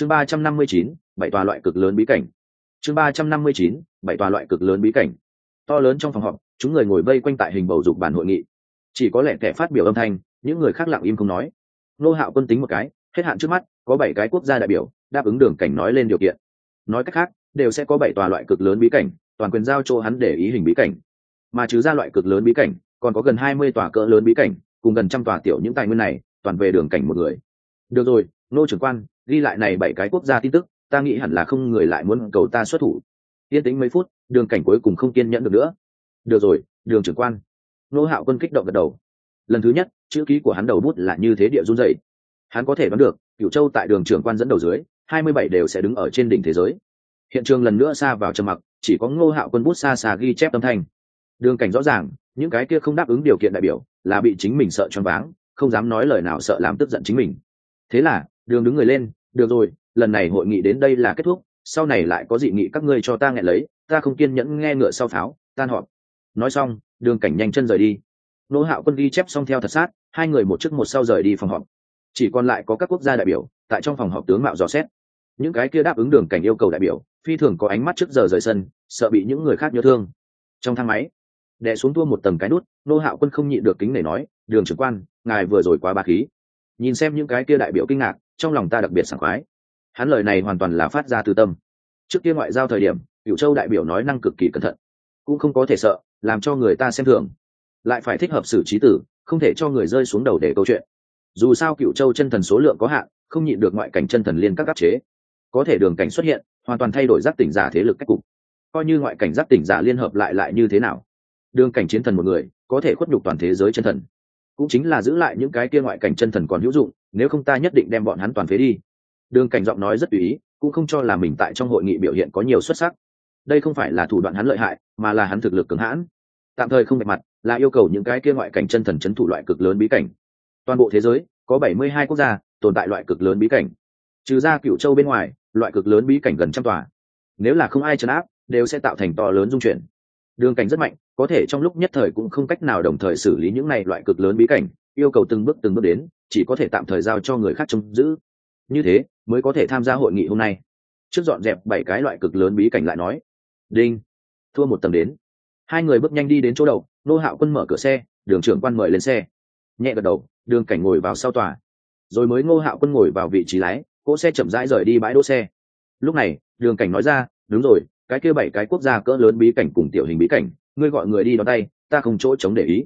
chương ba trăm năm mươi chín, bảy tòa loại cực lớn bí cảnh. Chương ba trăm năm mươi chín, bảy tòa loại cực lớn bí cảnh. To lớn trong phòng họp, chúng người ngồi vây quanh tại hình bầu dục bản hội nghị. Chỉ có lẽ kẻ phát biểu âm thanh, những người khác lặng im không nói. Nô hạo quân tính một cái, hết hạn trước mắt, có bảy cái quốc gia đại biểu, đáp ứng đường cảnh nói lên điều kiện. Nói cách khác, đều sẽ có bảy tòa loại cực lớn bí cảnh, toàn quyền giao cho hắn để ý hình bí cảnh. Mà trừ ra loại cực lớn bí cảnh, còn có gần hai mươi tòa cỡ lớn bí cảnh, cùng gần trăm tòa tiểu những tài nguyên này, toàn về đường cảnh một người. Được rồi nô trưởng quan, ghi lại này bảy cái quốc gia tin tức, ta nghĩ hẳn là không người lại muốn cầu ta xuất thủ. Yên tĩnh mấy phút, đường cảnh cuối cùng không kiên nhẫn được nữa. Được rồi, đường trưởng quan. Nô hạo quân kích động gật đầu. Lần thứ nhất, chữ ký của hắn đầu bút là như thế địa run dày hắn có thể đoán được cựu châu tại đường trưởng quan dẫn đầu dưới, hai mươi bảy đều sẽ đứng ở trên đỉnh thế giới. Hiện trường lần nữa xa vào trầm mặc, chỉ có ngô hạo quân bút xa xa ghi chép âm thanh. Đường cảnh rõ ràng, những cái kia không đáp ứng điều kiện đại biểu, là bị chính mình sợ choáng váng, không dám nói lời nào sợ làm tức giận chính mình. Thế là đường đứng người lên, được rồi, lần này hội nghị đến đây là kết thúc, sau này lại có dị nghị các ngươi cho ta nghe lấy, ta không kiên nhẫn nghe ngựa sau pháo, tan họp. Nói xong, đường cảnh nhanh chân rời đi. Nỗ hạo quân ghi chép xong theo thật sát, hai người một trước một sau rời đi phòng họp. Chỉ còn lại có các quốc gia đại biểu, tại trong phòng họp tướng mạo dò xét. Những cái kia đáp ứng đường cảnh yêu cầu đại biểu, phi thường có ánh mắt trước giờ rời sân, sợ bị những người khác nhớ thương. Trong thang máy, đè xuống tua một tầng cái nút nô hạo quân không nhịn được kính để nói, đường trưởng quan, ngài vừa rồi quá ba khí. Nhìn xem những cái kia đại biểu kinh ngạc trong lòng ta đặc biệt sảng khoái. Hắn lời này hoàn toàn là phát ra từ tâm. Trước kia ngoại giao thời điểm cựu châu đại biểu nói năng cực kỳ cẩn thận. Cũng không có thể sợ, làm cho người ta xem thường. Lại phải thích hợp xử trí tử, không thể cho người rơi xuống đầu để câu chuyện. Dù sao cựu châu chân thần số lượng có hạn, không nhịn được ngoại cảnh chân thần liên các áp chế. Có thể đường cảnh xuất hiện, hoàn toàn thay đổi giác tỉnh giả thế lực cách cục. Coi như ngoại cảnh giác tỉnh giả liên hợp lại lại như thế nào? Đường cảnh chiến thần một người, có thể khuất nhục toàn thế giới chân thần cũng chính là giữ lại những cái kia ngoại cảnh chân thần còn hữu dụng, nếu không ta nhất định đem bọn hắn toàn phế đi. Đường cảnh giọng nói rất tùy ý, cũng không cho là mình tại trong hội nghị biểu hiện có nhiều xuất sắc. Đây không phải là thủ đoạn hắn lợi hại, mà là hắn thực lực cường hãn. Tạm thời không bề mặt, là yêu cầu những cái kia ngoại cảnh chân thần c h ấ n thủ loại cực lớn bí cảnh. Toàn bộ thế giới, có bảy mươi hai quốc gia, tồn tại loại cực lớn bí cảnh. Trừ ra cựu châu bên ngoài, loại cực lớn bí cảnh gần trăm tòa. Nếu là không ai chấn áp, đều sẽ tạo thành to lớn dung chuyển đường cảnh rất mạnh, có thể trong lúc nhất thời cũng không cách nào đồng thời xử lý những này loại cực lớn bí cảnh, yêu cầu từng bước từng bước đến, chỉ có thể tạm thời giao cho người khác trông giữ. Như thế, mới có thể tham gia hội nghị hôm nay. Trước dọn dẹp bảy cái loại cực lớn bí cảnh lại nói. Đinh. Thua một tầng đến. Hai người bước nhanh đi đến chỗ đầu, nô hạo quân mở cửa xe, đường trưởng quan mời lên xe. Nhẹ gật đầu, đường cảnh ngồi vào sau tòa. Rồi mới ngô hạo quân ngồi vào vị trí lái, cỗ xe chậm rãi rời đi bãi đỗ xe. Lúc này, đường cảnh nói ra, đúng rồi cái kia bảy cái quốc gia cỡ lớn bí cảnh cùng tiểu hình bí cảnh, ngươi gọi người đi đón tay, ta không chỗ chống để ý.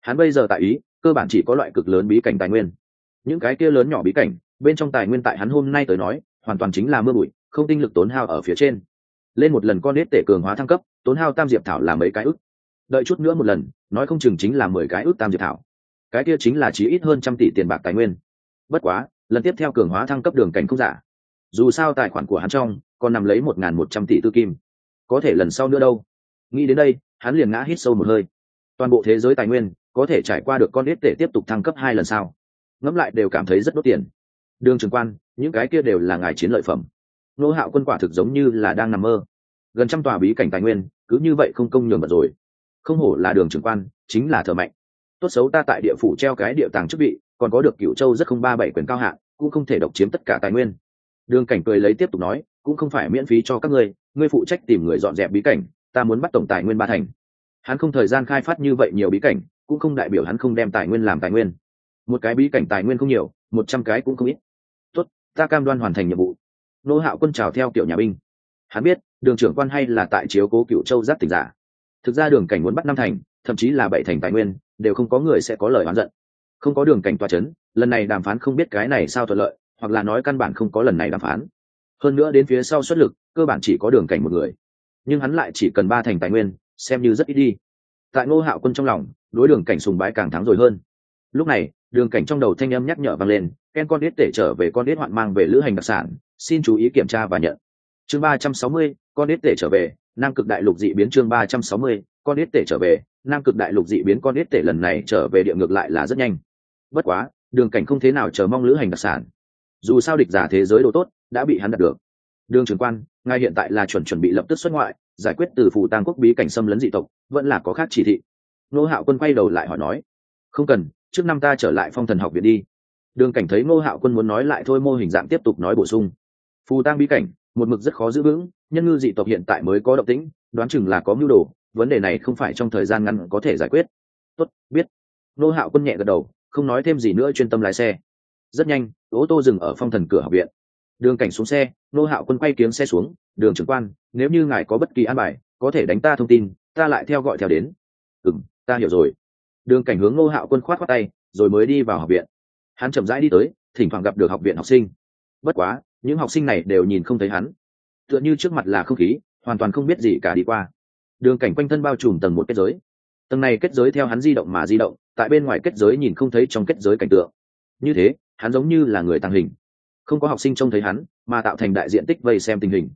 Hắn bây giờ tại ý, cơ bản chỉ có loại cực lớn bí cảnh tài nguyên. Những cái kia lớn nhỏ bí cảnh, bên trong tài nguyên tại hắn hôm nay tới nói, hoàn toàn chính là mưa bụi, không tinh lực tốn hao ở phía trên. Lên một lần con nết tể cường hóa thăng cấp, tốn hao tam diệp thảo là mấy cái ức. Đợi chút nữa một lần, nói không chừng chính là mười cái ức tam diệp thảo. Cái kia chính là chí ít hơn trăm tỷ tiền bạc tài nguyên. Bất quá, lần tiếp theo cường hóa thăng cấp đường cảnh không giả. Dù sao tài khoản của hắn trong còn nằm lấy một n g h n một trăm tỷ tư kim. Có thể lần sau nữa đâu? Nghĩ đến đây, hắn liền ngã hít sâu một hơi. Toàn bộ thế giới tài nguyên, có thể trải qua được con nết tể tiếp tục thăng cấp hai lần sau. Ngẫm lại đều cảm thấy rất đốt tiền. Đường trường quan, những cái kia đều là ngài chiến lợi phẩm. Nô hạo quân quả thực giống như là đang nằm mơ. Gần trăm tòa bí cảnh tài nguyên, cứ như vậy không công nhường bật rồi. Không hổ là đường trường quan, chính là thợ mạnh. Tốt xấu ta tại địa phủ treo cái địa tàng chức vị, còn có được cựu châu rất không ba bảy quyền cao hạ, cũng không thể độc chiếm tất cả tài nguyên. Đường cảnh cười lấy tiếp tục nói cũng không phải miễn phí cho các ngươi ngươi phụ trách tìm người dọn dẹp bí cảnh, ta muốn bắt tổng tài nguyên ba thành. Hắn không thời gian khai phát như vậy nhiều bí cảnh, cũng không đại biểu hắn không đem tài nguyên làm tài nguyên. Một cái bí cảnh tài nguyên không nhiều, một trăm cái cũng không ít. Tốt, ta cam đoan hoàn thành nhiệm vụ. Nô hạo quân trào theo kiểu nhà binh. Hắn biết, đường trưởng quan hay là tại chiếu cố cựu châu giáp tỉnh giả. Thực ra đường cảnh muốn bắt năm thành, thậm chí là bảy thành tài nguyên, đều không có người sẽ có lời oán giận. Không có đường cảnh toa c h ấ n lần này đàm phán không biết cái này sao thuận lợi, hoặc là nói căn bản không có lần này đàm phán hơn nữa đến phía sau xuất lực, cơ bản chỉ có đường cảnh một người. Nhưng hắn lại chỉ cần ba thành tài nguyên, xem như rất ít đi. Tại ngô hạo quân trong lòng, đối đường cảnh sùng bái càng thắng rồi hơn. Lúc này, đường cảnh trong đầu thanh âm nhắc nhở vang lên, ken con đít tể trở về con đít hoạn mang về lữ hành đặc sản, xin chú ý kiểm tra và nhận. Chương ba trăm sáu mươi, con đít tể trở về, nam cực đại lục dị biến chương ba trăm sáu mươi, con đít tể trở về, nam cực đại lục dị biến con đít tể lần này trở về địa ngược lại là rất nhanh. Bất quá, đường cảnh không thế nào chờ mong lữ hành đặc sản. Dù sao địch giả thế giới đồ tốt đã bị hắn đạt được. Đường trưởng quan, ngài hiện tại là chuẩn chuẩn bị lập tức xuất ngoại, giải quyết từ phù tang quốc bí cảnh xâm lấn dị tộc, vẫn là có khác chỉ thị. Nô hạo quân quay đầu lại hỏi nói, không cần, trước năm ta trở lại phong thần học viện đi. Đường cảnh thấy ngô hạo quân muốn nói lại thôi mô hình dạng tiếp tục nói bổ sung. Phù tang bí cảnh, một mực rất khó giữ vững, nhân ngư dị tộc hiện tại mới có động tĩnh, đoán chừng là có mưu đồ, vấn đề này không phải trong thời gian ngắn có thể giải quyết. Tốt, biết. Nô hạo quân nhẹ gật đầu, không nói thêm gì nữa chuyên tâm lái xe. Rất nhanh, ô tô dừng ở phong thần cửa học viện đường cảnh xuống xe, nô hạo quân quay kiếng xe xuống, đường trưởng quan, nếu như ngài có bất kỳ an bài, có thể đánh ta thông tin, ta lại theo gọi theo đến. Ừ m ta hiểu rồi. Đường cảnh hướng nô hạo quân khoát khoát tay, rồi mới đi vào học viện. Hắn chậm rãi đi tới, thỉnh thoảng gặp được học viện học sinh. Bất quá, những học sinh này đều nhìn không thấy hắn. Tựa như trước mặt là không khí, hoàn toàn không biết gì cả đi qua. Đường cảnh quanh thân bao trùm tầng một kết giới. Tầng này kết giới theo hắn di động mà di động, tại bên ngoài kết giới nhìn không thấy trong kết giới cảnh tượng. Như thế, hắn giống như là người tàng hình không có học sinh trông thấy hắn, mà tạo thành đại diện tích vây xem tình hình.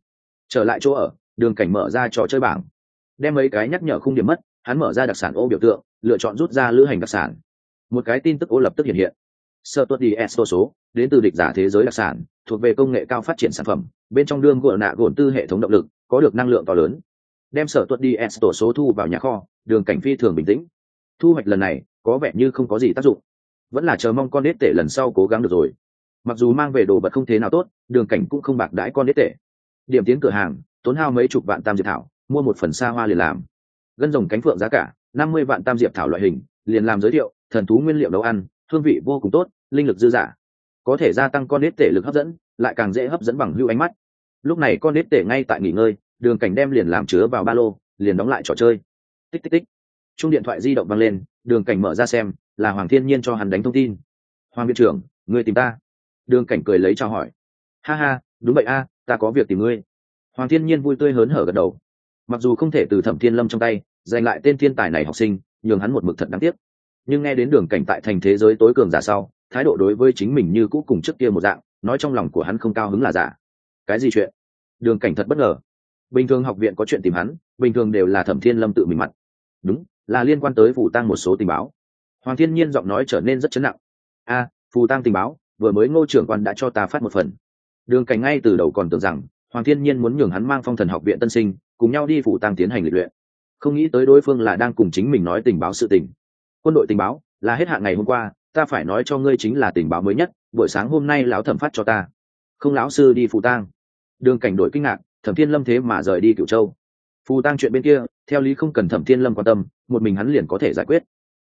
Trở lại chỗ ở, đường cảnh mở ra trò chơi bảng. Đem mấy cái nhắc nhở khung điểm mất, hắn mở ra đặc sản ô biểu tượng, lựa chọn rút ra lữ hành đặc sản. Một cái tin tức ô lập tức hiện hiện. Sơ tuất đi s số, đến từ địch giả thế giới đặc sản, thuộc về công nghệ cao phát triển sản phẩm, bên trong đương gội nạ gồn tư hệ thống động lực, có được năng lượng to lớn. Đem sở tuất đi esto số thu vào nhà kho, đường cảnh phi thường bình tĩnh. Thu hoạch lần này, có vẻ như không có gì tác dụng. Vẫn là chờ mong con nết tể lần sau cố gắng được rồi mặc dù mang về đồ vật không thế nào tốt, đường cảnh cũng không bạc đãi con nết tể điểm tiến cửa hàng, tốn hao mấy chục vạn tam diệp thảo, mua một phần xa hoa liền làm. Gân rồng cánh phượng giá cả, năm mươi vạn tam diệp thảo loại hình, liền làm giới thiệu, thần thú nguyên liệu nấu ăn, hương vị vô cùng tốt, linh lực dư giả có thể gia tăng con nết tể lực hấp dẫn, lại càng dễ hấp dẫn bằng hưu ánh mắt. Lúc này con nết tể ngay tại nghỉ ngơi, đường cảnh đem liền làm chứa vào ba lô, liền đóng lại trò chơi. Tích tích tích. Chung điện thoại di động văng lên, đường cảnh mở ra xem, là hoàng thiên nhiên cho hắn đánh thông tin. Hoàng viện trưởng người tìm ta đường cảnh cười lấy chào hỏi. Ha ha, đúng vậy a, ta có việc tìm ngươi. Hoàng thiên nhiên vui tươi hớn hở gật đầu. Mặc dù không thể từ thẩm thiên lâm trong tay giành lại tên thiên tài này học sinh, nhường hắn một mực thật đáng tiếc. Nhưng nghe đến đường cảnh tại thành thế giới tối cường giả sau, thái độ đối với chính mình như cũ cùng trước kia một dạng, nói trong lòng của hắn không cao hứng là giả. Cái gì chuyện? Đường cảnh thật bất ngờ. Bình thường học viện có chuyện tìm hắn, bình thường đều là thẩm thiên lâm tự mình mặt. Đúng, là liên quan tới phù tăng một số tình báo. Hoàng thiên nhiên giọng nói trở nên rất chấn nặng. A, phù tăng tình báo vừa mới ngô trưởng quan đã cho ta phát một phần. Đường cảnh ngay từ đầu còn tưởng rằng, hoàng thiên nhiên muốn nhường hắn mang phong thần học viện tân sinh, cùng nhau đi phủ tăng tiến hành lịch luyện. Không nghĩ tới đối phương là đang cùng chính mình nói tình báo sự tình. Quân đội tình báo, là hết hạn ngày hôm qua, ta phải nói cho ngươi chính là tình báo mới nhất, buổi sáng hôm nay lão thẩm phát cho ta. Không, lão sư đi phù tang. Đường cảnh đội kinh ngạc, thẩm thiên lâm thế mà rời đi cửu châu. Phù tang chuyện bên kia, theo lý không cần thẩm thiên lâm quan tâm, một mình hắn liền có thể giải quyết.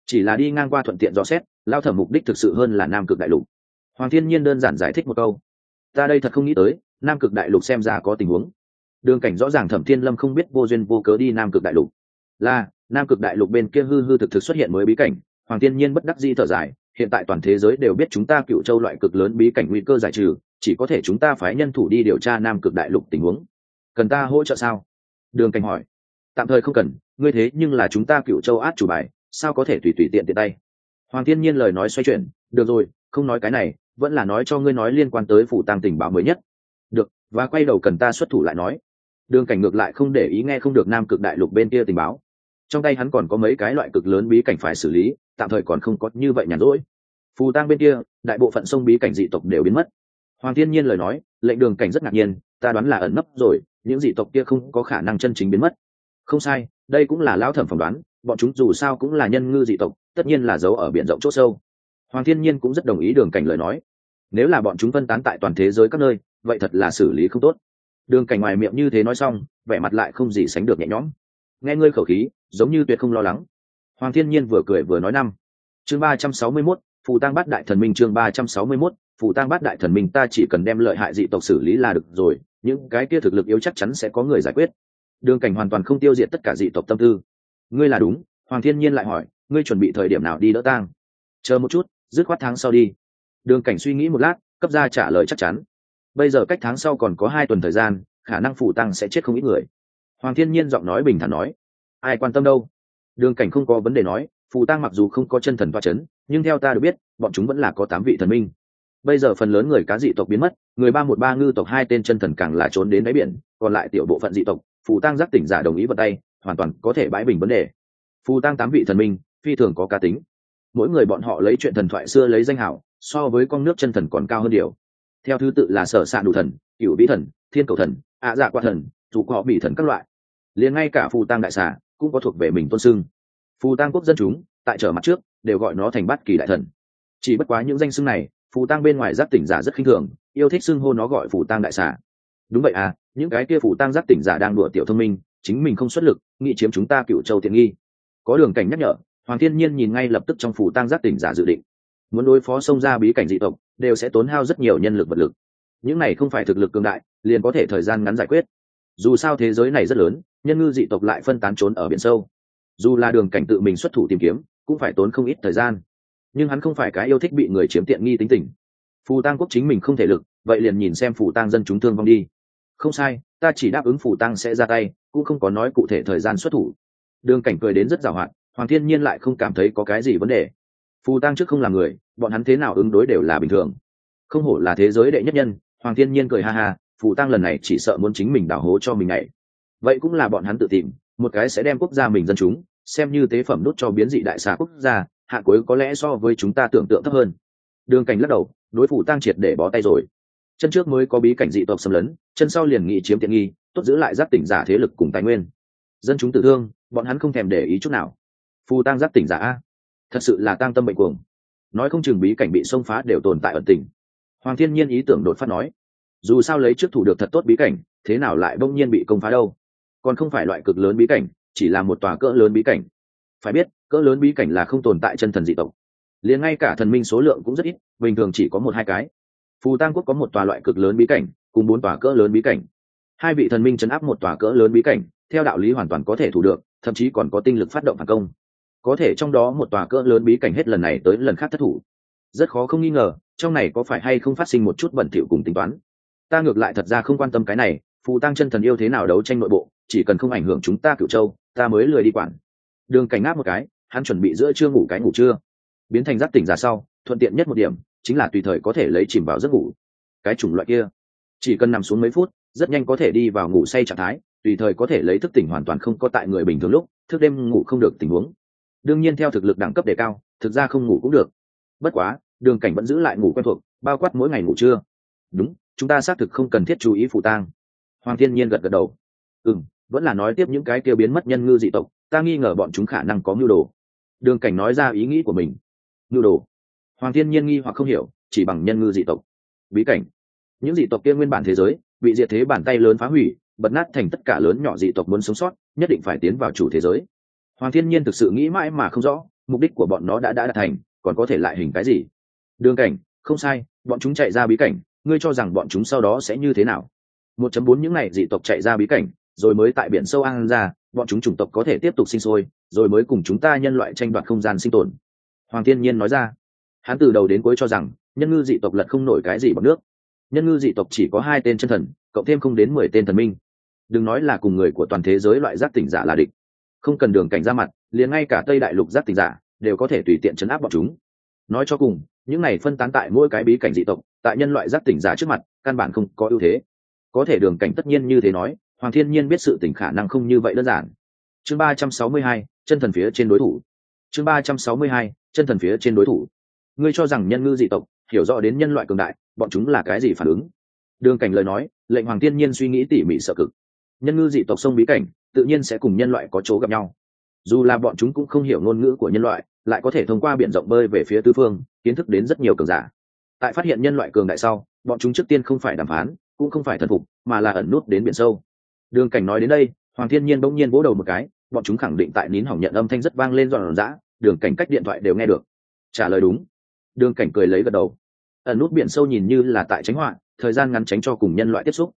Chỉ là đi ngang qua thuận tiện dò xét lao thẩm mục đích thực sự hơn là nam cực đại lục hoàng thiên nhiên đơn giản giải thích một câu. Ta đây thật không nghĩ tới, nam cực đại lục xem ra có tình huống. Đường cảnh rõ ràng thẩm thiên lâm không biết vô duyên vô cớ đi nam cực đại lục. Là, nam cực đại lục bên kia hư hư thực thực xuất hiện mới bí cảnh, hoàng thiên nhiên bất đắc di thở dài, hiện tại toàn thế giới đều biết chúng ta cựu châu loại cực lớn bí cảnh nguy cơ giải trừ, chỉ có thể chúng ta phái nhân thủ đi điều tra nam cực đại lục tình huống. Cần ta hỗ trợ sao? Đường cảnh hỏi. Tạm thời không cần, ngươi thế nhưng là chúng ta cựu châu át chủ bài, sao có thể tùy tùy tiện tiện tay? Hoàng thiên nhiên lời nói xoay chuyển, được rồi, không nói cái này vẫn là nói cho ngươi nói liên quan tới phủ tăng tình báo mới nhất. Được, và quay đầu cần ta xuất thủ lại nói. Đường cảnh ngược lại không để ý nghe không được nam cực đại lục bên kia tình báo. Trong tay hắn còn có mấy cái loại cực lớn bí cảnh phải xử lý, tạm thời còn không có như vậy nhàn rỗi. Phù tang bên kia, đại bộ phận sông bí cảnh dị tộc đều biến mất. Hoàng thiên nhiên lời nói, lệnh đường cảnh rất ngạc nhiên, ta đoán là ẩn nấp rồi, những dị tộc kia không có khả năng chân chính biến mất. Không sai, đây cũng là lão thẩm phỏng đoán, bọn chúng dù sao cũng là nhân ngư dị tộc, tất nhiên là giấu ở biển rộng c h ỗ sâu. Hoàng thiên nhiên cũng rất đồng ý đường cảnh lời nói nếu là bọn chúng phân tán tại toàn thế giới các nơi, vậy thật là xử lý không tốt. Đường cảnh ngoài miệng như thế nói xong, vẻ mặt lại không gì sánh được nhẹ nhõm. Nghe ngươi khẩu khí, giống như tuyệt không lo lắng. Hoàng thiên nhiên vừa cười vừa nói năm. Chương ba trăm sáu mươi mốt, phù tăng bát đại thần minh chương ba trăm sáu mươi mốt, phù tăng bát đại thần minh ta chỉ cần đem lợi hại dị tộc xử lý là được rồi, những cái kia thực lực yếu chắc chắn sẽ có người giải quyết. Đường cảnh hoàn toàn không tiêu diệt tất cả dị tộc tâm tư. Ngươi là đúng, hoàng thiên nhiên lại hỏi, ngươi chuẩn bị thời điểm nào đi đỡ tang? Chờ một chút, dứt khoát tháng sau đi đường cảnh suy nghĩ một lát, cấp ra trả lời chắc chắn. Bây giờ cách tháng sau còn có hai tuần thời gian, khả năng phủ tăng sẽ chết không ít người. Hoàng thiên nhiên giọng nói bình thản nói. Ai quan tâm đâu? Đường cảnh không có vấn đề nói phù tăng mặc dù không có chân thần toa c h ấ n nhưng theo ta được biết, bọn chúng vẫn là có tám vị thần minh. Bây giờ phần lớn người cá dị tộc biến mất, người ba một ba ngư tộc hai tên chân thần càng là trốn đến đáy biển, còn lại tiểu bộ phận dị tộc phù tăng giác tỉnh giả đồng ý vận tay, hoàn toàn có thể bãi bình vấn đề. Phù tăng tám vị thần minh, phi thường có cá tính. Mỗi người bọn họ lấy chuyện thần thoại xưa lấy danh hảo so với con nước chân thần còn cao hơn điều. Theo thứ tự là sở s đủ thần cựu vĩ thần, thiên cầu thần, ạ dạ quạ thần, dù họ bị thần các loại. Liền ngay cả phù tăng đại xà cũng có thuộc về mình tôn sưng phù tăng quốc dân chúng, tại trở mặt trước, đều gọi nó thành bát kỳ đại thần. Chỉ bất quá những danh xưng này, phù tăng bên ngoài giáp tỉnh giả rất khinh thường, yêu thích xưng hô nó gọi phù tăng đại xà. Đúng vậy à những cái kia phù tăng giáp tỉnh giả đang đùa tiểu thông minh, chính mình không xuất lực nghị chiếm chúng ta cựu châu tiện nghi. Có đường cảnh nhắc nhở, hoàng thiên nhiên nhìn ngay lập tức trong phù tăng giáp tỉnh giả dự định muốn đối phó xông ra bí cảnh dị tộc, đều sẽ tốn hao rất nhiều nhân lực vật lực. Những này không phải thực lực cường đại, liền có thể thời gian ngắn giải quyết. Dù sao thế giới này rất lớn, nhân ngư dị tộc lại phân tán trốn ở biển sâu. Dù là đường cảnh tự mình xuất thủ tìm kiếm, cũng phải tốn không ít thời gian. Nhưng hắn không phải cái yêu thích bị người chiếm tiện nghi tính tình. Phù tăng quốc chính mình không thể lực, vậy liền nhìn xem phù tăng dân chúng thương vong đi. Không sai, ta chỉ đáp ứng phù tăng sẽ ra tay, cũng không có nói cụ thể thời gian xuất thủ. Đường cảnh cười đến rất giàu hạn hoàng thiên nhiên lại không cảm thấy có cái gì vấn đề phù tăng trước không là người, bọn hắn thế nào ứng đối đều là bình thường. Không hổ là thế giới đệ nhất nhân, hoàng thiên nhiên cười ha ha, phù tăng lần này chỉ sợ muốn chính mình đào hố cho mình này vậy cũng là bọn hắn tự tìm, một cái sẽ đem quốc gia mình dân chúng, xem như tế phẩm đốt cho biến dị đại xà quốc gia, hạ cuối có lẽ so với chúng ta tưởng tượng thấp hơn. Đường cảnh lắc đầu, đối phủ tăng triệt để bó tay rồi. Chân trước mới có bí cảnh dị tộc xâm lấn, chân sau liền nghị chiếm tiện nghi, tốt giữ lại giáp tỉnh giả thế lực cùng tài nguyên. Dân chúng tự thương, bọn hắn không thèm để ý chút nào. Phù tăng giáp tỉnh giả a thật sự là tăng tâm bệnh cuồng. Nói không chừng bí cảnh bị xông phá đều tồn tại ẩn tình. Hoàng thiên nhiên ý tưởng đột phát nói, dù sao lấy trước thủ được thật tốt bí cảnh, thế nào lại bỗng nhiên bị công phá đâu? Còn không phải loại cực lớn bí cảnh, chỉ là một tòa cỡ lớn bí cảnh. Phải biết, cỡ lớn bí cảnh là không tồn tại chân thần dị tộc. Liền ngay cả thần minh số lượng cũng rất ít, bình thường chỉ có một hai cái. Phù tăng quốc có một tòa loại cực lớn bí cảnh, cùng bốn tòa cỡ lớn bí cảnh. Hai vị thần minh chấn áp một tòa cỡ lớn bí cảnh, theo đạo lý hoàn toàn có thể thủ được, thậm chí còn có tinh lực phát động phản công có thể trong đó một tòa cỡ lớn bí cảnh hết lần này tới lần khác thất thủ. Rất khó không nghi ngờ, trong này có phải hay không phát sinh một chút bẩn thỉu cùng tính toán. Ta ngược lại thật ra không quan tâm cái này, phù tăng chân thần yêu thế nào đấu tranh nội bộ, chỉ cần không ảnh hưởng chúng ta cựu châu, ta mới lười đi quản. Đường cảnh ngáp một cái, hắn chuẩn bị giữa trưa ngủ cái ngủ trưa. Biến thành giác tỉnh ra sau, thuận tiện nhất một điểm, chính là tùy thời có thể lấy chìm vào giấc ngủ. Cái chủng loại kia, chỉ cần nằm xuống mấy phút, rất nhanh có thể đi vào ngủ say trạng thái, tùy thời có thể lấy thức tỉnh hoàn toàn không có tại người bình thường lúc, thức đêm ngủ không được tình huống đương nhiên theo thực lực đẳng cấp đề cao, thực ra không ngủ cũng được. Bất quá, đường cảnh vẫn giữ lại ngủ quen thuộc, bao quát mỗi ngày ngủ trưa. Đúng, chúng ta xác thực không cần thiết chú ý phụ tang. Hoàng thiên nhiên gật gật đầu. Ừ m vẫn là nói tiếp những cái kêu biến mất nhân ngư dị tộc, ta nghi ngờ bọn chúng khả năng có mưu đồ. Đường cảnh nói ra ý nghĩ của mình. Mưu đồ? Hoàng thiên nhiên nghi hoặc không hiểu, chỉ bằng nhân ngư dị tộc. Bí cảnh? Những dị tộc kia nguyên bản thế giới, bị diệt thế bàn tay lớn phá hủy, bật nát thành tất cả lớn nhỏ dị tộc muốn sống sót, nhất định phải tiến vào chủ thế giới hoàng thiên nhiên thực sự nghĩ mãi mà không rõ, mục đích của bọn nó đã đã đạt thành, còn có thể lại hình cái gì? Đường cảnh, không sai, bọn chúng chạy ra bí cảnh, ngươi cho rằng bọn chúng sau đó sẽ như thế nào? Một chấm bốn những này dị tộc chạy ra bí cảnh, rồi mới tại biển sâu an ra, bọn chúng chủng tộc có thể tiếp tục sinh sôi, rồi mới cùng chúng ta nhân loại tranh đoạt không gian sinh tồn. Hoàng thiên nhiên nói ra. Hắn từ đầu đến cuối cho rằng, nhân ngư dị tộc lật không nổi cái gì bằng nước. Nhân ngư dị tộc chỉ có hai tên chân thần, cộng thêm không đến mười tên thần minh. Đừng nói là cùng người của toàn thế giới loại giác tỉnh giả là địch không cần đường cảnh ra mặt, liền ngay cả tây đại lục giác tình giả đều có thể tùy tiện chấn áp bọn chúng. Nói cho cùng, những này phân tán tại mỗi cái bí cảnh dị tộc, tại nhân loại giác tỉnh giả trước mặt, căn bản không có ưu thế. Có thể đường cảnh tất nhiên như thế nói, hoàng thiên nhiên biết sự tỉnh khả năng không như vậy đơn giản. Chương ba trăm sáu mươi hai, chân thần phía trên đối thủ. Chương ba trăm sáu mươi hai, chân thần phía trên đối thủ. Ngươi cho rằng nhân ngư dị tộc, hiểu rõ đến nhân loại cường đại, bọn chúng là cái gì phản ứng? Đường cảnh lời nói, lệnh hoàng thiên nhiên suy nghĩ tỉ mỉ sợ cực nhân ngư dị tộc sông bí cảnh, tự nhiên sẽ cùng nhân loại có chỗ gặp nhau. Dù là bọn chúng cũng không hiểu ngôn ngữ của nhân loại, lại có thể thông qua biển rộng bơi về phía tư phương, kiến thức đến rất nhiều cường giả. Tại phát hiện nhân loại cường đại sau, bọn chúng trước tiên không phải đàm phán, cũng không phải thần phục, mà là ẩn nút đến biển sâu. Đường cảnh nói đến đây, hoàng thiên nhiên bỗng nhiên vỗ đầu một cái, bọn chúng khẳng định tại nín hỏng nhận âm thanh rất vang lên dọn dã đường cảnh cách điện thoại đều nghe được. Trả lời đúng. Đường cảnh cười lấy gật đầu. Ẩn nút biển sâu nhìn như là tại tránh họa, thời gian ngắn tránh cho cùng nhân loại tiếp xúc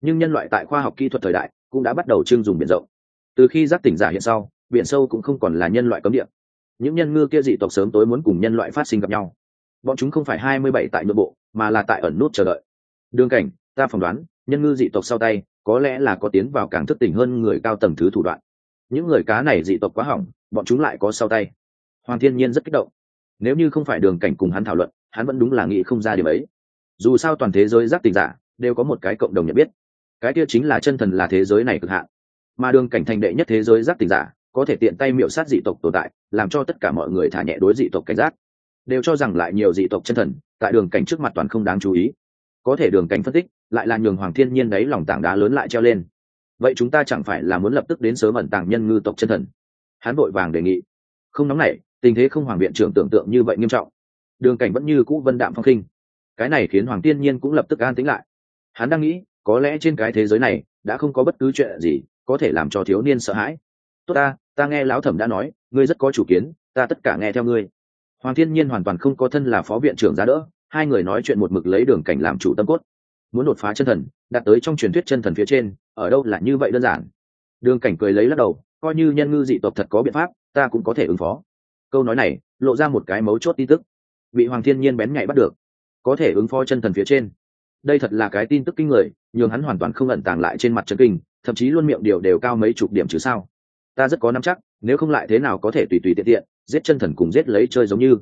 nhưng nhân loại tại khoa học kỹ thuật thời đại cũng đã bắt đầu trưng dùng biển rộng. Từ khi giác tỉnh giả hiện sau, biển sâu cũng không còn là nhân loại cấm địa. Những nhân ngư kia dị tộc sớm tối muốn cùng nhân loại phát sinh gặp nhau. Bọn chúng không phải hai mươi bảy tại nội bộ, mà là tại ẩn nút chờ đợi. Đường cảnh, ta phỏng đoán, nhân ngư dị tộc sau tay, có lẽ là có tiến vào càng thức tỉnh hơn người cao tầng thứ thủ đoạn. Những người cá này dị tộc quá hỏng, bọn chúng lại có sau tay. Hoàng thiên nhiên rất kích động. Nếu như không phải đường cảnh cùng hắn thảo luận, hắn vẫn đúng là nghĩ không ra điều ấy. Dù sao toàn thế giới giác tình giả đều có một cái cộng đồng nhận biết cái kia chính là chân thần là thế giới này cực hạn. Mà đường cảnh thành đệ nhất thế giới giác tình giả, có thể tiện tay miệu sát dị tộc tồn tại, làm cho tất cả mọi người thả nhẹ đối dị tộc cảnh giác. Đều cho rằng lại nhiều dị tộc chân thần, tại đường cảnh trước mặt toàn không đáng chú ý. Có thể đường cảnh phân tích, lại là nhường hoàng thiên nhiên đấy lòng tảng đá lớn lại treo lên. Vậy chúng ta chẳng phải là muốn lập tức đến sớm ẩn tàng nhân ngư tộc chân thần? Hắn vội vàng đề nghị. Không nóng nảy, tình thế không hoàng viện trưởng tưởng tượng như vậy nghiêm trọng. Đường cảnh vẫn như cũ vân đạm phong khinh. Cái này khiến hoàng tiên nhiên cũng lập tức an tính lại. Hắn đang nghĩ có lẽ trên cái thế giới này, đã không có bất cứ chuyện gì có thể làm cho thiếu niên sợ hãi. Tốt ta ta nghe lão thẩm đã nói, ngươi rất có chủ kiến, ta tất cả nghe theo ngươi. Hoàng thiên nhiên hoàn toàn không có thân là phó viện trưởng ra đỡ, hai người nói chuyện một mực lấy đường cảnh làm chủ tâm cốt. Muốn đột phá chân thần đạt tới trong truyền thuyết chân thần phía trên, ở đâu là như vậy đơn giản? Đường cảnh cười lấy lắc đầu, coi như nhân ngư dị tộc thật có biện pháp, ta cũng có thể ứng phó. Câu nói này, lộ ra một cái mấu chốt tin tức. Bị hoàng thiên nhiên bén nhạy bắt được. Có thể ứng phó chân thần phía trên đây thật là cái tin tức kinh người, nhường hắn hoàn toàn không ẩn tàng lại trên mặt chân kinh, thậm chí luôn miệng điều đều cao mấy chục điểm chứ sao. Ta rất có nắm chắc, nếu không lại thế nào có thể tùy tùy tiện tiện, giết chân thần cùng giết lấy chơi giống như.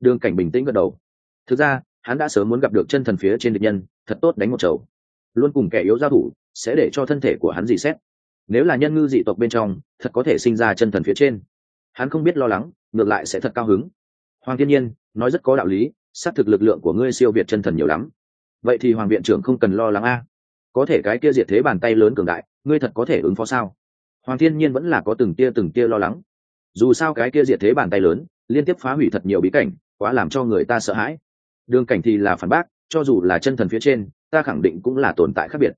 Đường cảnh bình tĩnh gật đầu. Thực ra, hắn đã sớm muốn gặp được chân thần phía trên địch nhân, thật tốt đánh một chầu. Luôn cùng kẻ yếu giao thủ, sẽ để cho thân thể của hắn dị xét. Nếu là nhân ngư dị tộc bên trong, thật có thể sinh ra chân thần phía trên. Hắn không biết lo lắng, ngược lại sẽ thật cao hứng. Hoàng thiên nhiên, nói rất có đạo lý, xác thực lực lượng của ngươi siêu việt chân thần nhiều lắm vậy thì hoàng viện trưởng không cần lo lắng a. Có thể cái kia diệt thế bàn tay lớn cường đại, ngươi thật có thể ứng phó sao? Hoàng thiên nhiên vẫn là có từng tia từng tia lo lắng. Dù sao cái kia diệt thế bàn tay lớn, liên tiếp phá hủy thật nhiều bí cảnh, quá làm cho người ta sợ hãi. Đường cảnh thì là phản bác, cho dù là chân thần phía trên, ta khẳng định cũng là tồn tại khác biệt.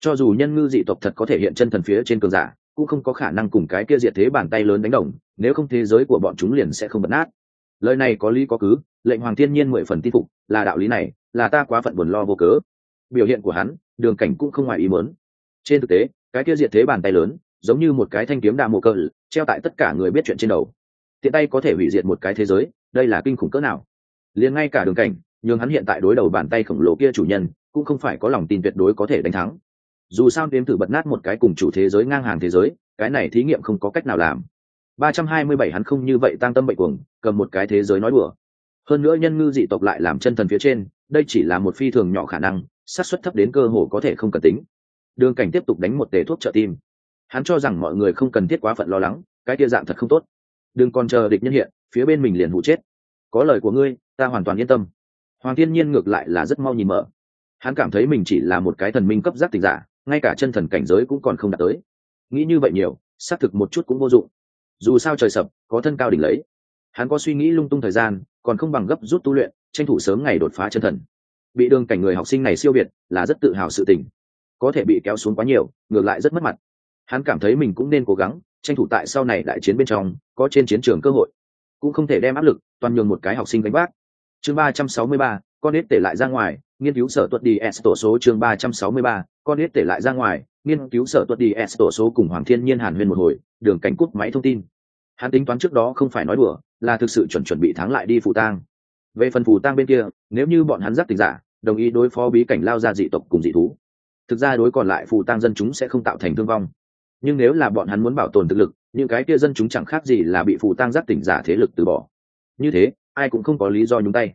Cho dù nhân ngư dị tộc thật có thể hiện chân thần phía trên cường giả, cũng không có khả năng cùng cái kia diệt thế bàn tay lớn đánh đồng, nếu không thế giới của bọn chúng liền sẽ không bật nát. Lời này có lý có cứ, lệnh hoàng thiên nhiên mười phần tin phục, là đạo lý này là ta quá phận buồn lo vô cớ. Biểu hiện của hắn, đường cảnh cũng không ngoài ý muốn. Trên thực tế, cái kia diệt thế bàn tay lớn, giống như một cái thanh kiếm đa mộ cơ treo tại tất cả người biết chuyện trên đầu. Tiện tay có thể hủy diệt một cái thế giới, đây là kinh khủng cỡ nào? Liền ngay cả đường cảnh nhưng hắn hiện tại đối đầu bàn tay khổng lồ kia chủ nhân, cũng không phải có lòng tin tuyệt đối có thể đánh thắng. Dù sao đếm thử bật nát một cái cùng chủ thế giới ngang hàng thế giới, cái này thí nghiệm không có cách nào làm. Ba trăm hai mươi bảy hắn không như vậy tăng tâm bệnh cuồng, cầm một cái thế giới nói đùa. Hơn nữa nhân ngư dị tộc lại làm chân thần phía trên đây chỉ là một phi thường nhỏ khả năng, xác suất thấp đến cơ hồ có thể không cần tính. Đường cảnh tiếp tục đánh một tề thuốc trợ tim. Hắn cho rằng mọi người không cần thiết quá phận lo lắng, cái tia dạng thật không tốt. Đừng còn chờ địch nhân hiện, phía bên mình liền hụ chết. Có lời của ngươi, ta hoàn toàn yên tâm. Hoàng thiên nhiên ngược lại là rất mau nhìn mở. Hắn cảm thấy mình chỉ là một cái thần minh cấp giác tình giả, ngay cả chân thần cảnh giới cũng còn không đạt tới. Nghĩ như vậy nhiều, xác thực một chút cũng vô dụng. Dù sao trời sập, có thân cao đỉnh lấy. Hắn có suy nghĩ lung tung thời gian, còn không bằng gấp rút tu luyện tranh thủ sớm ngày đột phá chân thần. Bị đường cảnh người học sinh này siêu biệt là rất tự hào sự tình. Có thể bị kéo xuống quá nhiều, ngược lại rất mất mặt. Hắn cảm thấy mình cũng nên cố gắng, tranh thủ tại sau này đại chiến bên trong, có trên chiến trường cơ hội. Cũng không thể đem áp lực toàn nhường một cái học sinh đánh bác chương ba trăm sáu mươi ba, con ít tể lại ra ngoài, nghiên cứu sở tuất đi s tổ số chương ba trăm sáu mươi ba, con ít tể lại ra ngoài, nghiên cứu sở tuất đi s tổ số cùng hoàng thiên nhiên hàn huyên một hồi, đường cảnh cút máy thông tin. Hắn tính toán trước đó không phải nói đùa, là thực sự chuẩn chuẩn bị thắng lại đi phụ tang về phần phù tang bên kia, nếu như bọn hắn giác tình giả, đồng ý đối phó bí cảnh lao ra dị tộc cùng dị thú. Thực ra đối còn lại phù tang dân chúng sẽ không tạo thành thương vong. Nhưng nếu là bọn hắn muốn bảo tồn thực lực, những cái kia dân chúng chẳng khác gì là bị phù tang giác tỉnh giả thế lực từ bỏ. Như thế, ai cũng không có lý do nhúng tay.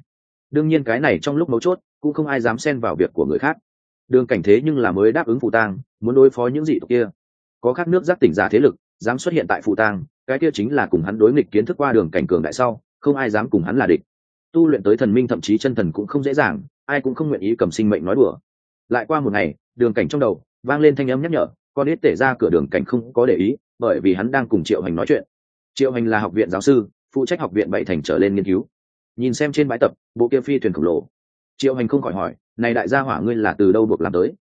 Đương nhiên cái này trong lúc mấu chốt, cũng không ai dám xen vào việc của người khác. Đường cảnh thế nhưng là mới đáp ứng phù tang, muốn đối phó những dị tộc kia. Có khác nước giác tỉnh giả thế lực, dám xuất hiện tại phù tang, cái kia chính là cùng hắn đối nghịch kiến thức qua đường cảnh cường đại sau, không ai dám cùng hắn là địch tu luyện tới thần minh thậm chí chân thần cũng không dễ dàng, ai cũng không nguyện ý cầm sinh mệnh nói đùa. Lại qua một ngày, đường cảnh trong đầu vang lên thanh âm nhắc nhở, con ít tể ra cửa đường cảnh không có để ý, bởi vì hắn đang cùng triệu hành nói chuyện. Triệu hành là học viện giáo sư, phụ trách học viện bảy thành trở lên nghiên cứu. Nhìn xem trên bãi tập, bộ kia phi thuyền khổng lồ. Triệu hành không khỏi hỏi, này đại gia hỏa ngươi là từ đâu buộc làm tới?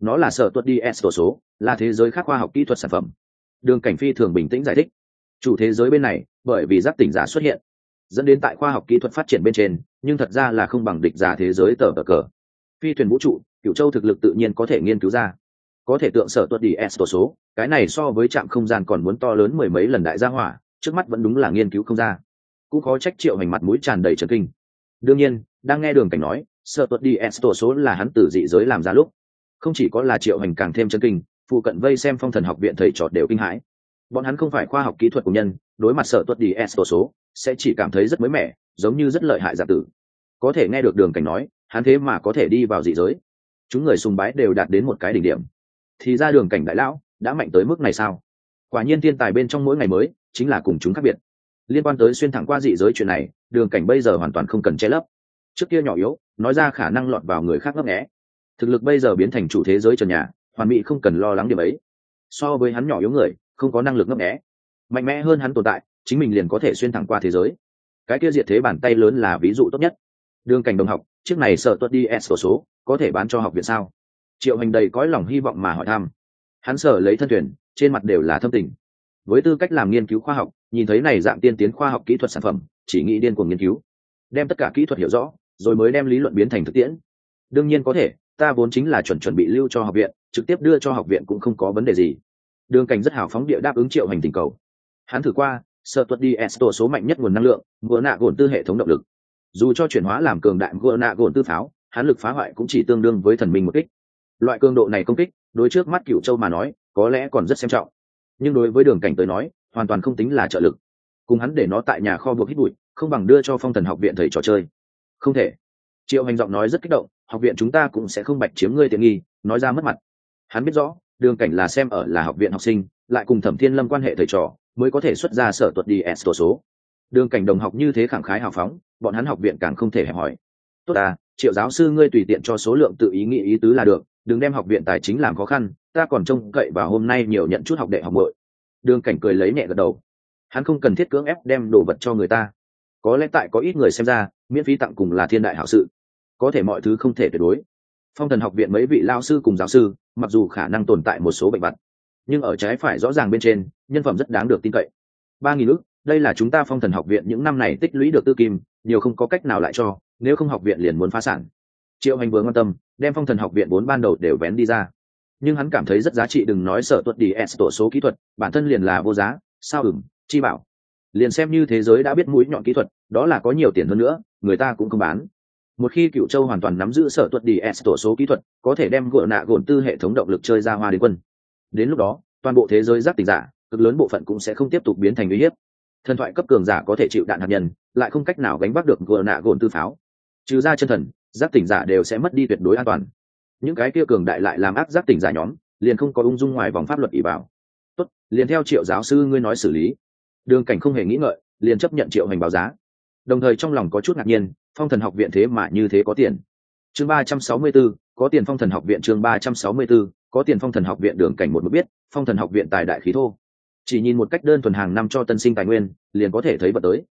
Nó là sở tuất đi s tổ số, là thế giới khác khoa học kỹ thuật sản phẩm. Đường cảnh phi thường bình tĩnh giải thích, chủ thế giới bên này, bởi vì giáp tỉnh giả xuất hiện dẫn đến tại khoa học kỹ thuật phát triển bên trên, nhưng thật ra là không bằng địch giả thế giới tờ cờ cờ. Phi thuyền vũ trụ, cựu châu thực lực tự nhiên có thể nghiên cứu ra. Có thể tượng sở tuất đi s tổ số, cái này so với trạm không gian còn muốn to lớn mười mấy lần đại gia hỏa, trước mắt vẫn đúng là nghiên cứu không ra. Cũng khó trách triệu hành mặt mũi tràn đầy trần kinh. Đương nhiên, đang nghe đường cảnh nói, sở tuất đi s tổ số là hắn từ dị giới làm ra lúc. Không chỉ có là triệu hành càng thêm chân kinh, phụ cận vây xem phong thần học viện thầy trọt đều kinh hãi. Bọn hắn không phải khoa học kỹ thuật của nhân đối mặt sợ tuất đi s tổ số, sẽ chỉ cảm thấy rất mới mẻ, giống như rất lợi hại giả tử. Có thể nghe được đường cảnh nói, hắn thế mà có thể đi vào dị giới. Chúng người sùng bái đều đạt đến một cái đỉnh điểm. Thì ra đường cảnh đại lão đã mạnh tới mức này sao? Quả nhiên thiên tài bên trong mỗi ngày mới, chính là cùng chúng khác biệt. Liên quan tới xuyên thẳng qua dị giới chuyện này, đường cảnh bây giờ hoàn toàn không cần che lấp. Trước kia nhỏ yếu, nói ra khả năng lọt vào người khác ngấp nghẽ thực lực bây giờ biến thành chủ thế giới trần nhà, hoàn mỹ không cần lo lắng điểm ấy. So với hắn nhỏ yếu người, không có năng lực ngấp nghẽ mạnh mẽ hơn hắn tồn tại, chính mình liền có thể xuyên thẳng qua thế giới. Cái kia diệt thế bàn tay lớn là ví dụ tốt nhất. Đường cảnh đồng học, chiếc này sợ tuất đi s số, có thể bán cho học viện sao? Triệu hành đầy cõi lòng hy vọng mà hỏi thăm. Hắn sở lấy thân thuyền trên mặt đều là thâm tình. Với tư cách làm nghiên cứu khoa học, nhìn thấy này dạng tiên tiến khoa học kỹ thuật sản phẩm, chỉ nghĩ điên cuồng nghiên cứu. Đem tất cả kỹ thuật hiểu rõ, rồi mới đem lý luận biến thành thực tiễn. Đương nhiên có thể, ta vốn chính là chuẩn chuẩn bị lưu cho học viện, trực tiếp đưa cho học viện cũng không có vấn đề gì. Đường cảnh rất hào phóng địa đáp ứng triệu hành tình cầu hắn thử qua, sợ tuật đi s tổ số mạnh nhất nguồn năng lượng, vừa nạ gồn tư hệ thống động lực. Dù cho chuyển hóa làm cường đại, vừa nạ gồn tư pháo, hắn lực phá hoại cũng chỉ tương đương với thần minh một kích. Loại cường độ này công kích, đối trước mắt cựu châu mà nói, có lẽ còn rất xem trọng. Nhưng đối với đường cảnh tới nói, hoàn toàn không tính là trợ lực. Cùng hắn để nó tại nhà kho buộc hít bụi, không bằng đưa cho phong thần học viện thầy trò chơi. Không thể. Triệu hành giọng nói rất kích động, học viện chúng ta cũng sẽ không bạch chiếm ngươi tiện nghi, nói ra mất mặt. Hắn biết rõ, đường cảnh là xem ở là học viện học sinh, lại cùng thẩm thiên lâm quan hệ thầy trò mới có thể xuất ra sở tuật đi s tổ số. Đường cảnh đồng học như thế khẳng khái hào phóng, bọn hắn học viện càng không thể hẹp hỏi tốt à triệu giáo sư ngươi tùy tiện cho số lượng tự ý nghĩ ý tứ là được, đừng đem học viện tài chính làm khó khăn, ta còn trông cậy vào hôm nay nhiều nhận chút học đệ học bội đường cảnh cười lấy nhẹ gật đầu. Hắn không cần thiết cưỡng ép đem đồ vật cho người ta. Có lẽ tại có ít người xem ra, miễn phí tặng cùng là thiên đại hảo sự. Có thể mọi thứ không thể tuyệt đối. Phong thần học viện mấy vị lao sư cùng giáo sư, mặc dù khả năng tồn tại một số bệnh vật nhưng ở trái phải rõ ràng bên trên, nhân phẩm rất đáng được tin cậy. Ba nghìn ước đây là chúng ta phong thần học viện những năm này tích lũy được tư kim, nhiều không có cách nào lại cho, nếu không học viện liền muốn phá sản. Triệu hành vừa quan tâm, đem phong thần học viện vốn ban đầu đều vén đi ra. Nhưng hắn cảm thấy rất giá trị, đừng nói sở tuất đi s tổ số kỹ thuật, bản thân liền là vô giá, sao ửng chi bảo. Liền xem như thế giới đã biết mũi nhọn kỹ thuật, đó là có nhiều tiền hơn nữa, người ta cũng không bán. Một khi cựu châu hoàn toàn nắm giữ sở tuất đi s tổ số kỹ thuật, có thể đem gỡ nạ gồn tư hệ thống động lực chơi ra hoa đến quân đến lúc đó, toàn bộ thế giới giác tỉnh giả, cực lớn bộ phận cũng sẽ không tiếp tục biến thành uy hiếp. Thần thoại cấp cường giả có thể chịu đạn hạt nhân, lại không cách nào gánh vác được gỡ nạ gồn tư pháo. Trừ ra chân thần, giác tỉnh giả đều sẽ mất đi tuyệt đối an toàn. Những cái kia cường đại lại làm ác giác tỉnh giả nhóm, liền không có ung dung ngoài vòng pháp luật ỷ vào tốt, liền theo triệu giáo sư ngươi nói xử lý. Đường cảnh không hề nghĩ ngợi, liền chấp nhận triệu hành báo giá. Đồng thời trong lòng có chút ngạc nhiên, phong thần học viện thế mà như thế có tiền. Chương ba trăm sáu mươi b ố có tiền phong thần học viện chương ba trăm sáu mươi b ố có tiền phong thần học viện đường cảnh một bước biết, phong thần học viện tài đại khí thô. Chỉ nhìn một cách đơn thuần hàng năm cho tân sinh tài nguyên, liền có thể thấy vật tới.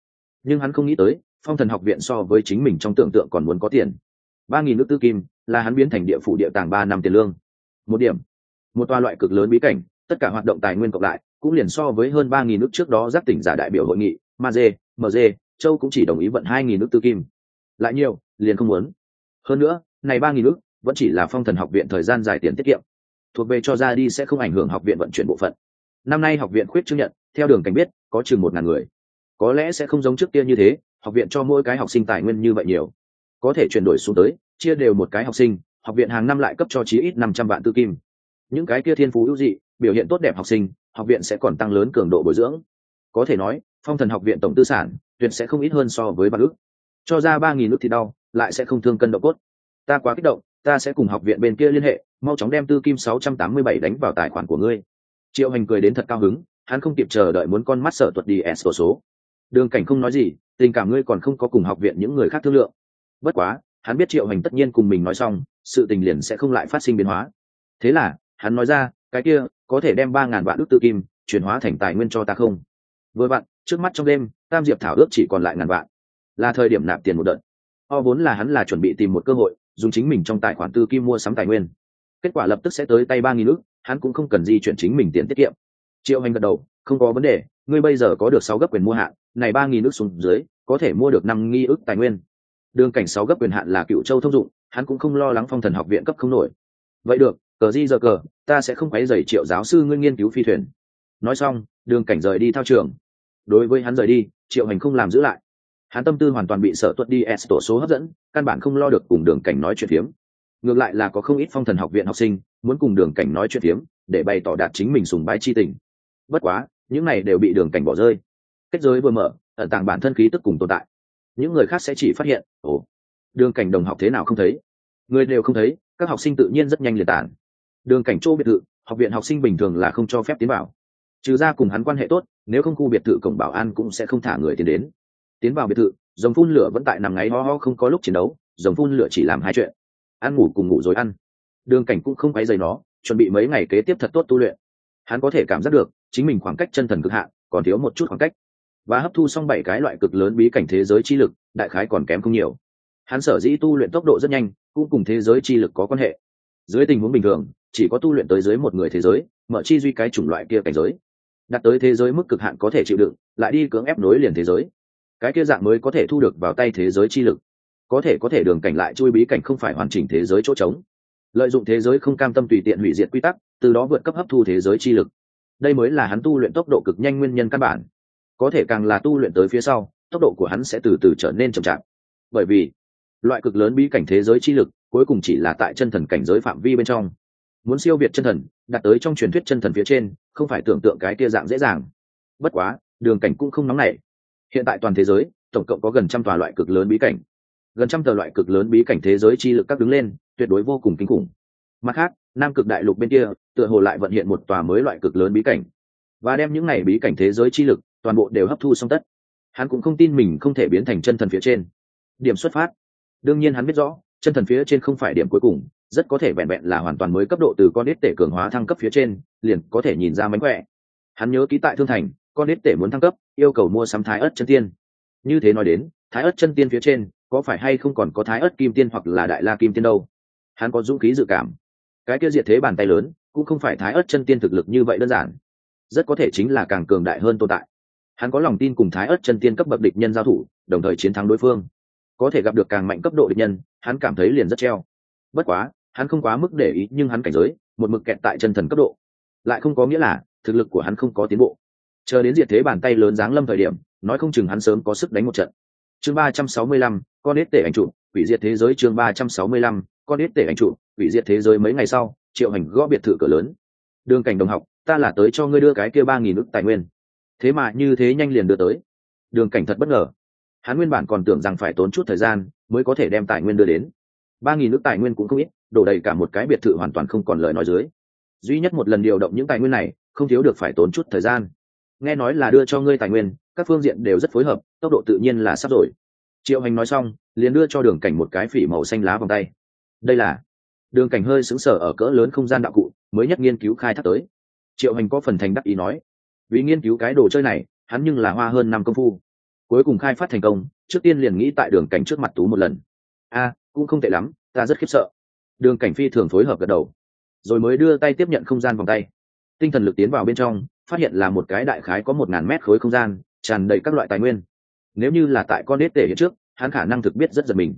Nhưng hắn không nghĩ tới, phong thần học viện so với chính mình trong tưởng tượng còn muốn có tiền. Ba nghìn nước tư kim, là hắn biến thành địa phủ địa tàng ba năm tiền lương. Một điểm, một toa loại cực lớn bí cảnh, tất cả hoạt động tài nguyên cộng lại, cũng liền so với hơn ba nghìn nước trước đó giáp tỉnh giả đại biểu hội nghị, ma dê mg châu cũng chỉ đồng ý vận hai nghìn nước tư kim. Lại nhiều, liền không muốn. Hơn nữa, này ba nghìn nước, vẫn chỉ là phong thần học viện thời gian dài tiền tiết kiệm thuộc về cho ra đi sẽ không ảnh hưởng học viện vận chuyển bộ phận. Năm nay học viện khuyết chứng nhận, theo đường cảnh biết, có chừng một ngàn người. Có lẽ sẽ không giống trước kia như thế, học viện cho mỗi cái học sinh tài nguyên như vậy nhiều. Có thể chuyển đổi xuống tới, chia đều một cái học sinh, học viện hàng năm lại cấp cho chí ít năm trăm vạn tư kim. Những cái kia thiên phú ưu dị, biểu hiện tốt đẹp học sinh, học viện sẽ còn tăng lớn cường độ bồi dưỡng. Có thể nói, phong thần học viện tổng tư sản, tuyệt sẽ không ít hơn so với ba ước. Cho ra ba nghìn nước thì đau, lại sẽ không thương cân độ cốt. Ta quá kích động, ta sẽ cùng học viện bên kia liên hệ mau chóng đem tư kim sáu trăm tám mươi bảy đánh vào tài khoản của ngươi. Triệu hành cười đến thật cao hứng, hắn không kịp chờ đợi muốn con mắt sở tuật đi s số. Đường cảnh không nói gì, tình cảm ngươi còn không có cùng học viện những người khác thương lượng. Bất quá, hắn biết triệu hành tất nhiên cùng mình nói xong, sự tình liền sẽ không lại phát sinh biến hóa. Thế là, hắn nói ra, cái kia, có thể đem ba ngàn vạn ước tự kim chuyển hóa thành tài nguyên cho ta không? Vừa bạn trước mắt trong đêm, tam diệp thảo ước chỉ còn lại ngàn vạn. Là thời điểm nạp tiền một đợt. O vốn là hắn là chuẩn bị tìm một cơ hội, dùng chính mình trong tài khoản tư kim mua sắm tài nguyên kết quả lập tức sẽ tới tay ba nghìn ước hắn cũng không cần di chuyển chính mình tiền tiết kiệm. Triệu hành gật đầu, không có vấn đề, ngươi bây giờ có được sáu gấp quyền mua hạn, này ba nghìn ước xuống dưới, có thể mua được năm nghi ước tài nguyên. Đường cảnh sáu gấp quyền hạn là cựu châu thông dụng, hắn cũng không lo lắng phong thần học viện cấp không nổi. Vậy được, cờ di giờ cờ, ta sẽ không quấy dày triệu giáo sư ngươi nghiên cứu phi thuyền. Nói xong, đường cảnh rời đi thao trường. Đối với hắn rời đi, triệu hành không làm giữ lại. Hắn tâm tư hoàn toàn bị sở tuất đi s tổ số hấp dẫn, căn bản không lo được cùng đường cảnh nói chuyện phiếm ngược lại là có không ít phong thần học viện học sinh muốn cùng đường cảnh nói chuyện tiếng, để bày tỏ đạt chính mình sùng bái chi tình. Bất quá những này đều bị đường cảnh bỏ rơi. Kết giới vừa mở ẩn tàng bản thân khí tức cùng tồn tại. Những người khác sẽ chỉ phát hiện ồ đường cảnh đồng học thế nào không thấy? Người đều không thấy các học sinh tự nhiên rất nhanh liệt tản. Đường cảnh chỗ biệt thự học viện học sinh bình thường là không cho phép tiến vào. Trừ ra cùng hắn quan hệ tốt nếu không khu biệt thự cổng bảo an cũng sẽ không thả người tiến đến. Tiến vào biệt thự dòng phun lửa vẫn tại nằm ngáy ho ho không có lúc chiến đấu dòng phun lửa chỉ làm hai chuyện ăn ngủ cùng ngủ rồi ăn. Đường cảnh cũng không quay dày nó, chuẩn bị mấy ngày kế tiếp thật tốt tu luyện. Hắn có thể cảm giác được, chính mình khoảng cách chân thần cực hạn, còn thiếu một chút khoảng cách. Và hấp thu xong bảy cái loại cực lớn bí cảnh thế giới chi lực, đại khái còn kém không nhiều. Hắn sở dĩ tu luyện tốc độ rất nhanh, cũng cùng thế giới chi lực có quan hệ. Dưới tình huống bình thường, chỉ có tu luyện tới dưới một người thế giới mở chi duy cái chủng loại kia cảnh giới. Đặt tới thế giới mức cực hạn có thể chịu đựng, lại đi cưỡng ép nối liền thế giới. Cái kia dạng mới có thể thu được vào tay thế giới chi lực có thể có thể đường cảnh lại chui bí cảnh không phải hoàn chỉnh thế giới chỗ trống. Lợi dụng thế giới không cam tâm tùy tiện hủy diệt quy tắc, từ đó vượt cấp hấp thu thế giới chi lực. Đây mới là hắn tu luyện tốc độ cực nhanh nguyên nhân căn bản. Có thể càng là tu luyện tới phía sau, tốc độ của hắn sẽ từ từ trở nên chậm chạp. Bởi vì, loại cực lớn bí cảnh thế giới chi lực, cuối cùng chỉ là tại chân thần cảnh giới phạm vi bên trong. Muốn siêu việt chân thần đặt tới trong truyền thuyết chân thần phía trên, không phải tưởng tượng cái kia dạng dễ dàng. Bất quá, đường cảnh cũng không nóng nảy. Hiện tại toàn thế giới, tổng cộng có gần trăm tòa loại cực lớn bí cảnh gần trăm tờ loại cực lớn bí cảnh thế giới chi lực các đứng lên, tuyệt đối vô cùng kinh khủng. Mặt khác, nam cực đại lục bên kia, tựa hồ lại vận hiện một tòa mới loại cực lớn bí cảnh. Và đem những này bí cảnh thế giới chi lực, toàn bộ đều hấp thu xong tất. Hắn cũng không tin mình không thể biến thành chân thần phía trên. Điểm xuất phát. Đương nhiên hắn biết rõ, chân thần phía trên không phải điểm cuối cùng, rất có thể vẹn vẹn là hoàn toàn mới cấp độ từ con đít tể cường hóa thăng cấp phía trên, liền có thể nhìn ra mánh khỏe. Hắn nhớ ký tại thương thành, con đít tể muốn thăng cấp, yêu cầu mua sắm thái ớt chân tiên. Như thế nói đến, thái ớt chân tiên phía trên có phải hay không còn có thái ớt kim tiên hoặc là đại la kim tiên đâu? Hắn có dũng khí dự cảm. Cái kia diệt thế bàn tay lớn, cũng không phải thái ớt chân tiên thực lực như vậy đơn giản. Rất có thể chính là càng cường đại hơn tồn tại. Hắn có lòng tin cùng thái ớt chân tiên cấp bậc địch nhân giao thủ, đồng thời chiến thắng đối phương. Có thể gặp được càng mạnh cấp độ địch nhân, hắn cảm thấy liền rất treo. Bất quá, hắn không quá mức để ý, nhưng hắn cảnh giới, một mực kẹt tại chân thần cấp độ. Lại không có nghĩa là, thực lực của hắn không có tiến bộ. Chờ đến diệt thế bàn tay lớn giáng lâm thời điểm, nói không chừng hắn sớm có sức đánh một trận. Chương ba trăm sáu mươi lăm con ít tể ảnh trụ hủy diệt thế giới chương ba trăm sáu mươi lăm, con ít tể ảnh trụ hủy diệt thế giới mấy ngày sau, triệu hành gõ biệt thự cửa lớn. Đường cảnh đồng học, ta là tới cho ngươi đưa cái kia ba nghìn ức tài nguyên. Thế mà như thế nhanh liền đưa tới. Đường cảnh thật bất ngờ. Hắn nguyên bản còn tưởng rằng phải tốn chút thời gian mới có thể đem tài nguyên đưa đến. ba nghìn ức tài nguyên cũng không ít, đổ đầy cả một cái biệt thự hoàn toàn không còn lời nói dưới. Duy nhất một lần điều động những tài nguyên này, không thiếu được phải tốn chút thời gian. Nghe nói là đưa cho ngươi tài nguyên, các phương diện đều rất phối hợp, tốc độ tự nhiên là sắp rồi triệu hành nói xong, liền đưa cho đường cảnh một cái phỉ màu xanh lá vòng tay. Đây là, đường cảnh hơi xứng sở ở cỡ lớn không gian đạo cụ, mới nhất nghiên cứu khai thác tới. Triệu hành có phần thành đắc ý nói, vì nghiên cứu cái đồ chơi này, hắn nhưng là hoa hơn năm công phu. Cuối cùng khai phát thành công, trước tiên liền nghĩ tại đường cảnh trước mặt tú một lần. A, cũng không tệ lắm, ta rất khiếp sợ. Đường cảnh phi thường phối hợp gật đầu. Rồi mới đưa tay tiếp nhận không gian vòng tay. Tinh thần lực tiến vào bên trong, phát hiện là một cái đại khái có một ngàn mét khối không gian, tràn đầy các loại tài nguyên nếu như là tại con đết tể hiện trước, hắn khả năng thực biết rất giật mình.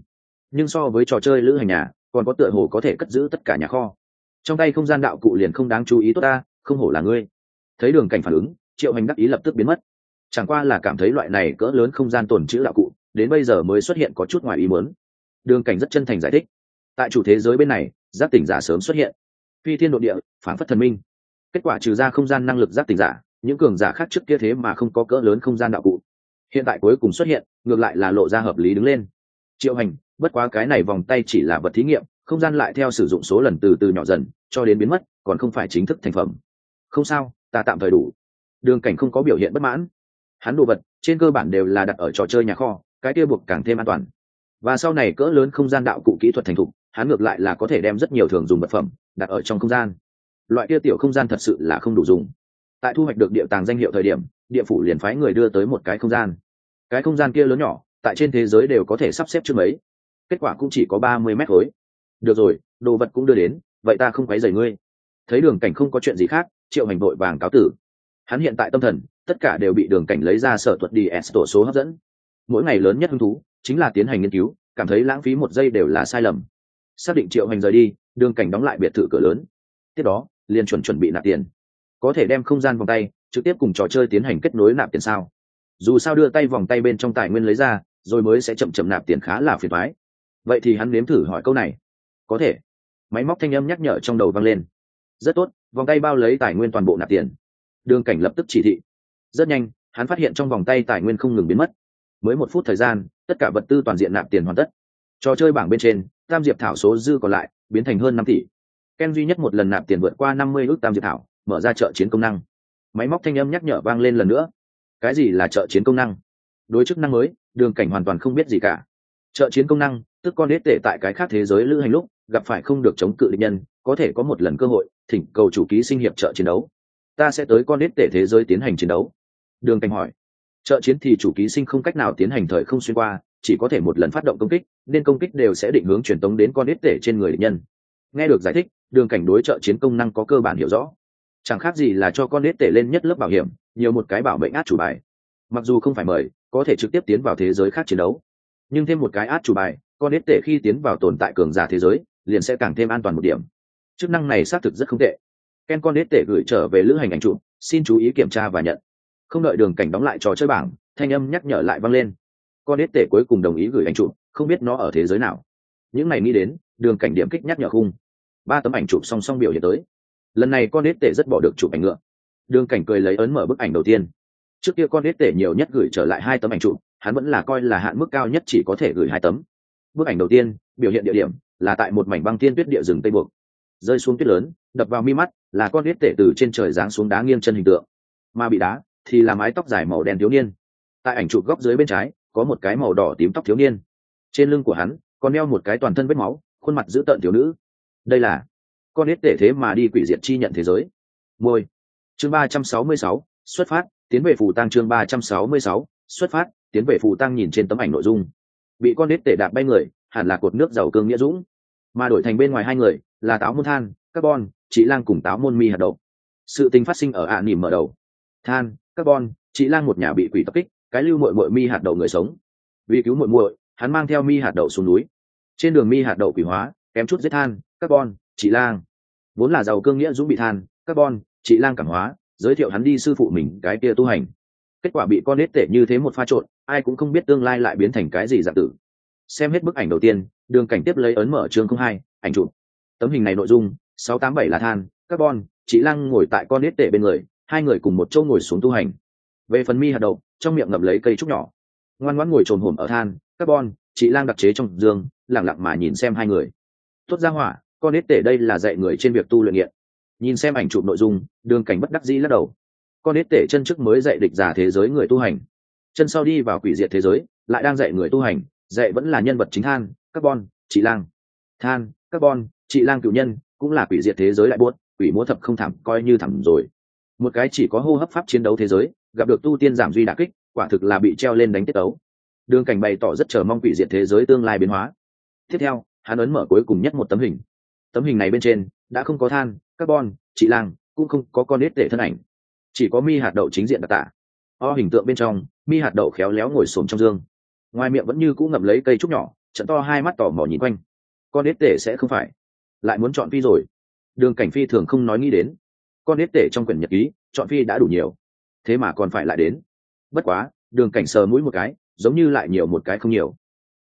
Nhưng so với trò chơi lữ hành nhà, còn có tựa hồ có thể cất giữ tất cả nhà kho. Trong tay không gian đạo cụ liền không đáng chú ý tốt ta, không hổ là ngươi. Thấy đường cảnh phản ứng, triệu hành đắc ý lập tức biến mất. Chẳng qua là cảm thấy loại này cỡ lớn không gian tồn chữ đạo cụ, đến bây giờ mới xuất hiện có chút ngoài ý muốn. Đường cảnh rất chân thành giải thích. Tại chủ thế giới bên này giác tỉnh giả sớm xuất hiện. Phi thiên nội địa, phản phất thần minh. Kết quả trừ ra không gian năng lực giác tỉnh giả, những cường giả khác trước kia thế mà không có cỡ lớn không gian đạo cụ hiện tại cuối cùng xuất hiện, ngược lại là lộ ra hợp lý đứng lên. Triệu hành, bất quá cái này vòng tay chỉ là vật thí nghiệm, không gian lại theo sử dụng số lần từ từ nhỏ dần, cho đến biến mất, còn không phải chính thức thành phẩm. Không sao, ta tạm thời đủ. Đường cảnh không có biểu hiện bất mãn. Hắn đồ vật, trên cơ bản đều là đặt ở trò chơi nhà kho, cái kia buộc càng thêm an toàn. Và sau này cỡ lớn không gian đạo cụ kỹ thuật thành thục, hắn ngược lại là có thể đem rất nhiều thường dùng vật phẩm đặt ở trong không gian. Loại kia tiểu không gian thật sự là không đủ dùng. Tại thu hoạch được địa tàng danh hiệu thời điểm, địa phủ liền phái người đưa tới một cái không gian cái không gian kia lớn nhỏ, tại trên thế giới đều có thể sắp xếp chưa mấy. Kết quả cũng chỉ có ba mươi mét khối. Được rồi, đồ vật cũng đưa đến, vậy ta không quấy rầy ngươi. Thấy đường cảnh không có chuyện gì khác, triệu hành vội vàng cáo tử. Hắn hiện tại tâm thần, tất cả đều bị đường cảnh lấy ra sở thuật đi s tổ số hấp dẫn. Mỗi ngày lớn nhất hứng thú, chính là tiến hành nghiên cứu, cảm thấy lãng phí một giây đều là sai lầm. Xác định triệu hành rời đi, đường cảnh đóng lại biệt thự cửa lớn. Tiếp đó, liền chuẩn chuẩn bị nạp tiền. Có thể đem không gian vòng tay, trực tiếp cùng trò chơi tiến hành kết nối nạp tiền sao? Dù sao đưa tay vòng tay bên trong tài nguyên lấy ra, rồi mới sẽ chậm chậm nạp tiền khá là phiền thoái vậy thì hắn nếm thử hỏi câu này. Có thể. Máy móc thanh âm nhắc nhở trong đầu vang lên. Rất tốt, vòng tay bao lấy tài nguyên toàn bộ nạp tiền. Đường cảnh lập tức chỉ thị. Rất nhanh, hắn phát hiện trong vòng tay tài nguyên không ngừng biến mất. Mới một phút thời gian, tất cả vật tư toàn diện nạp tiền hoàn tất. Trò chơi bảng bên trên, tam diệp thảo số dư còn lại biến thành hơn năm tỷ. Ken duy nhất một lần nạp tiền vượt qua năm mươi ước tam diệp thảo, mở ra chợ chiến công năng. Máy móc thanh âm nhắc nhở vang lên lần nữa cái gì là trợ chiến công năng? Đối chức năng mới, đường cảnh hoàn toàn không biết gì cả. Trợ chiến công năng, tức con đế tệ tại cái khác thế giới lữ hành lúc, gặp phải không được chống cự địch nhân, có thể có một lần cơ hội, thỉnh cầu chủ ký sinh hiệp trợ chiến đấu. Ta sẽ tới con đế tệ thế giới tiến hành chiến đấu. Đường cảnh hỏi. Trợ chiến thì chủ ký sinh không cách nào tiến hành thời không xuyên qua, chỉ có thể một lần phát động công kích, nên công kích đều sẽ định hướng truyền tống đến con đế tể trên người địch nhân. Nghe được giải thích, đường cảnh đối trợ chiến công năng có cơ bản hiểu rõ chẳng khác gì là cho con nết tể lên nhất lớp bảo hiểm, nhiều một cái bảo mệnh át chủ bài. Mặc dù không phải mời, có thể trực tiếp tiến vào thế giới khác chiến đấu. Nhưng thêm một cái át chủ bài, con nết tể khi tiến vào tồn tại cường giả thế giới, liền sẽ càng thêm an toàn một điểm. Chức năng này xác thực rất không tệ. Ken con nết tể gửi trở về lữ hành ảnh chụp, xin chú ý kiểm tra và nhận. Không đợi đường cảnh đóng lại trò chơi bảng, thanh âm nhắc nhở lại vang lên. Con nết tể cuối cùng đồng ý gửi ảnh chụp, không biết nó ở thế giới nào. Những ngày nghĩ đến, đường cảnh điểm kích nhắc nhở khung. Ba tấm ảnh chụp song song biểu hiện tới lần này con nết tể rất bỏ được chụp ảnh ngựa. Đường cảnh cười lấy ấn mở bức ảnh đầu tiên. Trước kia con nết tể nhiều nhất gửi trở lại hai tấm ảnh chụp, hắn vẫn là coi là hạn mức cao nhất chỉ có thể gửi hai tấm. Bức ảnh đầu tiên, biểu hiện địa điểm là tại một mảnh băng tiên tuyết địa rừng tây buộc. Rơi xuống tuyết lớn, đập vào mi mắt, là con nết tể từ trên trời giáng xuống đá nghiêng chân hình tượng. Mà bị đá thì là mái tóc dài màu đen thiếu niên. Tại ảnh chụp góc dưới bên trái, có một cái màu đỏ tím tóc thiếu niên. Trên lưng của hắn, còn đeo một cái toàn thân vết máu, khuôn mặt dữ tợn thiếu nữ. Đây là con ít để thế mà đi quỷ diệt chi nhận thế giới. Môi. Chương ba trăm sáu mươi sáu, xuất phát, tiến về phù tăng chương ba trăm sáu mươi sáu, xuất phát, tiến về phù tăng nhìn trên tấm ảnh nội dung. Bị con ít tể đạp bay người, hẳn là cột nước giàu cương nghĩa dũng. Mà đổi thành bên ngoài hai người, là táo môn than carbon chị lang cùng táo môn mi hạt đậu. Sự tình phát sinh ở ạ à nỉm mở đầu. Than carbon chị lang một nhà bị quỷ tập kích, cái lưu mội mội mi hạt đậu người sống. Vì cứu mội muội, hắn mang theo mi hạt đậu xuống núi. Trên đường mi hạt đậu quỷ hóa, kém chút giết than carbon chị lang. Vốn là giàu cương nghĩa dũng bị than, carbon, chị lang cảm hóa, giới thiệu hắn đi sư phụ mình cái kia tu hành. Kết quả bị con nết tệ như thế một pha trộn, ai cũng không biết tương lai lại biến thành cái gì dạng tử. Xem hết bức ảnh đầu tiên, đường cảnh tiếp lấy ấn mở chương không hai, ảnh chụp. Tấm hình này nội dung, sáu tám bảy là than, carbon, chị lăng ngồi tại con nết tệ bên người, hai người cùng một chỗ ngồi xuống tu hành. Về phần mi hạt đậu, trong miệng ngậm lấy cây trúc nhỏ. Ngoan ngoãn ngồi trồn hổm ở than, carbon, chị lang đặc chế trong giường lẳng lặng mà nhìn xem hai người. Tốt ra hỏa con nết tể đây là dạy người trên việc tu luyện nghiện. Nhìn xem ảnh chụp nội dung, đường cảnh bất đắc dĩ lắc đầu. Con nết tể chân trước mới dạy địch giả thế giới người tu hành. Chân sau đi vào quỷ diệt thế giới, lại đang dạy người tu hành, dạy vẫn là nhân vật chính than, carbon chị lang. Than, carbon chị lang cựu nhân, cũng là quỷ diệt thế giới lại buốt, quỷ múa thập không thảm, coi như thảm rồi. Một cái chỉ có hô hấp pháp chiến đấu thế giới, gặp được tu tiên giảm duy đà kích, quả thực là bị treo lên đánh tiết ấu đường cảnh bày tỏ rất chờ mong quỷ diệt thế giới tương lai biến hóa. Tiếp theo, hắn ấn mở cuối cùng nhất một tấm hình tấm hình này bên trên đã không có than, carbon chị lang cũng không có con nết để thân ảnh. Chỉ có mi hạt đậu chính diện đặc tả. O hình tượng bên trong, mi hạt đậu khéo léo ngồi xổm trong dương. Ngoài miệng vẫn như cũng ngậm lấy cây trúc nhỏ, trận to hai mắt tỏ mỏ nhìn quanh. Con nết tể sẽ không phải. Lại muốn chọn phi rồi. Đường cảnh phi thường không nói nghĩ đến. Con nết tể trong quyển nhật ký, chọn phi đã đủ nhiều. Thế mà còn phải lại đến. Bất quá, đường cảnh sờ mũi một cái, giống như lại nhiều một cái không nhiều.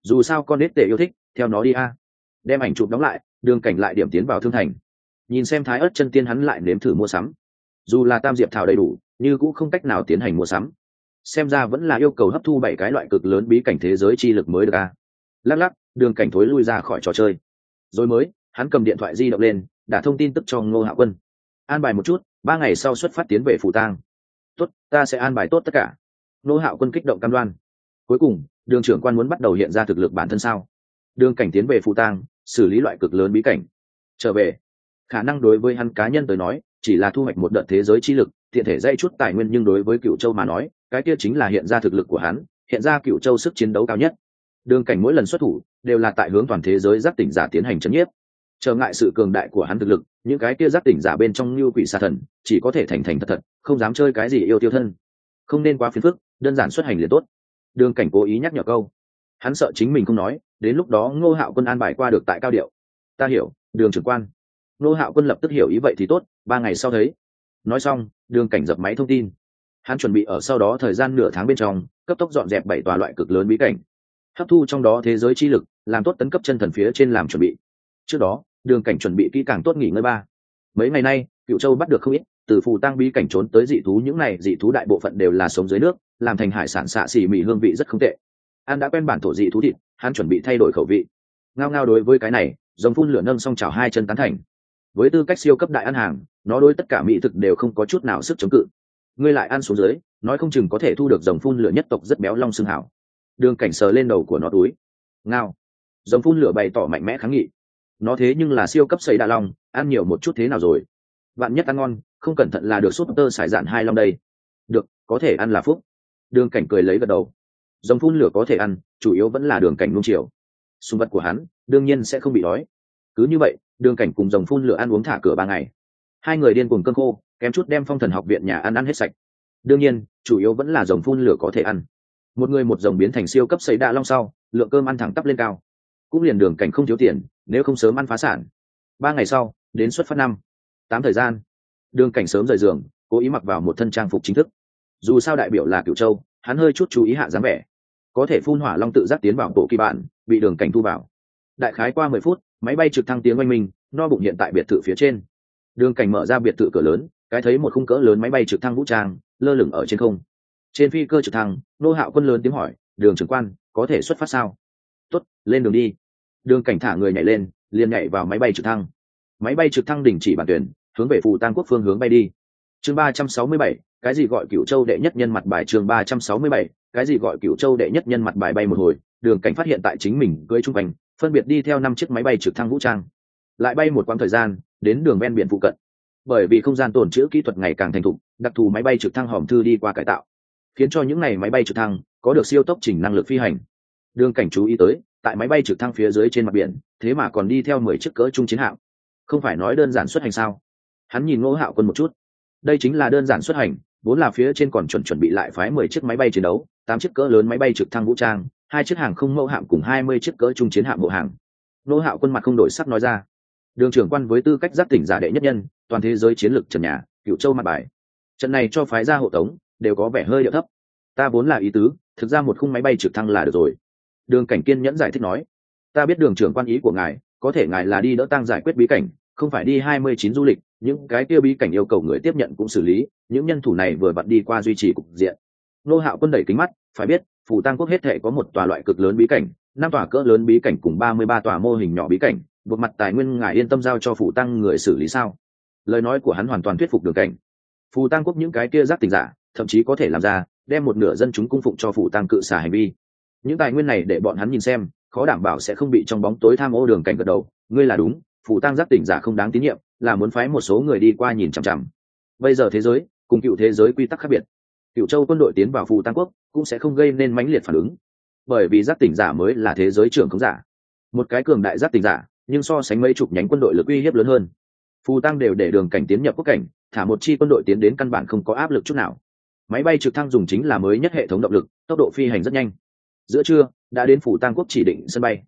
Dù sao con nết tể yêu thích, theo nó đi a. Đem ảnh chụp đóng lại đường cảnh lại điểm tiến vào thương thành. Nhìn xem thái ớt chân tiên hắn lại nếm thử mua sắm. Dù là tam diệp thảo đầy đủ nhưng cũng không cách nào tiến hành mua sắm. Xem ra vẫn là yêu cầu hấp thu bảy cái loại cực lớn bí cảnh thế giới chi lực mới được a. Lắc lắc, đường cảnh thối lui ra khỏi trò chơi. Rồi mới, hắn cầm điện thoại di động lên đã thông tin tức cho ngô hạ quân. An bài một chút, ba ngày sau xuất phát tiến về phủ tang. Tốt, ta sẽ an bài tốt tất cả. Ngô hạ quân kích động cam đoan. Cuối cùng, đường trưởng quan muốn bắt đầu hiện ra thực lực bản thân sao? Đường cảnh tiến về phủ tang xử lý loại cực lớn bí cảnh. Trở về. Khả năng đối với hắn cá nhân tới nói, chỉ là thu hoạch một đợt thế giới chi lực thiện thể dây chút tài nguyên nhưng đối với cựu châu mà nói, cái kia chính là hiện ra thực lực của hắn, hiện ra cựu châu sức chiến đấu cao nhất. Đường cảnh mỗi lần xuất thủ, đều là tại hướng toàn thế giới giác tỉnh giả tiến hành chấn nhiếp. Trở ngại sự cường đại của hắn thực lực, những cái kia giác tỉnh giả bên trong như quỷ xà thần, chỉ có thể thành thành thật thật, không dám chơi cái gì yêu tiêu thân. Không nên quá phiền phức, đơn giản xuất hành liền tốt. Đường cảnh cố ý nhắc nhở câu hắn sợ chính mình không nói, đến lúc đó ngô hạo quân an bài qua được tại cao điệu. Ta hiểu, đường trưởng quan. Ngô hạo quân lập tức hiểu ý vậy thì tốt, ba ngày sau thấy. Nói xong, đường cảnh dập máy thông tin. Hắn chuẩn bị ở sau đó thời gian nửa tháng bên trong, cấp tốc dọn dẹp bảy tòa loại cực lớn bí cảnh. Hấp thu trong đó thế giới chi lực, làm tốt tấn cấp chân thần phía trên làm chuẩn bị. Trước đó, đường cảnh chuẩn bị kỹ càng tốt nghỉ ngơi ba. Mấy ngày nay cựu châu bắt được không ít, từ phù tăng bí cảnh trốn tới dị thú, những này dị thú đại bộ phận đều là sống dưới nước, làm thành hải sản xạ xỉ mị hương vị rất không tệ an đã quen bản thổ dị thú thịt, hắn chuẩn bị thay đổi khẩu vị. Ngao ngao đối với cái này, giống phun lửa nâng xong chảo hai chân tán thành. Với tư cách siêu cấp đại ăn hàng, nó đối tất cả mỹ thực đều không có chút nào sức chống cự. Ngươi lại ăn xuống dưới, nói không chừng có thể thu được dòng phun lửa nhất tộc rất béo long xương hảo. Đường cảnh sờ lên đầu của nó túi. Ngao. Dòng phun lửa bày tỏ mạnh mẽ kháng nghị. Nó thế nhưng là siêu cấp xây đa long, ăn nhiều một chút thế nào rồi? Bạn nhất ăn ngon, không cẩn thận là được súp tơ xài dạn hai long đây. Được, có thể ăn là phúc. Đường cảnh cười lấy gật đầu dòng phun lửa có thể ăn, chủ yếu vẫn là đường cảnh nung chiều. Sùng vật của hắn, đương nhiên sẽ không bị đói. Cứ như vậy, đường cảnh cùng dòng phun lửa ăn uống thả cửa ba ngày. Hai người điên cùng cơm khô, kém chút đem phong thần học viện nhà ăn ăn hết sạch. Đương nhiên, chủ yếu vẫn là dòng phun lửa có thể ăn. Một người một dòng biến thành siêu cấp xấy đạ long sau, lượng cơm ăn thẳng tắp lên cao. Cũng liền đường cảnh không thiếu tiền, nếu không sớm ăn phá sản. Ba ngày sau, đến xuất phát năm. Tám thời gian. Đường cảnh sớm rời giường, cố ý mặc vào một thân trang phục chính thức. Dù sao đại biểu là cựu châu, hắn hơi chút chú ý hạ dáng vẻ có thể phun hỏa long tự giác tiến vào bộ kỳ bạn bị đường cảnh thu vào. Đại khái qua mười phút, máy bay trực thăng tiếng oanh minh, no bụng hiện tại biệt thự phía trên. Đường cảnh mở ra biệt thự cửa lớn, cái thấy một khung cỡ lớn máy bay trực thăng vũ trang, lơ lửng ở trên không. Trên phi cơ trực thăng, nô hạo quân lớn tiếng hỏi, đường trưởng quan, có thể xuất phát sao? Tuất lên đường đi. Đường cảnh thả người nhảy lên, liền nhảy vào máy bay trực thăng. Máy bay trực thăng đình chỉ bản tuyển, hướng về phù tăng quốc phương hướng bay đi. Chương ba trăm sáu mươi bảy, cái gì gọi cựu châu đệ nhất nhân mặt bài chương ba trăm sáu mươi bảy cái gì gọi cựu châu đệ nhất nhân mặt bài bay một hồi, đường cảnh phát hiện tại chính mình cưới trung quanh, phân biệt đi theo năm chiếc máy bay trực thăng vũ trang. Lại bay một quãng thời gian, đến đường ven biển phụ cận. Bởi vì không gian tồn chữ kỹ thuật ngày càng thành thục, đặc thù máy bay trực thăng hòm thư đi qua cải tạo, khiến cho những ngày máy bay trực thăng có được siêu tốc chỉnh năng lực phi hành. Đường cảnh chú ý tới, tại máy bay trực thăng phía dưới trên mặt biển, thế mà còn đi theo mười chiếc cỡ trung chiến hạm. Không phải nói đơn giản xuất hành sao? Hắn nhìn ngô hạo quân một chút. Đây chính là đơn giản xuất hành vốn là phía trên còn chuẩn chuẩn bị lại phái mười chiếc máy bay chiến đấu, tám chiếc cỡ lớn máy bay trực thăng vũ trang, hai chiếc hàng không mẫu hạm cùng hai mươi chiếc cỡ trung chiến hạm bộ hàng. Nô hạo quân mặt không đổi sắc nói ra. Đường trưởng quan với tư cách giác tỉnh giả đệ nhất nhân, toàn thế giới chiến lược trần nhà cựu châu mặt bài. Trận này cho phái ra hộ tống, đều có vẻ hơi điệu thấp. Ta vốn là ý tứ, thực ra một khung máy bay trực thăng là được rồi. Đường cảnh kiên nhẫn giải thích nói. Ta biết đường trưởng quan ý của ngài, có thể ngài là đi đỡ tăng giải quyết bí cảnh không phải đi hai mươi chín du lịch, những cái kia bí cảnh yêu cầu người tiếp nhận cũng xử lý, những nhân thủ này vừa vặn đi qua duy trì cục diện. Nô hạo quân đẩy kính mắt, phải biết, phủ tăng quốc hết thể có một tòa loại cực lớn bí cảnh, năm tòa cỡ lớn bí cảnh cùng ba mươi ba tòa mô hình nhỏ bí cảnh, buộc mặt tài nguyên ngài yên tâm giao cho phủ tăng người xử lý sao? Lời nói của hắn hoàn toàn thuyết phục đường cảnh. Phù tăng quốc những cái kia giác tình giả, thậm chí có thể làm ra, đem một nửa dân chúng cung phụng cho phủ tăng cự xả hành vi. Những tài nguyên này để bọn hắn nhìn xem, khó đảm bảo sẽ không bị trong bóng tối tham ô đường cảnh gật đầu, ngươi là đúng phủ tăng giác tỉnh giả không đáng tín nhiệm, là muốn phái một số người đi qua nhìn chằm chằm. Bây giờ thế giới, cùng cựu thế giới quy tắc khác biệt. Cựu châu quân đội tiến vào phù tăng quốc, cũng sẽ không gây nên mãnh liệt phản ứng. Bởi vì giác tỉnh giả mới là thế giới trưởng khống giả. Một cái cường đại giác tỉnh giả, nhưng so sánh mấy chục nhánh quân đội lực uy hiếp lớn hơn. Phù tăng đều để đường cảnh tiến nhập quốc cảnh, thả một chi quân đội tiến đến căn bản không có áp lực chút nào. Máy bay trực thăng dùng chính là mới nhất hệ thống động lực, tốc độ phi hành rất nhanh. Giữa trưa, đã đến phủ tăng quốc chỉ định sân bay.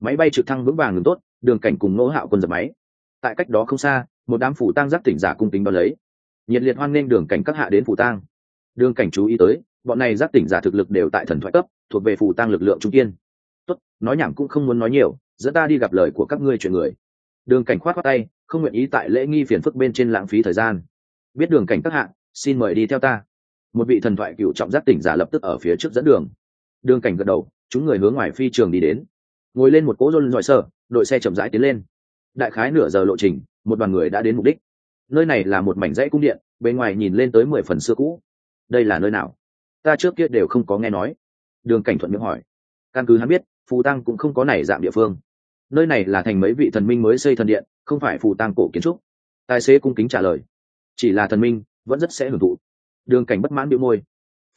Máy bay trực thăng vững vàng ngừng tốt đường cảnh cùng nỗ hạo quân dập máy. Tại cách đó không xa, một đám phủ tang giáp tỉnh giả cung tính đo lấy. Nhiệt liệt hoan nghênh đường cảnh các hạ đến phủ tang. đường cảnh chú ý tới, bọn này giáp tỉnh giả thực lực đều tại thần thoại cấp, thuộc về phủ tang lực lượng trung kiên. Tốt, nói nhảm cũng không muốn nói nhiều, dẫn ta đi gặp lời của các ngươi chuyện người. Đường cảnh khoát khoát tay, không nguyện ý tại lễ nghi phiền phức bên trên lãng phí thời gian. Biết đường cảnh các hạ, xin mời đi theo ta. Một vị thần thoại cựu trọng giáp tỉnh giả lập tức ở phía trước dẫn đường. Đường cảnh gật đầu, chúng người hướng ngoài phi trường đi đến ngồi lên một cỗ rôn dọi sơ, đội xe chậm rãi tiến lên. Đại khái nửa giờ lộ trình, một đoàn người đã đến mục đích. Nơi này là một mảnh dãy cung điện, bên ngoài nhìn lên tới mười phần xưa cũ. Đây là nơi nào? Ta trước kia đều không có nghe nói. Đường cảnh thuận miệng hỏi. Căn cứ hắn biết, phù tăng cũng không có này dạng địa phương. Nơi này là thành mấy vị thần minh mới xây thần điện, không phải phù tăng cổ kiến trúc. Tài xế cung kính trả lời. Chỉ là thần minh, vẫn rất sẽ hưởng thụ. Đường cảnh bất mãn biểu môi.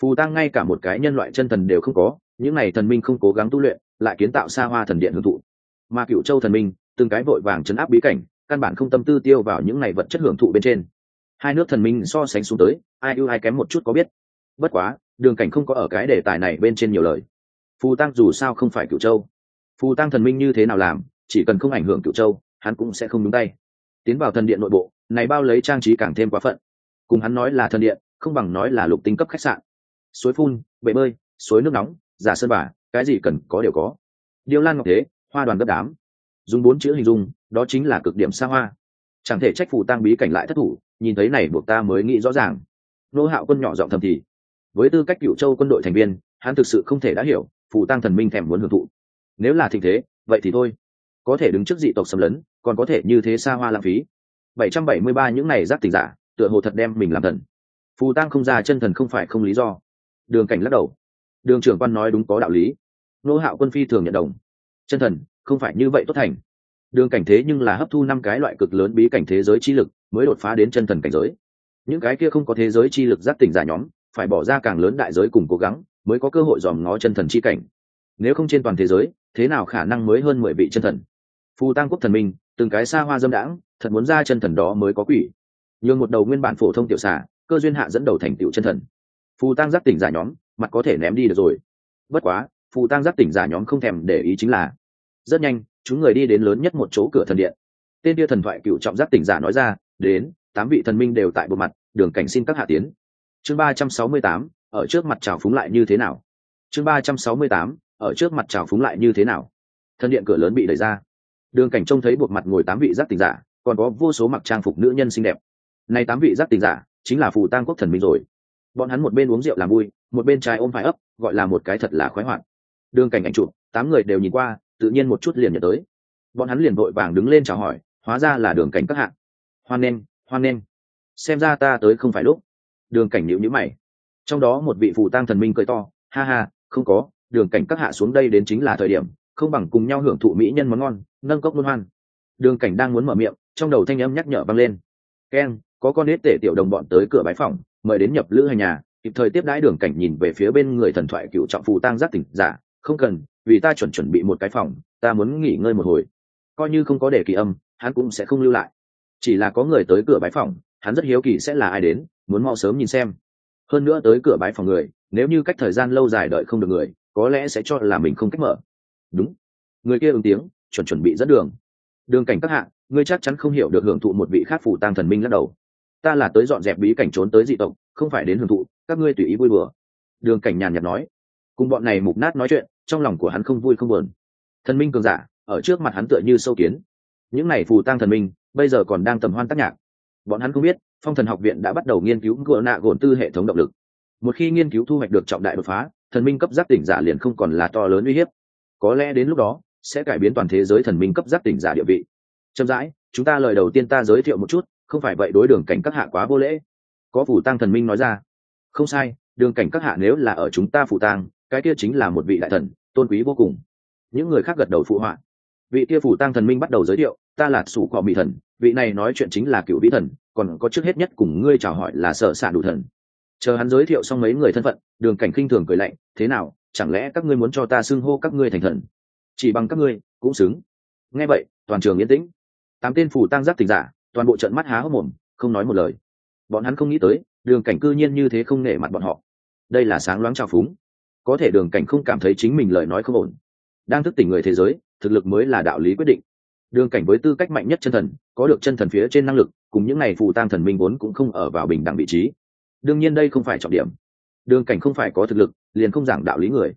Phù tăng ngay cả một cái nhân loại chân thần đều không có, những n à y thần minh không cố gắng tu luyện lại kiến tạo xa hoa thần điện hưởng thụ. Mà cựu châu thần minh, từng cái vội vàng chấn áp bí cảnh, căn bản không tâm tư tiêu vào những ngày vật chất hưởng thụ bên trên. Hai nước thần minh so sánh xuống tới, ai ưu ai kém một chút có biết. Bất quá, đường cảnh không có ở cái đề tài này bên trên nhiều lời. Phù tăng dù sao không phải cựu châu. Phù tăng thần minh như thế nào làm, chỉ cần không ảnh hưởng cựu châu, hắn cũng sẽ không đúng tay. Tiến vào thần điện nội bộ, này bao lấy trang trí càng thêm quá phận. Cùng hắn nói là thần điện, không bằng nói là lục tinh cấp khách sạn. Suối phun, bể bơi, suối nước nóng, giả sơn bà cái gì cần có đều có. Điêu lan ngọc thế, hoa đoàn gấp đám. Dùng bốn chữ hình dung, đó chính là cực điểm xa hoa. Chẳng thể trách phù tăng bí cảnh lại thất thủ, nhìn thấy này buộc ta mới nghĩ rõ ràng. Nô hạo quân nhỏ giọng thầm thì, với tư cách cựu châu quân đội thành viên, hắn thực sự không thể đã hiểu, phù tăng thần minh thèm muốn hưởng thụ. Nếu là thịnh thế, vậy thì thôi. Có thể đứng trước dị tộc xâm lấn, còn có thể như thế xa hoa lãng phí. Bảy trăm bảy mươi ba những này giáp tình giả, tựa hồ thật đem mình làm thần. Phù tăng không ra chân thần không phải không lý do. Đường cảnh lắc đầu. Đường trưởng quan nói đúng có đạo lý nô hạo quân phi thường nhận đồng. Chân thần, không phải như vậy tốt thành. Đường cảnh thế nhưng là hấp thu năm cái loại cực lớn bí cảnh thế giới chi lực, mới đột phá đến chân thần cảnh giới. Những cái kia không có thế giới chi lực giác tỉnh giả nhóm, phải bỏ ra càng lớn đại giới cùng cố gắng, mới có cơ hội dòm ngó chân thần chi cảnh. Nếu không trên toàn thế giới, thế nào khả năng mới hơn mười vị chân thần? Phù tăng quốc thần minh, từng cái xa hoa dâm đãng, thật muốn ra chân thần đó mới có quỷ. Nhường một đầu nguyên bản phổ thông tiểu xà, cơ duyên hạ dẫn đầu thành tiểu chân thần. Phù tăng giác tỉnh giả nhóm, mặt có thể ném đi được rồi. Bất quá phù tăng giác tỉnh giả nhóm không thèm để ý chính là, rất nhanh, chúng người đi đến lớn nhất một chỗ cửa thần điện. Tên kia thần thoại cựu trọng giác tỉnh giả nói ra, đến, tám vị thần minh đều tại bộ mặt, đường cảnh xin các hạ tiến. Chương ba trăm sáu mươi tám, ở trước mặt trào phúng lại như thế nào? Chương ba trăm sáu mươi tám, ở trước mặt trào phúng lại như thế nào? Thần điện cửa lớn bị đẩy ra. Đường cảnh trông thấy buộc mặt ngồi tám vị giác tỉnh giả, còn có vô số mặc trang phục nữ nhân xinh đẹp. Này tám vị giác tỉnh giả, chính là phù tang quốc thần minh rồi. Bọn hắn một bên uống rượu làm vui, một bên trái ôm phải ấp, gọi là một cái thật là khoái hoạt đường cảnh ảnh chụp, tám người đều nhìn qua, tự nhiên một chút liền nhận tới. Bọn hắn liền vội vàng đứng lên chào hỏi, hóa ra là đường cảnh các hạng hoan nghênh hoan nghênh. Xem ra ta tới không phải lúc. Đường cảnh nhịu nhữ mày. Trong đó một vị phù tang thần minh cười to, ha ha, không có, đường cảnh các hạ xuống đây đến chính là thời điểm, không bằng cùng nhau hưởng thụ mỹ nhân món ngon, nâng cốc luân hoan. Đường cảnh đang muốn mở miệng, trong đầu thanh âm nhắc nhở vang lên. Keng có con nết tể tiểu đồng bọn tới cửa bái phòng, mời đến nhập lữ hành nhà, kịp thời tiếp đãi đường cảnh nhìn về phía bên người thần thoại cựu trọng phù tang giác tỉnh giả không cần, vì ta chuẩn chuẩn bị một cái phòng, ta muốn nghỉ ngơi một hồi. Coi như không có để kỳ âm, hắn cũng sẽ không lưu lại. Chỉ là có người tới cửa bái phòng, hắn rất hiếu kỳ sẽ là ai đến, muốn mau sớm nhìn xem. Hơn nữa tới cửa bái phòng người, nếu như cách thời gian lâu dài đợi không được người, có lẽ sẽ cho là mình không cách mở. Đúng. Người kia ứng tiếng, chuẩn chuẩn bị dẫn đường. Đường cảnh các hạ, ngươi chắc chắn không hiểu được hưởng thụ một vị khác phủ tăng thần minh lắc đầu. Ta là tới dọn dẹp bí cảnh trốn tới dị tộc, không phải đến hưởng thụ, các ngươi tùy ý vui bừa đường cảnh nhàn nhạt nói. Cùng bọn này mục nát nói chuyện trong lòng của hắn không vui không buồn. Thần minh cường giả, ở trước mặt hắn tựa như sâu kiến. Những này phù tăng thần minh, bây giờ còn đang tầm hoan tác nhạc. Bọn hắn không biết, phong thần học viện đã bắt đầu nghiên cứu gỡ nạ gồn tư hệ thống động lực. Một khi nghiên cứu thu hoạch được trọng đại đột phá, thần minh cấp giác tỉnh giả liền không còn là to lớn uy hiếp. Có lẽ đến lúc đó, sẽ cải biến toàn thế giới thần minh cấp giác tỉnh giả địa vị. Chậm rãi, chúng ta lời đầu tiên ta giới thiệu một chút, không phải vậy đối đường cảnh các hạ quá vô lễ. Có phủ tăng thần minh nói ra. Không sai, đường cảnh các hạ nếu là ở chúng ta phủ tăng cái kia chính là một vị đại thần, tôn quý vô cùng. Những người khác gật đầu phụ họa. Vị kia phủ tăng thần minh bắt đầu giới thiệu, ta là sủ cọ mỹ thần, vị này nói chuyện chính là cựu vĩ thần, còn có trước hết nhất cùng ngươi chào hỏi là sợ xạ đủ thần. Chờ hắn giới thiệu xong mấy người thân phận, đường cảnh khinh thường cười lạnh, thế nào, chẳng lẽ các ngươi muốn cho ta xưng hô các ngươi thành thần? Chỉ bằng các ngươi, cũng xứng. Nghe vậy, toàn trường yên tĩnh. Tám tên phủ tăng giác tình giả, toàn bộ trận mắt há hốc mồm, không nói một lời. Bọn hắn không nghĩ tới, đường cảnh cư nhiên như thế không nể mặt bọn họ. Đây là sáng loáng trào phúng có thể đường cảnh không cảm thấy chính mình lời nói không ổn. Đang thức tỉnh người thế giới, thực lực mới là đạo lý quyết định. Đường cảnh với tư cách mạnh nhất chân thần, có được chân thần phía trên năng lực, cùng những n à y phù tăng thần minh vốn cũng không ở vào bình đẳng vị trí. Đương nhiên đây không phải trọng điểm. Đường cảnh không phải có thực lực, liền không giảng đạo lý người.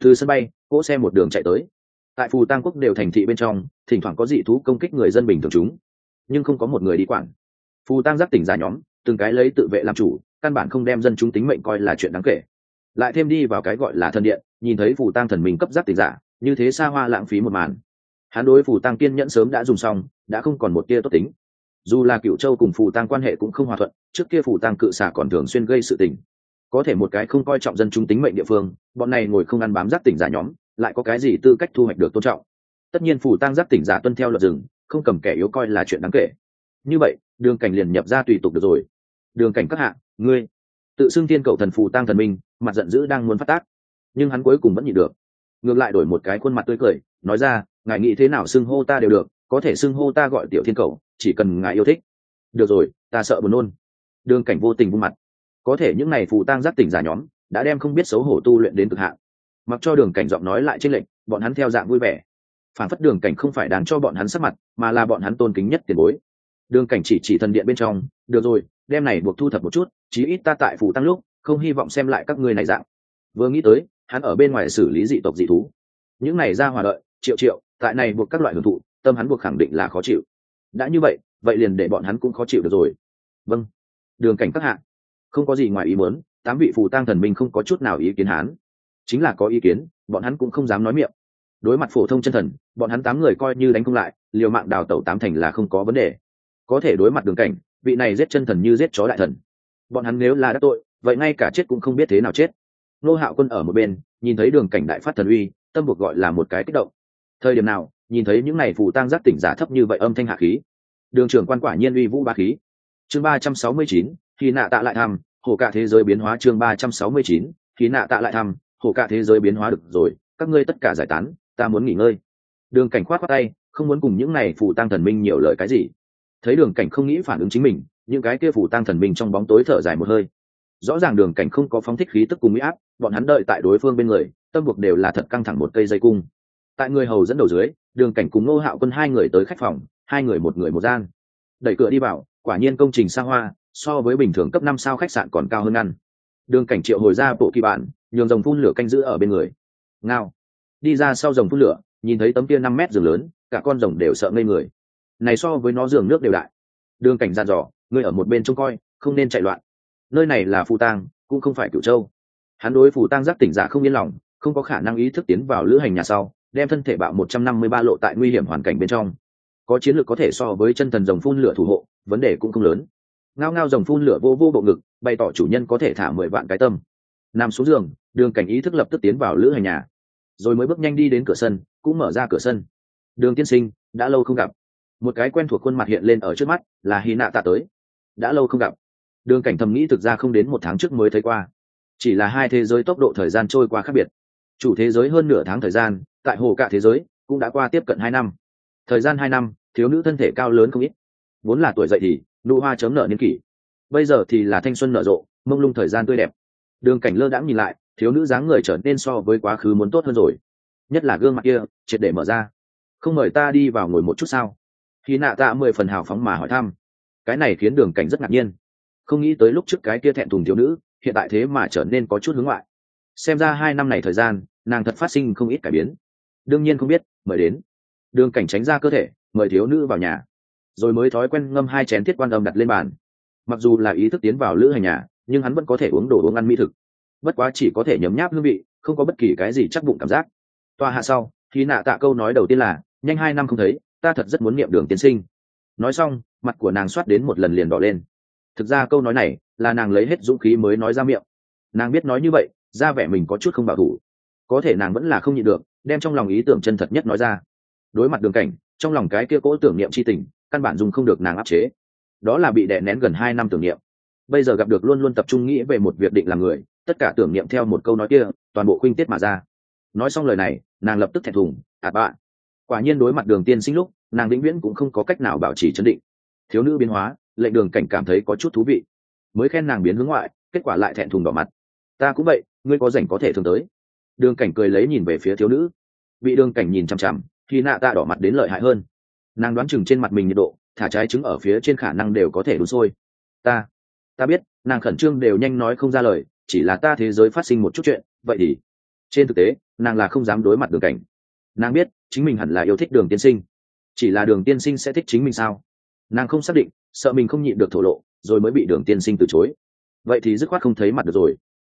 Từ sân bay, cỗ xe một đường chạy tới. Tại phù tăng quốc đều thành thị bên trong, thỉnh thoảng có dị thú công kích người dân bình thường chúng. Nhưng không có một người đi quản. Phù tăng giác tỉnh giả nhóm, từng cái lấy tự vệ làm chủ, căn bản không đem dân chúng tính mệnh coi là chuyện đáng kể lại thêm đi vào cái gọi là thần điện, nhìn thấy phù tăng thần mình cấp giác tình giả, như thế xa hoa lãng phí một màn. Hắn đối phù tăng kiên nhẫn sớm đã dùng xong, đã không còn một tia tốt tính. Dù là cựu châu cùng phù tăng quan hệ cũng không hòa thuận, trước kia phù tăng cự xả còn thường xuyên gây sự tình. Có thể một cái không coi trọng dân chúng tính mệnh địa phương, bọn này ngồi không ăn bám giác tỉnh giả nhóm, lại có cái gì tư cách thu hoạch được tôn trọng? Tất nhiên phù tăng giác tỉnh giả tuân theo luật rừng, không cầm kẻ yếu coi là chuyện đáng kể. Như vậy, đường cảnh liền nhập ra tùy tục được rồi. Đường cảnh các hạ, ngươi, tự xưng tiên cầu thần phù tăng thần minh mặt giận dữ đang muốn phát tác. Nhưng hắn cuối cùng vẫn nhịn được. Ngược lại đổi một cái khuôn mặt tươi cười, nói ra, ngài nghĩ thế nào xưng hô ta đều được, có thể xưng hô ta gọi tiểu thiên cầu, chỉ cần ngài yêu thích. Được rồi, ta sợ buồn nôn. Đường cảnh vô tình vung mặt. Có thể những ngày phù tang giác tỉnh giả nhóm, đã đem không biết xấu hổ tu luyện đến cực hạn. Mặc cho đường cảnh giọng nói lại trên lệnh bọn hắn theo dạng vui vẻ. Phản phất đường cảnh không phải đáng cho bọn hắn sắc mặt, mà là bọn hắn tôn kính nhất tiền bối. Đường cảnh chỉ chỉ thần điện bên trong, được rồi đem này buộc thu thập một chút, chí ít ta tại phụ tăng lúc không hy vọng xem lại các ngươi này dạng. Vừa nghĩ tới, hắn ở bên ngoài xử lý dị tộc dị thú. Những này ra hòa đợi, triệu triệu, tại này buộc các loại hưởng thụ, tâm hắn buộc khẳng định là khó chịu. Đã như vậy vậy liền để bọn hắn cũng khó chịu được rồi. Vâng. Đường cảnh các hạ. Không có gì ngoài ý muốn, tám vị phù tăng thần minh không có chút nào ý kiến hắn. Chính là có ý kiến, bọn hắn cũng không dám nói miệng. Đối mặt phổ thông chân thần, bọn hắn tám người coi như đánh không lại, liều mạng đào tẩu tám thành là không có vấn đề. Có thể đối mặt đường cảnh, vị này giết chân thần như giết chó đại thần. Bọn hắn nếu là đắc tội vậy ngay cả chết cũng không biết thế nào chết. Nô hạo quân ở một bên, nhìn thấy đường cảnh đại phát thần uy, tâm buộc gọi là một cái kích động. Thời điểm nào, nhìn thấy những này phù tăng giác tỉnh giả thấp như vậy âm thanh hạ khí. Đường trưởng quan quả nhiên uy vũ ba khí. Chương ba trăm sáu mươi chín, khi nạ tạ lại thăm, hồ cả thế giới biến hóa chương ba trăm sáu mươi chín, khi nạ tạ lại thăm, hồ cả thế giới biến hóa được rồi, các ngươi tất cả giải tán, ta muốn nghỉ ngơi. Đường cảnh khoát khoát tay, không muốn cùng những này phù tăng thần minh nhiều lời cái gì. Thấy đường cảnh không nghĩ phản ứng chính mình, những cái kia phù tăng thần minh trong bóng tối thở dài một hơi rõ ràng đường cảnh không có phóng thích khí tức cùng mỹ áp, bọn hắn đợi tại đối phương bên người, tâm buộc đều là thật căng thẳng một cây dây cung. Tại người hầu dẫn đầu dưới, đường cảnh cùng ngô hạo quân hai người tới khách phòng, hai người một người một gian. Đẩy cửa đi vào, quả nhiên công trình xa hoa, so với bình thường cấp năm sao khách sạn còn cao hơn ăn đường cảnh triệu hồi ra bộ kỳ bản, nhường dòng phun lửa canh giữ ở bên người. Ngao. Đi ra sau dòng phun lửa, nhìn thấy tấm kia năm mét giường lớn, cả con rồng đều sợ ngây người. Này so với nó giường nước đều đại. Đường cảnh gian dò, ngươi ở một bên trông coi, không nên chạy loạn nơi này là phù tang, cũng không phải cửu châu. Hắn đối phù tang giác tỉnh giả không yên lòng, không có khả năng ý thức tiến vào lữ hành nhà sau, đem thân thể bạo một trăm năm mươi ba lộ tại nguy hiểm hoàn cảnh bên trong. Có chiến lược có thể so với chân thần dòng phun lửa thủ hộ, vấn đề cũng không lớn. Ngao ngao dòng phun lửa vô vô bộ ngực, bày tỏ chủ nhân có thể thả mười vạn cái tâm. Nằm xuống giường, đường cảnh ý thức lập tức tiến vào lữ hành nhà. Rồi mới bước nhanh đi đến cửa sân, cũng mở ra cửa sân. Đường tiên sinh, đã lâu không gặp. Một cái quen thuộc khuôn mặt hiện lên ở trước mắt, là hy nạ tạ tới. Đã lâu không gặp đường cảnh thầm nghĩ thực ra không đến một tháng trước mới thấy qua. Chỉ là hai thế giới tốc độ thời gian trôi qua khác biệt. Chủ thế giới hơn nửa tháng thời gian, tại hồ cả thế giới, cũng đã qua tiếp cận hai năm. Thời gian hai năm, thiếu nữ thân thể cao lớn không ít. Vốn là tuổi dậy thì, nụ hoa chớm nở niên kỷ. Bây giờ thì là thanh xuân nở rộ, mông lung thời gian tươi đẹp. Đường cảnh lơ đãng nhìn lại, thiếu nữ dáng người trở nên so với quá khứ muốn tốt hơn rồi. Nhất là gương mặt kia, triệt để mở ra. Không mời ta đi vào ngồi một chút sao? Khi nạ tạ mười phần hào phóng mà hỏi thăm. Cái này khiến đường cảnh rất ngạc nhiên không nghĩ tới lúc trước cái kia thẹn thùng thiếu nữ, hiện tại thế mà trở nên có chút hướng ngoại. Xem ra hai năm này thời gian, nàng thật phát sinh không ít cải biến. Đương nhiên không biết, mời đến. Đường cảnh tránh ra cơ thể, mời thiếu nữ vào nhà. Rồi mới thói quen ngâm hai chén thiết quan âm đặt lên bàn. Mặc dù là ý thức tiến vào lữ hành nhà, nhưng hắn vẫn có thể uống đồ uống ăn mỹ thực. Bất quá chỉ có thể nhấm nháp hương vị, không có bất kỳ cái gì chắc bụng cảm giác. Toa hạ sau, khi nạ tạ câu nói đầu tiên là, nhanh hai năm không thấy, ta thật rất muốn niệm đường tiến sinh. Nói xong, mặt của nàng soát đến một lần liền đỏ lên thực ra câu nói này là nàng lấy hết dũng khí mới nói ra miệng. Nàng biết nói như vậy, ra vẻ mình có chút không bảo thủ. Có thể nàng vẫn là không nhịn được, đem trong lòng ý tưởng chân thật nhất nói ra. Đối mặt đường cảnh, trong lòng cái kia cỗ tưởng niệm c h i tình, căn bản dùng không được nàng áp chế. Đó là bị đè nén gần hai năm tưởng niệm. Bây giờ gặp được luôn luôn tập trung nghĩ về một việc định làm người, tất cả tưởng niệm theo một câu nói kia, toàn bộ khuynh tiết mà ra. Nói xong lời này, nàng lập tức thẹn thùng à ạt bạ quả nhiên đối mặt đường tiên sinh lúc, nàng vĩnh viễn cũng không có cách nào bảo trì chấn định. Thiếu nữ biến hóa lệnh đường cảnh cảm thấy có chút thú vị. Mới khen nàng biến hướng ngoại, kết quả lại thẹn thùng đỏ mặt. Ta cũng vậy, ngươi có rảnh có thể thường tới. Đường cảnh cười lấy nhìn về phía thiếu nữ. Bị đường cảnh nhìn chằm chằm, khi nạ ta đỏ mặt đến lợi hại hơn. Nàng đoán chừng trên mặt mình nhiệt độ, thả trái trứng ở phía trên khả năng đều có thể đun sôi. Ta ta biết, nàng khẩn trương đều nhanh nói không ra lời, chỉ là ta thế giới phát sinh một chút chuyện, vậy thì? Trên thực tế, nàng là không dám đối mặt đường cảnh. Nàng biết, chính mình hẳn là yêu thích đường tiên sinh. Chỉ là đường tiên sinh sẽ thích chính mình sao? Nàng không xác định sợ mình không nhịn được thổ lộ, rồi mới bị đường tiên sinh từ chối. Vậy thì dứt khoát không thấy mặt được rồi.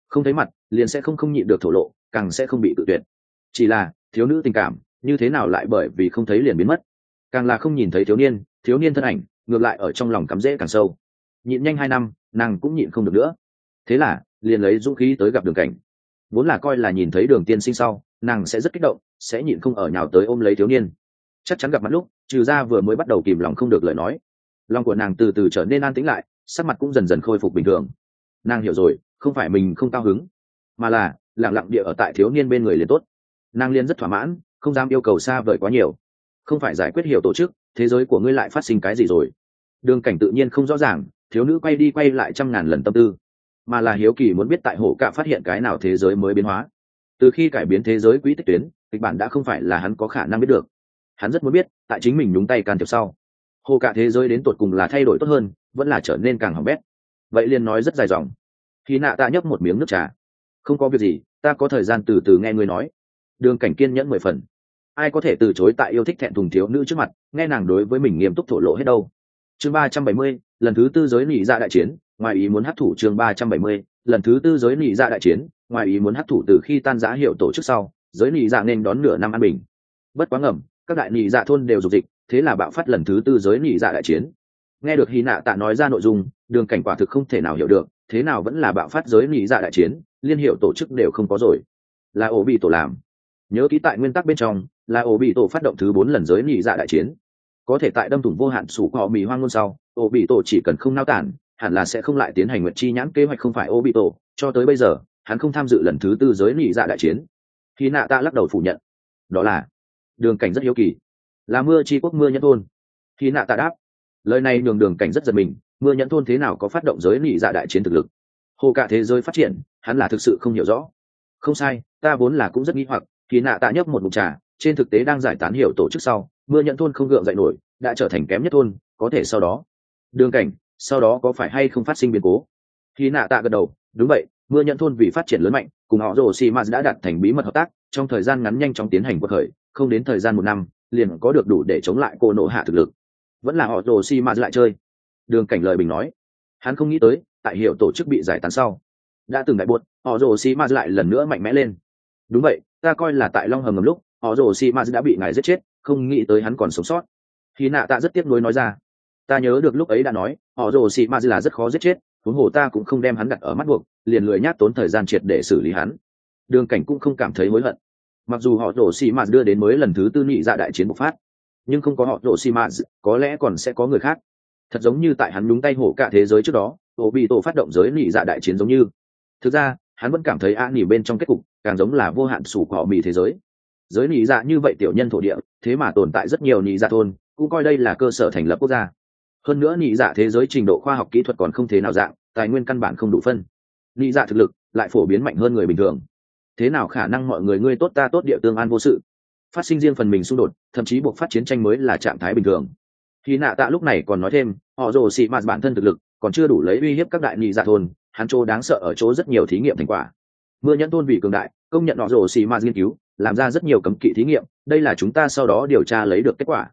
Không thấy mặt, liền sẽ không không nhịn được thổ lộ, càng sẽ không bị tự tuyệt. Chỉ là, thiếu nữ tình cảm, như thế nào lại bởi vì không thấy liền biến mất? Càng là không nhìn thấy thiếu niên thiếu niên thân ảnh, ngược lại ở trong lòng cắm rễ càng sâu. Nhịn nhanh hai năm, nàng cũng nhịn không được nữa. Thế là, liền lấy dũng khí tới gặp đường cảnh. Vốn là coi là nhìn thấy đường tiên sinh sau, nàng sẽ rất kích động, sẽ nhịn không ở nhào tới ôm lấy thiếu niên. Chắc chắn gặp mặt lúc, trừ ra vừa mới bắt đầu kìm lòng không được lời nói lòng của nàng từ từ trở nên an tĩnh lại, sắc mặt cũng dần dần khôi phục bình thường. Nàng hiểu rồi, không phải mình không cao hứng, mà là lẳng lặng địa ở tại thiếu niên bên người liền tốt. Nàng liên rất thỏa mãn, không dám yêu cầu xa vời quá nhiều. Không phải giải quyết hiểu tổ chức, thế giới của ngươi lại phát sinh cái gì rồi? Đường cảnh tự nhiên không rõ ràng, thiếu nữ quay đi quay lại trăm ngàn lần tâm tư, mà là hiếu kỳ muốn biết tại hổ cạ phát hiện cái nào thế giới mới biến hóa. Từ khi cải biến thế giới quỹ tích tuyến, kịch bản đã không phải là hắn có khả năng biết được. Hắn rất muốn biết, tại chính mình nhúng tay can thiệp sau hồ cả thế giới đến tột cùng là thay đổi tốt hơn, vẫn là trở nên càng hỏng bét. Vậy liền nói rất dài dòng. Khi nạ ta nhấp một miếng nước trà. Không có việc gì, ta có thời gian từ từ nghe ngươi nói. Đường cảnh kiên nhẫn mười phần. Ai có thể từ chối tại yêu thích thẹn thùng thiếu nữ trước mặt, nghe nàng đối với mình nghiêm túc thổ lộ hết đâu? Chương ba trăm bảy mươi, lần thứ tư giới nị dạ đại chiến, ngoài ý muốn hấp thủ chương ba trăm bảy mươi, lần thứ tư giới nị dạ đại chiến, ngoài ý muốn hấp thủ từ khi tan giã hiệu tổ chức sau, giới nị dạ nên đón nửa năm an bình. Bất quá ngầm, các đại nị dạ thôn đều dục dịch thế là bạo phát lần thứ tư giới nhị dạ đại chiến. Nghe được hy nạ tạ nói ra nội dung, đường cảnh quả thực không thể nào hiểu được, thế nào vẫn là bạo phát giới nhị dạ đại chiến, liên hiệu tổ chức đều không có rồi. Là ổ bị tổ làm. Nhớ ký tại nguyên tắc bên trong, là ổ bị tổ phát động thứ bốn lần giới nhị dạ đại chiến. Có thể tại đâm thủng vô hạn sủ họ mì hoang ngôn sau, ổ bị tổ chỉ cần không nao tản, hẳn là sẽ không lại tiến hành nguyện chi nhãn kế hoạch không phải ổ bị tổ. Cho tới bây giờ, hắn không tham dự lần thứ tư giới nhị dạ đại chiến. Khi nạ ta lắc đầu phủ nhận. Đó là, đường cảnh rất hiếu kỳ là mưa chi quốc mưa nhẫn thôn. Khi nạ tạ đáp, lời này nhường đường cảnh rất giật mình, mưa nhẫn thôn thế nào có phát động giới nị dạ đại chiến thực lực? Hồ cả thế giới phát triển, hắn là thực sự không hiểu rõ. Không sai, ta vốn là cũng rất nghĩ hoặc, khi nạ tạ nhấp một mục trà, trên thực tế đang giải tán hiểu tổ chức sau, mưa nhẫn thôn không gượng dậy nổi, đã trở thành kém nhất thôn, có thể sau đó. Đường cảnh, sau đó có phải hay không phát sinh biến cố? Khi nạ tạ gật đầu, đúng vậy, mưa nhẫn thôn vì phát triển lớn mạnh, cùng họ rồ xì maz đã đặt thành bí mật hợp tác, trong thời gian ngắn nhanh chóng tiến hành cuộc khởi, không đến thời gian một năm liền có được đủ để chống lại cô nộ hạ thực lực. Vẫn là họ rồ xì maz lại chơi. Đường cảnh lời bình nói. Hắn không nghĩ tới, tại hiệu tổ chức bị giải tán sau, đã từng đại buốt họ rồ xì maz lại lần nữa mạnh mẽ lên. Đúng vậy, ta coi là tại long hầm ngầm lúc, họ rồ xì maz đã bị ngài giết chết, không nghĩ tới hắn còn sống sót. Khi nạ ta rất tiếc nuối nói ra. Ta nhớ được lúc ấy đã nói, họ rồ xì maz là rất khó giết chết, huống hồ ta cũng không đem hắn đặt ở mắt buộc, liền lười nhát tốn thời gian triệt để xử lý hắn. Đường cảnh cũng không cảm thấy hối hận mặc dù họ rổ xì mạt đưa đến mới lần thứ tư nhị dạ đại chiến bộc phát, nhưng không có họ rổ xì mạt, có lẽ còn sẽ có người khác. Thật giống như tại hắn đúng tay hổ cả thế giới trước đó, tổ bị tổ phát động giới nhị dạ đại chiến giống như. Thực ra, hắn vẫn cảm thấy a nỉ bên trong kết cục càng giống là vô hạn sủ cỏ mì thế giới. Giới nhị dạ như vậy tiểu nhân thổ địa, thế mà tồn tại rất nhiều nhị dạ thôn, cũng coi đây là cơ sở thành lập quốc gia. Hơn nữa nhị dạ thế giới trình độ khoa học kỹ thuật còn không thế nào dạng, tài nguyên căn bản không đủ phân. Nhị dạ thực lực lại phổ biến mạnh hơn người bình thường thế nào khả năng mọi người ngươi tốt ta tốt địa tương an vô sự? Phát sinh riêng phần mình xung đột, thậm chí buộc phát chiến tranh mới là trạng thái bình thường. Khi nạ tạ lúc này còn nói thêm, họ rồ xị mạt bản thân thực lực, còn chưa đủ lấy uy hiếp các đại nhị dạ thôn, hắn chỗ đáng sợ ở chỗ rất nhiều thí nghiệm thành quả. Mưa nhẫn thôn vì cường đại, công nhận họ rồ xị mạt nghiên cứu, làm ra rất nhiều cấm kỵ thí nghiệm, đây là chúng ta sau đó điều tra lấy được kết quả.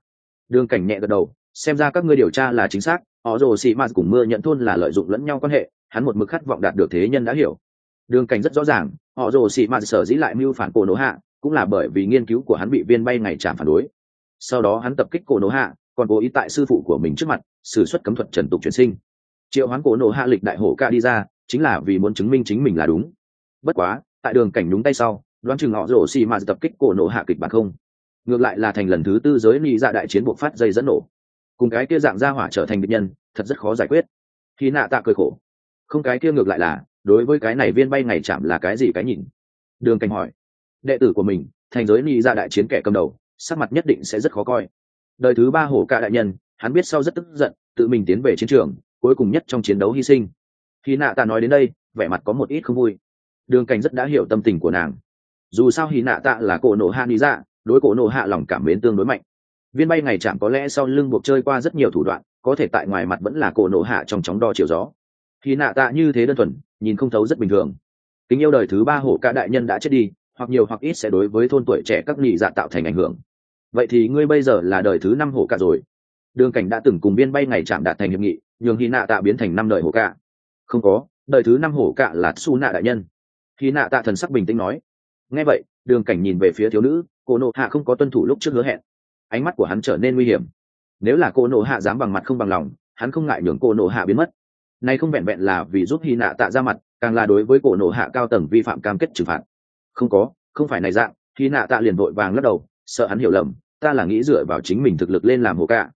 Đường cảnh nhẹ gật đầu, xem ra các ngươi điều tra là chính xác, họ rồ xị mạt cùng mưa nhận thôn là lợi dụng lẫn nhau quan hệ, hắn một mực khát vọng đạt được thế nhân đã hiểu. Đường cảnh rất rõ ràng họ rồ xị mạt sở dĩ lại mưu phản cổ nổ hạ, cũng là bởi vì nghiên cứu của hắn bị viên bay ngày trả phản đối. Sau đó hắn tập kích cổ nổ hạ, còn cố ý tại sư phụ của mình trước mặt, xử suất cấm thuật trần tục truyền sinh. Triệu hoán cổ nổ hạ lịch đại hổ ca đi ra, chính là vì muốn chứng minh chính mình là đúng. Bất quá, tại đường cảnh đúng tay sau, đoán chừng họ rồ xì mà tập kích cổ nổ hạ kịch bản không. Ngược lại là thành lần thứ tư giới ly ra dạ đại chiến buộc phát dây dẫn nổ. Cùng cái kia dạng ra hỏa trở thành bệnh nhân, thật rất khó giải quyết. Khi nạ tạ cười khổ. Không, cái kia ngược lại là đối với cái này viên bay ngày chạm là cái gì cái nhìn? Đường cảnh hỏi. Đệ tử của mình, thành giới ni ra đại chiến kẻ cầm đầu, sắc mặt nhất định sẽ rất khó coi. Đời thứ ba hổ ca đại nhân, hắn biết sau rất tức giận, tự mình tiến về chiến trường, cuối cùng nhất trong chiến đấu hy sinh. Khi nạ ta nói đến đây, vẻ mặt có một ít không vui. Đường cảnh rất đã hiểu tâm tình của nàng. Dù sao hy nạ tạ là cổ nổ hạ ni ra đối cổ nổ hạ lòng cảm mến tương đối mạnh. Viên bay ngày chạm có lẽ sau lưng buộc chơi qua rất nhiều thủ đoạn, có thể tại ngoài mặt vẫn là cổ nổ hạ trong chóng đo chiều gió khi nạ tạ như thế đơn thuần, nhìn không thấu rất bình thường. Kính yêu đời thứ ba hổ ca đại nhân đã chết đi, hoặc nhiều hoặc ít sẽ đối với thôn tuổi trẻ các nghị dạ tạo thành ảnh hưởng. Vậy thì ngươi bây giờ là đời thứ năm hổ ca rồi. Đường cảnh đã từng cùng biên bay ngày chạm đạt thành hiệp nghị, nhường hy nạ tạ biến thành năm đời hổ ca không có, đời thứ năm hổ ca là su nạ đại nhân. Hy nạ tạ thần sắc bình tĩnh nói. Nghe vậy, đường cảnh nhìn về phía thiếu nữ, cô nộ hạ không có tuân thủ lúc trước hứa hẹn. Ánh mắt của hắn trở nên nguy hiểm. Nếu là cô nộ hạ dám bằng mặt không bằng lòng, hắn không ngại nhường cô nộ hạ biến mất này không vẹn vẹn là vì giúp hy nạ tạ ra mặt, càng là đối với cổ nổ hạ cao tầng vi phạm cam kết trừng phạt. Không có, không phải này dạng, hy nạ tạ liền vội vàng lắc đầu, sợ hắn hiểu lầm, ta là nghĩ dựa vào chính mình thực lực lên làm hồ cạ.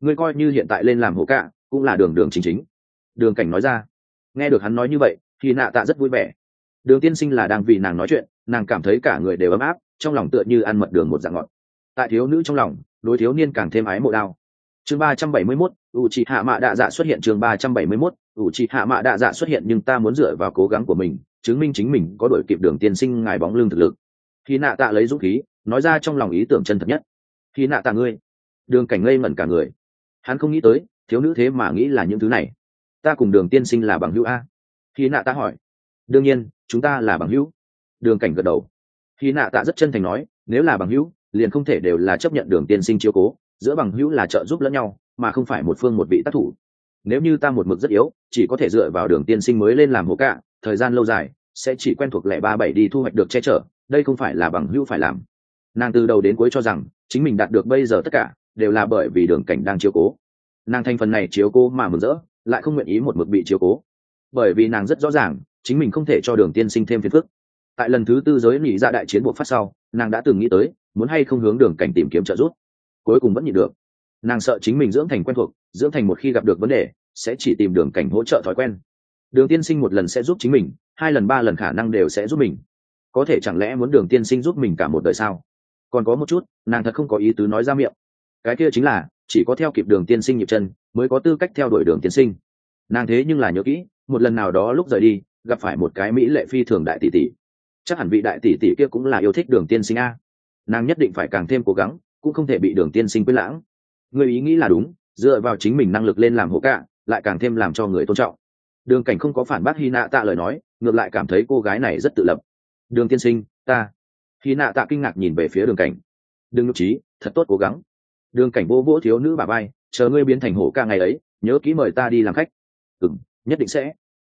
Ngươi coi như hiện tại lên làm hồ cạ, cũng là đường đường chính chính. Đường cảnh nói ra. Nghe được hắn nói như vậy thì nạ tạ rất vui vẻ. Đường tiên sinh là đang vì nàng nói chuyện, nàng cảm thấy cả người đều ấm áp, trong lòng tựa như ăn mật đường một dạng ngọt. Tại thiếu nữ trong lòng, đối thiếu niên càng thêm ái mộ đao chương ba trăm bảy mươi mốt ủ trị hạ mạ đạ dạ xuất hiện. Chương ba trăm bảy mươi mốt ủ trị hạ mạ đạ dạ xuất hiện nhưng ta muốn dựa vào cố gắng của mình, chứng minh chính mình có đổi kịp đường tiên sinh ngài bóng lương thực lực. Khi nạ tạ lấy dũng khí, nói ra trong lòng ý tưởng chân thật nhất. Khi nạ tạ ngươi, đường cảnh ngây ngẩn cả người. Hắn không nghĩ tới, thiếu nữ thế mà nghĩ là những thứ này. Ta cùng đường tiên sinh là bằng hữu a. Khi nạ tạ hỏi. Đương nhiên, chúng ta là bằng hữu. Đường cảnh gật đầu. Khi nạ tạ rất chân thành nói, nếu là bằng hữu, liền không thể đều là chấp nhận đường tiên sinh chiếu cố giữa bằng hữu là trợ giúp lẫn nhau, mà không phải một phương một vị tác thủ. Nếu như ta một mực rất yếu, chỉ có thể dựa vào đường tiên sinh mới lên làm hộ cạ, thời gian lâu dài, sẽ chỉ quen thuộc lẻ ba bảy đi thu hoạch được che chở, đây không phải là bằng hữu phải làm. Nàng từ đầu đến cuối cho rằng, chính mình đạt được bây giờ tất cả, đều là bởi vì đường cảnh đang chiếu cố. Nàng thành phần này chiếu cố mà mừng rỡ, lại không nguyện ý một mực bị chiếu cố. Bởi vì nàng rất rõ ràng, chính mình không thể cho đường tiên sinh thêm phiền phức. Tại lần thứ tư giới nghỉ ra dạ đại chiến buộc phát sau, nàng đã từng nghĩ tới, muốn hay không hướng đường cảnh tìm kiếm trợ giúp cuối cùng vẫn nhịn được. Nàng sợ chính mình dưỡng thành quen thuộc, dưỡng thành một khi gặp được vấn đề, sẽ chỉ tìm đường cảnh hỗ trợ thói quen. Đường tiên sinh một lần sẽ giúp chính mình, hai lần ba lần khả năng đều sẽ giúp mình. Có thể chẳng lẽ muốn đường tiên sinh giúp mình cả một đời sao? Còn có một chút, nàng thật không có ý tứ nói ra miệng. Cái kia chính là, chỉ có theo kịp đường tiên sinh nhịp chân, mới có tư cách theo đuổi đường tiên sinh. Nàng thế nhưng là nhớ kỹ, một lần nào đó lúc rời đi, gặp phải một cái mỹ lệ phi thường đại tỷ tỷ. Chắc hẳn vị đại tỷ tỷ kia cũng là yêu thích đường tiên sinh a. Nàng nhất định phải càng thêm cố gắng cũng không thể bị đường tiên sinh quyết lãng. Người ý nghĩ là đúng, dựa vào chính mình năng lực lên làm hộ cả lại càng thêm làm cho người tôn trọng. Đường cảnh không có phản bác hy nạ tạ lời nói, ngược lại cảm thấy cô gái này rất tự lập. Đường tiên sinh, ta. Hy nạ tạ kinh ngạc nhìn về phía đường cảnh. Đừng nhục trí thật tốt cố gắng. Đường cảnh vô vỗ thiếu nữ bà bay chờ ngươi biến thành hổ ca ngày ấy, nhớ kỹ mời ta đi làm khách. Ừng nhất định sẽ.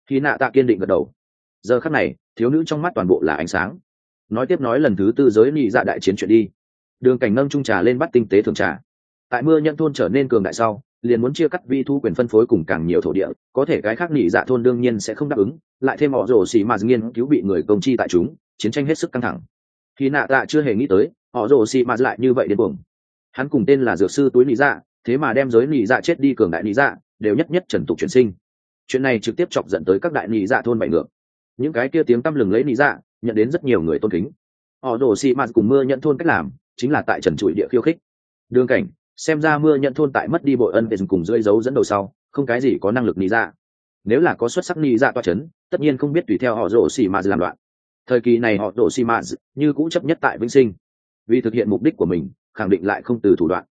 Hy nạ tạ kiên định gật đầu. Giờ khắc này, thiếu nữ trong mắt toàn bộ là ánh sáng. Nói tiếp nói lần thứ tư giới nị dạ đại chiến chuyện đi đường cảnh nâng trung trà lên bắt tinh tế thường trà. Tại mưa nhận thôn trở nên cường đại sau, liền muốn chia cắt vi thu quyền phân phối cùng càng nhiều thổ địa, có thể cái khác nị dạ thôn đương nhiên sẽ không đáp ứng, lại thêm họ rồ xì mà nghiên cứu bị người công chi tại chúng, chiến tranh hết sức căng thẳng. Khi nạ tạ chưa hề nghĩ tới, họ rồ xì mà lại như vậy đến cuồng. Hắn cùng tên là dược sư túi nị dạ thế mà đem giới nị dạ chết đi cường đại nị dạ đều nhất nhất trần tục chuyển sinh. Chuyện này trực tiếp chọc dẫn tới các đại nị dạ thôn bại ngược. Những cái kia tiếng tăm lừng lấy nị dạ nhận đến rất nhiều người tôn kính. Họ rồ xì mà cùng mưa nhận thôn cách làm chính là tại trần trụi địa khiêu khích. Đường cảnh, xem ra mưa nhận thôn tại mất đi bội ân về cùng rơi dấu dẫn đầu sau, không cái gì có năng lực ni ra. Nếu là có xuất sắc ni ra toa c h ấ n tất nhiên không biết tùy theo họ rổ xì mà làm loạn. Thời kỳ này họ rổ xì mà như cũ chấp nhất tại vĩnh sinh. Vì thực hiện mục đích của mình, khẳng định lại không từ thủ đoạn.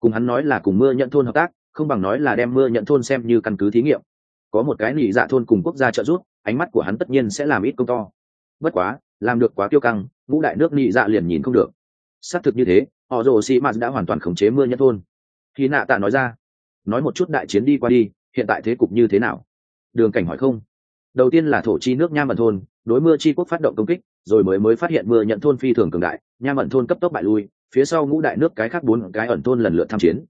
Cùng hắn nói là cùng mưa nhận thôn hợp tác, không bằng nói là đem mưa nhận thôn xem như căn cứ thí nghiệm. Có một cái nỉ dạ thôn cùng quốc gia trợ giúp, ánh mắt của hắn tất nhiên sẽ làm ít công to. Bất quá, làm được quá tiêu căng, ngũ đại nước nị dạ liền nhìn không được xác thực như thế, họ rồ xì mạt đã hoàn toàn khống chế mưa nhất thôn. Khi nạ tạ nói ra, nói một chút đại chiến đi qua đi, hiện tại thế cục như thế nào? Đường cảnh hỏi không. Đầu tiên là thổ chi nước nham ẩn thôn, đối mưa chi quốc phát động công kích, rồi mới mới phát hiện mưa nhận thôn phi thường cường đại nham ẩn thôn cấp tốc bại lui, phía sau ngũ đại nước cái khác bốn cái ẩn thôn lần lượt tham chiến.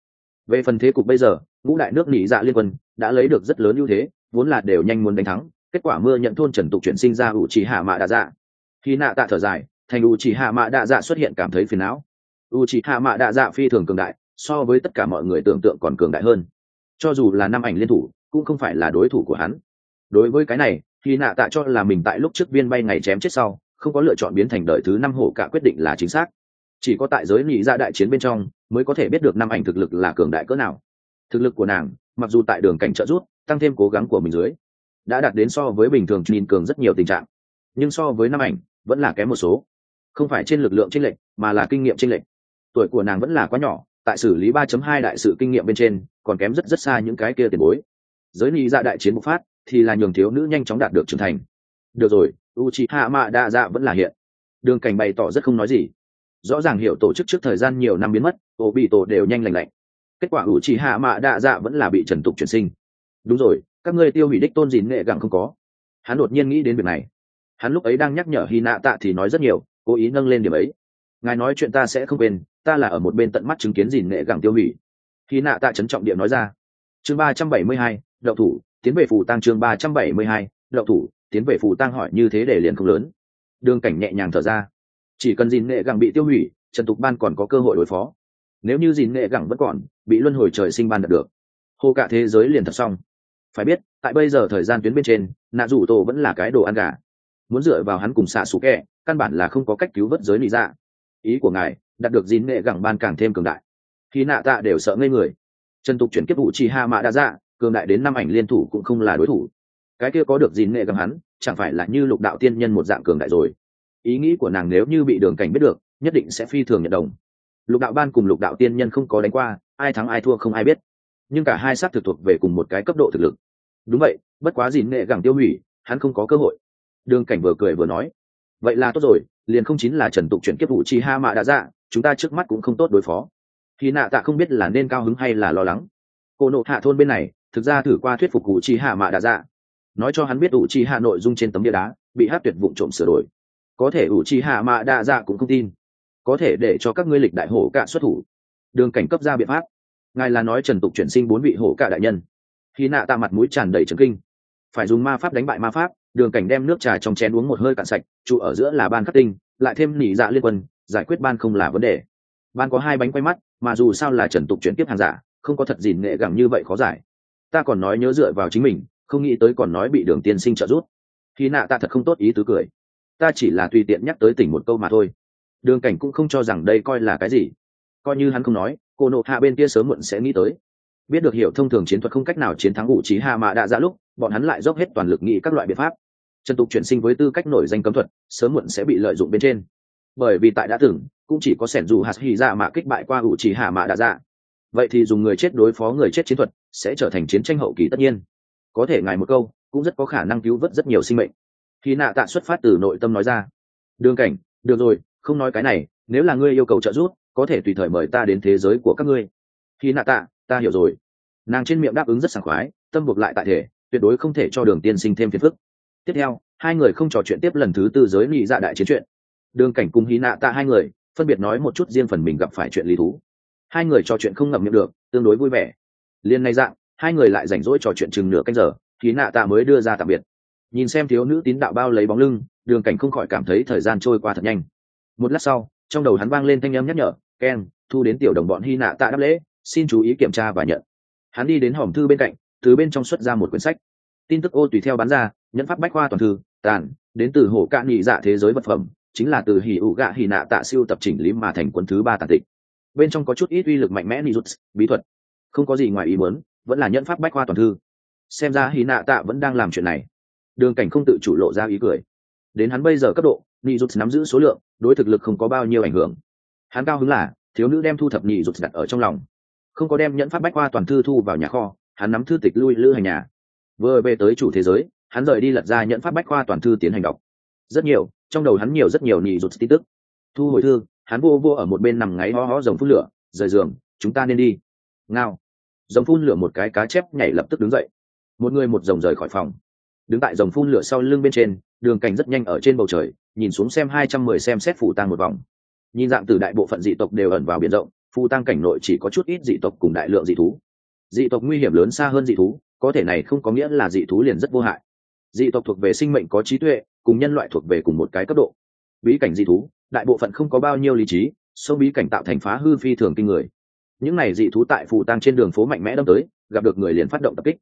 Về phần thế cục bây giờ, ngũ đại nước nỉ dạ liên quân đã lấy được rất lớn ưu thế, vốn là đều nhanh muốn đánh thắng, kết quả mưa nhận thôn trần tục chuyển sinh ra ủ trì hạ mạ đà dạ. Khi nạ tạ thở dài thành U Chỉ hạ mạ đạ dạ xuất hiện cảm thấy phiền não. U Chỉ hạ mạ đạ dạ phi thường cường đại, so với tất cả mọi người tưởng tượng còn cường đại hơn. Cho dù là năm ảnh liên thủ, cũng không phải là đối thủ của hắn. Đối với cái này thì nạ tạ cho là mình tại lúc trước viên bay ngày chém chết sau, không có lựa chọn biến thành đợi thứ năm hổ cả quyết định là chính xác. Chỉ có tại giới nghị ra dạ đại chiến bên trong, mới có thể biết được năm ảnh thực lực là cường đại cỡ nào. Thực lực của nàng, mặc dù tại đường cảnh trợ rút tăng thêm cố gắng của mình dưới, đã đạt đến so với bình thường nhìn cường rất nhiều tình trạng. Nhưng so với năm ảnh, vẫn là kém một số không phải trên lực lượng chênh lệch, mà là kinh nghiệm chênh lệch. Tuổi của nàng vẫn là quá nhỏ, tại xử lý 3.2 đại sự kinh nghiệm bên trên, còn kém rất rất xa những cái kia tiền bối. Giới ni dạ đại chiến bộc phát, thì là nhường thiếu nữ nhanh chóng đạt được trưởng thành. Được rồi u Madara hạ dạ vẫn là hiện. Đường cảnh bày tỏ rất không nói gì. Rõ ràng hiểu tổ chức trước thời gian nhiều năm biến mất tổ bị tổ đều nhanh lành lạnh. Kết quả u Madara hạ dạ vẫn là bị trần tục chuyển sinh. Đúng rồi, các ngươi tiêu hủy đích tôn gìn nghệ gặng không có. Hắn đột nhiên nghĩ đến việc này. Hắn lúc ấy đang nhắc nhở hy tạ thì nói rất nhiều cố ý nâng lên điểm ấy. Ngài nói chuyện ta sẽ không quên, ta là ở một bên tận mắt chứng kiến dìn nghệ gẳng tiêu hủy. Khi nạ tạ trấn trọng điểm nói ra. Chương ba trăm bảy mươi hai đậu thủ, tiến về phù tăng chương ba trăm bảy mươi hai đậu thủ, tiến về phù tăng hỏi như thế để liền không lớn. Đường cảnh nhẹ nhàng thở ra. Chỉ cần dìn nghệ gẳng bị tiêu hủy, trần tục ban còn có cơ hội đối phó. Nếu như dìn nghệ gẳng vẫn còn, bị luân hồi trời sinh ban đạt được, hô cả thế giới liền thật xong. Phải biết, tại bây giờ thời gian tuyến bên trên, nạ rủ tổ vẫn là cái đồ ăn gà muốn dựa vào hắn cùng xạ sủ kẹ, căn bản là không có cách cứu vớt giới lý dạ. Ý của ngài, đạt được dín nghệ gẳng ban càng thêm cường đại. Khi nạ tạ đều sợ ngây người. Trần tục chuyển kiếp vụ chi ha mạ đã dạ cường đại đến năm ảnh liên thủ cũng không là đối thủ. Cái kia có được dín nghệ gẳng hắn, chẳng phải là như lục đạo tiên nhân một dạng cường đại rồi. Ý nghĩ của nàng nếu như bị đường cảnh biết được, nhất định sẽ phi thường nhận đồng. Lục đạo ban cùng lục đạo tiên nhân không có đánh qua, ai thắng ai thua không ai biết. Nhưng cả hai sát thực thuộc về cùng một cái cấp độ thực lực. Đúng vậy, bất quá dín nghệ gẳng tiêu hủy, hắn không có cơ hội đường cảnh vừa cười vừa nói, vậy là tốt rồi, liền không chính là trần tục chuyển kiếp vụ chi ha mạ đã dạ chúng ta trước mắt cũng không tốt đối phó. Khi nạ tạ không biết là nên cao hứng hay là lo lắng. Cô nộ hạ thôn bên này, thực ra thử qua thuyết phục cụ chi hạ mạ đã dạ. Nói cho hắn biết ủ chi hạ nội dung trên tấm địa đá, bị hát tuyệt vụ trộm sửa đổi. Có thể ủ chi hạ mạ đa dạ cũng không tin. Có thể để cho các ngươi lịch đại hổ cạ xuất thủ. Đường cảnh cấp ra biện pháp. Ngài là nói trần tục chuyển sinh bốn vị hổ cạ đại nhân. Khi nạ tạ mặt mũi tràn đầy trấn kinh. Phải dùng ma pháp đánh bại ma pháp đường cảnh đem nước trà trong chén uống một hơi cạn sạch, trụ ở giữa là ban khắc tinh, lại thêm nỉ dạ liên quân, giải quyết ban không là vấn đề. Ban có hai bánh quay mắt, mà dù sao là trần tục chuyển tiếp hàng giả, không có thật gì nghệ gẳng như vậy khó giải. Ta còn nói nhớ dựa vào chính mình, không nghĩ tới còn nói bị đường tiên sinh trợ giúp. Khi nạ ta thật không tốt ý tứ cười. Ta chỉ là tùy tiện nhắc tới tỉnh một câu mà thôi. Đường cảnh cũng không cho rằng đây coi là cái gì. Coi như hắn không nói, cô nộ hạ bên kia sớm muộn sẽ nghĩ tới. Biết được hiểu thông thường chiến thuật không cách nào chiến thắng ủ trí hạ mạ đã ra lúc, bọn hắn lại dốc hết toàn lực nghĩ các loại biện pháp trần tục chuyển sinh với tư cách nổi danh cấm thuật, sớm muộn sẽ bị lợi dụng bên trên. Bởi vì tại đã từng, cũng chỉ có sẻn dù hạt hy dạ mạ kích bại qua ủ chỉ hạ mạ đã dạ. Vậy thì dùng người chết đối phó người chết chiến thuật sẽ trở thành chiến tranh hậu kỳ tất nhiên. Có thể ngài một câu, cũng rất có khả năng cứu vớt rất nhiều sinh mệnh. Khi nạ tạ xuất phát từ nội tâm nói ra. Đường cảnh, được rồi, không nói cái này, nếu là ngươi yêu cầu trợ giúp, có thể tùy thời mời ta đến thế giới của các ngươi. Khi nạ tạ, ta hiểu rồi. Nàng trên miệng đáp ứng rất sảng khoái, tâm buộc lại tại thể, tuyệt đối không thể cho đường tiên sinh thêm phiền phức tiếp theo, hai người không trò chuyện tiếp lần thứ tư giới nghị dạ đại chiến chuyện. Đường cảnh cùng hí nạ tạ hai người, phân biệt nói một chút riêng phần mình gặp phải chuyện lý thú. Hai người trò chuyện không ngậm miệng được, tương đối vui vẻ. Liên nay dạng, hai người lại rảnh rỗi trò chuyện chừng nửa canh giờ, hí nạ tạ mới đưa ra tạm biệt. Nhìn xem thiếu nữ tín đạo bao lấy bóng lưng, đường cảnh không khỏi cảm thấy thời gian trôi qua thật nhanh. Một lát sau, trong đầu hắn vang lên thanh âm nhắc nhở, ken, thu đến tiểu đồng bọn hy nạ tạ đáp lễ, xin chú ý kiểm tra và nhận. Hắn đi đến hòm thư bên cạnh, từ bên trong xuất ra một quyển sách tin tức ô tùy theo bán ra, nhẫn pháp bách khoa toàn thư, tàn, đến từ hổ cạn nghị dạ thế giới vật phẩm, chính là từ hỉ ụ gạ hỉ nạ tạ siêu tập chỉnh lý mà thành quân thứ ba tàn tịch. Bên trong có chút ít uy lực mạnh mẽ nijut bí thuật. Không có gì ngoài ý muốn, vẫn là nhẫn pháp bách khoa toàn thư. Xem ra hỉ nạ tạ vẫn đang làm chuyện này. Đường cảnh không tự chủ lộ ra ý cười. Đến hắn bây giờ cấp độ nijut nắm giữ số lượng, đối thực lực không có bao nhiêu ảnh hưởng. Hắn cao hứng là, thiếu nữ đem thu thập nhị đặt ở trong lòng. Không có đem nhẫn pháp bách khoa toàn thư thu vào nhà kho, hắn nắm thư tịch lui lữ hành nhà vừa về tới chủ thế giới, hắn rời đi lật ra nhận pháp bách khoa toàn thư tiến hành đọc. Rất nhiều, trong đầu hắn nhiều rất nhiều nhị rụt tin tức. Thu hồi thư, hắn vô vô ở một bên nằm ngáy ho ho dòng phun lửa, rời giường, chúng ta nên đi. Ngao. Dòng phun lửa một cái cá chép nhảy lập tức đứng dậy. Một người một dòng rời khỏi phòng. Đứng tại dòng phun lửa sau lưng bên trên, đường cảnh rất nhanh ở trên bầu trời, nhìn xuống xem hai trăm mười xem xét phủ tang một vòng. Nhìn dạng từ đại bộ phận dị tộc đều ẩn vào biển rộng, phù tăng cảnh nội chỉ có chút ít dị tộc cùng đại lượng dị thú. Dị tộc nguy hiểm lớn xa hơn dị thú có thể này không có nghĩa là dị thú liền rất vô hại. Dị tộc thuộc về sinh mệnh có trí tuệ, cùng nhân loại thuộc về cùng một cái cấp độ. Bí cảnh dị thú, đại bộ phận không có bao nhiêu lý trí, sâu bí cảnh tạo thành phá hư phi thường kinh người. Những này dị thú tại phù tăng trên đường phố mạnh mẽ đâm tới, gặp được người liền phát động tập kích.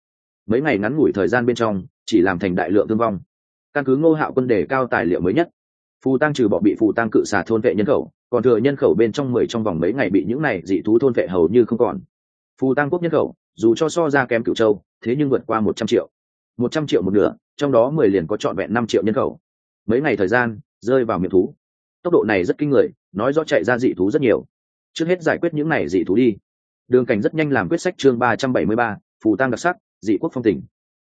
Mấy ngày ngắn ngủi thời gian bên trong, chỉ làm thành đại lượng thương vong. Căn cứ ngô hạo quân đề cao tài liệu mới nhất, phù tăng trừ bỏ bị phù tăng cự xà thôn vệ nhân khẩu, còn thừa nhân khẩu bên trong mười trong vòng mấy ngày bị những này dị thú thôn vệ hầu như không còn. Phù tăng quốc nhân khẩu, dù cho so ra kém cựu châu thế nhưng vượt qua một trăm triệu. Một trăm triệu một nửa, trong đó mười liền có trọn vẹn năm triệu nhân khẩu. Mấy ngày thời gian, rơi vào miệng thú. Tốc độ này rất kinh người, nói rõ chạy ra dị thú rất nhiều. Trước hết giải quyết những này dị thú đi. Đường cảnh rất nhanh làm quyết sách chương ba trăm bảy mươi ba, phù tăng đặc sắc, dị quốc phong tỉnh.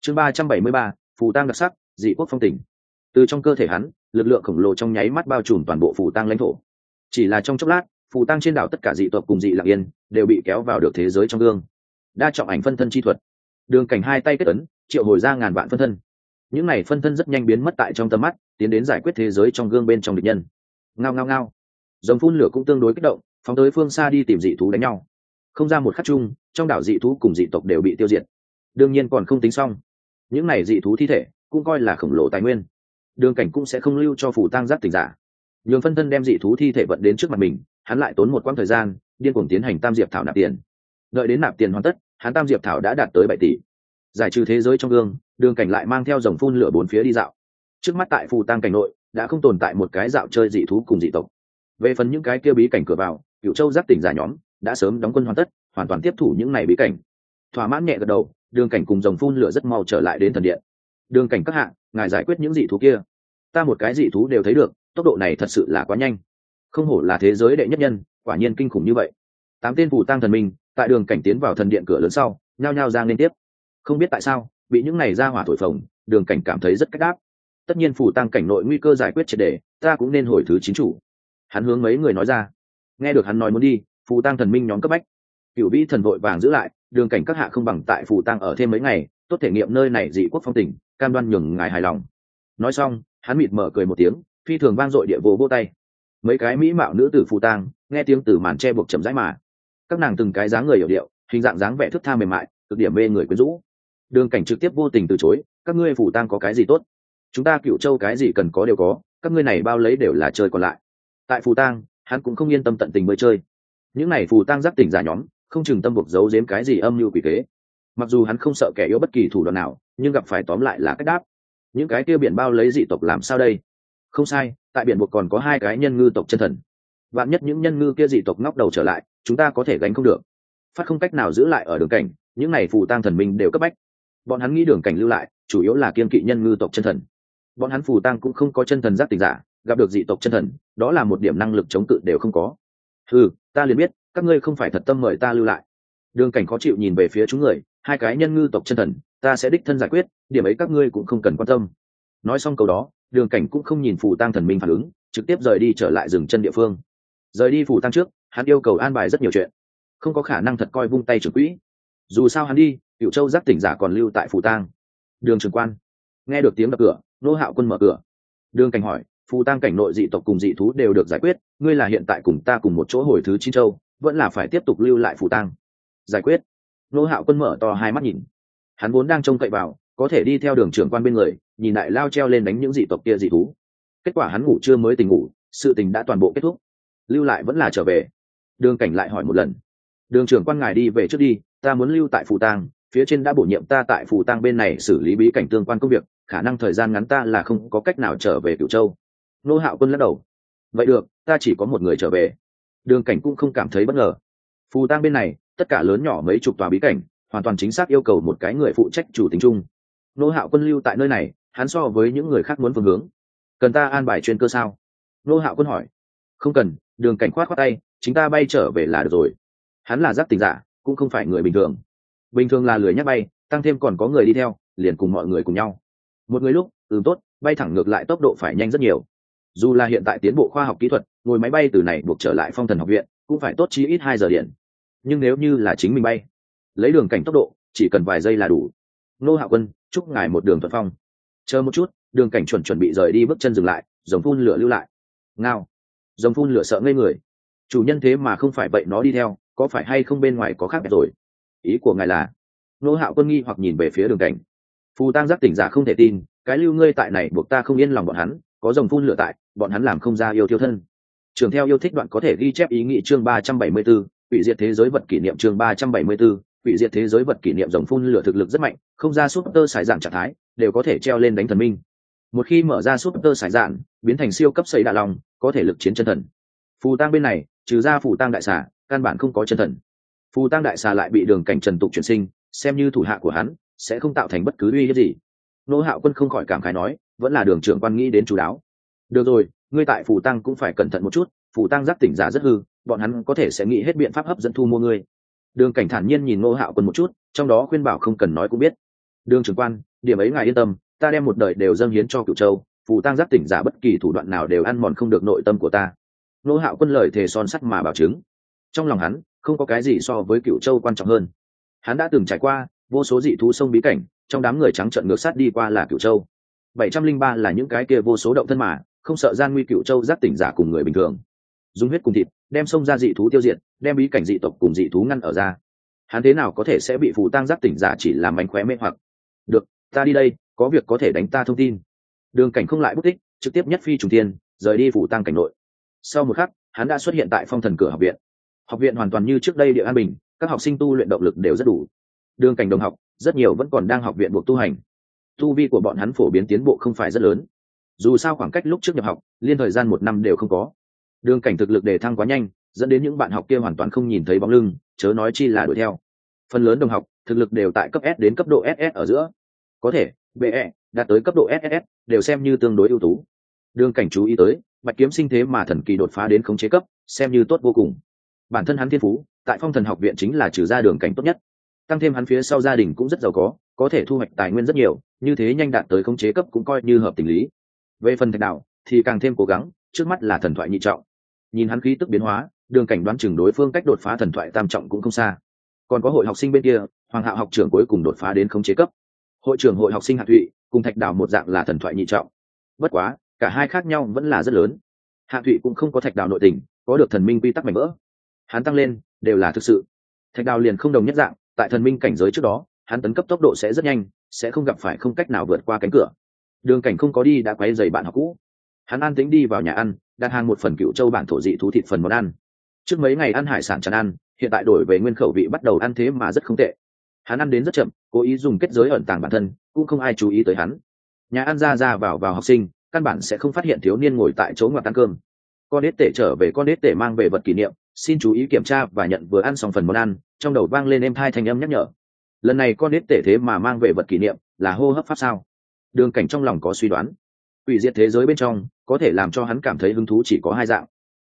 Chương ba trăm bảy mươi ba, phù tăng đặc sắc, dị quốc phong tỉnh. Từ trong cơ thể hắn, lực lượng khổng lồ trong nháy mắt bao trùm toàn bộ phù tăng lãnh thổ. Chỉ là trong chốc lát, phù tăng trên đảo tất cả dị tộc cùng dị lạc yên đều bị kéo vào được thế giới trong gương. Đa trọng ảnh phân thân chi thuật đường cảnh hai tay kết ấn, triệu hồi ra ngàn vạn phân thân. Những này phân thân rất nhanh biến mất tại trong tầm mắt, tiến đến giải quyết thế giới trong gương bên trong địch nhân. Ngao ngao ngao. Dòng phun lửa cũng tương đối kích động, phóng tới phương xa đi tìm dị thú đánh nhau. Không ra một khắc chung, trong đảo dị thú cùng dị tộc đều bị tiêu diệt. Đương nhiên còn không tính xong. Những này dị thú thi thể, cũng coi là khổng lồ tài nguyên. Đường cảnh cũng sẽ không lưu cho phủ tăng giác tình giả. Nhường phân thân đem dị thú thi thể vận đến trước mặt mình, hắn lại tốn một quãng thời gian, điên cuồng tiến hành tam diệp thảo nạp tiền. Đợi đến nạp tiền hoàn tất hắn tam diệp thảo đã đạt tới bảy tỷ. Giải trừ thế giới trong gương, đường cảnh lại mang theo dòng phun lửa bốn phía đi dạo. Trước mắt tại phù tăng cảnh nội, đã không tồn tại một cái dạo chơi dị thú cùng dị tộc. Về phần những cái kia bí cảnh cửa vào cựu châu giác tỉnh giả nhóm, đã sớm đóng quân hoàn tất, hoàn toàn tiếp thủ những này bí cảnh. Thỏa mãn nhẹ gật đầu, đường cảnh cùng dòng phun lửa rất mau trở lại đến thần điện. Đường cảnh các hạng ngài giải quyết những dị thú kia. Ta một cái dị thú đều thấy được, tốc độ này thật sự là quá nhanh. Không hổ là thế giới đệ nhất nhân, quả nhiên kinh khủng như vậy. Tám tên phù tăng thần minh tại đường cảnh tiến vào thần điện cửa lớn sau, nhao nhao giang liên tiếp. Không biết tại sao, bị những này ra hỏa thổi phồng, đường cảnh cảm thấy rất cách đáp tất nhiên phủ tăng cảnh nội nguy cơ giải quyết triệt đề, ta cũng nên hồi thứ chính chủ. Hắn hướng mấy người nói ra. Nghe được hắn nói muốn đi phù tăng thần minh nhóm cấp bách. Cựu vĩ thần vội vàng giữ lại, đường cảnh các hạ không bằng tại phù tăng ở thêm mấy ngày, tốt thể nghiệm nơi này dị quốc phong tỉnh cam đoan nhường ngài hài lòng. Nói xong, hắn mịt mở cười một tiếng, phi thường vang dội địa vô vô tay. Mấy cái mỹ mạo nữ tử phù tang nghe tiếng từ màn che buộc chậm rãi mà các nàng từng cái dáng người hiểu điệu, hình dạng dáng vẻ thức tha mềm mại, cực điểm mê người quyến rũ. Đường cảnh trực tiếp vô tình từ chối, các ngươi phù tang có cái gì tốt? Chúng ta cựu châu cái gì cần có đều có, các ngươi này bao lấy đều là chơi còn lại. Tại phù tang, hắn cũng không yên tâm tận tình mới chơi. Những này phù tang giác tỉnh giả nhóm, không chừng tâm buộc giấu giếm cái gì âm mưu quỷ kế. Mặc dù hắn không sợ kẻ yếu bất kỳ thủ đoạn nào, nhưng gặp phải tóm lại là cách đáp. Những cái kia biển bao lấy dị tộc làm sao đây? Không sai, tại biển buộc còn có hai cái nhân ngư tộc chân thần. Vạn nhất những nhân ngư kia dị tộc ngóc đầu trở lại chúng ta có thể gánh không được. Phát không cách nào giữ lại ở đường cảnh, những n à y phù tăng thần minh đều cấp bách. Bọn hắn nghĩ đường cảnh lưu lại, chủ yếu là kiên kỵ nhân ngư tộc chân thần. Bọn hắn phù tăng cũng không có chân thần giác tình giả, gặp được dị tộc chân thần, đó là một điểm năng lực chống cự đều không có. Ừ ta liền biết, các ngươi không phải thật tâm mời ta lưu lại. Đường cảnh khó chịu nhìn về phía chúng người, hai cái nhân ngư tộc chân thần, ta sẽ đích thân giải quyết, điểm ấy các ngươi cũng không cần quan tâm. Nói xong câu đó, đường cảnh cũng không nhìn phù tăng thần minh phản ứng, trực tiếp rời đi trở lại rừng chân địa phương. Rời đi phù tăng trước hắn yêu cầu an bài rất nhiều chuyện. Không có khả năng thật coi vung tay trưởng quỹ. Dù sao hắn đi cựu châu giác tỉnh giả còn lưu tại phù tang. Đường trường quan. Nghe được tiếng đập cửa, nô hạo quân mở cửa. Đường cảnh hỏi, phù tang cảnh nội dị tộc cùng dị thú đều được giải quyết, ngươi là hiện tại cùng ta cùng một chỗ hồi thứ chín châu, vẫn là phải tiếp tục lưu lại phù tang. Giải quyết. Nô hạo quân mở to hai mắt nhìn. Hắn vốn đang trông cậy vào, có thể đi theo đường trưởng quan bên người, nhìn lại lao treo lên đánh những dị tộc kia dị thú. Kết quả hắn ngủ chưa mới tình ngủ, sự tình đã toàn bộ kết thúc. Lưu lại vẫn là trở về đường cảnh lại hỏi một lần. Đường trưởng quan ngài đi về trước đi, ta muốn lưu tại phù tang, phía trên đã bổ nhiệm ta tại phù tang bên này xử lý bí cảnh tương quan công việc, khả năng thời gian ngắn ta là không có cách nào trở về cửu châu. Nô hạo quân lắc đầu. Vậy được, ta chỉ có một người trở về. Đường cảnh cũng không cảm thấy bất ngờ. Phù tang bên này, tất cả lớn nhỏ mấy chục tòa bí cảnh, hoàn toàn chính xác yêu cầu một cái người phụ trách chủ tính chung. Nô hạo quân lưu tại nơi này, hắn so với những người khác muốn phương hướng. Cần ta an bài chuyên cơ sao? Nô hạo quân hỏi. Không cần. Đường cảnh khoát khoát tay chính ta bay trở về là được rồi. Hắn là giáp tình giả, cũng không phải người bình thường. Bình thường là lười nhắc bay, tăng thêm còn có người đi theo, liền cùng mọi người cùng nhau. Một người lúc ừ tốt, bay thẳng ngược lại tốc độ phải nhanh rất nhiều. Dù là hiện tại tiến bộ khoa học kỹ thuật, ngồi máy bay từ này buộc trở lại phong thần học viện, cũng phải tốt chí ít hai giờ điện. Nhưng nếu như là chính mình bay, lấy đường cảnh tốc độ, chỉ cần vài giây là đủ. Nô hạ quân, chúc ngài một đường thuận phong. Chờ một chút, đường cảnh chuẩn chuẩn bị rời đi bước chân dừng lại dòng phun lửa lưu lại. Ngao. Dòng phun lửa sợ ngây người chủ nhân thế mà không phải vậy nó đi theo có phải hay không bên ngoài có khác biệt rồi? Ý của ngài là? Nô hạo quân nghi hoặc nhìn về phía đường cảnh. Phù tăng giác tỉnh giả không thể tin cái lưu ngươi tại này buộc ta không yên lòng bọn hắn có dòng phun lửa tại bọn hắn làm không ra yêu thiêu thân. Trường theo yêu thích đoạn có thể ghi chép ý nghĩ chương ba trăm bảy mươi 374, hủy diệt thế giới vật kỷ niệm chương ba trăm bảy mươi 374, hủy diệt thế giới vật kỷ niệm dòng phun lửa thực lực rất mạnh không ra súp tơ sải dạng trạng thái đều có thể treo lên đánh thần minh. Một khi mở ra súp tơ sải dạng biến thành siêu cấp xây đạ lòng có thể lực chiến chân thần. Phù tăng bên này trừ ra phù tăng đại xà, căn bản không có chân thần. Phù tăng đại xà lại bị đường cảnh trần tục chuyển sinh, xem như thủ hạ của hắn, sẽ không tạo thành bất cứ uy hiếp gì. Nô hạo quân không khỏi cảm khái nói, vẫn là đường trưởng quan nghĩ đến chú đáo. Được rồi, ngươi tại phù tăng cũng phải cẩn thận một chút, phù tăng giác tỉnh giả rất hư, bọn hắn có thể sẽ nghĩ hết biện pháp hấp dẫn thu mua ngươi. Đường cảnh thản nhiên nhìn nô hạo quân một chút, trong đó khuyên bảo không cần nói cũng biết. Đường trưởng quan, điểm ấy ngài yên tâm, ta đem một đời đều dâng hiến cho cựu châu, phù tăng giác tỉnh giả bất kỳ thủ đoạn nào đều ăn mòn không được nội tâm của ta nô hạo quân lời thề son sắt mà bảo chứng. Trong lòng hắn, không có cái gì so với cựu châu quan trọng hơn. Hắn đã từng trải qua vô số dị thú sông bí cảnh, trong đám người trắng trợn ngược sát đi qua là cựu châu. bảy trăm linh ba là những cái kia vô số động thân mà, không sợ gian nguy cựu châu giác tỉnh giả cùng người bình thường. Dùng huyết cùng thịt, đem sông ra dị thú tiêu diệt, đem bí cảnh dị tộc cùng dị thú ngăn ở ra. Hắn thế nào có thể sẽ bị phù tăng giác tỉnh giả chỉ làm mánh khóe mê hoặc? Được, ta đi đây, có việc có thể đánh ta thông tin. Đường cảnh không lại bút tích, trực tiếp nhất phi trùng tiên rời đi phủ tăng cảnh nội sau một khắc, hắn đã xuất hiện tại phong thần cửa học viện. Học viện hoàn toàn như trước đây địa an bình, các học sinh tu luyện động lực đều rất đủ. Đường cảnh đồng học, rất nhiều vẫn còn đang học viện buộc tu hành. Tu vi của bọn hắn phổ biến tiến bộ không phải rất lớn. Dù sao khoảng cách lúc trước nhập học, liên thời gian một năm đều không có. Đường cảnh thực lực đề thăng quá nhanh, dẫn đến những bạn học kia hoàn toàn không nhìn thấy bóng lưng, chớ nói chi là đuổi theo. Phần lớn đồng học, thực lực đều tại cấp s đến cấp độ ss ở giữa. Có thể be đạt tới cấp độ ss đều xem như tương đối ưu tú. Đường cảnh chú ý tới bạch kiếm sinh thế mà thần kỳ đột phá đến khống chế cấp, xem như tốt vô cùng. Bản thân hắn thiên phú, tại phong thần học viện chính là trừ ra đường cảnh tốt nhất. Tăng thêm hắn phía sau gia đình cũng rất giàu có có thể thu hoạch tài nguyên rất nhiều, như thế nhanh đạt tới khống chế cấp cũng coi như hợp tình lý. Về phần thạch đạo, thì càng thêm cố gắng, trước mắt là thần thoại nhị trọng. Nhìn hắn khí tức biến hóa, đường cảnh đoán chừng đối phương cách đột phá thần thoại tam trọng cũng không xa. Còn có hội học sinh bên kia, hoàng hạo học trưởng cuối cùng đột phá đến khống chế cấp. Hội trưởng hội học sinh hạ thụy, cùng thạch Đạo một dạng là thần thoại nhị trọng. Bất quá cả hai khác nhau vẫn là rất lớn. Hạ thụy cũng không có thạch đào nội tình, có được thần minh quy tắc mạnh vỡ. Hắn tăng lên, đều là thực sự. Thạch đào liền không đồng nhất dạng, tại thần minh cảnh giới trước đó, hắn tấn cấp tốc độ sẽ rất nhanh, sẽ không gặp phải không cách nào vượt qua cánh cửa. Đường cảnh không có đi đã quay dày bạn học cũ. Hắn an tính đi vào nhà ăn, đặt hàng một phần cựu châu bản thổ dị thú thịt phần món ăn. Trước mấy ngày ăn hải sản tràn ăn, hiện tại đổi về nguyên khẩu vị bắt đầu ăn thế mà rất không tệ. Hắn ăn đến rất chậm, cố ý dùng kết giới ẩn tàng bản thân, cũng không ai chú ý tới hắn. Nhà ăn ra ra vào vào học sinh căn bản sẽ không phát hiện thiếu niên ngồi tại chỗ ngoặt ăn cơm. Con đế tể trở về, con đế tể mang về vật kỷ niệm, xin chú ý kiểm tra và nhận vừa ăn xong phần món ăn, trong đầu vang lên em hai thanh âm nhắc nhở. Lần này con đế tể thế mà mang về vật kỷ niệm, là hô hấp pháp sao? Đường cảnh trong lòng có suy đoán. Quỷ diệt thế giới bên trong, có thể làm cho hắn cảm thấy hứng thú chỉ có hai dạng.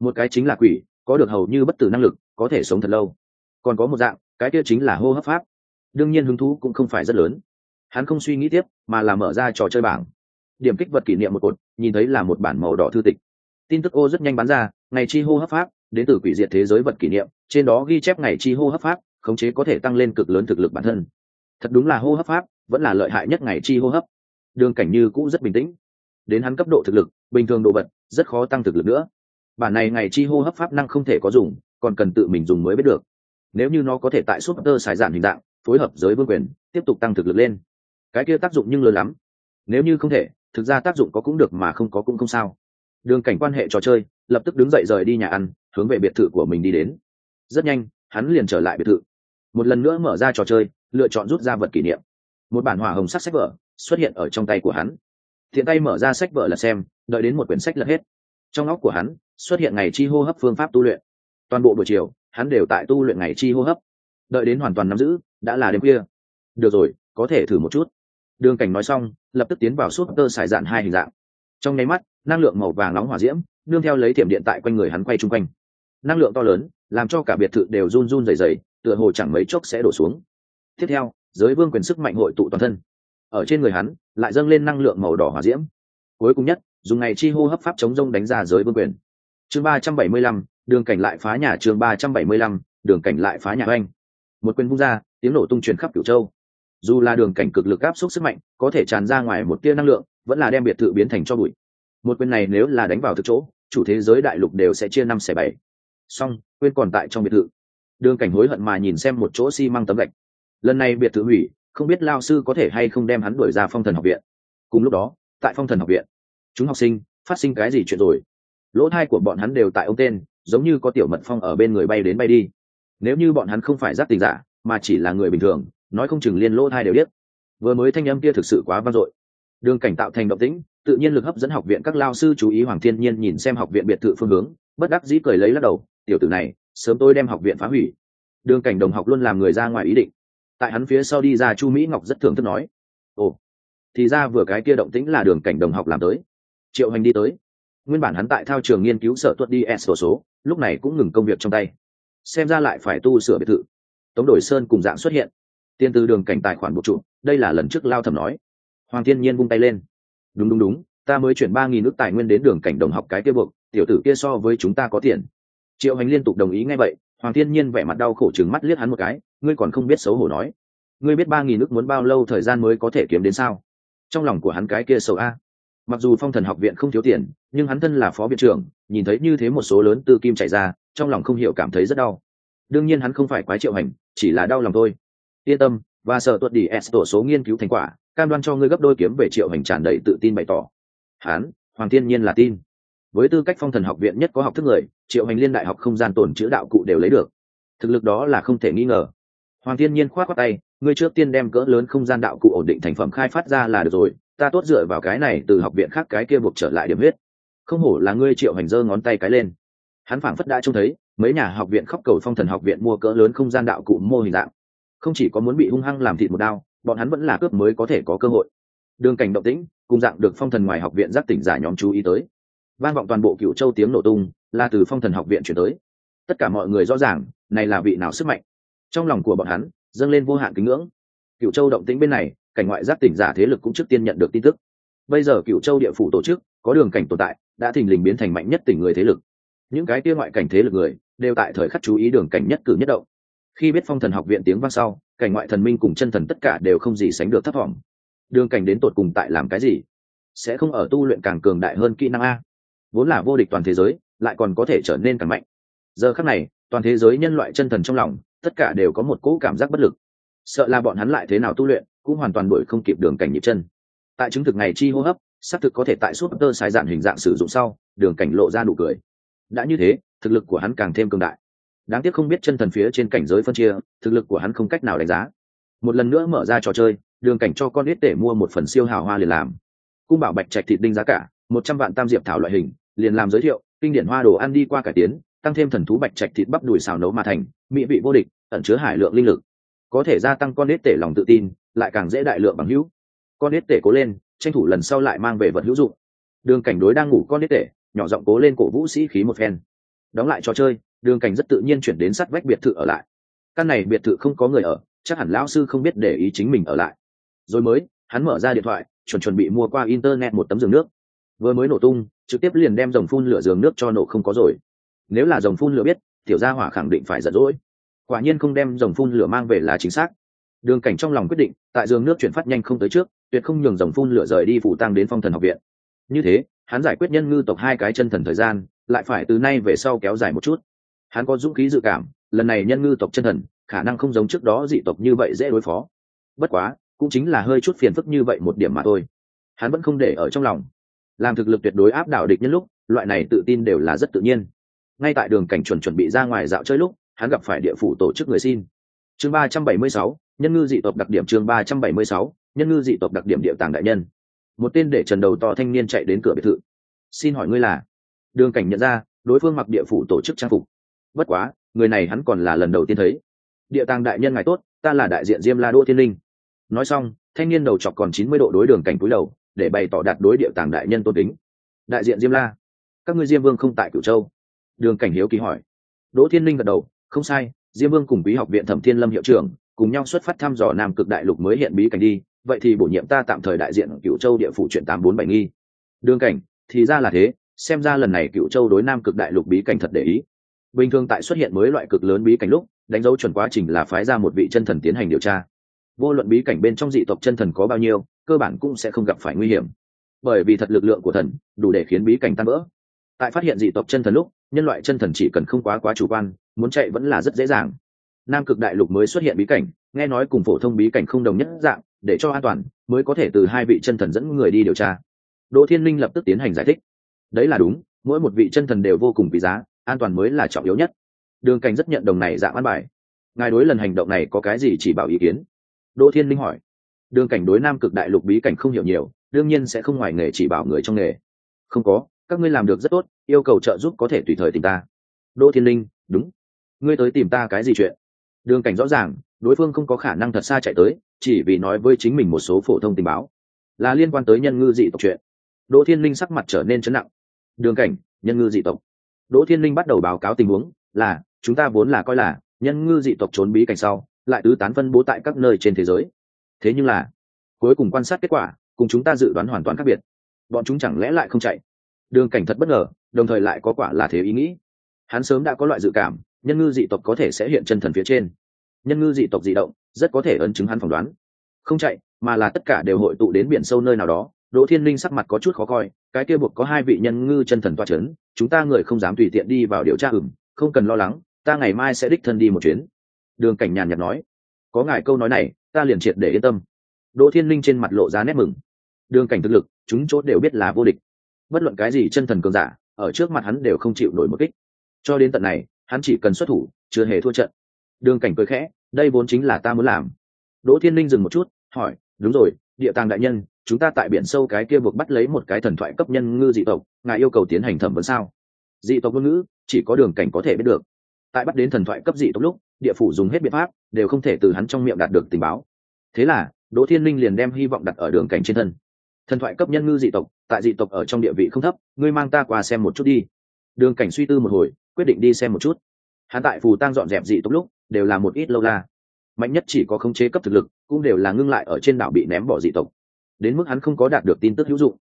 Một cái chính là quỷ, có được hầu như bất tử năng lực, có thể sống thật lâu. Còn có một dạng, cái kia chính là hô hấp pháp. Đương nhiên hứng thú cũng không phải rất lớn. Hắn không suy nghĩ tiếp, mà là mở ra trò chơi bảng điểm kích vật kỷ niệm một cột, nhìn thấy là một bản màu đỏ thư tịch. Tin tức ô rất nhanh bán ra, ngày chi hô hấp pháp, đến từ quỷ diệt thế giới vật kỷ niệm, trên đó ghi chép ngày chi hô hấp pháp, khống chế có thể tăng lên cực lớn thực lực bản thân. Thật đúng là hô hấp pháp, vẫn là lợi hại nhất ngày chi hô hấp. Đường cảnh như cũ rất bình tĩnh. Đến hắn cấp độ thực lực, bình thường độ vật, rất khó tăng thực lực nữa. Bản này ngày chi hô hấp pháp năng không thể có dùng, còn cần tự mình dùng mới biết được. Nếu như nó có thể tại suốt tơ xài giản hình dạng, phối hợp giới vương quyền, tiếp tục tăng thực lực lên. Cái kia tác dụng nhưng lớn lắm. Nếu như không thể thực ra tác dụng có cũng được mà không có cũng không sao. Đường cảnh quan hệ trò chơi, lập tức đứng dậy rời đi nhà ăn, hướng về biệt thự của mình đi đến. Rất nhanh, hắn liền trở lại biệt thự. Một lần nữa mở ra trò chơi, lựa chọn rút ra vật kỷ niệm. Một bản hỏa hồng sắc sách vở xuất hiện ở trong tay của hắn. Thiện tay mở ra sách vở là xem, đợi đến một quyển sách lật hết. Trong óc của hắn, xuất hiện ngày chi hô hấp phương pháp tu luyện. Toàn bộ buổi chiều, hắn đều tại tu luyện ngày chi hô hấp. Đợi đến hoàn toàn nắm giữ, đã là đêm khuya. Được rồi, có thể thử một chút đường cảnh nói xong, lập tức tiến vào suốt tơ xài dạn hai hình dạng. Trong nháy mắt, năng lượng màu vàng nóng hỏa diễm, nương theo lấy thiểm điện tại quanh người hắn quay chung quanh. Năng lượng to lớn, làm cho cả biệt thự đều run run dày dày tựa hồ chẳng mấy chốc sẽ đổ xuống. Tiếp theo, giới vương quyền sức mạnh hội tụ toàn thân. Ở trên người hắn, lại dâng lên năng lượng màu đỏ hỏa diễm. Cuối cùng nhất, dùng ngày chi hô hấp pháp chống rông đánh ra giới vương quyền. Chương ba trăm bảy mươi lăm, đường cảnh lại phá nhà chương ba trăm bảy mươi lăm, đường cảnh lại phá nhà oanh. Một quyền vung ra, tiếng nổ tung truyền khắp cửu châu dù là đường cảnh cực lực áp suất sức mạnh, có thể tràn ra ngoài một tia năng lượng, vẫn là đem biệt thự biến thành cho bụi. Một quyền này nếu là đánh vào thực chỗ, chủ thế giới đại lục đều sẽ chia năm xẻ bảy. Song quên còn tại trong biệt thự. Đường cảnh hối hận mà nhìn xem một chỗ xi、si、măng tấm gạch. Lần này biệt thự hủy, không biết lao sư có thể hay không đem hắn đuổi ra phong thần học viện. Cùng lúc đó, tại phong thần học viện, chúng học sinh, phát sinh cái gì chuyện rồi? Lỗ thai của bọn hắn đều tại ông tên, giống như có tiểu mật phong ở bên người bay đến bay đi. Nếu như bọn hắn không phải giác tình giả, mà chỉ là người bình thường nói không chừng liên lỗ thai đều biết vừa mới thanh âm kia thực sự quá vang dội. Đường cảnh tạo thành động tĩnh, tự nhiên lực hấp dẫn học viện các lao sư chú ý hoàng thiên nhiên nhìn xem học viện biệt thự phương hướng, bất đắc dĩ cười lấy lắc đầu, tiểu tử này, sớm tôi đem học viện phá hủy. Đường cảnh đồng học luôn làm người ra ngoài ý định. Tại hắn phía sau đi ra chu mỹ ngọc rất thường thức nói, ồ, thì ra vừa cái kia động tĩnh là đường cảnh đồng học làm tới. Triệu hành đi tới. Nguyên bản hắn tại thao trường nghiên cứu sở tuất đi s sổ số, lúc này cũng ngừng công việc trong tay. Xem ra lại phải tu sửa biệt thự. Tống đổi sơn cùng dạng xuất hiện tiên từ đường cảnh tài khoản bộ trụ, đây là lần trước lao thẩm nói. Hoàng thiên nhiên vung tay lên. Đúng đúng đúng, ta mới chuyển ba nghìn nước tài nguyên đến đường cảnh đồng học cái kia buộc, tiểu tử kia so với chúng ta có tiền. Triệu hành liên tục đồng ý ngay vậy, hoàng thiên nhiên vẻ mặt đau khổ chừng mắt liếc hắn một cái, ngươi còn không biết xấu hổ nói. Ngươi biết ba nghìn nước muốn bao lâu thời gian mới có thể kiếm đến sao? Trong lòng của hắn cái kia sầu a. Mặc dù phong thần học viện không thiếu tiền, nhưng hắn thân là phó viện trưởng, nhìn thấy như thế một số lớn tư kim chạy ra, trong lòng không hiểu cảm thấy rất đau. Đương nhiên hắn không phải quái triệu hành, chỉ là đau lòng thôi yên tâm, và sở tuật đi s tổ số nghiên cứu thành quả, cam đoan cho ngươi gấp đôi kiếm về triệu hành tràn đầy tự tin bày tỏ. Hắn hoàng thiên nhiên là tin. Với tư cách phong thần học viện nhất có học thức người, triệu hành liên đại học không gian tồn chữ đạo cụ đều lấy được. Thực lực đó là không thể nghi ngờ. Hoàng thiên nhiên khoát khoát tay, ngươi trước tiên đem cỡ lớn không gian đạo cụ ổn định thành phẩm khai phát ra là được rồi, ta tốt dựa vào cái này từ học viện khác cái kia buộc trở lại điểm huyết. Không hổ là ngươi triệu hành giơ ngón tay cái lên. Hắn phảng phất đã trông thấy, mấy nhà học viện khóc cầu phong thần học viện mua cỡ lớn không gian đạo cụ mô hình dạng không chỉ có muốn bị hung hăng làm thịt một đao, bọn hắn vẫn là cướp mới có thể có cơ hội. Đường cảnh động tĩnh, cùng dạng được phong thần ngoài học viện Giáp tỉnh giả nhóm chú ý tới. Vang vọng toàn bộ cựu châu tiếng nổ tung, là từ phong thần học viện chuyển tới. Tất cả mọi người rõ ràng, này là vị nào sức mạnh. Trong lòng của bọn hắn, dâng lên vô hạn kính ngưỡng. Cựu châu động tĩnh bên này, cảnh ngoại Giáp tỉnh giả thế lực cũng trước tiên nhận được tin tức. Bây giờ cựu châu địa phủ tổ chức, có đường cảnh tồn tại, đã thình lình biến thành mạnh nhất tỉnh người thế lực. Những cái kia ngoại cảnh thế lực người, đều tại thời khắc chú ý đường cảnh nhất cử nhất động khi biết phong thần học viện tiếng vang sau, cảnh ngoại thần minh cùng chân thần tất cả đều không gì sánh được thấp thỏm. Đường cảnh đến tột cùng tại làm cái gì? Sẽ không ở tu luyện càng cường đại hơn kỹ năng a? Vốn là vô địch toàn thế giới, lại còn có thể trở nên càng mạnh. Giờ khắc này, toàn thế giới nhân loại chân thần trong lòng, tất cả đều có một cỗ cảm giác bất lực. Sợ là bọn hắn lại thế nào tu luyện, cũng hoàn toàn đuổi không kịp đường cảnh nhịp chân. Tại chứng thực này chi hô hấp, xác thực có thể tại suốt tơ sai dạn hình dạng sử dụng sau, đường cảnh lộ ra nụ cười. Đã như thế, thực lực của hắn càng thêm cường đại đáng tiếc không biết chân thần phía trên cảnh giới phân chia, thực lực của hắn không cách nào đánh giá. Một lần nữa mở ra trò chơi, đường cảnh cho con ít để mua một phần siêu hào hoa liền làm. Cung bảo bạch trạch thịt đinh giá cả, một trăm vạn tam diệp thảo loại hình, liền làm giới thiệu, kinh điển hoa đồ ăn đi qua cải tiến, tăng thêm thần thú bạch trạch thịt bắp đùi xào nấu mà thành, mỹ vị vô địch, ẩn chứa hải lượng linh lực. Có thể gia tăng con ít tể lòng tự tin, lại càng dễ đại lượng bằng hữu. Con ít tể cố lên, tranh thủ lần sau lại mang về vật hữu dụng. Đường cảnh đối đang ngủ con ít tể, nhỏ giọng cố lên cổ vũ sĩ khí một phen. Đóng lại trò chơi đường cảnh rất tự nhiên chuyển đến sát vách biệt thự ở lại. Căn này biệt thự không có người ở, chắc hẳn lão sư không biết để ý chính mình ở lại. Rồi mới, hắn mở ra điện thoại, chuẩn chuẩn bị mua qua internet một tấm giường nước. Vừa mới nổ tung, trực tiếp liền đem dòng phun lửa giường nước cho nổ không có rồi. Nếu là dòng phun lửa biết, tiểu gia hỏa khẳng định phải giận dỗi. Quả nhiên không đem dòng phun lửa mang về là chính xác. Đường cảnh trong lòng quyết định, tại giường nước chuyển phát nhanh không tới trước, tuyệt không nhường dòng phun lửa rời đi phủ tăng đến phong thần học viện. Như thế, hắn giải quyết nhân ngư tộc hai cái chân thần thời gian, lại phải từ nay về sau kéo dài một chút hắn có dũng khí dự cảm, lần này nhân ngư tộc chân thần, khả năng không giống trước đó dị tộc như vậy dễ đối phó. Bất quá, cũng chính là hơi chút phiền phức như vậy một điểm mà thôi. Hắn vẫn không để ở trong lòng. Làm thực lực tuyệt đối áp đảo địch nhân lúc, loại này tự tin đều là rất tự nhiên. Ngay tại đường cảnh chuẩn chuẩn bị ra ngoài dạo chơi lúc, hắn gặp phải địa phủ tổ chức người xin. Chương ba trăm bảy mươi sáu, nhân ngư dị tộc đặc điểm chương ba trăm bảy mươi sáu, nhân ngư dị tộc đặc điểm địa tàng đại nhân. Một tên để trần đầu to thanh niên chạy đến cửa biệt thự. Xin hỏi ngươi là? Đường cảnh nhận ra, đối phương mặc địa phủ tổ chức trang phục bất quá, người này hắn còn là lần đầu tiên thấy. Địa tàng đại nhân ngài tốt, ta là đại diện diêm la đô thiên linh. Nói xong, thanh niên đầu chọc còn chín mươi độ đối đường cảnh cúi đầu, để bày tỏ đạt đối địa tàng đại nhân tôn kính. Đại diện diêm la, các ngươi diêm vương không tại cửu châu. Đường cảnh hiếu kỳ hỏi. Đỗ thiên linh gật đầu, không sai, diêm vương cùng bí học viện thẩm thiên lâm hiệu trưởng, cùng nhau xuất phát thăm dò nam cực đại lục mới hiện bí cảnh đi, vậy thì bổ nhiệm ta tạm thời đại diện cựu châu địa phủ chuyện tám bốn bảy nghi. Đường cảnh, thì ra là thế, xem ra lần này cựu châu đối nam cực đại lục bí cảnh thật để ý bình thường tại xuất hiện mới loại cực lớn bí cảnh lúc, đánh dấu chuẩn quá trình là phái ra một vị chân thần tiến hành điều tra. Vô luận bí cảnh bên trong dị tộc chân thần có bao nhiêu, cơ bản cũng sẽ không gặp phải nguy hiểm. Bởi vì thật lực lượng của thần, đủ để khiến bí cảnh tan vỡ. Tại phát hiện dị tộc chân thần lúc, nhân loại chân thần chỉ cần không quá quá chủ quan, muốn chạy vẫn là rất dễ dàng. Nam cực đại lục mới xuất hiện bí cảnh, nghe nói cùng phổ thông bí cảnh không đồng nhất dạng, để cho an toàn, mới có thể từ hai vị chân thần dẫn người đi điều tra. Đỗ thiên linh lập tức tiến hành giải thích. Đấy là đúng, mỗi một vị chân thần đều vô cùng quý giá an toàn mới là trọng yếu nhất. Đường cảnh rất nhận đồng này dạng an bài. Ngài đối lần hành động này có cái gì chỉ bảo ý kiến? Đỗ thiên linh hỏi. Đường cảnh đối nam cực đại lục bí cảnh không hiểu nhiều, đương nhiên sẽ không ngoài nghề chỉ bảo người trong nghề. Không có, các ngươi làm được rất tốt, yêu cầu trợ giúp có thể tùy thời tìm ta. Đỗ thiên linh, đúng. Ngươi tới tìm ta cái gì chuyện? Đường cảnh rõ ràng, đối phương không có khả năng thật xa chạy tới, chỉ vì nói với chính mình một số phổ thông tình báo. Là liên quan tới nhân ngư dị tộc chuyện. Đỗ thiên linh sắc mặt trở nên chấn nặng. Đường cảnh, nhân ngư dị tộc đỗ thiên linh bắt đầu báo cáo tình huống, là, chúng ta vốn là coi là, nhân ngư dị tộc trốn bí cảnh sau, lại tứ tán phân bố tại các nơi trên thế giới. Thế nhưng là, cuối cùng quan sát kết quả, cùng chúng ta dự đoán hoàn toàn khác biệt. Bọn chúng chẳng lẽ lại không chạy? Đường cảnh thật bất ngờ, đồng thời lại có quả là thế ý nghĩ. Hắn sớm đã có loại dự cảm, nhân ngư dị tộc có thể sẽ hiện chân thần phía trên. Nhân ngư dị tộc dị động, rất có thể ấn chứng hắn phỏng đoán. Không chạy, mà là tất cả đều hội tụ đến biển sâu nơi nào đó. Đỗ thiên linh sắc mặt có chút khó coi cái kia buộc có hai vị nhân ngư chân thần toa c h ấ n chúng ta người không dám tùy tiện đi vào điều tra ửng, không cần lo lắng, ta ngày mai sẽ đích thân đi một chuyến. Đường cảnh nhàn nhạt nói. Có ngài câu nói này, ta liền triệt để yên tâm. Đỗ thiên linh trên mặt lộ ra nét mừng. Đường cảnh thực lực, chúng chốt đều biết là vô địch. Bất luận cái gì chân thần cường giả, ở trước mặt hắn đều không chịu nổi một kích. Cho đến tận này, hắn chỉ cần xuất thủ, chưa hề thua trận. Đường cảnh cười khẽ, đây vốn chính là ta muốn làm. Đỗ thiên linh dừng một chút, hỏi, đúng rồi, địa tàng đại nhân chúng ta tại biển sâu cái kia buộc bắt lấy một cái thần thoại cấp nhân ngư dị tộc, ngài yêu cầu tiến hành thẩm vấn sao? Dị tộc ngôn ngữ, chỉ có đường cảnh có thể biết được. Tại bắt đến thần thoại cấp dị tộc lúc, địa phủ dùng hết biện pháp, đều không thể từ hắn trong miệng đạt được tình báo. Thế là, đỗ thiên linh liền đem hy vọng đặt ở đường cảnh trên thân. Thần thoại cấp nhân ngư dị tộc, tại dị tộc ở trong địa vị không thấp, ngươi mang ta qua xem một chút đi. Đường cảnh suy tư một hồi, quyết định đi xem một chút. Hắn tại phù tăng dọn dẹp dị tộc lúc, đều là một ít lâu la. Mạnh nhất chỉ có khống chế cấp thực lực, cũng đều là ngưng lại ở trên đảo bị ném bỏ dị tộc đến mức hắn không có đạt được tin tức hữu dụng.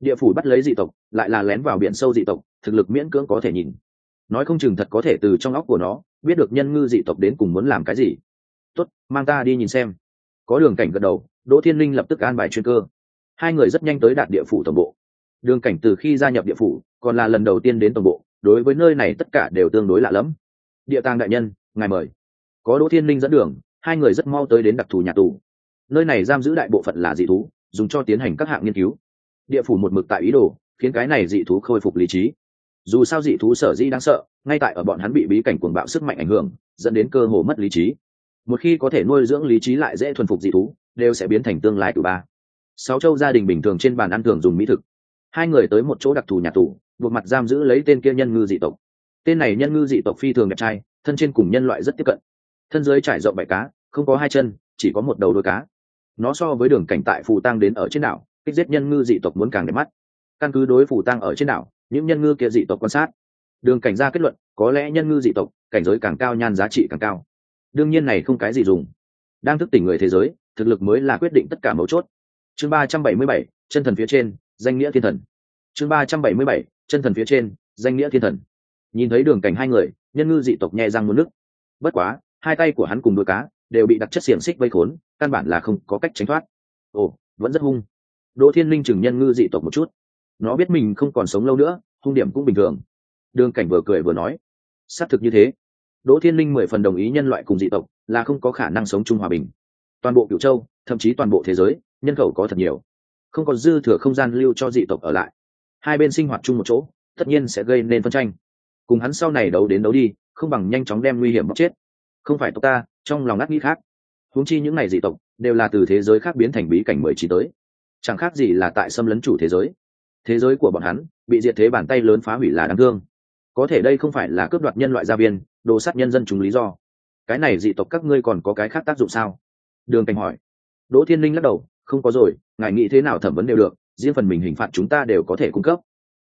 Địa phủ bắt lấy dị tộc, lại là lén vào biển sâu dị tộc, thực lực miễn cưỡng có thể nhìn. Nói không chừng thật có thể từ trong óc của nó, biết được nhân ngư dị tộc đến cùng muốn làm cái gì. Tốt, mang ta đi nhìn xem. Có đường cảnh gật đầu, đỗ thiên linh lập tức an bài chuyên cơ. Hai người rất nhanh tới đạt địa phủ tổng bộ. Đường cảnh từ khi gia nhập địa phủ, còn là lần đầu tiên đến tổng bộ, đối với nơi này tất cả đều tương đối lạ lẫm. Địa tàng đại nhân, ngài mời. Có đỗ thiên linh dẫn đường, hai người rất mau tới đến đặc thù nhà tù. Nơi này giam giữ đại bộ phận là dị thú dùng cho tiến hành các hạng nghiên cứu. Địa phủ một mực tại ý đồ, khiến cái này dị thú khôi phục lý trí. Dù sao dị thú sở dĩ đáng sợ, ngay tại ở bọn hắn bị bí cảnh cuồng bạo sức mạnh ảnh hưởng, dẫn đến cơ hồ mất lý trí. Một khi có thể nuôi dưỡng lý trí lại dễ thuần phục dị thú, đều sẽ biến thành tương lai của ba. Sáu châu gia đình bình thường trên bàn ăn thường dùng mỹ thực. Hai người tới một chỗ đặc thù nhà tù, buộc mặt giam giữ lấy tên kia nhân ngư dị tộc. Tên này nhân ngư dị tộc phi thường đẹp trai, thân trên cùng nhân loại rất tiếp cận. Thân dưới trải rộng bãi cá, không có hai chân, chỉ có một đầu đôi cá nó so với đường cảnh tại phù tăng đến ở trên đảo, kích giết nhân ngư dị tộc muốn càng đẹp mắt. Căn cứ đối phù tăng ở trên đảo, những nhân ngư kia dị tộc quan sát. Đường cảnh ra kết luận, có lẽ nhân ngư dị tộc, cảnh giới càng cao, nhan giá trị càng cao. Đương nhiên này không cái gì dùng. Đang thức tỉnh người thế giới, thực lực mới là quyết định tất cả mấu chốt. Chương ba trăm bảy mươi bảy, chân thần phía trên, danh nghĩa thiên thần. Chương ba trăm bảy mươi bảy, chân thần phía trên, danh nghĩa thiên thần. Nhìn thấy đường cảnh hai người, nhân ngư dị tộc nhẹ răng muốn nước. Bất quá, hai tay của hắn cùng đôi cá đều bị đặc chất xiềng xích vây khốn căn bản là không có cách tránh thoát. Ồ, vẫn rất hung. Đỗ thiên linh chừng nhân ngư dị tộc một chút. Nó biết mình không còn sống lâu nữa, hung điểm cũng bình thường. Đường cảnh vừa cười vừa nói, xác thực như thế. Đỗ thiên linh mười phần đồng ý nhân loại cùng dị tộc là không có khả năng sống chung hòa bình. Toàn bộ cựu châu, thậm chí toàn bộ thế giới, nhân khẩu có thật nhiều. Không còn dư thừa không gian lưu cho dị tộc ở lại. Hai bên sinh hoạt chung một chỗ, tất nhiên sẽ gây nên phân tranh. Cùng hắn sau này đấu đến đấu đi, không bằng nhanh chóng đem nguy hiểm bóc chết. Không phải tộc ta, trong lòng ngắt nghĩ khác huống chi những n à y dị tộc đều là từ thế giới khác biến thành bí cảnh mười chín tới. Chẳng khác gì là tại xâm lấn chủ thế giới. Thế giới của bọn hắn bị diệt thế bàn tay lớn phá hủy là đáng thương. Có thể đây không phải là cướp đoạt nhân loại gia viên, đồ sát nhân dân chúng lý do. Cái này dị tộc các ngươi còn có cái khác tác dụng sao? Đường cảnh hỏi. Đỗ thiên linh lắc đầu, không có rồi, ngài nghĩ thế nào thẩm vấn đều được, riêng phần mình hình phạt chúng ta đều có thể cung cấp.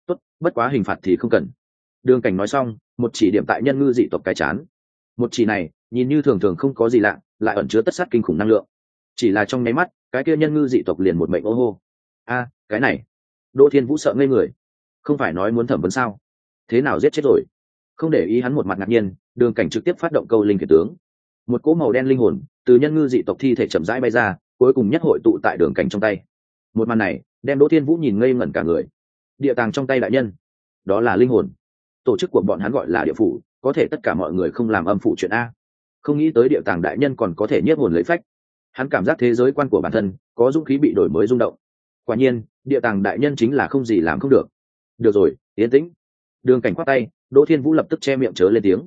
Tốt, bất quá hình phạt thì không cần. Đường cảnh nói xong, một chỉ điểm tại nhân ngư dị tộc cái chán. Một chỉ này nhìn như thường thường không có gì lạ, lại ẩn chứa tất sát kinh khủng năng lượng. Chỉ là trong nháy mắt, cái kia nhân ngư dị tộc liền một mệnh ô hô. A, cái này. Đỗ thiên vũ sợ ngây người. Không phải nói muốn thẩm vấn sao? Thế nào giết chết rồi? Không để ý hắn một mặt ngạc nhiên, đường cảnh trực tiếp phát động câu linh kiệt tướng. Một cỗ màu đen linh hồn từ nhân ngư dị tộc thi thể chậm rãi bay ra, cuối cùng nhất hội tụ tại đường cảnh trong tay. Một màn này, đem đỗ thiên vũ nhìn ngây ngẩn cả người. Địa tàng trong tay đại nhân. Đó là linh hồn. Tổ chức của bọn hắn gọi là địa phủ, có thể tất cả mọi người không làm âm phủ chuyện a không nghĩ tới địa tàng đại nhân còn có thể nhiếp hồn lấy phách. Hắn cảm giác thế giới quan của bản thân có dũng khí bị đổi mới rung động. Quả nhiên, địa tàng đại nhân chính là không gì làm không được. Được rồi, yên tĩnh. Đường cảnh khoát tay, đỗ thiên vũ lập tức che miệng chớ lên tiếng.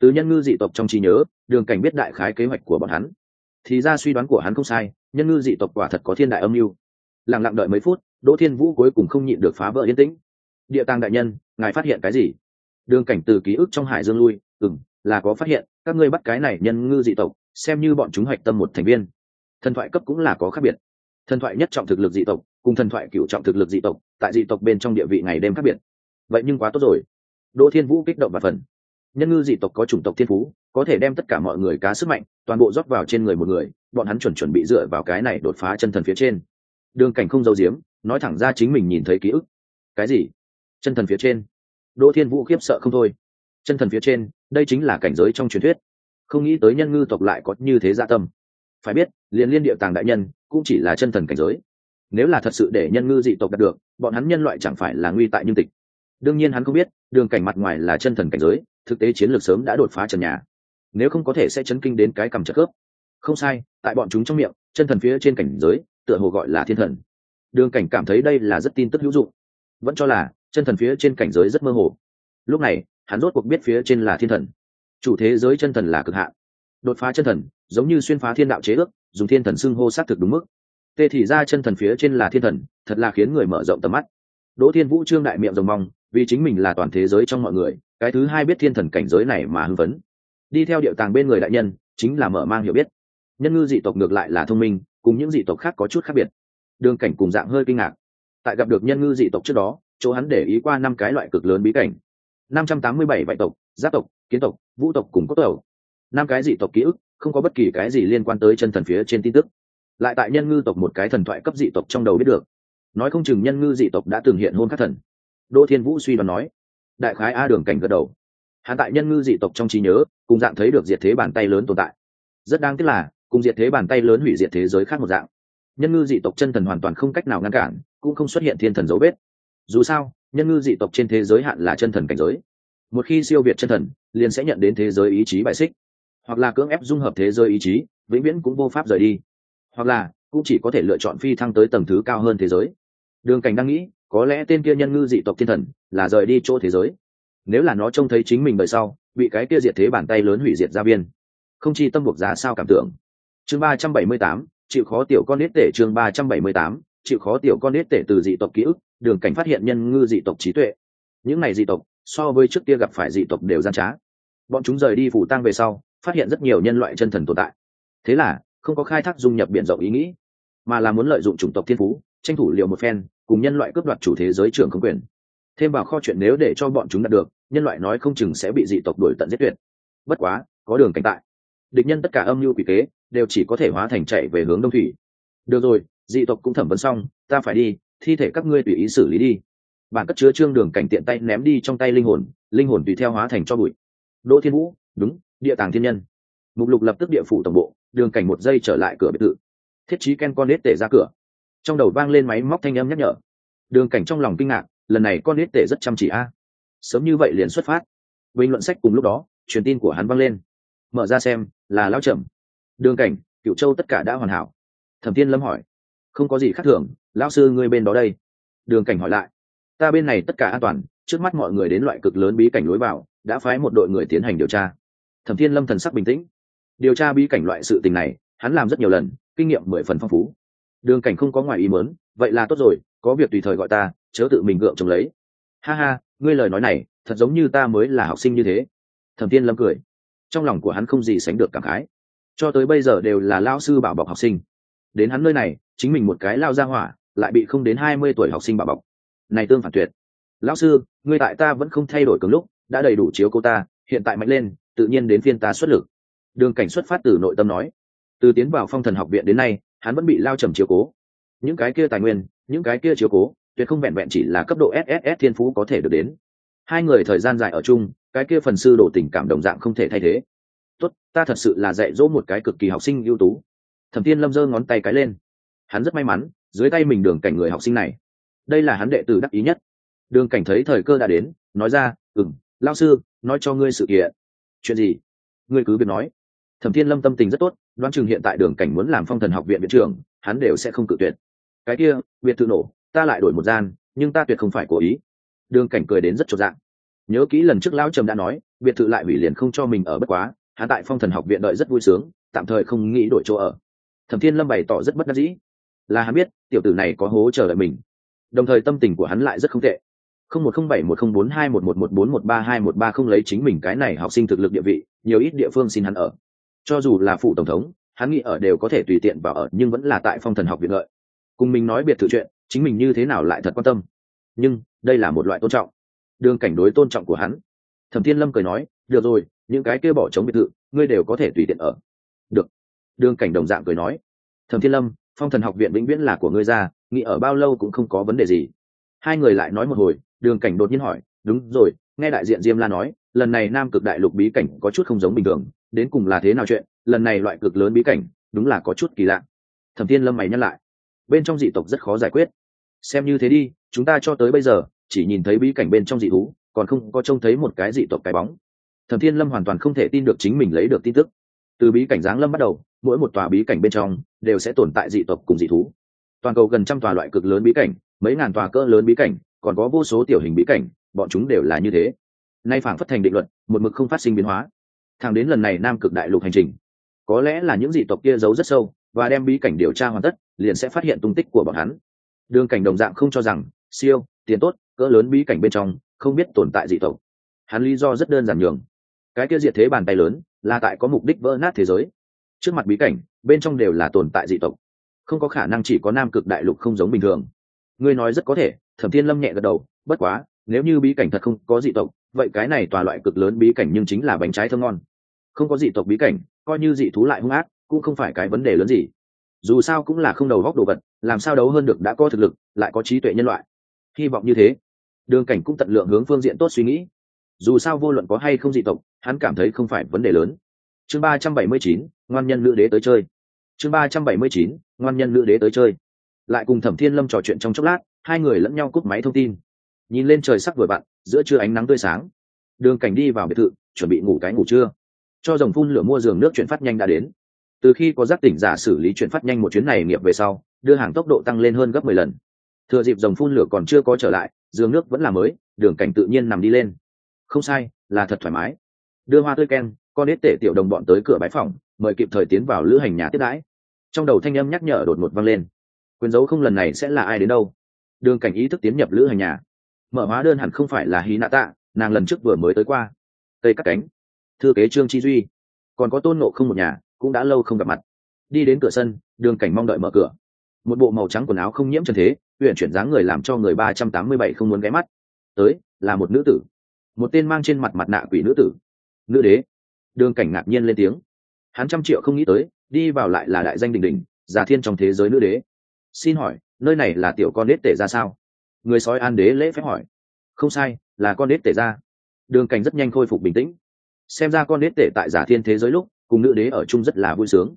Từ nhân ngư dị tộc trong trí nhớ, đường cảnh biết đại khái kế hoạch của bọn hắn. Thì ra suy đoán của hắn không sai, nhân ngư dị tộc quả thật có thiên đại âm mưu. Lặng lặng đợi mấy phút, đỗ thiên vũ cuối cùng không nhịn được phá vỡ yên tĩnh. Địa tàng đại nhân, ngài phát hiện cái gì? Đường cảnh từ ký ức trong hải dương lui ừng là có phát hiện các ngươi bắt cái này nhân ngư dị tộc, xem như bọn chúng hoạch tâm một thành viên. Thần thoại cấp cũng là có khác biệt. Thần thoại nhất trọng thực lực dị tộc, cùng thần thoại cựu trọng thực lực dị tộc, tại dị tộc bên trong địa vị ngày đêm khác biệt. Vậy nhưng quá tốt rồi. Đỗ thiên vũ kích động và phần. Nhân ngư dị tộc có chủng tộc thiên phú, có thể đem tất cả mọi người cá sức mạnh, toàn bộ rót vào trên người một người, bọn hắn chuẩn chuẩn bị dựa vào cái này đột phá chân thần phía trên. Đường cảnh không giấu giếm, nói thẳng ra chính mình nhìn thấy ký ức. Cái gì? Chân thần phía trên. Đỗ thiên vũ khiếp sợ không thôi chân thần phía trên, đây chính là cảnh giới trong truyền thuyết. Không nghĩ tới nhân ngư tộc lại có như thế gia tâm. Phải biết, liền liên địa tàng đại nhân cũng chỉ là chân thần cảnh giới. Nếu là thật sự để nhân ngư dị tộc đạt được, bọn hắn nhân loại chẳng phải là nguy tại nhưng tịch. Đương nhiên hắn không biết, đường cảnh mặt ngoài là chân thần cảnh giới, thực tế chiến lược sớm đã đột phá trần nhà. Nếu không có thể sẽ chấn kinh đến cái cầm chất khớp. Không sai, tại bọn chúng trong miệng, chân thần phía trên cảnh giới, tựa hồ gọi là thiên thần. Đường cảnh cảm thấy đây là rất tin tức hữu dụng. Vẫn cho là, chân thần phía trên cảnh giới rất mơ hồ. Lúc này hắn rốt cuộc biết phía trên là thiên thần. Chủ thế giới chân thần là cực hạn. Đột phá chân thần, giống như xuyên phá thiên đạo chế ước, dùng thiên thần xưng hô xác thực đúng mức. Tê thì ra chân thần phía trên là thiên thần, thật là khiến người mở rộng tầm mắt. Đỗ thiên vũ trương đại miệng rồng mong, vì chính mình là toàn thế giới trong mọi người, cái thứ hai biết thiên thần cảnh giới này mà hưng vấn đi theo điệu tàng bên người đại nhân, chính là mở mang hiểu biết. Nhân ngư dị tộc ngược lại là thông minh, cùng những dị tộc khác có chút khác biệt. Đường cảnh cùng dạng hơi kinh ngạc. Tại gặp được nhân ngư dị tộc trước đó, chỗ hắn để ý qua năm cái loại cực lớn bí cảnh năm trăm tám mươi bảy vạy tộc, giáp tộc, kiến tộc, vũ tộc cùng cốt tộc. Năm cái dị tộc ký ức, không có bất kỳ cái gì liên quan tới chân thần phía trên tin tức. Lại tại nhân ngư tộc một cái thần thoại cấp dị tộc trong đầu biết được. Nói không chừng nhân ngư dị tộc đã từng hiện hôn các thần. Đỗ thiên vũ suy đoán nói. Đại khái a đường cảnh gật đầu. Hắn tại nhân ngư dị tộc trong trí nhớ, cùng dạng thấy được diệt thế bàn tay lớn tồn tại. Rất đáng tiếc là, cùng diệt thế bàn tay lớn hủy diệt thế giới khác một dạng. Nhân ngư dị tộc chân thần hoàn toàn không cách nào ngăn cản, cũng không xuất hiện thiên thần dấu vết. Dù sao nhân ngư dị tộc trên thế giới hạn là chân thần cảnh giới. Một khi siêu việt chân thần, liền sẽ nhận đến thế giới ý chí bại xích. Hoặc là cưỡng ép dung hợp thế giới ý chí, vĩnh viễn cũng vô pháp rời đi. Hoặc là, cũng chỉ có thể lựa chọn phi thăng tới tầng thứ cao hơn thế giới. Đường cảnh đang nghĩ, có lẽ tên kia nhân ngư dị tộc thiên thần là rời đi chỗ thế giới. Nếu là nó trông thấy chính mình đời sau, bị cái kia diệt thế bàn tay lớn hủy diệt ra biên không chi tâm buộc giá sao cảm tưởng. Chương ba trăm bảy mươi tám, chịu khó tiểu con nết tể chương ba trăm bảy mươi tám, chịu khó tiểu con nết tể từ dị tộc ký ức đường cảnh phát hiện nhân ngư dị tộc trí tuệ. Những này dị tộc, so với trước kia gặp phải dị tộc đều gian trá. Bọn chúng rời đi phủ tang về sau, phát hiện rất nhiều nhân loại chân thần tồn tại. Thế là, không có khai thác dung nhập biển rộng ý nghĩ, mà là muốn lợi dụng chủng tộc thiên phú, tranh thủ liệu một phen, cùng nhân loại cướp đoạt chủ thế giới trưởng không quyền. Thêm vào kho chuyện nếu để cho bọn chúng đạt được, nhân loại nói không chừng sẽ bị dị tộc đuổi tận giết tuyệt. Bất quá, có đường cảnh tại. Địch nhân tất cả âm mưu quỷ kế, đều chỉ có thể hóa thành chạy về hướng đông thủy. Được rồi, dị tộc cũng thẩm vấn xong, ta phải đi thi thể các ngươi tùy ý xử lý đi. Bản cất chứa trương đường cảnh tiện tay ném đi trong tay linh hồn linh hồn tùy theo hóa thành cho bụi. Đỗ thiên vũ, đúng, địa tàng thiên nhân. Mục lục lập tức địa phủ tổng bộ, đường cảnh một giây trở lại cửa biệt thự. Thiết trí ken con nết tể ra cửa. Trong đầu vang lên máy móc thanh âm nhắc nhở. Đường cảnh trong lòng kinh ngạc, lần này con nết tể rất chăm chỉ a. Sớm như vậy liền xuất phát. Bình luận sách cùng lúc đó, truyền tin của hắn vang lên. Mở ra xem, là lao trầm. Đường cảnh cựu châu tất cả đã hoàn hảo. Thẩm tiên lâm hỏi không có gì khác thường, lão sư ngươi bên đó đây. Đường cảnh hỏi lại. Ta bên này tất cả an toàn, trước mắt mọi người đến loại cực lớn bí cảnh lối vào, đã phái một đội người tiến hành điều tra. Thẩm thiên lâm thần sắc bình tĩnh. Điều tra bí cảnh loại sự tình này, hắn làm rất nhiều lần, kinh nghiệm mười phần phong phú. Đường cảnh không có ngoài ý mớn vậy là tốt rồi, có việc tùy thời gọi ta, chớ tự mình gượng chồng lấy. Ha ha, ngươi lời nói này, thật giống như ta mới là học sinh như thế. Thẩm thiên lâm cười. Trong lòng của hắn không gì sánh được cảm khái. Cho tới bây giờ đều là lao sư bảo bọc học sinh. Đến hắn nơi này chính mình một cái lao ra hỏa, lại bị không đến hai mươi tuổi học sinh bảo bọc. Này tương phản tuyệt. Lão sư, ngươi tại ta vẫn không thay đổi cứng lúc, đã đầy đủ chiếu cô ta, hiện tại mạnh lên, tự nhiên đến phiên ta xuất lực. Đường cảnh xuất phát từ nội tâm nói. Từ tiến vào phong thần học viện đến nay, hắn vẫn bị lao trầm chiếu cố. Những cái kia tài nguyên, những cái kia chiếu cố, tuyệt không vẹn vẹn chỉ là cấp độ sss thiên phú có thể được đến. Hai người thời gian dài ở chung, cái kia phần sư đổ tình cảm đồng dạng không thể thay thế. Tốt, ta thật sự là dạy dỗ một cái cực kỳ học sinh ưu tú. Thẩm tiên lâm giơ ngón tay cái lên hắn rất may mắn, dưới tay mình đường cảnh người học sinh này. Đây là hắn đệ tử đắc ý nhất. Đường cảnh thấy thời cơ đã đến, nói ra ừ m lao sư, nói cho ngươi sự kiện. Chuyện gì? Ngươi cứ việc nói. Thẩm thiên lâm tâm tình rất tốt, đoán chừng hiện tại đường cảnh muốn làm phong thần học viện viện trưởng, hắn đều sẽ không cự tuyệt. Cái kia, biệt thự nổ, ta lại đổi một gian, nhưng ta tuyệt không phải cố ý. Đường cảnh cười đến rất trọn dạng. Nhớ kỹ lần trước lão trầm đã nói, biệt thự lại hủy liền không cho mình ở bất quá, hắn tại phong thần học viện đợi rất vui sướng, tạm thời không nghĩ đổi chỗ ở. Thẩm thiên lâm bày tỏ rất bất đắc dĩ là hắn biết, tiểu tử này có hố chờ đợi mình. Đồng thời tâm tình của hắn lại rất không tệ. Không một không bảy một không bốn hai một một một bốn một ba hai một ba không lấy chính mình cái này học sinh thực lực địa vị, nhiều ít địa phương xin hắn ở. Cho dù là phụ tổng thống, hắn nghĩ ở đều có thể tùy tiện vào ở, nhưng vẫn là tại phong thần học viện lợi. Cùng mình nói biệt thự chuyện, chính mình như thế nào lại thật quan tâm. Nhưng, đây là một loại tôn trọng. Đường cảnh đối tôn trọng của hắn. Thẩm thiên lâm cười nói, được rồi, những cái kia bỏ trống biệt thự, ngươi đều có thể tùy tiện ở. Được. Đường cảnh đồng dạng cười nói. Thẩm thiên lâm phong thần học viện vĩnh viễn là của ngươi ra, nghĩ ở bao lâu cũng không có vấn đề gì. Hai người lại nói một hồi, đường cảnh đột nhiên hỏi, đúng rồi, nghe đại diện diêm la nói, lần này nam cực đại lục bí cảnh có chút không giống bình thường, đến cùng là thế nào chuyện? Lần này loại cực lớn bí cảnh, đúng là có chút kỳ lạ. Thẩm thiên lâm mày nhắc lại. Bên trong dị tộc rất khó giải quyết. Xem như thế đi, chúng ta cho tới bây giờ, chỉ nhìn thấy bí cảnh bên trong dị thú, còn không có trông thấy một cái dị tộc cái bóng. Thẩm thiên lâm hoàn toàn không thể tin được chính mình lấy được tin tức. Từ bí cảnh giáng lâm bắt đầu mỗi một tòa bí cảnh bên trong đều sẽ tồn tại dị tộc cùng dị thú. Toàn cầu gần trăm tòa loại cực lớn bí cảnh, mấy ngàn tòa cỡ lớn bí cảnh, còn có vô số tiểu hình bí cảnh, bọn chúng đều là như thế. Nay phản phất thành định luật, một mực không phát sinh biến hóa. Thẳng đến lần này nam cực đại lục hành trình, có lẽ là những dị tộc kia giấu rất sâu và đem bí cảnh điều tra hoàn tất, liền sẽ phát hiện tung tích của bọn hắn. Đường cảnh đồng dạng không cho rằng, siêu, tiền tốt, cỡ lớn bí cảnh bên trong, không biết tồn tại dị tộc. Hắn lý do rất đơn giản nhường. Cái kia diệt thế bàn tay lớn, là tại có mục đích vỡ nát thế giới trước mặt bí cảnh, bên trong đều là tồn tại dị tộc. Không có khả năng chỉ có nam cực đại lục không giống bình thường. Ngươi nói rất có thể, thẩm thiên lâm nhẹ gật đầu, bất quá, nếu như bí cảnh thật không có dị tộc, vậy cái này tòa loại cực lớn bí cảnh nhưng chính là bánh trái thơm ngon. Không có dị tộc bí cảnh, coi như dị thú lại hung ác, cũng không phải cái vấn đề lớn gì. Dù sao cũng là không đầu góc đồ vật, làm sao đấu hơn được đã có thực lực, lại có trí tuệ nhân loại. Hy vọng như thế. Đường cảnh cũng tận lượng hướng phương diện tốt suy nghĩ. Dù sao vô luận có hay không dị tộc, hắn cảm thấy không phải vấn đề lớn. Chương ba trăm bảy mươi chín ngoan nhân nữ đế tới chơi. Chương ba trăm bảy mươi chín, ngoan nhân nữ đế tới chơi. Lại cùng thẩm thiên lâm trò chuyện trong chốc lát, hai người lẫn nhau cúp máy thông tin. Nhìn lên trời sắc vừa vặn, giữa trưa ánh nắng tươi sáng. Đường cảnh đi vào biệt thự, chuẩn bị ngủ cái ngủ trưa. Cho dòng phun lửa mua giường nước chuyển phát nhanh đã đến. Từ khi có giác tỉnh giả xử lý chuyển phát nhanh một chuyến này nghiệp về sau, đưa hàng tốc độ tăng lên hơn gấp mười lần. Thừa dịp dòng phun lửa còn chưa có trở lại, giường nước vẫn là mới, đường cảnh tự nhiên nằm đi lên. Không sai, là thật thoải mái. Đưa hoa tươi ken con đết tể tiểu đồng bọn tới cửa bãi phòng mời kịp thời tiến vào lữ hành nhà tiếp đãi. Trong đầu thanh âm nhắc nhở đột ngột vang lên. Quyền dấu không lần này sẽ là ai đến đâu? Đường cảnh ý thức tiến nhập lữ hành nhà. Mở hóa đơn hẳn không phải là hí nạ tạ nàng lần trước vừa mới tới qua. Cây cắt cánh. Thư kế trương chi duy. Còn có tôn nộ không một nhà, cũng đã lâu không gặp mặt. Đi đến cửa sân, đường cảnh mong đợi mở cửa. Một bộ màu trắng quần áo không nhiễm trần thế huyện chuyển dáng người làm cho người ba trăm tám mươi bảy không muốn ghé mắt. Tới, là một nữ tử. Một tên mang trên mặt mặt nạ quỷ nữ tử. Nữ đế. Đường cảnh ngạc nhiên lên tiếng hắn trăm triệu không nghĩ tới, đi vào lại là đại danh đình đình giả thiên trong thế giới nữ đế. Xin hỏi, nơi này là tiểu con đế tể ra sao? Người sói an đế lễ phép hỏi. Không sai, là con đế tể ra. Đường cảnh rất nhanh khôi phục bình tĩnh. Xem ra con đế tể tại giả thiên thế giới lúc, cùng nữ đế ở chung rất là vui sướng.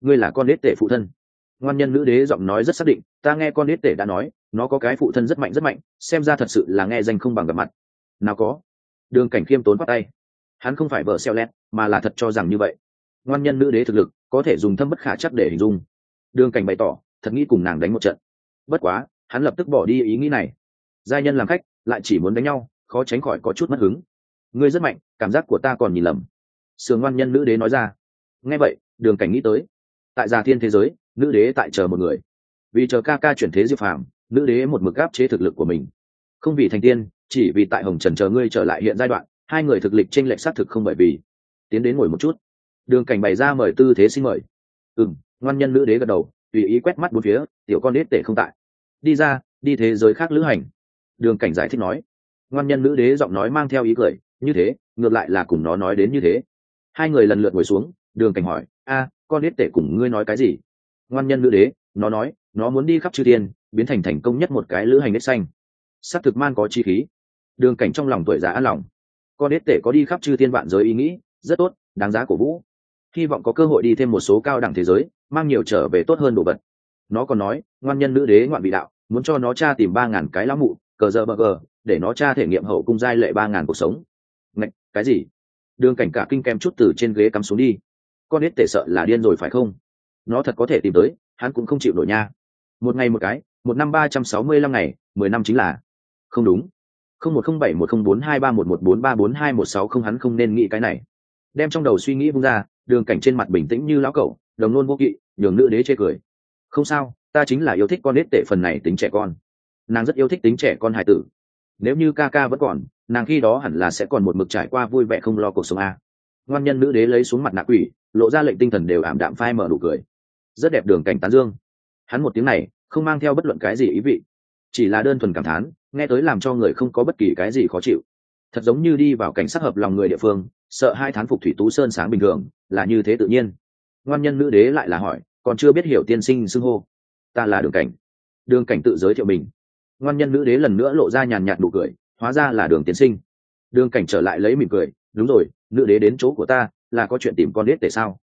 Ngươi là con đế tể phụ thân. Ngoan nhân nữ đế giọng nói rất xác định, ta nghe con đế tể đã nói, nó có cái phụ thân rất mạnh rất mạnh, xem ra thật sự là nghe danh không bằng gặp mặt. Nào có. Đường cảnh khiêm tốn bắt tay. Hắn không phải vợ xeo lét, mà là thật cho rằng như vậy ngoan nhân nữ đế thực lực, có thể dùng thâm bất khả chắc để hình dung. Đường cảnh bày tỏ, thật nghĩ cùng nàng đánh một trận. Bất quá, hắn lập tức bỏ đi ý nghĩ này. Giai nhân làm khách, lại chỉ muốn đánh nhau, khó tránh khỏi có chút mất hứng. Ngươi rất mạnh, cảm giác của ta còn nhìn lầm. Sườn ngoan nhân nữ đế nói ra. Nghe vậy, đường cảnh nghĩ tới. Tại già thiên thế giới, nữ đế tại chờ một người. Vì chờ ca ca chuyển thế diệp phàm, nữ đế một mực gáp chế thực lực của mình. Không vì thành tiên, chỉ vì tại hồng trần chờ ngươi trở lại hiện giai đoạn, hai người thực lịch tranh lệch xác thực không bởi vì. Tiến đến ngồi một chút đường cảnh bày ra mời tư thế xin mời. Ừ m ngoan nhân nữ đế gật đầu, tùy ý quét mắt bốn phía, tiểu con đế tể không tại. Đi ra, đi thế giới khác lữ hành. Đường cảnh giải thích nói. Ngoan nhân nữ đế giọng nói mang theo ý cười, như thế, ngược lại là cùng nó nói đến như thế. Hai người lần lượt ngồi xuống, đường cảnh hỏi, a, con đế tể cùng ngươi nói cái gì? Ngoan nhân nữ đế, nó nói, nó muốn đi khắp chư thiên, biến thành thành công nhất một cái lữ hành đế xanh. S á c thực man có chi khí. Đường cảnh trong lòng tuổi già an lòng. Con đế tể có đi khắp chư thiên vạn giới ý nghĩ, rất tốt, đáng giá cổ vũ hy vọng có cơ hội đi thêm một số cao đẳng thế giới, mang nhiều trở về tốt hơn đồ vật. Nó còn nói, ngoan nhân nữ đế ngoạn vị đạo, muốn cho nó cha tìm ba ngàn cái lão mụ, cờ giờ bờ cờ để nó cha thể nghiệm hậu cung giai lệ ba ngàn cuộc sống. Ngạch, cái gì? Đường cảnh cả kinh kem chút từ trên ghế cắm xuống đi. Con nết tể sợ là điên rồi phải không? Nó thật có thể tìm tới, hắn cũng không chịu nổi nha. Một ngày một cái, một năm ba trăm sáu mươi lăm ngày, mười năm chính là. Không đúng. Không một không bảy một không bốn hai ba một một bốn ba bốn hai một sáu không, hắn không nên nghĩ cái này. Đem trong đầu suy nghĩ vung ra đường cảnh trên mặt bình tĩnh như lão cẩu, đồng nôn vô kỵ, nhường nữ đế chê cười. Không sao, ta chính là yêu thích con nết tệ phần này tính trẻ con. Nàng rất yêu thích tính trẻ con hải tử. Nếu như ca ca vẫn còn, nàng khi đó hẳn là sẽ còn một mực trải qua vui vẻ không lo cuộc sống a. Ngoan nhân nữ đế lấy xuống mặt nạ quỷ, lộ ra lệnh tinh thần đều ảm đạm phai mở nụ cười. Rất đẹp đường cảnh tán dương. Hắn một tiếng này, không mang theo bất luận cái gì ý vị. Chỉ là đơn thuần cảm thán, nghe tới làm cho người không có bất kỳ cái gì khó chịu. Thật giống như đi vào cảnh sát hợp lòng người địa phương sợ hai thán phục thủy tú sơn sáng bình thường, là như thế tự nhiên. Ngoan nhân nữ đế lại là hỏi, còn chưa biết hiểu tiên sinh xưng hô. Ta là đường cảnh. Đường cảnh tự giới thiệu mình. Ngoan nhân nữ đế lần nữa lộ ra nhàn nhạt nụ cười, hóa ra là đường tiến sinh. Đường cảnh trở lại lấy mỉm cười, đúng rồi, nữ đế đến chỗ của ta, là có chuyện tìm con đế tể sao?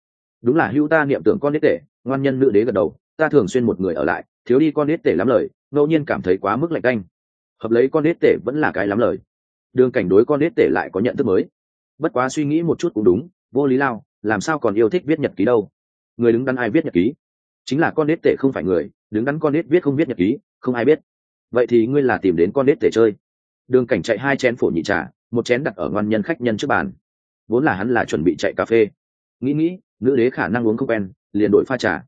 Đúng là hưu ta niệm tưởng con đế tể, ngoan nhân nữ đế gật đầu, ta thường xuyên một người ở lại, thiếu đi con đế tể lắm lời, ngẫu nhiên cảm thấy quá mức lạnh canh hợp lấy con đế tể vẫn là cái lắm lời. Đường cảnh đối con đế tể lại có nhận thức mới bất quá suy nghĩ một chút cũng đúng, vô lý lao, làm sao còn yêu thích viết nhật ký đâu? Người đứng đắn ai viết nhật ký? Chính là con nết tể không phải người, đứng đắn con nết viết không viết nhật ký, không ai biết. Vậy thì ngươi là tìm đến con nết tể chơi. Đường cảnh chạy hai chén phổ nhị trà, một chén đặt ở ngoan nhân khách nhân trước bàn. Vốn là hắn là chuẩn bị chạy cà phê. Nghĩ nghĩ, nữ đế khả năng uống không quen, liền đổi pha trà.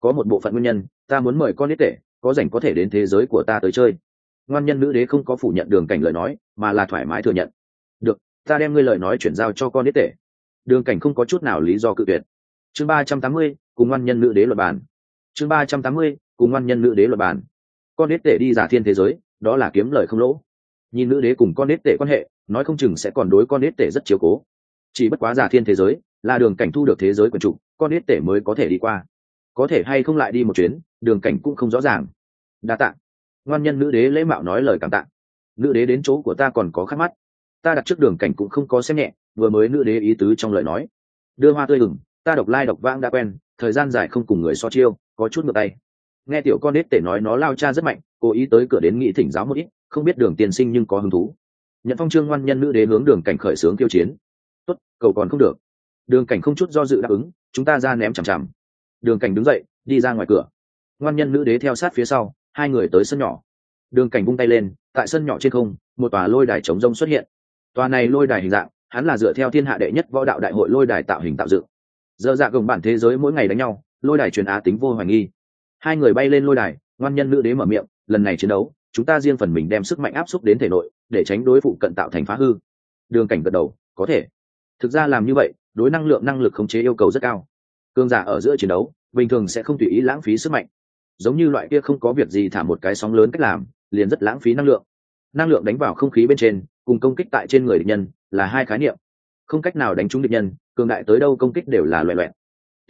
Có một bộ phận nguyên nhân, ta muốn mời con nết tể, có rảnh có thể đến thế giới của ta tới chơi. Ngoan nhân nữ đế không có phủ nhận đường cảnh lời nói, mà là thoải mái thừa nhận. Được ta đem ngươi lời nói chuyển giao cho con đế tể. Đường cảnh không có chút nào lý do cự tuyệt. Chương ba trăm tám mươi, cùng ngoan nhân nữ đế luật bàn. Chương ba trăm tám mươi, cùng ngoan nhân nữ đế luật bàn. Con đế tể đi giả thiên thế giới, đó là kiếm lời không lỗ. Nhìn nữ đế cùng con đế tể quan hệ, nói không chừng sẽ còn đối con đế tể rất chiếu cố. Chỉ bất quá giả thiên thế giới, là đường cảnh thu được thế giới quần trụ con đế tể mới có thể đi qua. Có thể hay không lại đi một chuyến, đường cảnh cũng không rõ ràng. Đa t ạ ngoan nhân nữ đế lễ mạo nói lời cảm tạ. Nữ đế đến chỗ của ta còn có khát mắt ta đặt trước đường cảnh cũng không có xem nhẹ, vừa mới nữ đế ý tứ trong lời nói. Đưa hoa tươi hừng ta độc lai độc vãng đã quen, thời gian dài không cùng người so chiêu, có chút ngược tay. Nghe tiểu con nết tể nói nó lao cha rất mạnh, cố ý tới cửa đến nghị thỉnh giáo một ít, không biết đường tiền sinh nhưng có hứng thú. Nhận phong trương ngoan nhân nữ đế hướng đường cảnh khởi xướng tiêu chiến. Tuất cầu còn không được. Đường cảnh không chút do dự đáp ứng, chúng ta ra ném chằm chằm. Đường cảnh đứng dậy, đi ra ngoài cửa. Ngoan nhân nữ đế theo sát phía sau, hai người tới sân nhỏ. Đường cảnh vung tay lên, tại sân nhỏ trên không, một tòa lôi đài chống rông xuất hiện tòa này lôi đài hình dạng, hắn là dựa theo thiên hạ đệ nhất võ đạo đại hội lôi đài tạo hình tạo dựng. Dơ dạ gồng bản thế giới mỗi ngày đánh nhau, lôi đài truyền á tính vô hoài nghi. Hai người bay lên lôi đài, ngoan nhân nữ đế mở miệng, lần này chiến đấu, chúng ta riêng phần mình đem sức mạnh áp xúc đến thể nội, để tránh đối phụ cận tạo thành phá hư. Đường cảnh gật đầu, có thể. Thực ra làm như vậy, đối năng lượng năng lực khống chế yêu cầu rất cao. Cương giả ở giữa chiến đấu, bình thường sẽ không tùy ý lãng phí sức mạnh. Giống như loại kia không có việc gì thả một cái sóng lớn cách làm, liền rất lãng phí năng lượng. Năng lượng đánh vào không khí bên trên cùng công kích tại trên người địch nhân là hai khái niệm. Không cách nào đánh trúng địch nhân, cường đại tới đâu công kích đều là loại loẹn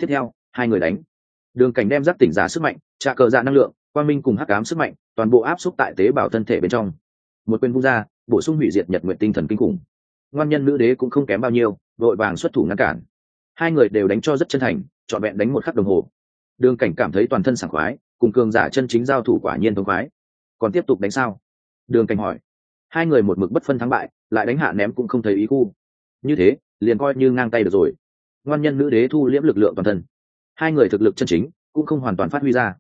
tiếp theo, hai người đánh. Đường cảnh đem giác tỉnh giả sức mạnh trà cờ dạ năng lượng, quang minh cùng hắc ám sức mạnh, toàn bộ áp xúc tại tế bào thân thể bên trong. Một quyền vung ra, bổ sung hủy diệt nhật nguyện tinh thần kinh khủng. Ngoan nhân nữ đế cũng không kém bao nhiêu vội vàng xuất thủ ngăn cản. Hai người đều đánh cho rất chân thành, trọn vẹn đánh một khắc đồng hồ. Đường cảnh cảm thấy toàn thân sảng khoái, cùng cường giả chân chính giao thủ quả nhiên thông khoái. Còn tiếp tục đánh sao? Đường cảnh hỏi hai người một mực bất phân thắng bại, lại đánh hạ ném cũng không thấy ý khu. Như thế, liền coi như ngang tay được rồi. Ngoan nhân nữ đế thu liễm lực lượng toàn thân. Hai người thực lực chân chính cũng không hoàn toàn phát huy ra.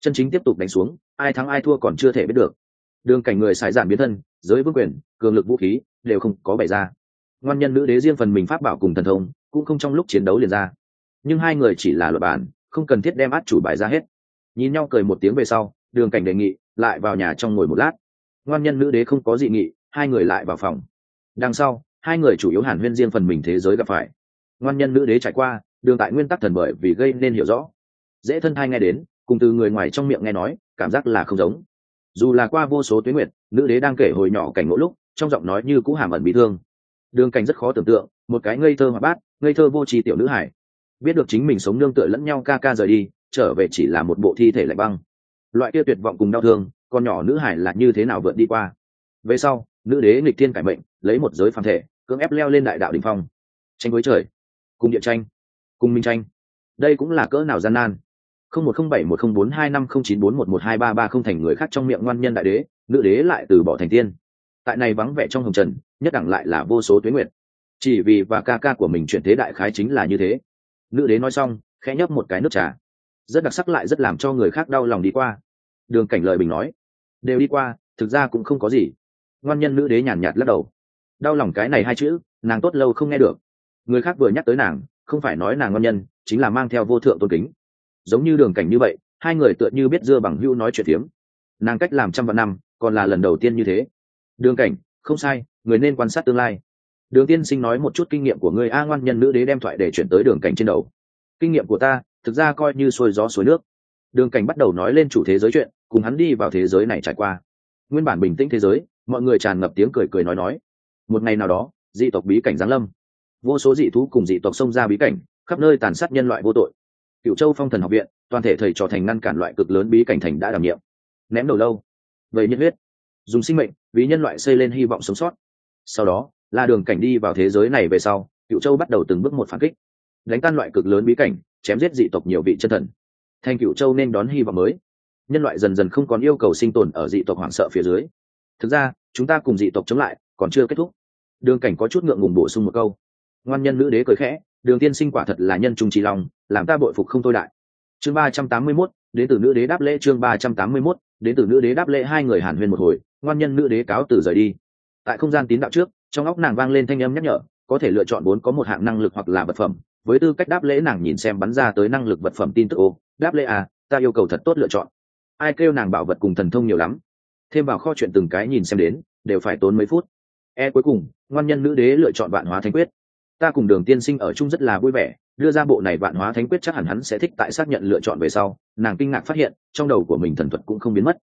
Chân chính tiếp tục đánh xuống, ai thắng ai thua còn chưa thể biết được. Đường cảnh người xài giản biến thân, giới vương quyền, cường lực vũ khí, đều không có bày ra. Ngoan nhân nữ đế riêng phần mình pháp bảo cùng thần thông, cũng không trong lúc chiến đấu liền ra. Nhưng hai người chỉ là luật bản, không cần thiết đem át chủ bài ra hết. Nhìn nhau cười một tiếng về sau, đường cảnh đề nghị, lại vào nhà trong ngồi một lát ngoan nhân nữ đế không có dị nghị, hai người lại vào phòng. Đằng sau, hai người chủ yếu hàn huyên riêng phần mình thế giới gặp phải. Ngoan nhân nữ đế trải qua, đường tại nguyên tắc thần bởi vì gây nên hiểu rõ. Dễ thân thai nghe đến, cùng từ người ngoài trong miệng nghe nói, cảm giác là không giống. Dù là qua vô số tuyến nguyệt, nữ đế đang kể hồi nhỏ cảnh ngộ lúc, trong giọng nói như cũ hàm ẩn bị thương. Đường cảnh rất khó tưởng tượng, một cái ngây thơ hoạt bát, ngây thơ vô tri tiểu nữ hải biết được chính mình sống nương tựa lẫn nhau ca ca rời đi, trở về chỉ là một bộ thi thể lạnh băng. Loại kia tuyệt vọng cùng đau thương con nhỏ nữ hải là như thế nào vượt đi qua. Về sau, nữ đế nghịch thiên cải mệnh, lấy một giới phàm thể, cưỡng ép leo lên đại đạo đình phong. Tranh với trời, cùng địa tranh, cùng minh tranh. Đây cũng là cỡ nào gian nan. Không một không bảy một không bốn hai năm không chín bốn một một hai ba ba không thành người khác trong miệng ngoan nhân đại đế, nữ đế lại từ bỏ thành tiên. Tại này vắng vẻ trong hồng trần, nhất đẳng lại là vô số tuyến nguyện chỉ vì và ca ca của mình chuyển thế đại khái chính là như thế. Nữ đế nói xong, khẽ nhấp một cái nước trà. Rất đặc sắc lại rất làm cho người khác đau lòng đi qua. Đường cảnh lời bình nói đều đi qua, thực ra cũng không có gì. Ngoan nhân nữ đế nhàn nhạt lắc đầu. Đau lòng cái này hai chữ, nàng tốt lâu không nghe được. Người khác vừa nhắc tới nàng, không phải nói nàng ngoan nhân, chính là mang theo vô thượng tôn kính. Giống như đường cảnh như vậy, hai người tựa như biết dưa bằng hữu nói chuyện tiếm nàng cách làm trăm vạn năm, còn là lần đầu tiên như thế. Đường cảnh, không sai, người nên quan sát tương lai. Đường tiên sinh nói một chút kinh nghiệm của người a, ngoan nhân nữ đế đem thoại để chuyển tới đường cảnh trên đầu. Kinh nghiệm của ta, thực ra coi như xuôi gió suối nước. Đường cảnh bắt đầu nói lên chủ thế giới chuyện cùng hắn đi vào thế giới này trải qua. Nguyên bản bình tĩnh thế giới, mọi người tràn ngập tiếng cười cười nói nói. Một ngày nào đó, dị tộc bí cảnh giáng lâm. Vô số dị thú cùng dị tộc xông ra bí cảnh, khắp nơi tàn sát nhân loại vô tội. Cựu châu phong thần học viện, toàn thể thầy trò thành ngăn cản loại cực lớn bí cảnh thành đã đảm nhiệm. Ném đầu lâu. Vậy nhiệt huyết. Dùng sinh mệnh, vì nhân loại xây lên hy vọng sống sót. Sau đó là đường cảnh đi vào thế giới này về sau, cựu châu bắt đầu từng bước một phản kích. Đánh tan loại cực lớn bí cảnh, chém giết dị tộc nhiều vị chân thần. Thành cựu châu nên đón hy vọng mới nhân loại dần dần không còn yêu cầu sinh tồn ở dị tộc hoảng sợ phía dưới. Thực ra, chúng ta cùng dị tộc chống lại còn chưa kết thúc. Đường cảnh có chút ngượng ngùng bổ sung một câu. Ngoan nhân nữ đế cười khẽ, đường tiên sinh quả thật là nhân trung trí lòng làm ta bội phục không thôi đại. Chương ba trăm tám mươi mốt đến từ nữ đế đáp lễ chương ba trăm tám mươi mốt đến từ nữ đế đáp lễ hai người hàn huyên một hồi, ngoan nhân nữ đế cáo từ rời đi. Tại không gian tín đạo trước, trong óc nàng vang lên thanh âm nhắc nhở, có thể lựa chọn bốn có một hạng năng lực hoặc là vật phẩm, với tư cách đáp lễ nàng nhìn xem bắn ra tới năng lực vật phẩm tin tức ô, đáp lễ à ta yêu cầu thật tốt lựa chọn ai kêu nàng bảo vật cùng thần thông nhiều lắm. Thêm vào kho chuyện từng cái nhìn xem đến, đều phải tốn mấy phút. E cuối cùng, ngoan nhân nữ đế lựa chọn vạn hóa thánh quyết. Ta cùng đường tiên sinh ở chung rất là vui vẻ, đưa ra bộ này vạn hóa thánh quyết chắc hẳn hắn sẽ thích tại xác nhận lựa chọn về sau. Nàng kinh ngạc phát hiện, trong đầu của mình thần thuật cũng không biến mất.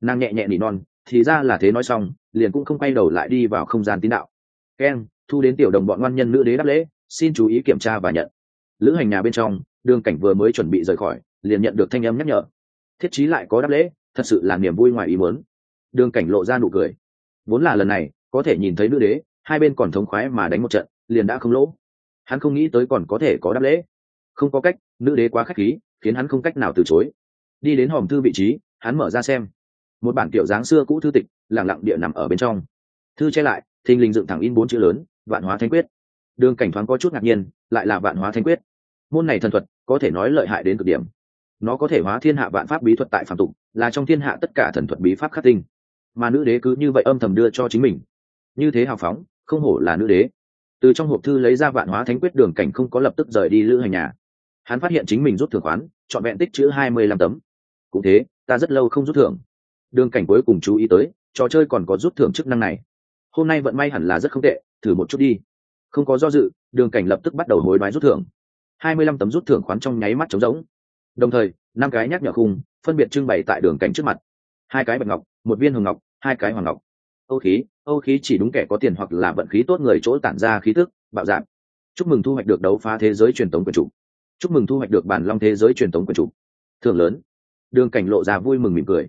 Nàng nhẹ nhẹ nỉ non, thì ra là thế nói xong, liền cũng không quay đầu lại đi vào không gian tín đạo. Keng thu đến tiểu đồng bọn ngoan nhân nữ đế đáp lễ, xin chú ý kiểm tra và nhận. Lữ hành nhà bên trong, đường cảnh vừa mới chuẩn bị rời khỏi, liền nhận được thanh âm nhắc nhở thiết chí lại có đáp lễ, thật sự là niềm vui ngoài ý muốn. Đường cảnh lộ ra nụ cười. Vốn là lần này, có thể nhìn thấy nữ đế, hai bên còn thống khoái mà đánh một trận, liền đã không lỗ. Hắn không nghĩ tới còn có thể có đáp lễ. Không có cách, nữ đế quá k h á c h khí, khiến hắn không cách nào từ chối. Đi đến hòm thư vị trí, hắn mở ra xem. Một bản kiểu dáng xưa cũ thư tịch lẳng lặng địa nằm ở bên trong. Thư che lại, thình lình dựng thẳng in bốn chữ lớn, vạn hóa thanh quyết. Đường cảnh thoáng có chút ngạc nhiên, lại là vạn hóa thanh quyết. Môn này thần thuật, có thể nói lợi hại đến cực điểm nó có thể hóa thiên hạ vạn pháp bí thuật tại phạm tục, là trong thiên hạ tất cả thần thuật bí pháp khắc tinh. Mà nữ đế cứ như vậy âm thầm đưa cho chính mình. Như thế hào phóng, không hổ là nữ đế. Từ trong hộp thư lấy ra vạn hóa thánh quyết đường cảnh không có lập tức rời đi lữ hành nhà. Hắn phát hiện chính mình rút thưởng khoán, trọn vẹn tích chữ hai mươi lăm tấm. Cũng thế, ta rất lâu không rút thưởng. Đường cảnh cuối cùng chú ý tới, trò chơi còn có rút thưởng chức năng này. Hôm nay vận may hẳn là rất không tệ, thử một chút đi. Không có do dự, đường cảnh lập tức bắt đầu hối đoái rút thưởng. hai mươi lăm tấm rút thưởng khoán trong nháy mắt trống rỗng đồng thời, năm cái nhắc nhở khung, phân biệt trưng bày tại đường cảnh trước mặt. Hai cái bạch ngọc, một viên hồng ngọc, hai cái hoàng ngọc. Âu khí âu khí chỉ đúng kẻ có tiền hoặc là vận khí tốt người chỗ tản ra khí thức bạo dạng. Chúc mừng thu hoạch được đấu phá thế giới truyền thống quyền chủ. Chúc mừng thu hoạch được bản long thế giới truyền thống quyền chủ. Thường lớn. Đường cảnh lộ ra vui mừng mỉm cười.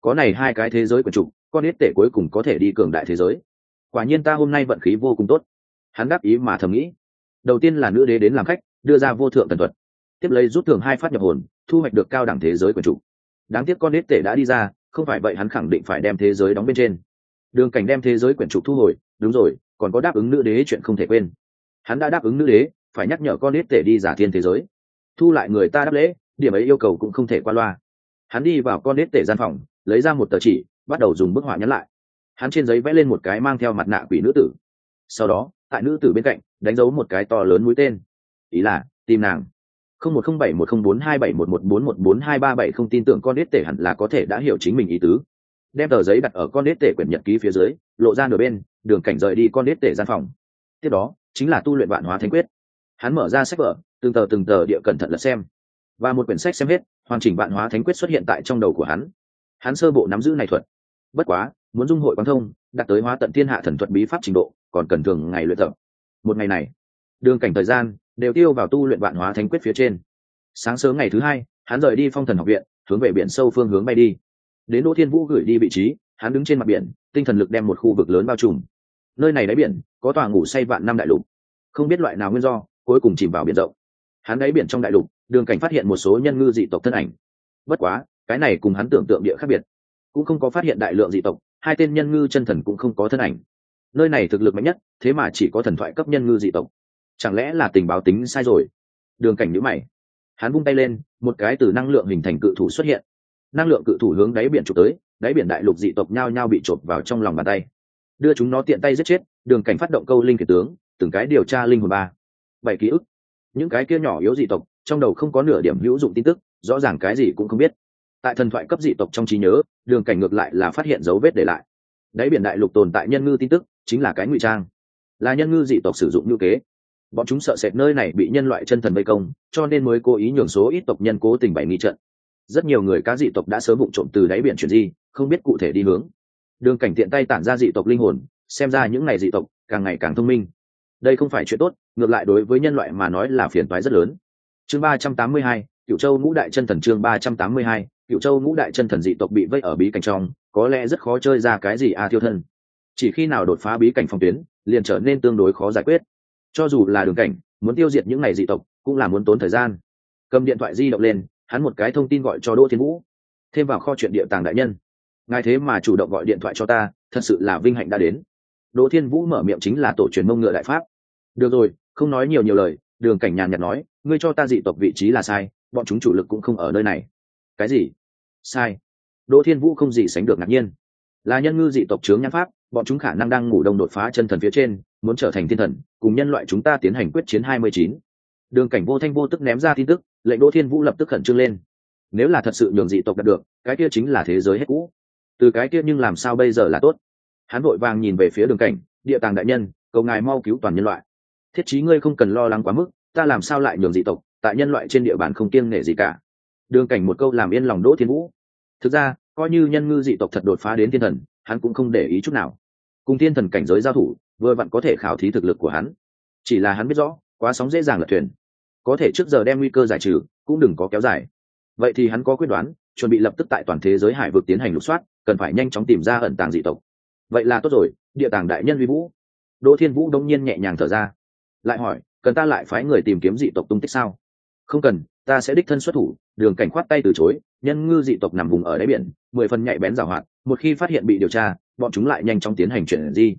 Có này hai cái thế giới quyền chủ, con ít tể cuối cùng có thể đi cường đại thế giới. Quả nhiên ta hôm nay vận khí vô cùng tốt. Hắn đáp ý mà thầm nghĩ. Đầu tiên là nữ đế đến làm khách, đưa ra vô thượng tần thuật tiếp lấy rút thưởng hai phát nhập hồn, thu hoạch được cao đẳng thế giới quyền chủ. Đáng tiếc con nết tể đã đi ra, không phải vậy hắn khẳng định phải đem thế giới đóng bên trên. Đường cảnh đem thế giới quyển trục thu hồi, đúng rồi, còn có đáp ứng nữ đế chuyện không thể quên. Hắn đã đáp ứng nữ đế, phải nhắc nhở con nết tể đi giả thiên thế giới. Thu lại người ta đáp lễ, điểm ấy yêu cầu cũng không thể qua loa. Hắn đi vào con nết tể gian phòng, lấy ra một tờ chỉ, bắt đầu dùng bức họa nhắn lại. Hắn trên giấy vẽ lên một cái mang theo mặt nạ quỷ nữ tử. Sau đó, tại nữ tử bên cạnh, đánh dấu một cái to lớn mũi tên. Ý là, tìm nàng không một không bảy một không bốn hai bảy một một bốn một bốn hai ba bảy không tin tưởng con nết tể hẳn là có thể đã hiểu chính mình ý tứ. Đem tờ giấy đặt ở con nết tể quyển nhật ký phía dưới, lộ ra nửa bên, đường cảnh rời đi con nết tể gian phòng. Tiếp đó, chính là tu luyện vạn hóa thánh quyết. Hắn mở ra sách vở, từng tờ từng tờ địa cẩn thận lật xem. Và một quyển sách xem hết, hoàn chỉnh vạn hóa thánh quyết xuất hiện tại trong đầu của hắn. Hắn sơ bộ nắm giữ này thuật. Bất quá, muốn dung hội quan thông, đạt tới hóa tận thiên hạ thần thuật bí pháp trình độ, còn cần thường ngày luyện tập. Một ngày này, đường cảnh thời gian đều tiêu vào tu luyện vạn hóa thánh quyết phía trên. Sáng sớm ngày thứ hai, hắn rời đi phong thần học viện, hướng về biển sâu phương hướng bay đi. Đến đỗ thiên vũ gửi đi vị trí, hắn đứng trên mặt biển, tinh thần lực đem một khu vực lớn bao trùm. Nơi này đáy biển, có tòa ngủ say vạn năm đại lục. Không biết loại nào nguyên do, cuối cùng chìm vào biển rộng. Hắn đáy biển trong đại lục, đường cảnh phát hiện một số nhân ngư dị tộc thân ảnh. Bất quá, cái này cùng hắn tưởng tượng địa khác biệt. Cũng không có phát hiện đại lượng dị tộc, hai tên nhân ngư chân thần cũng không có thân ảnh. Nơi này thực lực mạnh nhất, thế mà chỉ có thần thoại cấp nhân ngư dị tộc chẳng lẽ là tình báo tính sai rồi? Đường cảnh nhữ mày. Hắn vung tay lên, một cái từ năng lượng hình thành cự thủ xuất hiện. Năng lượng cự thủ hướng đáy biển trục tới, đáy biển đại lục dị tộc nhao nhao bị chộp vào trong lòng bàn tay. Đưa chúng nó tiện tay giết chết, đường cảnh phát động câu linh kiệt tướng, từng cái điều tra linh hồn ba. Bảy ký ức. Những cái kia nhỏ yếu dị tộc, trong đầu không có nửa điểm hữu dụng tin tức, rõ ràng cái gì cũng không biết. Tại thần thoại cấp dị tộc trong trí nhớ, đường cảnh ngược lại là phát hiện dấu vết để lại. Đáy biển đại lục tồn tại nhân ngư tin tức, chính là cái ngụy trang. Là nhân ngư dị tộc sử dụng ngữ kế bọn chúng sợ sệt nơi này bị nhân loại chân thần vây công, cho nên mới cố ý nhường số ít tộc nhân cố tình bày nghi trận. Rất nhiều người cá dị tộc đã sớm bụng trộm từ đáy biển chuyển di, không biết cụ thể đi hướng. Đường cảnh tiện tay tản ra dị tộc linh hồn, xem ra những ngày dị tộc càng ngày càng thông minh. Đây không phải chuyện tốt, ngược lại đối với nhân loại mà nói là phiền toái rất lớn. Chương ba trăm tám mươi hai cựu châu ngũ đại chân thần chương ba trăm tám mươi hai cựu châu ngũ đại chân thần dị tộc bị vây ở bí cảnh trong, có lẽ rất khó chơi ra cái gì a à thiêu thân. Chỉ khi nào đột phá bí cảnh phòng tuyến, liền trở nên tương đối khó giải quyết cho dù là đường cảnh, muốn tiêu diệt những ngày dị tộc, cũng là muốn tốn thời gian. Cầm điện thoại di động lên, hắn một cái thông tin gọi cho đỗ thiên vũ. Thêm vào kho chuyện địa tàng đại nhân. Ngài thế mà chủ động gọi điện thoại cho ta, thật sự là vinh hạnh đã đến. Đỗ thiên vũ mở miệng chính là tổ truyền mông ngựa đại pháp. Được rồi, không nói nhiều nhiều lời, đường cảnh nhàn nhạt nói, ngươi cho ta dị tộc vị trí là sai, bọn chúng chủ lực cũng không ở nơi này. Cái gì? Sai. Đỗ thiên vũ không gì sánh được ngạc nhiên. Là nhân ngư dị tộc chướng nhãn pháp, bọn chúng khả năng đang ngủ đông đột phá chân thần phía trên muốn trở thành thiên thần, cùng nhân loại chúng ta tiến hành quyết chiến hai mươi chín. Đường cảnh vô thanh vô tức ném ra tin tức, lệnh đỗ thiên vũ lập tức khẩn trương lên. Nếu là thật sự nhường dị tộc đạt được, cái kia chính là thế giới hết cũ. Từ cái kia nhưng làm sao bây giờ là tốt? Hắn vội vàng nhìn về phía đường cảnh, địa tàng đại nhân, cầu ngài mau cứu toàn nhân loại. Thiết chí ngươi không cần lo lắng quá mức, ta làm sao lại nhường dị tộc, tại nhân loại trên địa bàn không kiêng nể gì cả. Đường cảnh một câu làm yên lòng đỗ thiên vũ. Thực ra, coi như nhân ngư dị tộc thật đột phá đến thiên thần, hắn cũng không để ý chút nào. Cùng thiên thần cảnh giới giao thủ vừa vặn có thể khảo thí thực lực của hắn. Chỉ là hắn biết rõ, quá sóng dễ dàng lật thuyền. Có thể trước giờ đem nguy cơ giải trừ, cũng đừng có kéo dài. Vậy thì hắn có quyết đoán, chuẩn bị lập tức tại toàn thế giới hải vực tiến hành lục soát, cần phải nhanh chóng tìm ra ẩn tàng dị tộc. Vậy là tốt rồi, địa tàng đại nhân vi vũ. Đỗ thiên vũ đông nhiên nhẹ nhàng thở ra. Lại hỏi, cần ta lại phái người tìm kiếm dị tộc tung tích sao? Không cần, ta sẽ đích thân xuất thủ, đường cảnh khoát tay từ chối, nhân ngư dị tộc nằm vùng ở đáy biển, mười phần nhạy bén giảo hoạt, một khi phát hiện bị điều tra, bọn chúng lại nhanh chóng tiến hành chuyển di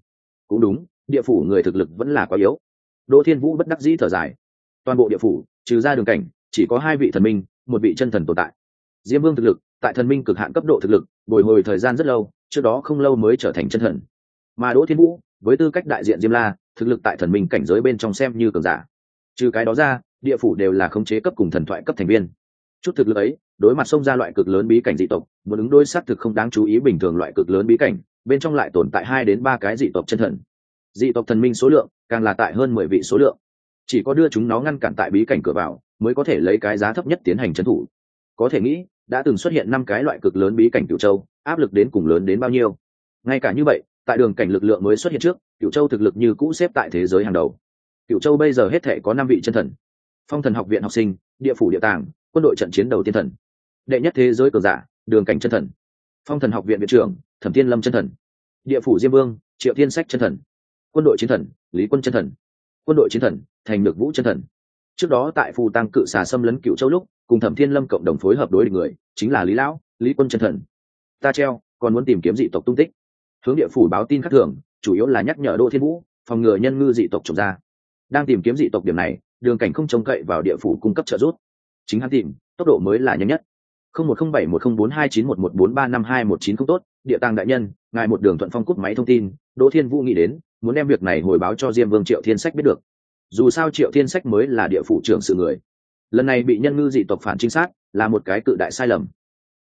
cũng đúng, địa phủ người thực lực vẫn là quá yếu. Đỗ thiên vũ bất đắc dĩ thở dài. Toàn bộ địa phủ, trừ ra đường cảnh, chỉ có hai vị thần minh, một vị chân thần tồn tại. Diêm vương thực lực, tại thần minh cực hạn cấp độ thực lực, bồi hồi thời gian rất lâu, trước đó không lâu mới trở thành chân thần. Mà đỗ thiên vũ, với tư cách đại diện diêm la, thực lực tại thần minh cảnh giới bên trong xem như cường giả. Trừ cái đó ra, địa phủ đều là khống chế cấp cùng thần thoại cấp thành viên. Chút thực lực ấy, đối mặt xông ra loại cực lớn bí cảnh dị tộc, muốn ứng đối xác thực không đáng chú ý bình thường loại cực lớn bí cảnh bên trong lại tồn tại hai đến ba cái dị tộc chân thần. Dị tộc thần minh số lượng càng là tại hơn mười vị số lượng. Chỉ có đưa chúng nó ngăn cản tại bí cảnh cửa vào mới có thể lấy cái giá thấp nhất tiến hành trấn thủ. Có thể nghĩ, đã từng xuất hiện năm cái loại cực lớn bí cảnh cửu châu, áp lực đến cùng lớn đến bao nhiêu. Ngay cả như vậy, tại đường cảnh lực lượng mới xuất hiện trước, cửu châu thực lực như cũ xếp tại thế giới hàng đầu. Cửu châu bây giờ hết thể có năm vị chân thần. Phong thần học viện học sinh, địa phủ địa tàng, quân đội trận chiến đầu tiên thần. Đệ nhất thế giới cờ giả, đường cảnh chân thần. Phong thần học viện viện trưởng thẩm Thiên lâm chân thần. Địa phủ diêm vương, triệu thiên sách chân thần. Quân đội chiến thần, lý quân chân thần. Quân đội chiến thần, thành được vũ chân thần. Trước đó tại phù tăng cự xà xâm lấn cựu châu lúc, cùng thẩm thiên lâm cộng đồng phối hợp đối địch người, chính là lý lão, lý quân chân thần. Ta treo, còn muốn tìm kiếm dị tộc tung tích. Hướng địa phủ báo tin khắc thường, chủ yếu là nhắc nhở Đô thiên vũ, phòng ngừa nhân ngư dị tộc trồng ra. Đang tìm kiếm dị tộc điểm này, đường cảnh không trông cậy vào địa phủ cung cấp trợ giúp. Chính hắn tìm, tốc độ mới là nhanh nhất không một không bảy một không bốn hai chín một một bốn ba năm hai một chín không tốt, địa tàng đại nhân, ngài một đường thuận phong cút máy thông tin, đỗ thiên vũ nghĩ đến, muốn đem việc này hồi báo cho diêm vương triệu thiên sách biết được. Dù sao triệu thiên sách mới là địa phủ trưởng sự người. Lần này bị nhân ngư dị tộc phản trinh sát, là một cái cự đại sai lầm.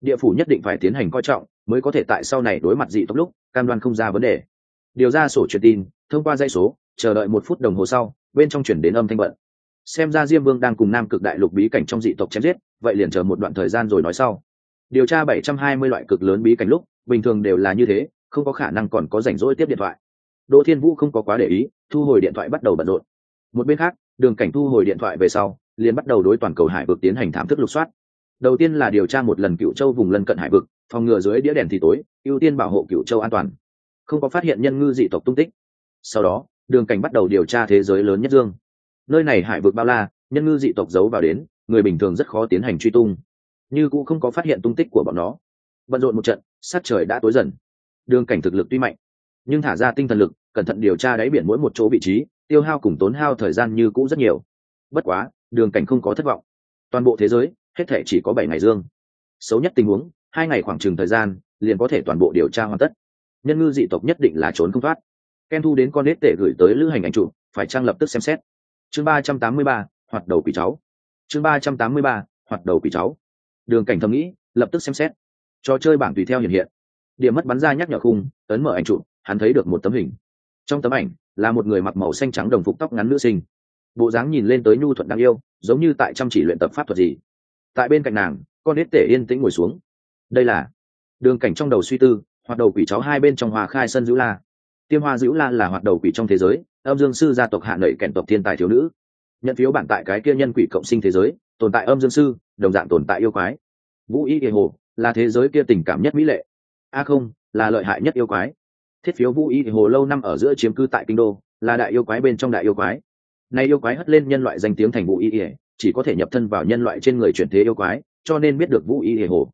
Địa phủ nhất định phải tiến hành coi trọng, mới có thể tại sau này đối mặt dị tộc lúc, cam đoan không ra vấn đề. Điều ra sổ truyền tin, thông qua dây số, chờ đợi một phút đồng hồ sau, bên trong chuyển đến âm thanh bận xem ra diêm vương đang cùng nam cực đại lục bí cảnh trong dị tộc chém giết, vậy liền chờ một đoạn thời gian rồi nói sau. Điều tra bảy trăm hai mươi loại cực lớn bí cảnh lúc, bình thường đều là như thế, không có khả năng còn có rảnh rỗi tiếp điện thoại. Đỗ thiên vũ không có quá để ý, thu hồi điện thoại bắt đầu bận rộn. Một bên khác, đường cảnh thu hồi điện thoại về sau, liền bắt đầu đối toàn cầu hải vực tiến hành thám thức lục soát. Đầu tiên là điều tra một lần cựu châu vùng lân cận hải vực, phòng ngừa dưới đĩa đèn thì tối, ưu tiên bảo hộ cựu châu an toàn. Không có phát hiện nhân ngư dị tộc tung tích. Sau đó, đường cảnh bắt đầu điều tra thế giới lớn nhất dương nơi này hải vực bao la, nhân ngư dị tộc giấu vào đến, người bình thường rất khó tiến hành truy tung. Như cũng không có phát hiện tung tích của bọn nó. Bận rộn một trận, sát trời đã tối dần. Đường cảnh thực lực tuy mạnh, nhưng thả ra tinh thần lực, cẩn thận điều tra đáy biển mỗi một chỗ vị trí, tiêu hao cùng tốn hao thời gian như cũ rất nhiều. Bất quá, đường cảnh không có thất vọng. Toàn bộ thế giới, hết thể chỉ có bảy ngày dương. Xấu nhất tình huống, hai ngày khoảng trừng thời gian, liền có thể toàn bộ điều tra hoàn tất. Nhân ngư dị tộc nhất định là trốn không thoát. Ken thu đến con nết tể gửi tới lữ hành ảnh trụ phải trang lập tức xem xét chương ba trăm tám mươi ba, hoạt đầu quỷ cháu. Chương ba trăm tám mươi ba, hoạt đầu quỷ cháu. Đường cảnh thầm nghĩ, lập tức xem xét. Trò chơi bảng tùy theo hiện hiện. Điểm mất bắn ra nhắc nhở khung, ấn mở ảnh trụ hắn thấy được một tấm hình. Trong tấm ảnh, là một người mặc màu xanh trắng đồng phục tóc ngắn nữ sinh. Bộ dáng nhìn lên tới nhu thuận đáng yêu, giống như tại chăm chỉ luyện tập pháp thuật gì. Tại bên cạnh nàng, con nết tể yên tĩnh ngồi xuống. Đây là đường cảnh trong đầu suy tư, hoạt đầu quỷ cháu hai bên trong hòa khai sân dữ la. Tiêm hoa dữ la là hoạt đầu quỷ trong thế giới âm dương sư gia tộc hạ nẩy kèn tộc thiên tài thiếu nữ. Nhận phiếu bản tại cái kia nhân quỷ cộng sinh thế giới, tồn tại âm dương sư, đồng dạng tồn tại yêu quái. Vũ y kỳ hồ là thế giới kia tình cảm nhất mỹ lệ. A không, là lợi hại nhất yêu quái. Thiết phiếu vũ y kỳ hồ lâu năm ở giữa chiếm cư tại kinh đô, là đại yêu quái bên trong đại yêu quái. Nay yêu quái hất lên nhân loại danh tiếng thành vũ y chỉ có thể nhập thân vào nhân loại trên người chuyển thế yêu quái, cho nên biết được vũ y hồ.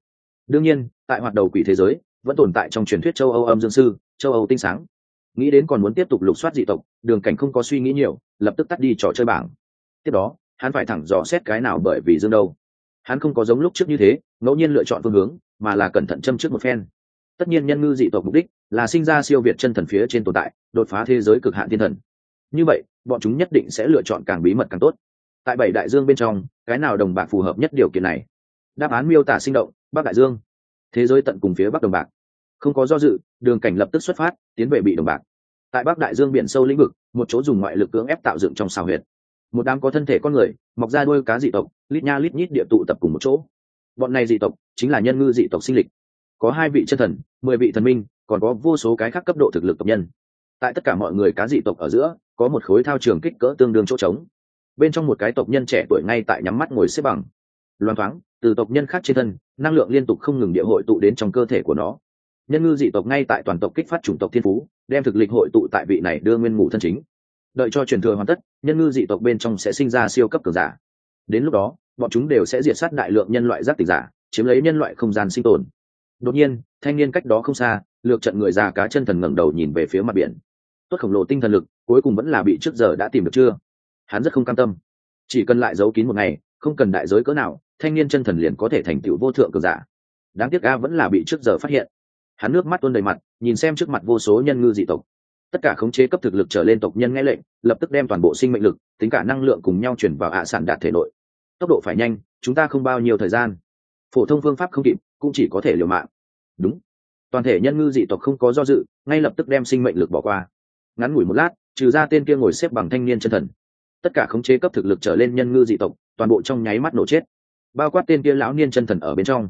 Đương nhiên, tại hoạt đầu quỷ thế giới, vẫn tồn tại trong truyền thuyết châu âu âm dương sư, châu âu tinh sáng nghĩ đến còn muốn tiếp tục lục soát dị tộc, đường cảnh không có suy nghĩ nhiều, lập tức tắt đi trò chơi bảng. Tiếp đó, hắn phải thẳng dò xét cái nào bởi vì dương đâu. Hắn không có giống lúc trước như thế, ngẫu nhiên lựa chọn phương hướng, mà là cẩn thận châm trước một phen. Tất nhiên nhân ngư dị tộc mục đích là sinh ra siêu việt chân thần phía trên tồn tại, đột phá thế giới cực hạn thiên thần. Như vậy, bọn chúng nhất định sẽ lựa chọn càng bí mật càng tốt. Tại bảy đại dương bên trong, cái nào đồng bạc phù hợp nhất điều kiện này? Đáp án miêu tả sinh động, bắc đại dương. Thế giới tận cùng phía bắc đồng bạc không có do dự, đường cảnh lập tức xuất phát, tiến về bị đồng bạc. Tại bắc đại dương biển sâu lĩnh vực, một chỗ dùng ngoại lực cưỡng ép tạo dựng trong xào huyệt. Một đám có thân thể con người, mọc ra đôi cá dị tộc, lít nha lít nhít địa tụ tập cùng một chỗ. Bọn này dị tộc chính là nhân ngư dị tộc sinh lịch. Có hai vị chân thần, mười vị thần minh, còn có vô số cái khác cấp độ thực lực tộc nhân. Tại tất cả mọi người cá dị tộc ở giữa, có một khối thao trường kích cỡ tương đương chỗ trống. Bên trong một cái tộc nhân trẻ tuổi ngay tại nhắm mắt ngồi xếp bằng. Loan thoáng, từ tộc nhân khác trên thân, năng lượng liên tục không ngừng địa hội tụ đến trong cơ thể của nó nhân ngư dị tộc ngay tại toàn tộc kích phát chủng tộc thiên phú, đem thực lịch hội tụ tại vị này đưa nguyên ngủ thân chính. Đợi cho truyền thừa hoàn tất, nhân ngư dị tộc bên trong sẽ sinh ra siêu cấp cường giả. Đến lúc đó, bọn chúng đều sẽ diệt sát đại lượng nhân loại giác tịch giả, chiếm lấy nhân loại không gian sinh tồn. Đột nhiên, thanh niên cách đó không xa, lược trận người già cá chân thần ngẩng đầu nhìn về phía mặt biển. Tuất khổng lồ tinh thần lực, cuối cùng vẫn là bị trước giờ đã tìm được chưa? Hắn rất không cam tâm. Chỉ cần lại giấu kín một ngày, không cần đại giới cỡ nào, thanh niên chân thần liền có thể thành tựu vô thượng cường giả. Đáng tiếc a vẫn là bị trước giờ phát hiện hắn nước mắt tuôn đầy mặt, nhìn xem trước mặt vô số nhân ngư dị tộc. Tất cả khống chế cấp thực lực trở lên tộc nhân nghe lệnh, lập tức đem toàn bộ sinh mệnh lực, tính cả năng lượng cùng nhau chuyển vào ạ sản đạt thể nội. Tốc độ phải nhanh, chúng ta không bao nhiêu thời gian. Phổ thông phương pháp không kịp, cũng chỉ có thể liều mạng. Đúng. Toàn thể nhân ngư dị tộc không có do dự, ngay lập tức đem sinh mệnh lực bỏ qua. Ngắn ngủi một lát, trừ ra tên kia ngồi xếp bằng thanh niên chân thần. Tất cả khống chế cấp thực lực trở lên nhân ngư dị tộc, toàn bộ trong nháy mắt nổ chết. Bao quát tên kia lão niên chân thần ở bên trong.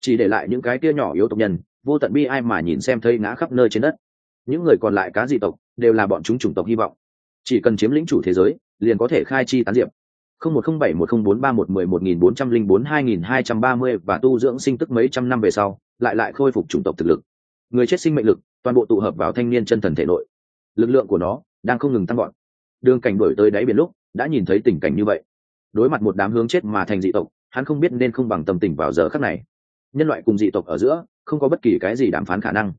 Chỉ để lại những cái kia nhỏ yếu tộc nhân vô tận bi ai mà nhìn xem thấy ngã khắp nơi trên đất. Những người còn lại cá dị tộc đều là bọn chúng chủng tộc hy vọng. Chỉ cần chiếm lĩnh chủ thế giới, liền có thể khai chi tán diệp. Không một không bảy một không bốn ba một mười một nghìn bốn trăm linh bốn hai nghìn hai trăm ba mươi và tu dưỡng sinh tức mấy trăm năm về sau, lại lại khôi phục chủng tộc thực lực. Người chết sinh mệnh lực, toàn bộ tụ hợp vào thanh niên chân thần thể nội. Lực lượng của nó đang không ngừng tăng gọn đường cảnh đổi tới đáy biển lúc, đã nhìn thấy tình cảnh như vậy. Đối mặt một đám hướng chết mà thành dị tộc, hắn không biết nên không bằng tâm tình vào giờ khắc này. Nhân loại cùng dị tộc ở giữa không có bất kỳ cái gì đàm phán khả năng.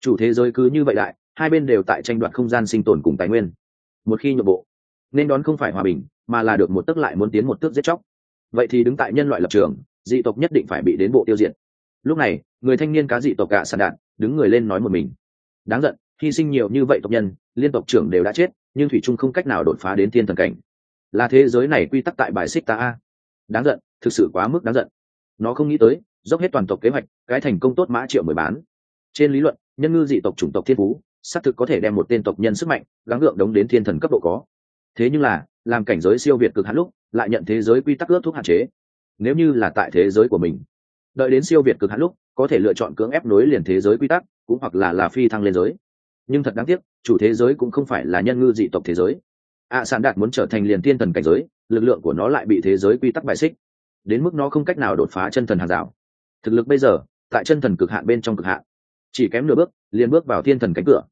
Chủ thế giới cứ như vậy lại, hai bên đều tại tranh đoạt không gian sinh tồn cùng tài nguyên. Một khi nhượng bộ, nên đón không phải hòa bình, mà là được một tức lại muốn tiến một tước giết chóc. Vậy thì đứng tại nhân loại lập trường, dị tộc nhất định phải bị đến bộ tiêu diệt. Lúc này, người thanh niên cá dị tộc gạ sàn đạn, đứng người lên nói một mình. Đáng giận, hy sinh nhiều như vậy tộc nhân, liên tộc trưởng đều đã chết, nhưng thủy trung không cách nào đột phá đến thiên thần cảnh. Là thế giới này quy tắc tại bài xích ta a. Đáng giận, thực sự quá mức đáng giận. Nó không nghĩ tới dốc hết toàn tộc kế hoạch cái thành công tốt mã triệu mười bán. Trên lý luận nhân ngư dị tộc chủng tộc thiên phú xác thực có thể đem một tên tộc nhân sức mạnh gắng gượng đống đến thiên thần cấp độ có. Thế nhưng là làm cảnh giới siêu việt cực hạn lúc lại nhận thế giới quy tắc ước thuốc hạn chế. Nếu như là tại thế giới của mình đợi đến siêu việt cực hạn lúc có thể lựa chọn cưỡng ép nối liền thế giới quy tắc cũng hoặc là là phi thăng lên giới. Nhưng thật đáng tiếc chủ thế giới cũng không phải là nhân ngư dị tộc thế giới. Ạ à, sản đạt muốn trở thành liền thiên thần cảnh giới lực lượng của nó lại bị thế giới quy tắc bại xích. Đến mức nó không cách nào đột phá chân thần hàng rào thực lực bây giờ tại chân thần cực hạn bên trong cực hạn. Chỉ kém nửa bước liền bước vào thiên thần cánh cửa.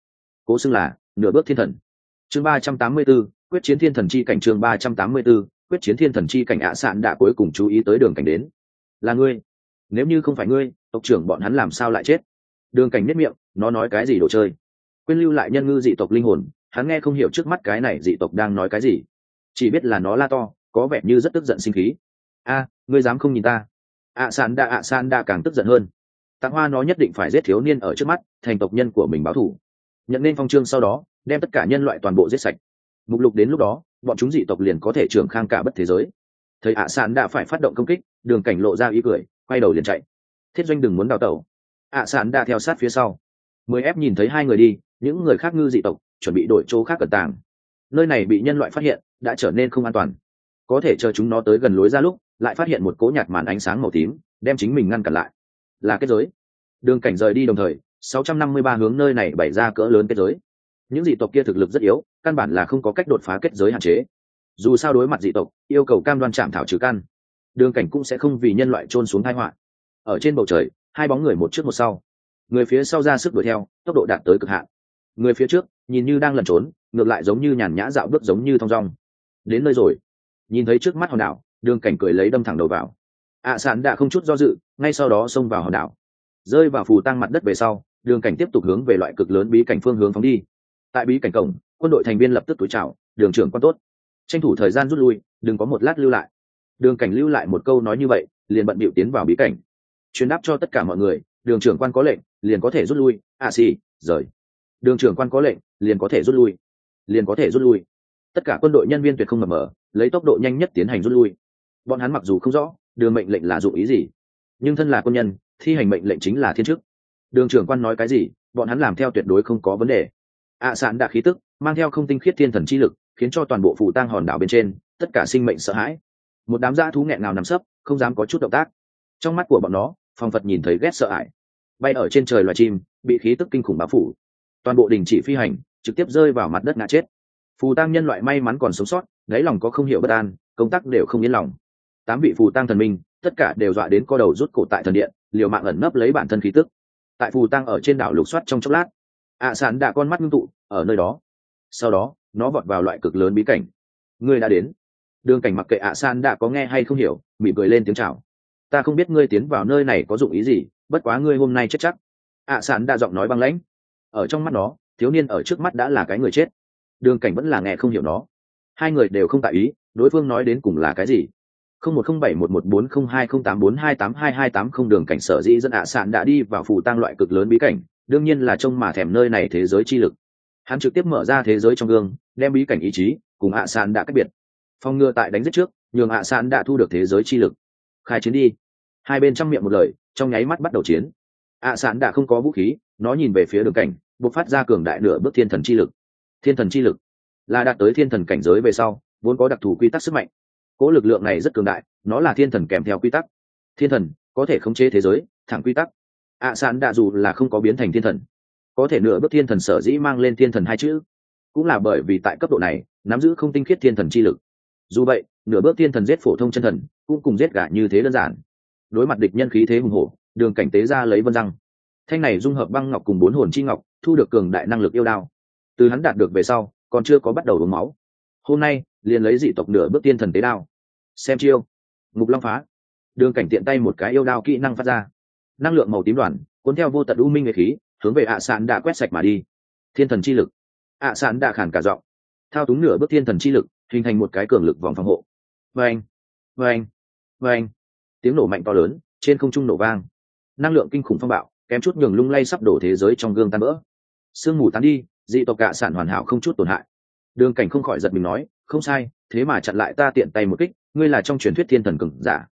Cố xưng là nửa bước thiên thần. Chương ba trăm tám mươi 384, quyết chiến thiên thần chi cảnh chương ba trăm tám mươi 384, quyết chiến thiên thần chi cảnh ạ à sạn đã cuối cùng chú ý tới đường cảnh đến. Là ngươi. Nếu như không phải ngươi tộc trưởng bọn hắn làm sao lại chết? Đường cảnh nếp miệng nó nói cái gì đồ chơi? Quên lưu lại nhân ngư dị tộc linh hồn hắn nghe không hiểu trước mắt cái này dị tộc đang nói cái gì. Chỉ biết là nó la to có vẻ như rất tức giận sinh khí. A ngươi dám không nhìn ta? Ạ San đa ạ san đa càng tức giận hơn. Tặng hoa nó nhất định phải giết thiếu niên ở trước mắt, thành tộc nhân của mình báo thủ nhận nên phong trương sau đó, đem tất cả nhân loại toàn bộ giết sạch. Mục lục đến lúc đó, bọn chúng dị tộc liền có thể trưởng khang cả bất thế giới. Thấy ạ San đã phải phát động công kích, đường cảnh lộ ra ý cười, quay đầu liền chạy. Thiết doanh đừng muốn đào tẩu. Ạ San đã theo sát phía sau. Mười ép nhìn thấy hai người đi, những người khác ngư dị tộc, chuẩn bị đổi chỗ khác cẩn tàng. Nơi này bị nhân loại phát hiện, đã trở nên không an toàn. Có thể chờ chúng nó tới gần lối ra lúc lại phát hiện một cỗ nhạt màn ánh sáng màu tím, đem chính mình ngăn cản lại. Là kết giới. Đường cảnh rời đi đồng thời 653 hướng nơi này bày ra cỡ lớn kết giới. Những dị tộc kia thực lực rất yếu, căn bản là không có cách đột phá kết giới hạn chế. Dù sao đối mặt dị tộc, yêu cầu cam đoan chạm thảo trừ căn. Đường cảnh cũng sẽ không vì nhân loại trôn xuống hai họa. Ở trên bầu trời, hai bóng người một trước một sau. Người phía sau ra sức đuổi theo, tốc độ đạt tới cực hạn. Người phía trước, nhìn như đang lẩn trốn, ngược lại giống như nhàn nhã dạo bước giống như thong dong. Đến nơi rồi. Nhìn thấy trước mắt hòn đảo đường cảnh cười lấy đâm thẳng đầu vào. Ạ à, sạn đã không chút do dự ngay sau đó xông vào hòn đảo. Rơi vào phù tăng mặt đất về sau đường cảnh tiếp tục hướng về loại cực lớn bí cảnh phương hướng phóng đi. Tại bí cảnh cổng quân đội thành viên lập tức túi chào đường trưởng quan tốt. Tranh thủ thời gian rút lui đừng có một lát lưu lại. Đường cảnh lưu lại một câu nói như vậy liền bận bịu tiến vào bí cảnh. Truyền đáp cho tất cả mọi người đường trưởng quan có lệnh liền có thể rút lui. À xì rời. Đường trưởng quan có lệnh liền có thể rút lui. Liền có thể rút lui. Tất cả quân đội nhân viên tuyệt không mập mờ lấy tốc độ nhanh nhất tiến hành rút lui bọn hắn mặc dù không rõ đường mệnh lệnh là dụng ý gì nhưng thân là quân nhân thi hành mệnh lệnh chính là thiên chức. Đường trưởng quan nói cái gì bọn hắn làm theo tuyệt đối không có vấn đề. Ạ à, sạn đã khí tức mang theo không tinh khiết thiên thần chi lực khiến cho toàn bộ phủ tang hòn đảo bên trên tất cả sinh mệnh sợ hãi. Một đám dã thú nghẹn nào nằm sấp không dám có chút động tác. Trong mắt của bọn nó phong phật nhìn thấy ghét sợ hãi. Bay ở trên trời loài chim bị khí tức kinh khủng báo phủ. Toàn bộ đình chỉ phi hành trực tiếp rơi vào mặt đất ngã chết. Phù tăng nhân loại may mắn còn sống sót đáy lòng có không hiểu bất an công tác đều không yên lòng tám vị phù tăng thần minh, tất cả đều dọa đến co đầu rút cổ tại thần điện, liều mạng ẩn nấp lấy bản thân khí tức. Tại phù tăng ở trên đảo lục soát trong chốc lát ạ à sàn đã con mắt ngưng tụ, ở nơi đó. Sau đó, nó vọt vào loại cực lớn bí cảnh. Ngươi đã đến. Đường cảnh mặc kệ ạ à san đã có nghe hay không hiểu, mỉm cười lên tiếng chào. Ta không biết ngươi tiến vào nơi này có dụng ý gì, bất quá ngươi hôm nay chết chắc. Ạ à san đã giọng nói băng lãnh. Ở trong mắt nó, thiếu niên ở trước mắt đã là cái người chết. Đường cảnh vẫn là nghe không hiểu nó. Hai người đều không tại ý, đối phương nói đến cùng là cái gì? Không một không bảy một một bốn không hai không tám bốn hai tám hai hai tám không đường cảnh sở dĩ dẫn ạ à sạn đã đi vào phù tăng loại cực lớn bí cảnh, đương nhiên là trông mà thèm nơi này thế giới chi lực. Hắn trực tiếp mở ra thế giới trong gương, đem bí cảnh ý chí cùng ạ à sạn đã cách biệt. Phong ngừa tại đánh giết trước, nhường ạ à sạn đã thu được thế giới chi lực. Khai chiến đi. Hai bên trong miệng một lời, trong nháy mắt bắt đầu chiến. Ạ sạn đã không có vũ khí, nó nhìn về phía đường cảnh, buộc phát ra cường đại nửa bước thiên thần chi lực. Thiên thần chi lực là đạt tới thiên thần cảnh giới về sau, vốn có đặc thù quy tắc sức mạnh cỗ lực lượng này rất cường đại nó là thiên thần kèm theo quy tắc. Thiên thần có thể khống chế thế giới thẳng quy tắc. Ạ à, sán đạ dù là không có biến thành thiên thần có thể nửa bước thiên thần sở dĩ mang lên thiên thần hai chữ. Cũng là bởi vì tại cấp độ này nắm giữ không tinh khiết thiên thần chi lực. Dù vậy nửa bước thiên thần giết phổ thông chân thần cũng cùng giết gà như thế đơn giản. Đối mặt địch nhân khí thế hùng hổ đường cảnh tế ra lấy vân răng. Thanh này dung hợp băng ngọc cùng bốn hồn chi ngọc thu được cường đại năng lực yêu đao. Từ hắn đạt được về sau còn chưa có bắt đầu uống máu. Hôm nay liền lấy dị tộc nửa bước tiên thần tế đao xem chiêu. Ngục long phá. Đường cảnh tiện tay một cái yêu đao kỹ năng phát ra. Năng lượng màu tím đoàn, cuốn theo vô tận u minh nghệ khí, hướng về ạ à sạn đã quét sạch mà đi. Thiên thần chi lực. Ạ à sạn đã khản cả giọng. Thao túng nửa bước thiên thần chi lực, hình thành một cái cường lực vòng phòng hộ. Vâng vâng vâng. Tiếng nổ mạnh to lớn, trên không trung nổ vang. Năng lượng kinh khủng phong bạo, kém chút nhường lung lay sắp đổ thế giới trong gương tan vỡ. Sương mù tán đi, dị tộc cạ sản hoàn hảo không chút tổn hại. Đường cảnh không khỏi giật mình nói, không sai, thế mà chặn lại ta tiện tay một kích ngươi là trong truyền thuyết thiên thần cường giả.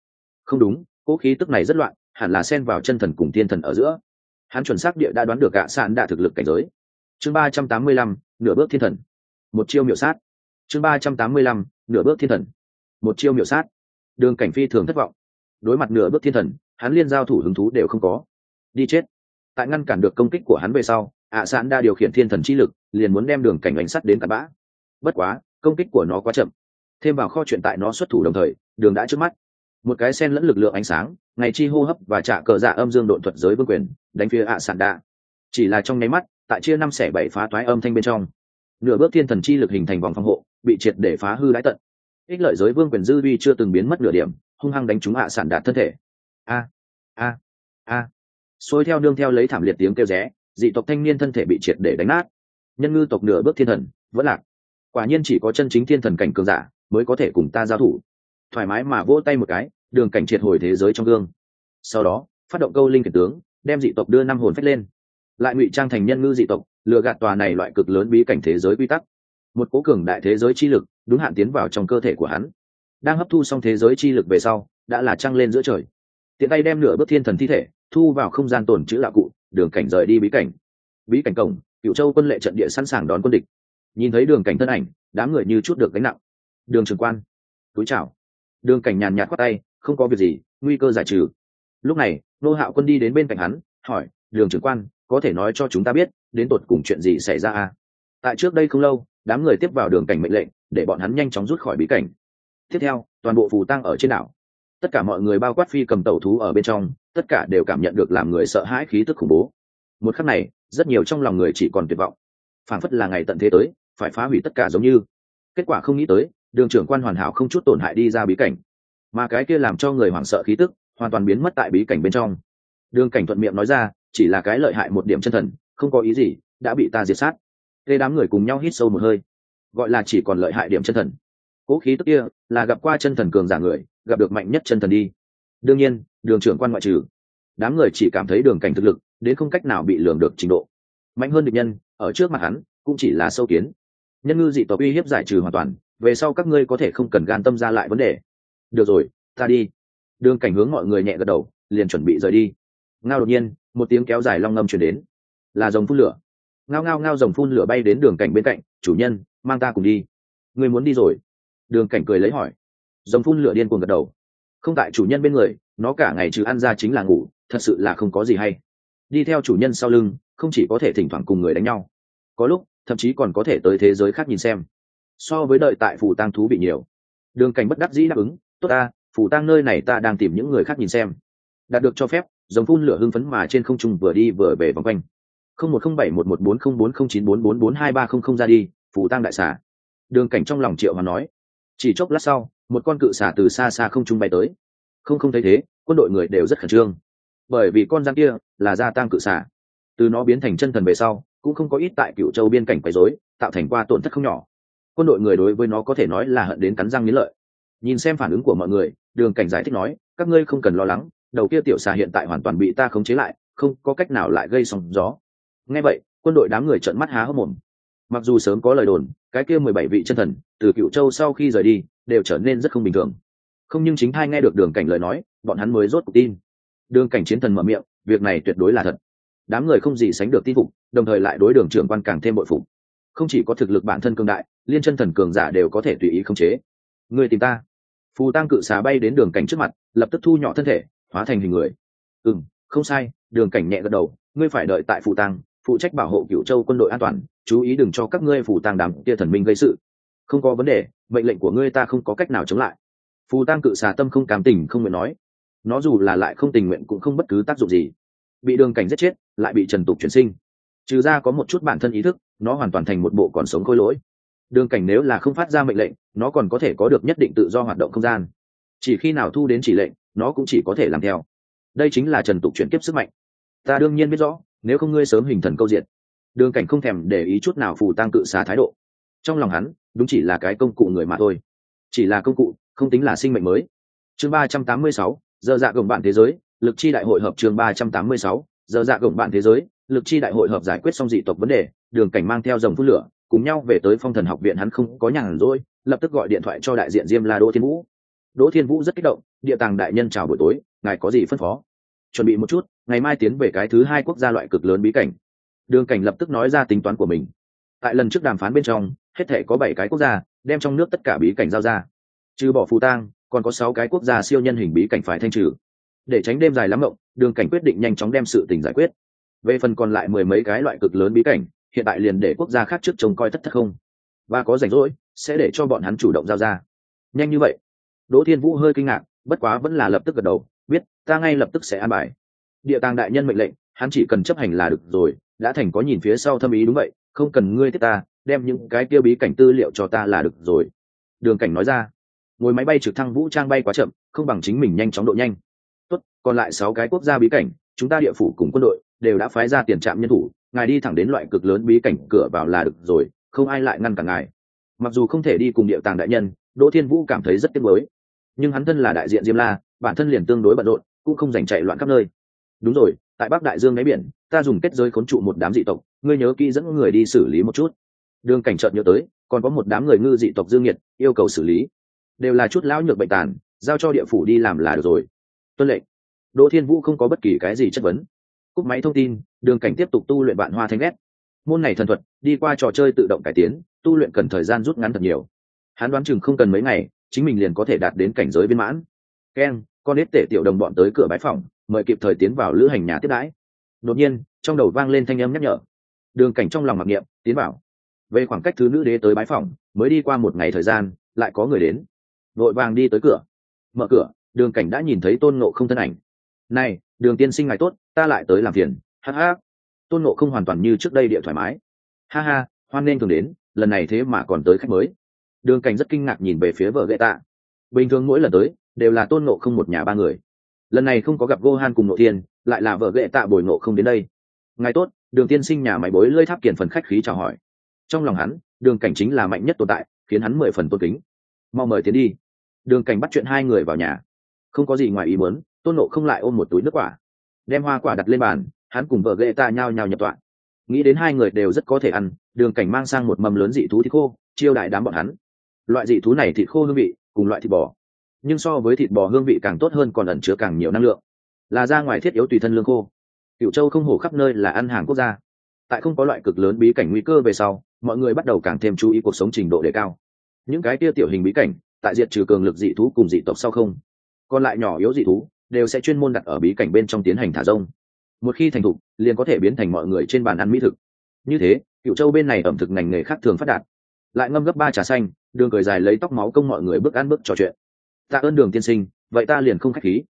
Không đúng, cỗ khí tức này rất loạn, hẳn là xen vào chân thần cùng thiên thần ở giữa. Hắn chuẩn xác địa đã đoán được gạ sạn đã thực lực cảnh giới. Chương ba trăm tám mươi lăm, nửa bước thiên thần. Một chiêu miểu sát. Chương ba trăm tám mươi lăm, nửa bước thiên thần. Một chiêu miểu sát. Đường cảnh phi thường thất vọng. Đối mặt nửa bước thiên thần, hắn liên giao thủ hứng thú đều không có. Đi chết. Tại ngăn cản được công kích của hắn về sau, ạ à sạn đa điều khiển thiên thần chi lực, liền muốn đem đường cảnh ánh sắt đến cặn bã. Bất quá, công kích của nó quá chậm thêm vào kho chuyện tại nó xuất thủ đồng thời, đường đã trước mắt. Một cái sen lẫn lực lượng ánh sáng, ngày chi hô hấp và trả cờ dạ âm dương độn thuật giới vương quyền, đánh phía ạ à sạn chỉ là trong nháy mắt, tại chia năm xẻ bảy phá toái âm thanh bên trong, nửa bước thiên thần chi lực hình thành vòng phòng hộ, bị triệt để phá hư đái tận. Ích lợi giới vương quyền dư vi chưa từng biến mất nửa điểm, hung hăng đánh trúng ạ sản đạt thân thể. A a a. Xôi theo nương theo lấy thảm liệt tiếng kêu rẽ, dị tộc thanh niên thân thể bị triệt để đánh nát. Nhân ngư tộc nửa bước thiên thần, vẫn lạc. Quả nhiên chỉ có chân chính thiên thần cảnh cường giả mới có thể cùng ta giao thủ. Thoải mái mà vỗ tay một cái, đường cảnh triệt hồi thế giới trong gương. Sau đó, phát động câu linh kiệt tướng, đem dị tộc đưa năm hồn phách lên. Lại ngụy trang thành nhân ngư dị tộc, lừa gạt tòa này loại cực lớn bí cảnh thế giới quy tắc. Một cố cường đại thế giới chi lực, đúng hạn tiến vào trong cơ thể của hắn. Đang hấp thu xong thế giới chi lực về sau, đã là trăng lên giữa trời. Tiện tay đem nửa bước thiên thần thi thể, thu vào không gian tồn chữ lạ cụ, đường cảnh rời đi bí cảnh. Bí cảnh cổng cựu châu quân lệ trận địa sẵn sàng đón quân địch. Nhìn thấy đường cảnh thân ảnh, đám người như chút được gánh nặng đường trường quan. Túi chào. Đường cảnh nhàn nhạt khoác tay, không có việc gì, nguy cơ giải trừ. Lúc này nô hạo quân đi đến bên cạnh hắn, hỏi, đường trưởng quan, có thể nói cho chúng ta biết, đến tột cùng chuyện gì xảy ra à? Tại trước đây không lâu, đám người tiếp vào đường cảnh mệnh lệnh, để bọn hắn nhanh chóng rút khỏi bí cảnh. Tiếp theo, toàn bộ phù tăng ở trên đảo. Tất cả mọi người bao quát phi cầm tàu thú ở bên trong, tất cả đều cảm nhận được làm người sợ hãi khí tức khủng bố. Một khắc này, rất nhiều trong lòng người chỉ còn tuyệt vọng. Phảng phất là ngày tận thế tới, phải phá hủy tất cả giống như. Kết quả không nghĩ tới đường trưởng quan hoàn hảo không chút tổn hại đi ra bí cảnh. Mà cái kia làm cho người hoảng sợ khí tức hoàn toàn biến mất tại bí cảnh bên trong. Đường cảnh thuận miệng nói ra, chỉ là cái lợi hại một điểm chân thần, không có ý gì, đã bị ta diệt sát. Thế đám người cùng nhau hít sâu một hơi. Gọi là chỉ còn lợi hại điểm chân thần. Cố khí tức kia là gặp qua chân thần cường giả người, gặp được mạnh nhất chân thần đi. Đương nhiên, đường trưởng quan ngoại trừ, đám người chỉ cảm thấy đường cảnh thực lực, đến không cách nào bị lường được trình độ. Mạnh hơn địch nhân, ở trước mặt hắn, cũng chỉ là sâu kiến. Nhân ngư dị tộc uy hiếp giải trừ hoàn toàn về sau các ngươi có thể không cần gan tâm ra lại vấn đề. Được rồi, ta đi. Đường cảnh hướng mọi người nhẹ gật đầu, liền chuẩn bị rời đi. Ngao đột nhiên, một tiếng kéo dài long ngâm chuyển đến. Là dòng phun lửa. Ngao ngao ngao dòng phun lửa bay đến đường cảnh bên cạnh, chủ nhân, mang ta cùng đi. Người muốn đi rồi. Đường cảnh cười lấy hỏi. Dòng phun lửa điên cuồng gật đầu. Không tại chủ nhân bên người, nó cả ngày trừ ăn ra chính là ngủ, thật sự là không có gì hay. Đi theo chủ nhân sau lưng, không chỉ có thể thỉnh thoảng cùng người đánh nhau, có lúc, thậm chí còn có thể tới thế giới khác nhìn xem so với đợi tại phủ tang thú bị nhiều. Đường cảnh bất đắc dĩ đáp ứng, tốt ta, phủ tang nơi này ta đang tìm những người khác nhìn xem. Đạt được cho phép, giống phun lửa hưng phấn mà trên không trung vừa đi vừa về vòng quanh. Không một không bảy một một bốn không bốn không chín bốn bốn bốn hai ba không không ra đi, phủ tang đại xà. Đường cảnh trong lòng triệu mà nói, chỉ chốc lát sau, một con cự xà từ xa xa không trung bay tới. Không không thấy thế, quân đội người đều rất khẩn trương. Bởi vì con giang kia là gia tăng cự xà. Từ nó biến thành chân thần về sau, cũng không có ít tại cựu châu biên cảnh quấy rối, tạo thành qua tổn thất không nhỏ quân đội người đối với nó có thể nói là hận đến cắn răng nghiến lợi. Nhìn xem phản ứng của mọi người, đường cảnh giải thích nói, các ngươi không cần lo lắng, đầu kia tiểu xà hiện tại hoàn toàn bị ta khống chế lại, không có cách nào lại gây sóng gió. Nghe vậy, quân đội đám người trợn mắt há hốc mồm. Mặc dù sớm có lời đồn, cái kia mười bảy vị chân thần, từ cựu châu sau khi rời đi, đều trở nên rất không bình thường. Không nhưng chính hai nghe được đường cảnh lời nói, bọn hắn mới rốt cuộc tin. Đường cảnh chiến thần mở miệng, việc này tuyệt đối là thật. Đám người không gì sánh được tin phục, đồng thời lại đối đường trưởng quan càng thêm bội phục không chỉ có thực lực bản thân cường đại, liên chân thần cường giả đều có thể tùy ý khống chế. Người tìm ta. Phù tăng cự xà bay đến đường cảnh trước mặt, lập tức thu nhỏ thân thể, hóa thành hình người. Ừ m không sai, đường cảnh nhẹ gật đầu, ngươi phải đợi tại phù tăng phụ trách bảo hộ cựu châu quân đội an toàn, chú ý đừng cho các ngươi phù tăng đám kia thần minh gây sự. Không có vấn đề, mệnh lệnh của ngươi ta không có cách nào chống lại. Phù tăng cự xà tâm không cảm tình không nguyện nói. Nó dù là lại không tình nguyện cũng không bất cứ tác dụng gì. Bị đường cảnh giết chết, lại bị trần tục chuyển sinh trừ ra có một chút bản thân ý thức, nó hoàn toàn thành một bộ còn sống khôi lỗi. Đường cảnh nếu là không phát ra mệnh lệnh, nó còn có thể có được nhất định tự do hoạt động không gian. Chỉ khi nào thu đến chỉ lệnh, nó cũng chỉ có thể làm theo. Đây chính là trần tục chuyển kiếp sức mạnh. Ta đương nhiên biết rõ, nếu không ngươi sớm hình thần câu diện đường cảnh không thèm để ý chút nào phù tăng cự xá thái độ. Trong lòng hắn, đúng chỉ là cái công cụ người mà thôi. Chỉ là công cụ, không tính là sinh mệnh mới. Chương ba trăm tám mươi sáu, giờ dạ gồng bạn thế giới, lực chi đại hội hợp chương ba trăm tám mươi sáu, giờ dạ gồng bạn thế giới lực chi đại hội hợp giải quyết xong dị tộc vấn đề, đường cảnh mang theo dòng phun lửa, cùng nhau về tới phong thần học viện hắn không có nhàn rỗi, lập tức gọi điện thoại cho đại diện diêm la đỗ thiên vũ. Đỗ thiên vũ rất kích động, địa tàng đại nhân chào buổi tối, ngài có gì phân phó? Chuẩn bị một chút, ngày mai tiến về cái thứ hai quốc gia loại cực lớn bí cảnh. Đường cảnh lập tức nói ra tính toán của mình. Tại lần trước đàm phán bên trong, hết thể có bảy cái quốc gia, đem trong nước tất cả bí cảnh giao ra. Trừ bỏ phù tang, còn có sáu cái quốc gia siêu nhân hình bí cảnh phải thanh trừ. Để tránh đêm dài lắm mộng, đường cảnh quyết định nhanh chóng đem sự tình giải quyết về phần còn lại mười mấy cái loại cực lớn bí cảnh, hiện tại liền để quốc gia khác trước trông coi thất thất không. Và có rảnh rỗi, sẽ để cho bọn hắn chủ động giao ra. Nhanh như vậy. Đỗ thiên vũ hơi kinh ngạc, bất quá vẫn là lập tức gật đầu, biết, ta ngay lập tức sẽ an bài. Địa tàng đại nhân mệnh lệnh, hắn chỉ cần chấp hành là được rồi, đã thành có nhìn phía sau thâm ý đúng vậy, không cần ngươi tiếp ta, đem những cái tiêu bí cảnh tư liệu cho ta là được rồi. Đường cảnh nói ra. Ngồi máy bay trực thăng vũ trang bay quá chậm, không bằng chính mình nhanh chóng độ nhanh. Tốt, còn lại sáu cái quốc gia bí cảnh, chúng ta địa phủ cùng quân đội đều đã phái ra tiền trạm nhân thủ, ngài đi thẳng đến loại cực lớn bí cảnh cửa vào là được rồi, không ai lại ngăn cản ngài. Mặc dù không thể đi cùng địa tàng đại nhân, đỗ thiên vũ cảm thấy rất tiếc mới nhưng hắn thân là đại diện diêm la, bản thân liền tương đối bận rộn, cũng không dành chạy loạn khắp nơi. Đúng rồi, tại bắc đại dương đáy biển, ta dùng kết giới khốn trụ một đám dị tộc, ngươi nhớ kỹ dẫn người đi xử lý một chút. Đường cảnh trợn nhớ tới, còn có một đám người ngư dị tộc dương nhiệt, yêu cầu xử lý. Đều là chút lão nhược bệnh tàn, giao cho địa phủ đi làm là được rồi. Tuân lệnh. Đỗ thiên vũ không có bất kỳ cái gì chất vấn cúp máy thông tin, đường cảnh tiếp tục tu luyện vạn hoa thanh ghét. Môn này thần thuật, đi qua trò chơi tự động cải tiến, tu luyện cần thời gian rút ngắn thật nhiều. Hắn đoán chừng không cần mấy ngày, chính mình liền có thể đạt đến cảnh giới viên mãn. Keng con ít tể tiểu đồng bọn tới cửa bãi phòng mời kịp thời tiến vào lữ hành nhà tiếp đãi. Đột nhiên, trong đầu vang lên thanh âm nhắc nhở. Đường cảnh trong lòng mặc niệm, tiến vào. Về khoảng cách thứ nữ đế tới bãi phòng mới đi qua một ngày thời gian, lại có người đến. Vội vàng đi tới cửa. Mở cửa, đường cảnh đã nhìn thấy tôn nộ không thân ảnh. Này, đường tiên sinh ngài tốt ta lại tới làm phiền, ha ha. Tôn nộ không hoàn toàn như trước đây địa thoải mái. Ha ha, hoan nên thường đến, lần này thế mà còn tới khách mới. Đường cảnh rất kinh ngạc nhìn về phía vợ gậy tạ. Bình thường mỗi lần tới, đều là tôn nộ không một nhà ba người. Lần này không có gặp gohan cùng nộ thiên, lại là vợ gậy tạ bồi nộ không đến đây. Ngài tốt, đường tiên sinh nhà máy bối lơi tháp kiển phần khách khí chào hỏi. Trong lòng hắn, đường cảnh chính là mạnh nhất tồn tại, khiến hắn mười phần tôn kính. Mau mời tiến đi. Đường cảnh bắt chuyện hai người vào nhà. Không có gì ngoài ý muốn, tôn nộ không lại ôm một túi nước quả đem hoa quả đặt lên bàn, hắn cùng vợ ghệ ta nhao nhao nhập tọa. Nghĩ đến hai người đều rất có thể ăn, đường cảnh mang sang một mầm lớn dị thú thịt khô, chiêu đại đám bọn hắn. Loại dị thú này thịt khô hương vị, cùng loại thịt bò. Nhưng so với thịt bò hương vị càng tốt hơn còn ẩn chứa càng nhiều năng lượng. Là ra ngoài thiết yếu tùy thân lương khô. Cựu châu không hổ khắp nơi là ăn hàng quốc gia. Tại không có loại cực lớn bí cảnh nguy cơ về sau, mọi người bắt đầu càng thêm chú ý cuộc sống trình độ đề cao. Những cái kia tiểu hình bí cảnh, tại diệt trừ cường lực dị thú cùng dị tộc sau không. Còn lại nhỏ yếu dị thú đều sẽ chuyên môn đặt ở bí cảnh bên trong tiến hành thả rông. Một khi thành thục, liền có thể biến thành mọi người trên bàn ăn mỹ thực. Như thế cựu châu bên này ẩm thực ngành nghề khác thường phát đạt. Lại ngâm gấp ba trà xanh, đường cười dài lấy tóc máu công mọi người bước ăn bước trò chuyện. Tạ ơn đường tiên sinh, vậy ta liền không k h á c h khí.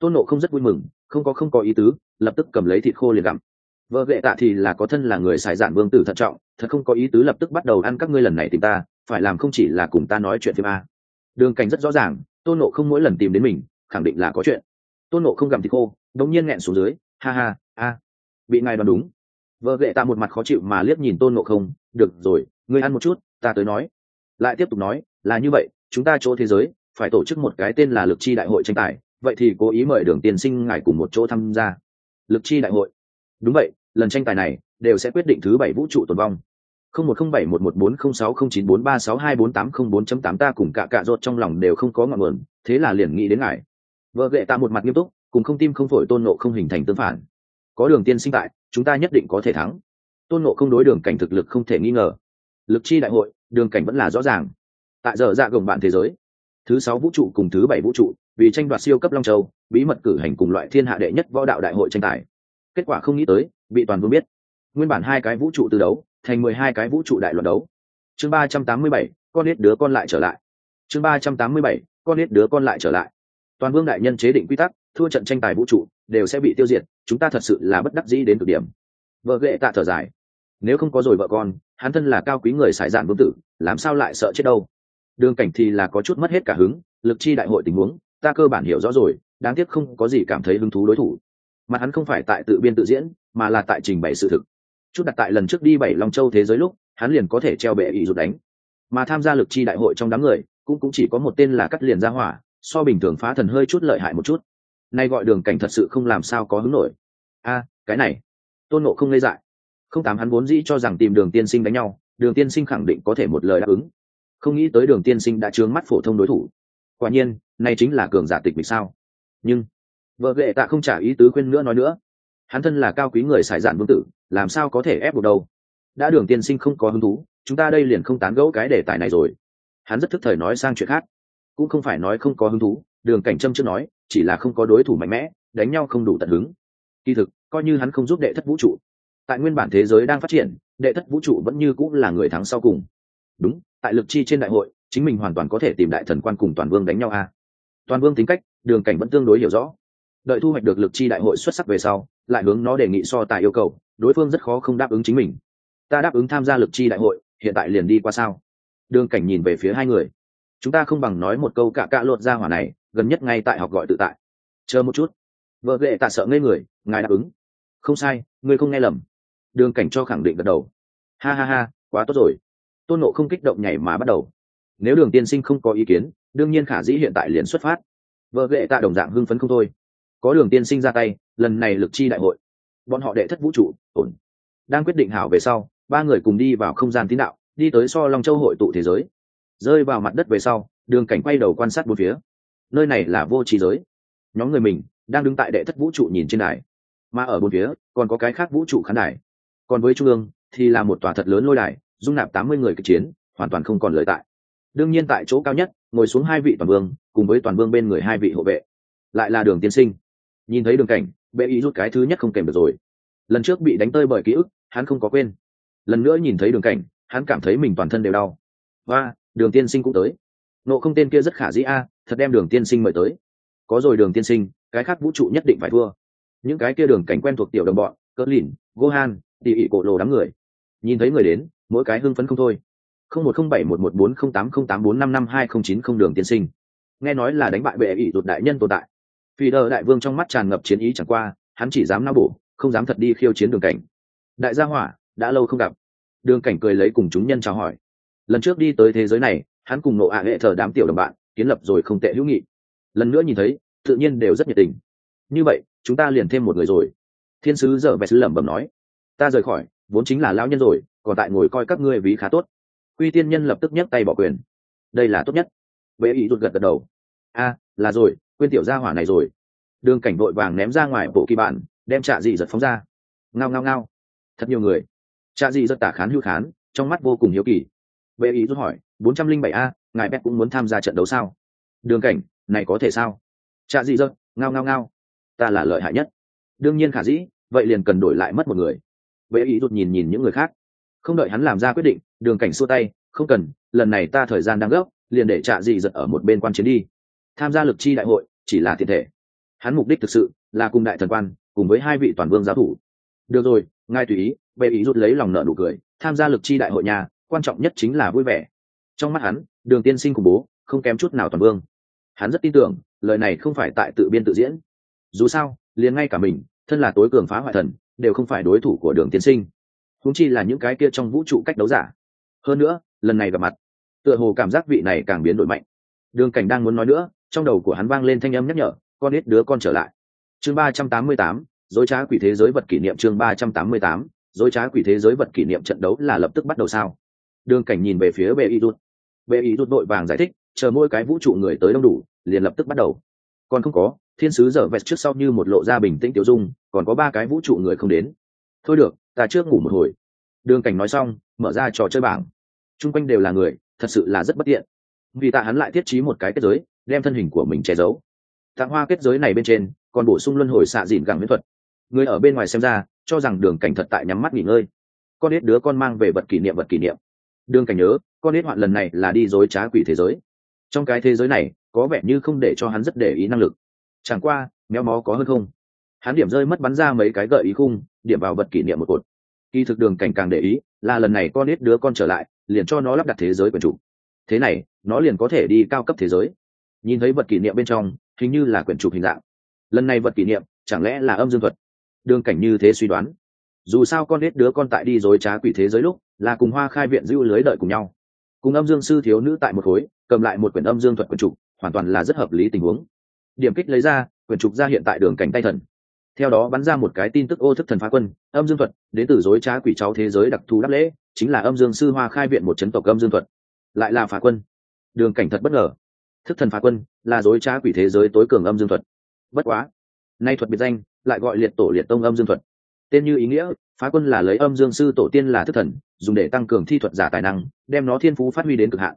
Tôn nộ không rất vui mừng, không có không có ý tứ, lập tức cầm lấy thịt khô liền gặm. Vợ ghệ tạ thì là có thân là người xài giản vương tử thận trọng, thật không có ý tứ lập tức bắt đầu ăn các ngươi lần này tìm ta, phải làm không chỉ là cùng ta nói chuyện phim a. Đường cảnh rất rõ ràng, tôn nộ không mỗi lần tìm đến mình, khẳng định là có chuyện tôn nộ không gặm thịt khô, đống nhiên nghẹn xuống dưới, ha ha, a, bị ngài đoán đúng. Vợ ghệ tạ một mặt khó chịu mà liếc nhìn tôn nộ không, được rồi, ngươi ăn một chút, ta tới nói. Lại tiếp tục nói, là như vậy, chúng ta chỗ thế giới, phải tổ chức một cái tên là lực chi đại hội tranh tài, vậy thì cố ý mời đường tiên sinh ngài cùng một chỗ tham gia. Lực chi đại hội. Đúng vậy, lần tranh tài này đều sẽ quyết định thứ bảy vũ trụ tồn vong. Không một không bảy một một bốn không sáu không chín bốn ba sáu hai bốn tám không bốn chấm tám ta cùng cả cạ rột trong lòng đều không có ngọn nguồn, thế là liền nghĩ đến ngài vợ vệ ta một mặt nghiêm túc, cùng không tim không phổi tôn nộ không hình thành tương phản. Có đường tiên sinh tại, chúng ta nhất định có thể thắng. Tôn nộ không đối đường cảnh thực lực không thể nghi ngờ. Lực chi đại hội, đường cảnh vẫn là rõ ràng. Tại giờ dạ gồng bạn thế giới, thứ sáu vũ trụ cùng thứ bảy vũ trụ, vì tranh đoạt siêu cấp long châu, bí mật cử hành cùng loại thiên hạ đệ nhất võ đạo đại hội tranh tài. Kết quả không nghĩ tới, bị toàn vương biết. Nguyên bản hai cái vũ trụ từ đấu, thành mười hai cái vũ trụ đại luận đấu. Chương ba trăm tám mươi bảy, con nết đứa con lại trở lại. Chương ba trăm tám mươi bảy, con nết đứa con lại trở lại toàn vương đại nhân chế định quy tắc, thua trận tranh tài vũ trụ, đều sẽ bị tiêu diệt, chúng ta thật sự là bất đắc dĩ đến cực điểm. Vợ ghệ tạ thở dài. Nếu không có rồi vợ con, hắn thân là cao quý người sải dạn vương tử, làm sao lại sợ chết đâu? Đường cảnh thì là có chút mất hết cả hứng, lực chi đại hội tình huống, ta cơ bản hiểu rõ rồi, đáng tiếc không có gì cảm thấy hứng thú đối thủ. Mà hắn không phải tại tự biên tự diễn, mà là tại trình bày sự thực. Chút đặt tại lần trước đi bảy long châu thế giới lúc, hắn liền có thể treo bệ ý rụt đánh. Mà tham gia lực chi đại hội trong đám người, cũng cũng chỉ có một tên là cắt liền ra hỏa so bình thường phá thần hơi chút lợi hại một chút. Nay gọi đường cảnh thật sự không làm sao có hứng nổi. A, cái này, tôn nộ không lê dại. Không tám hắn vốn dĩ cho rằng tìm đường tiên sinh đánh nhau, đường tiên sinh khẳng định có thể một lời đáp ứng. Không nghĩ tới đường tiên sinh đã trướng mắt phổ thông đối thủ. Quả nhiên, nay chính là cường giả tịch vì sao. Nhưng, vợ ghệ tạ không trả ý tứ khuyên nữa nói nữa. Hắn thân là cao quý người sải giản vương tử, làm sao có thể ép buộc đâu? Đã đường tiên sinh không có hứng thú, chúng ta đây liền không tán gẫu cái đề tài này rồi. Hắn rất thức thời nói sang chuyện khác cũng không phải nói không có hứng thú, đường cảnh trâm chưa nói, chỉ là không có đối thủ mạnh mẽ, đánh nhau không đủ tận hứng. Kỳ thực, coi như hắn không giúp đệ thất vũ trụ, tại nguyên bản thế giới đang phát triển, đệ thất vũ trụ vẫn như cũng là người thắng sau cùng. Đúng, tại lực chi trên đại hội, chính mình hoàn toàn có thể tìm đại thần quan cùng toàn vương đánh nhau a. Toàn vương tính cách, đường cảnh vẫn tương đối hiểu rõ. Đợi thu hoạch được lực chi đại hội xuất sắc về sau, lại hướng nó đề nghị so tài yêu cầu, đối phương rất khó không đáp ứng chính mình. Ta đáp ứng tham gia lực chi đại hội, hiện tại liền đi qua sao? Đường cảnh nhìn về phía hai người chúng ta không bằng nói một câu cả cạ lột ra hỏa này, gần nhất ngay tại học gọi tự tại. Chờ một chút. Vợ ghệ tạ sợ ngây người, ngài đáp ứng. Không sai, ngươi không nghe lầm. Đường cảnh cho khẳng định gật đầu. Ha ha ha, quá tốt rồi. Tôn nộ không kích động nhảy mà bắt đầu. Nếu đường tiên sinh không có ý kiến, đương nhiên khả dĩ hiện tại liền xuất phát. Vợ ghệ tạ đồng dạng hưng phấn không thôi. Có đường tiên sinh ra tay, lần này lực chi đại hội. Bọn họ đệ thất vũ trụ, ổn. Đang quyết định hảo về sau, ba người cùng đi vào không gian tín đạo, đi tới so long châu hội tụ thế giới rơi vào mặt đất về sau, đường cảnh quay đầu quan sát bốn phía. Nơi này là vô trí giới. Nhóm người mình đang đứng tại đệ thất vũ trụ nhìn trên đài. Mà ở bốn phía, còn có cái khác vũ trụ khán đài. Còn với trung ương thì là một tòa thật lớn lôi đài, dung nạp tám mươi người kịch chiến, hoàn toàn không còn lợi tại. Đương nhiên tại chỗ cao nhất, ngồi xuống hai vị toàn vương, cùng với toàn vương bên người hai vị hộ vệ. Lại là đường tiên sinh. Nhìn thấy đường cảnh, bệ ý rút cái thứ nhất không kèm được rồi. Lần trước bị đánh tơi bởi ký ức, hắn không có quên. Lần nữa nhìn thấy đường cảnh, hắn cảm thấy mình toàn thân đều đau. Và đường tiên sinh cũng tới. Nộ không tên kia rất khả dĩ a, thật đem đường tiên sinh mời tới. Có rồi đường tiên sinh, cái khác vũ trụ nhất định phải thua. Những cái kia đường cảnh quen thuộc tiểu đồng bọn, cỡ lìn, gohan tỉ ỉ cổ lồ đám người. Nhìn thấy người đến, mỗi cái hưng phấn không thôi. Không một không bảy một một bốn không tám không tám bốn năm năm hai không chín không đường tiên sinh. Nghe nói là đánh bại bệ ỉ tụt đại nhân tồn tại. Phi đờ đại vương trong mắt tràn ngập chiến ý chẳng qua, hắn chỉ dám nao bổ, không dám thật đi khiêu chiến đường cảnh. Đại gia hỏa, đã lâu không gặp. Đường cảnh cười lấy cùng chúng nhân chào hỏi lần trước đi tới thế giới này, hắn cùng nộ ạ hệ thờ đám tiểu đồng bạn, kiến lập rồi không tệ hữu nghị. Lần nữa nhìn thấy, tự nhiên đều rất nhiệt tình. Như vậy, chúng ta liền thêm một người rồi. Thiên sứ giờ vẹt lẩm bẩm nói, ta rời khỏi, vốn chính là lão nhân rồi, còn tại ngồi coi các ngươi ví khá tốt. Quy tiên nhân lập tức nhấc tay bỏ quyền. Đây là tốt nhất. Vệ ý rụt gật gật đầu. A, là rồi, quên tiểu gia hỏa này rồi. Đường cảnh vội vàng ném ra ngoài bộ kỳ bản, đem trạ dị giật phóng ra. Ngao ngao ngao. Thật nhiều người. Trạ dị giật tả khán hưu khán, trong mắt vô cùng hiếu kỳ. Bệ ý rút hỏi, bốn trăm linh bảy a, ngài bét cũng muốn tham gia trận đấu sao? Đường cảnh, này có thể sao? Trạ dị giật ngao ngao ngao. Ta là lợi hại nhất. Đương nhiên khả dĩ, vậy liền cần đổi lại mất một người. Bệ ý rút nhìn nhìn những người khác. Không đợi hắn làm ra quyết định, đường cảnh xua tay, không cần, lần này ta thời gian đang gấp, liền để trạ dị giật ở một bên quan chiến đi. Tham gia lực chi đại hội, chỉ là thiện thể. Hắn mục đích thực sự là cùng đại thần quan, cùng với hai vị toàn vương giáo thủ. Được rồi, ngài tùy ý bệ ý rút lấy lòng nợ nụ cười, tham gia lực chi đại hội nhà quan trọng nhất chính là vui vẻ. Trong mắt hắn, đường tiên sinh khủng bố, không kém chút nào toàn vương. Hắn rất tin tưởng, lời này không phải tại tự biên tự diễn. Dù sao, liền ngay cả mình, thân là tối cường phá hoại thần, đều không phải đối thủ của đường tiên sinh. Húng chi là những cái kia trong vũ trụ cách đấu giả. Hơn nữa, lần này gặp mặt, tựa hồ cảm giác vị này càng biến đổi mạnh. Đường cảnh đang muốn nói nữa, trong đầu của hắn vang lên thanh âm nhắc nhở, con ít đứa con trở lại. Chương ba trăm tám mươi tám, dối trá quỷ thế giới vật kỷ niệm chương ba trăm tám mươi tám, dối trá quỷ thế giới vật kỷ niệm trận đấu là lập tức bắt đầu sao? Đường cảnh nhìn về phía bệ y rút. Bệ y rút đội vàng giải thích, chờ mỗi cái vũ trụ người tới đông đủ, liền lập tức bắt đầu. Còn không có, thiên sứ dở vẹt trước sau như một lộ ra bình tĩnh tiểu dung, còn có ba cái vũ trụ người không đến. Thôi được, ta trước ngủ một hồi. Đường cảnh nói xong, mở ra trò chơi bảng. Chung quanh đều là người, thật sự là rất bất tiện. Vì tạ hắn lại thiết trí một cái kết giới, đem thân hình của mình che giấu. Tạng hoa kết giới này bên trên, còn bổ sung luân hồi xạ dịn gẳng miễn thuật. Người ở bên ngoài xem ra, cho rằng đường cảnh thật tại nhắm mắt nghỉ ngơi. Con ít đứa con mang về vật kỷ niệm, vật kỷ niệm. Đương cảnh nhớ, con ít hoạn lần này là đi dối trá quỷ thế giới. Trong cái thế giới này, có vẻ như không để cho hắn rất để ý năng lực. Chẳng qua, méo mó có hơn không. Hắn điểm rơi mất bắn ra mấy cái gợi ý khung, điểm vào vật kỷ niệm một cột. Kỳ thực đường cảnh càng để ý, là lần này con ít đứa con trở lại, liền cho nó lắp đặt thế giới quyền chủ. Thế này, nó liền có thể đi cao cấp thế giới. Nhìn thấy vật kỷ niệm bên trong, hình như là quyển chụp hình dạng. Lần này vật kỷ niệm, chẳng lẽ là âm dương thuật? Đường cảnh như thế suy đoán dù sao con ít đứa con tại đi dối trá quỷ thế giới lúc, là cùng hoa khai viện dữ lưới đợi cùng nhau. Cùng âm dương sư thiếu nữ tại một khối, cầm lại một quyển âm dương thuật quyển trục, hoàn toàn là rất hợp lý tình huống. Điểm kích lấy ra, quyển trục ra hiện tại đường cảnh tay thần. Theo đó bắn ra một cái tin tức ô thức thần phá quân, âm dương thuật, đến từ dối trá quỷ cháu thế giới đặc thù đáp lễ, chính là âm dương sư hoa khai viện một chấn tộc âm dương thuật. Lại là phá quân. Đường cảnh thật bất ngờ. Thức thần phá quân, là dối trá quỷ thế giới tối cường âm dương thuật. Bất quá, nay thuật biệt danh, lại gọi liệt tổ liệt tông âm dương thuật tên như ý nghĩa, phá quân là lấy âm dương sư tổ tiên là thức thần, dùng để tăng cường thi thuật giả tài năng, đem nó thiên phú phát huy đến cực hạn.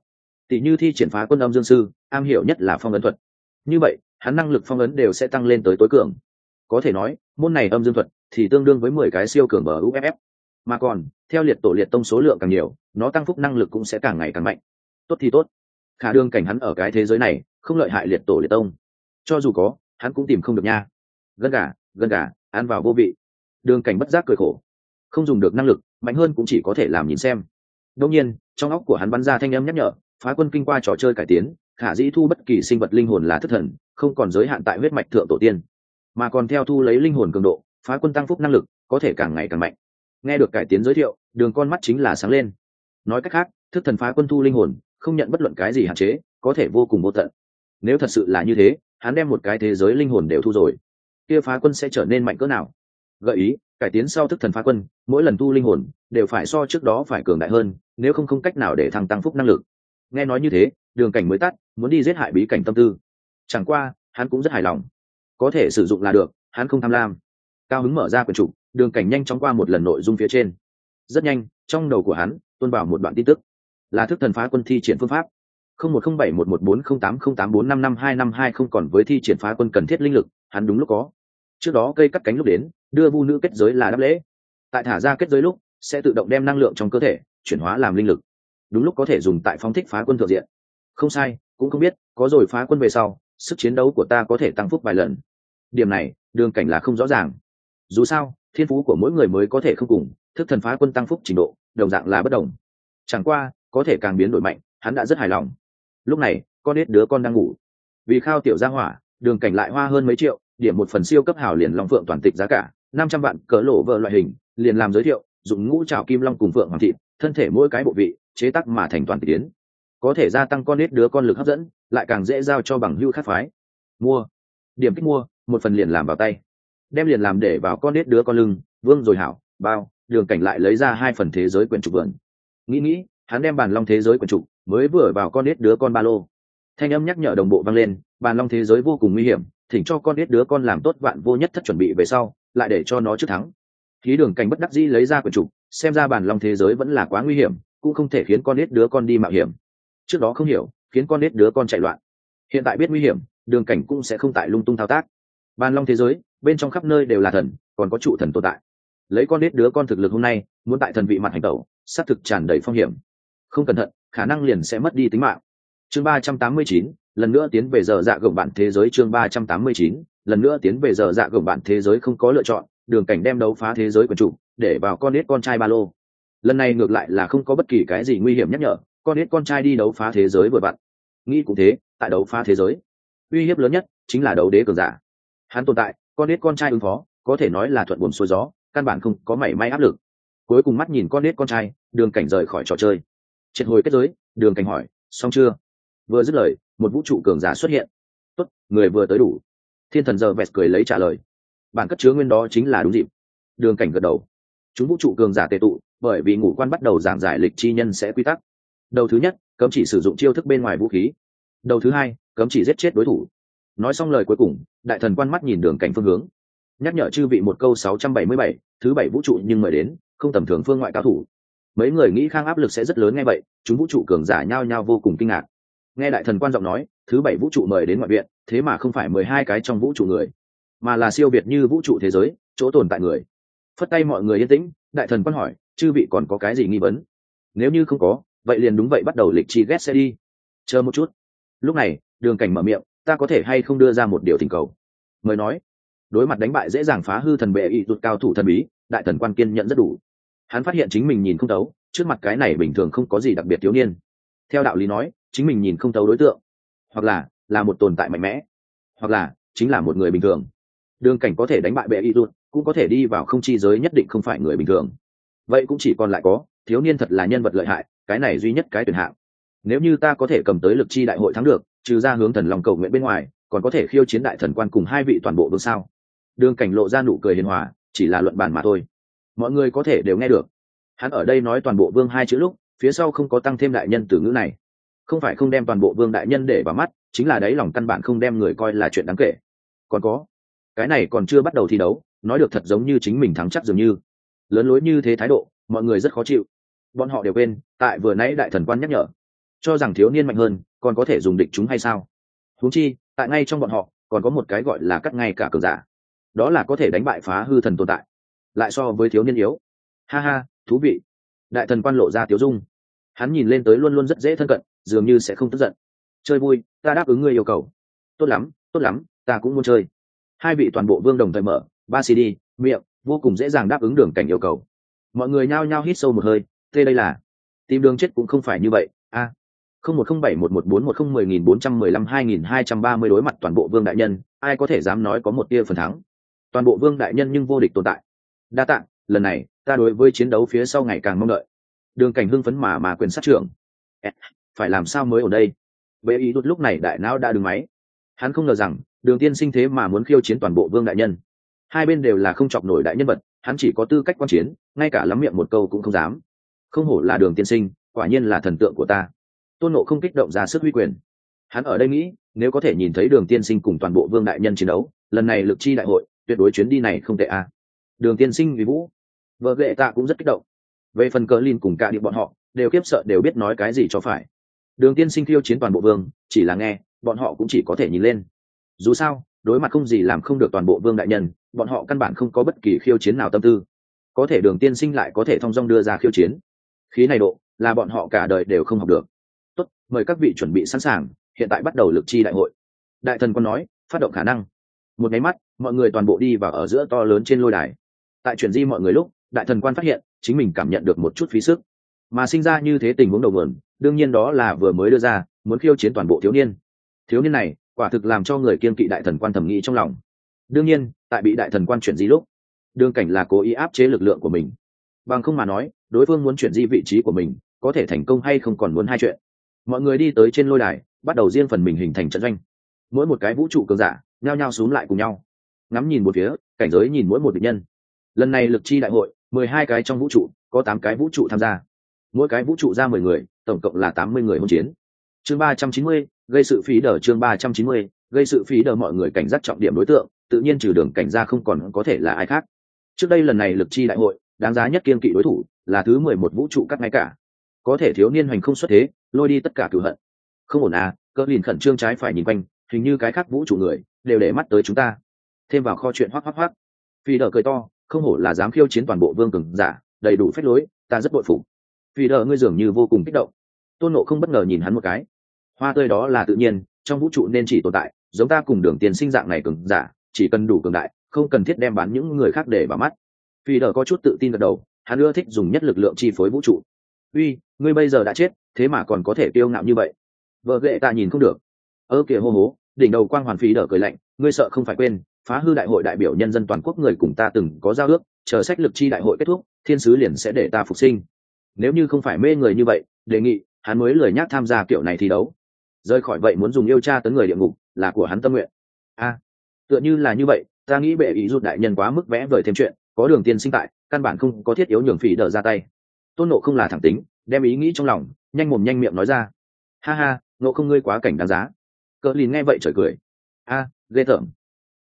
Tỷ như thi triển phá quân âm dương sư, am hiểu nhất là phong ấn thuật. Như vậy, hắn năng lực phong ấn đều sẽ tăng lên tới tối cường. Có thể nói, môn này âm dương thuật thì tương đương với mười cái siêu cường bờ uff mà còn, theo liệt tổ liệt tông số lượng càng nhiều, nó tăng phúc năng lực cũng sẽ càng ngày càng mạnh. Tốt thì tốt. Khả đương cảnh hắn ở cái thế giới này, không lợi hại liệt tổ liệt tông. Cho dù có, hắn cũng tìm không được nha. Gân gà gân gà, ăn vào vô vị đường cảnh bất giác cười khổ. Không dùng được năng lực, mạnh hơn cũng chỉ có thể làm nhìn xem. Đông nhiên, trong óc của hắn bắn ra thanh âm nhắc nhở, phá quân kinh qua trò chơi cải tiến, khả dĩ thu bất kỳ sinh vật linh hồn là thất thần, không còn giới hạn tại huyết mạch thượng tổ tiên. Mà còn theo thu lấy linh hồn cường độ, phá quân tăng phúc năng lực, có thể càng ngày càng mạnh. Nghe được cải tiến giới thiệu, đường con mắt chính là sáng lên. Nói cách khác thức thần phá quân thu linh hồn, không nhận bất luận cái gì hạn chế, có thể vô cùng vô tận. Nếu thật sự là như thế, hắn đem một cái thế giới linh hồn đều thu rồi, kia phá quân sẽ trở nên mạnh cỡ nào? Gợi ý, cải tiến sau thức thần phá quân, mỗi lần thu linh hồn đều phải so trước đó phải cường đại hơn, nếu không không cách nào để thăng tăng phúc năng lực. Nghe nói như thế, đường cảnh mới tắt, muốn đi giết hại bí cảnh tâm tư. Chẳng qua, hắn cũng rất hài lòng. Có thể sử dụng là được, hắn không tham lam. Cao hứng mở ra quyển trục đường cảnh nhanh chóng qua một lần nội dung phía trên. Rất nhanh, trong đầu của hắn, tuôn vào một đoạn tin tức. Là thức thần phá quân thi triển phương pháp. không một không bảy một một bốn không tám không tám bốn năm năm hai năm hai không còn với thi triển phá quân cần thiết linh lực, hắn đúng lúc có trước đó cây cắt cánh lúc đến, đưa vu nữ kết giới là đáp lễ. Tại thả ra kết giới lúc, sẽ tự động đem năng lượng trong cơ thể chuyển hóa làm linh lực. Đúng lúc có thể dùng tại phóng thích phá quân thượng diện. Không sai, cũng không biết, có rồi phá quân về sau, sức chiến đấu của ta có thể tăng phúc vài lần. Điểm này, đường cảnh là không rõ ràng. Dù sao, thiên phú của mỗi người mới có thể không cùng, thức thần phá quân tăng phúc trình độ, đồng dạng là bất đồng. Chẳng qua, có thể càng biến đổi mạnh, hắn đã rất hài lòng. Lúc này, con ít đứa con đang ngủ. Vì khao tiểu gia hỏa, đường cảnh lại hoa hơn mấy triệu điểm một phần siêu cấp hảo liền long phượng toàn tịch giá cả, năm trăm vạn cỡ lỗ vợ loại hình, liền làm giới thiệu dùng ngũ trào kim long cùng phượng hoàng thịt, thân thể mỗi cái bộ vị, chế tắc mà thành toàn tiến. Có thể gia tăng con nết đứa con lực hấp dẫn, lại càng dễ giao cho bằng hưu khát phái. Mua. Điểm kích mua, một phần liền làm vào tay. Đem liền làm để vào con nết đứa con lưng, vương rồi hảo, bao, đường cảnh lại lấy ra hai phần thế giới quyển trục vườn. Nghĩ nghĩ, hắn đem bàn long thế giới quyển trục mới vừa vào con nết đứa con ba lô. Thanh âm nhắc nhở đồng bộ vang lên, bàn long thế giới vô cùng nguy hiểm thỉnh cho con nết đứa con làm tốt vạn vô nhất thất chuẩn bị về sau, lại để cho nó trước thắng. Khí đường cảnh bất đắc dĩ lấy ra quyển trục, xem ra bản long thế giới vẫn là quá nguy hiểm, cũng không thể khiến con nết đứa con đi mạo hiểm. Trước đó không hiểu, khiến con nết đứa con chạy loạn. Hiện tại biết nguy hiểm, đường cảnh cũng sẽ không tại lung tung thao tác. Bàn long thế giới, bên trong khắp nơi đều là thần, còn có trụ thần tồn tại. Lấy con nết đứa con thực lực hôm nay, muốn tại thần vị mặt hành tẩu, xác thực tràn đầy phong hiểm. Không cẩn thận, khả năng liền sẽ mất đi tính mạng. Chương ba trăm tám mươi chín lần nữa tiến về giờ dạ gồng bạn thế giới chương ba trăm tám mươi chín, lần nữa tiến về giờ dạ gồng bạn thế giới không có lựa chọn, đường cảnh đem đấu phá thế giới quần chủ, để vào con nết con trai ba lô. Lần này ngược lại là không có bất kỳ cái gì nguy hiểm nhắc nhở, con nết con trai đi đấu phá thế giới vừa vặn. Nghĩ cũng thế, tại đấu phá thế giới, uy hiếp lớn nhất chính là đấu đế cường giả. Hắn tồn tại, con nết con trai ứng phó, có thể nói là thuận buồm xuôi gió, căn bản không có mảy may áp lực. Cuối cùng mắt nhìn con nết con trai, đường cảnh rời khỏi trò chơi. Triệt hồi kết giới, đường cảnh hỏi, xong chưa? Vừa dứt lời một vũ trụ cường giả xuất hiện. Tốt, người vừa tới đủ. Thiên thần giờ vẹt cười lấy trả lời. Bản cất chứa nguyên đó chính là đúng dịp. Đường cảnh gật đầu. Chúng vũ trụ cường giả tệ tụ, bởi vì ngũ quan bắt đầu giảng giải lịch chi nhân sẽ quy tắc. Đầu thứ nhất, cấm chỉ sử dụng chiêu thức bên ngoài vũ khí. Đầu thứ hai, cấm chỉ giết chết đối thủ. Nói xong lời cuối cùng, đại thần quan mắt nhìn đường cảnh phương hướng. Nhắc nhở chư vị một câu sáu trăm bảy mươi bảy, thứ bảy vũ trụ nhưng mời đến, không tầm thường phương ngoại cao thủ. Mấy người nghĩ khang áp lực sẽ rất lớn nghe vậy, chúng vũ trụ cường giả nhao nhao vô cùng kinh ngạc nghe đại thần quan giọng nói, thứ bảy vũ trụ mời đến ngoại viện, thế mà không phải mười hai cái trong vũ trụ người, mà là siêu việt như vũ trụ thế giới, chỗ tồn tại người. Phất tay mọi người yên tĩnh, đại thần quan hỏi, chư vị còn có cái gì nghi vấn? Nếu như không có, vậy liền đúng vậy bắt đầu lịch chi ghét xe đi. Chờ một chút. Lúc này, đường cảnh mở miệng, ta có thể hay không đưa ra một điều thỉnh cầu? Mời nói. Đối mặt đánh bại dễ dàng phá hư thần bệ y tụt cao thủ thần bí, đại thần quan kiên nhận rất đủ. Hắn phát hiện chính mình nhìn không tấu trước mặt cái này bình thường không có gì đặc biệt thiếu niên. Theo đạo lý nói chính mình nhìn không tấu đối tượng. Hoặc là là một tồn tại mạnh mẽ. Hoặc là, chính là một người bình thường. Đường cảnh có thể đánh bại bệ y rút cũng có thể đi vào không chi giới nhất định không phải người bình thường. Vậy cũng chỉ còn lại có, thiếu niên thật là nhân vật lợi hại, cái này duy nhất cái tuyển hạng. Nếu như ta có thể cầm tới lực chi đại hội thắng được, trừ ra hướng thần lòng cầu nguyện bên ngoài, còn có thể khiêu chiến đại thần quan cùng hai vị toàn bộ vương sao? Đường cảnh lộ ra nụ cười hiền hòa, chỉ là luận bản mà thôi. Mọi người có thể đều nghe được. Hắn ở đây nói toàn bộ vương hai chữ lúc, phía sau không có tăng thêm đại nhân từ ngữ này không phải không đem toàn bộ vương đại nhân để vào mắt, chính là đấy lòng căn bản không đem người coi là chuyện đáng kể. Còn có, cái này còn chưa bắt đầu thi đấu, nói được thật giống như chính mình thắng chắc dường như. Lớn lối như thế thái độ, mọi người rất khó chịu. Bọn họ đều quên, tại vừa nãy đại thần quan nhắc nhở, cho rằng thiếu niên mạnh hơn, còn có thể dùng địch chúng hay sao? Huống chi, tại ngay trong bọn họ, còn có một cái gọi là cắt ngay cả cường giả. Đó là có thể đánh bại phá hư thần tồn tại, lại so với thiếu niên yếu. Ha ha, thú vị. Đại thần quan lộ ra tiếu dung. Hắn nhìn lên tới luôn luôn rất dễ thân cận dường như sẽ không tức giận. Chơi vui, ta đáp ứng ngươi yêu cầu. Tốt lắm tốt lắm, ta cũng muốn chơi. Hai vị toàn bộ vương đồng thời mở, ba cd miệng, vô cùng dễ dàng đáp ứng đường cảnh yêu cầu. Mọi người nhao nhao hít sâu một hơi, thế đây là, tìm đường chết cũng không phải như vậy, a. Không một không bảy một một bốn một không mười nghìn bốn trăm mười lăm hai nghìn hai trăm ba mươi đối mặt toàn bộ vương đại nhân, ai có thể dám nói có một tia phần thắng? Toàn bộ vương đại nhân nhưng vô địch tồn tại. Đa tạng lần này, ta đối với chiến đấu phía sau ngày càng mong đợi. Đường cảnh hưng phấn mà mà quyền sát trưởng phải làm sao mới ở đây? Bệ ý đốt lúc này đại não đã đứng máy. Hắn không ngờ rằng, đường tiên sinh thế mà muốn khiêu chiến toàn bộ vương đại nhân. Hai bên đều là không chọc nổi đại nhân vật, hắn chỉ có tư cách quan chiến, ngay cả lắm miệng một câu cũng không dám. Không hổ là đường tiên sinh, quả nhiên là thần tượng của ta. Tôn nộ không kích động ra sức huy quyền. Hắn ở đây nghĩ, nếu có thể nhìn thấy đường tiên sinh cùng toàn bộ vương đại nhân chiến đấu, lần này lực chi đại hội, tuyệt đối chuyến đi này không tệ a. Đường tiên sinh vì vũ. Vợ ghệ tạ cũng rất kích động. Về phần cờ lin cùng cả địa bọn họ, đều kiếp sợ đều biết nói cái gì cho phải đường tiên sinh khiêu chiến toàn bộ vương, chỉ là nghe, bọn họ cũng chỉ có thể nhìn lên. Dù sao, đối mặt không gì làm không được toàn bộ vương đại nhân, bọn họ căn bản không có bất kỳ khiêu chiến nào tâm tư. Có thể đường tiên sinh lại có thể thong dong đưa ra khiêu chiến. Khí này độ, là bọn họ cả đời đều không học được. Tốt, mời các vị chuẩn bị sẵn sàng, hiện tại bắt đầu lực chi đại hội. Đại thần còn nói, phát động khả năng. Một máy mắt, mọi người toàn bộ đi vào ở giữa to lớn trên lôi đài. Tại chuyển di mọi người lúc, đại thần quan phát hiện, chính mình cảm nhận được một chút phí sức. Mà sinh ra như thế tình huống đầu nguồn đương nhiên đó là vừa mới đưa ra, muốn khiêu chiến toàn bộ thiếu niên. Thiếu niên này, quả thực làm cho người kiên kỵ đại thần quan thẩm nghĩ trong lòng. Đương nhiên, tại bị đại thần quan chuyển di lúc, đương cảnh là cố ý áp chế lực lượng của mình. Bằng không mà nói, đối phương muốn chuyển di vị trí của mình, có thể thành công hay không còn muốn hai chuyện. Mọi người đi tới trên lôi đài, bắt đầu riêng phần mình hình thành trận doanh. Mỗi một cái vũ trụ cường giả, nhao nhao xuống lại cùng nhau. Ngắm nhìn một phía, cảnh giới nhìn mỗi một địch nhân. Lần này lực chi đại hội, mười hai cái trong vũ trụ, có tám cái vũ trụ tham gia. Mỗi cái vũ trụ ra mười người tổng cộng là tám mươi người hôn chiến. Chương ba trăm chín mươi, gây sự phí đờ chương ba trăm chín mươi, gây sự phí đờ mọi người cảnh giác trọng điểm đối tượng, tự nhiên trừ đường cảnh ra không còn có thể là ai khác. Trước đây lần này lực chi đại hội, đáng giá nhất kiên kỵ đối thủ là thứ mười một vũ trụ cắt ngay cả. Có thể thiếu niên hoành không xuất thế, lôi đi tất cả cửu hận. Không ổn à cỡ liền khẩn trương trái phải nhìn quanh, hình như cái khác vũ trụ người đều để mắt tới chúng ta. Thêm vào kho chuyện hoắc hoắc hoắc. Phi đờ cười to, không hổ là dám khiêu chiến toàn bộ vương cường giả, đầy đủ phép lối, ta rất bội phục. Phi đờ, ngươi dường như vô cùng kích động tôn nộ không bất ngờ nhìn hắn một cái. Hoa tươi đó là tự nhiên, trong vũ trụ nên chỉ tồn tại, giống ta cùng đường tiền sinh dạng này cường giả, chỉ cần đủ cường đại, không cần thiết đem bán những người khác để vào mắt. Phi đờ có chút tự tin gật đầu, hắn ưa thích dùng nhất lực lượng chi phối vũ trụ. Uy, ngươi bây giờ đã chết, thế mà còn có thể tiêu ngạo như vậy. Vợ ghệ ta nhìn không được. Ơ kìa hô hố, đỉnh đầu quang hoàn phí đỡ cười lạnh, ngươi sợ không phải quên, phá hư đại hội đại biểu nhân dân toàn quốc người cùng ta từng có giao ước, chờ sách lực chi đại hội kết thúc, thiên sứ liền sẽ để ta phục sinh. Nếu như không phải mê người như vậy, đề nghị hắn mới lười nhác tham gia kiểu này thi đấu. Rời khỏi vậy muốn dùng yêu cha tấn người địa ngục, là của hắn tâm nguyện. A, tựa như là như vậy, ta nghĩ bệ ý rút đại nhân quá mức vẽ vời thêm chuyện, có đường tiên sinh tại, căn bản không có thiết yếu nhường phỉ đỡ ra tay. Tôn nộ không là thẳng tính, đem ý nghĩ trong lòng, nhanh mồm nhanh miệng nói ra. Ha ha nộ không ngươi quá cảnh đáng giá. Cỡ lìn nghe vậy trời cười. A, ghê tởm.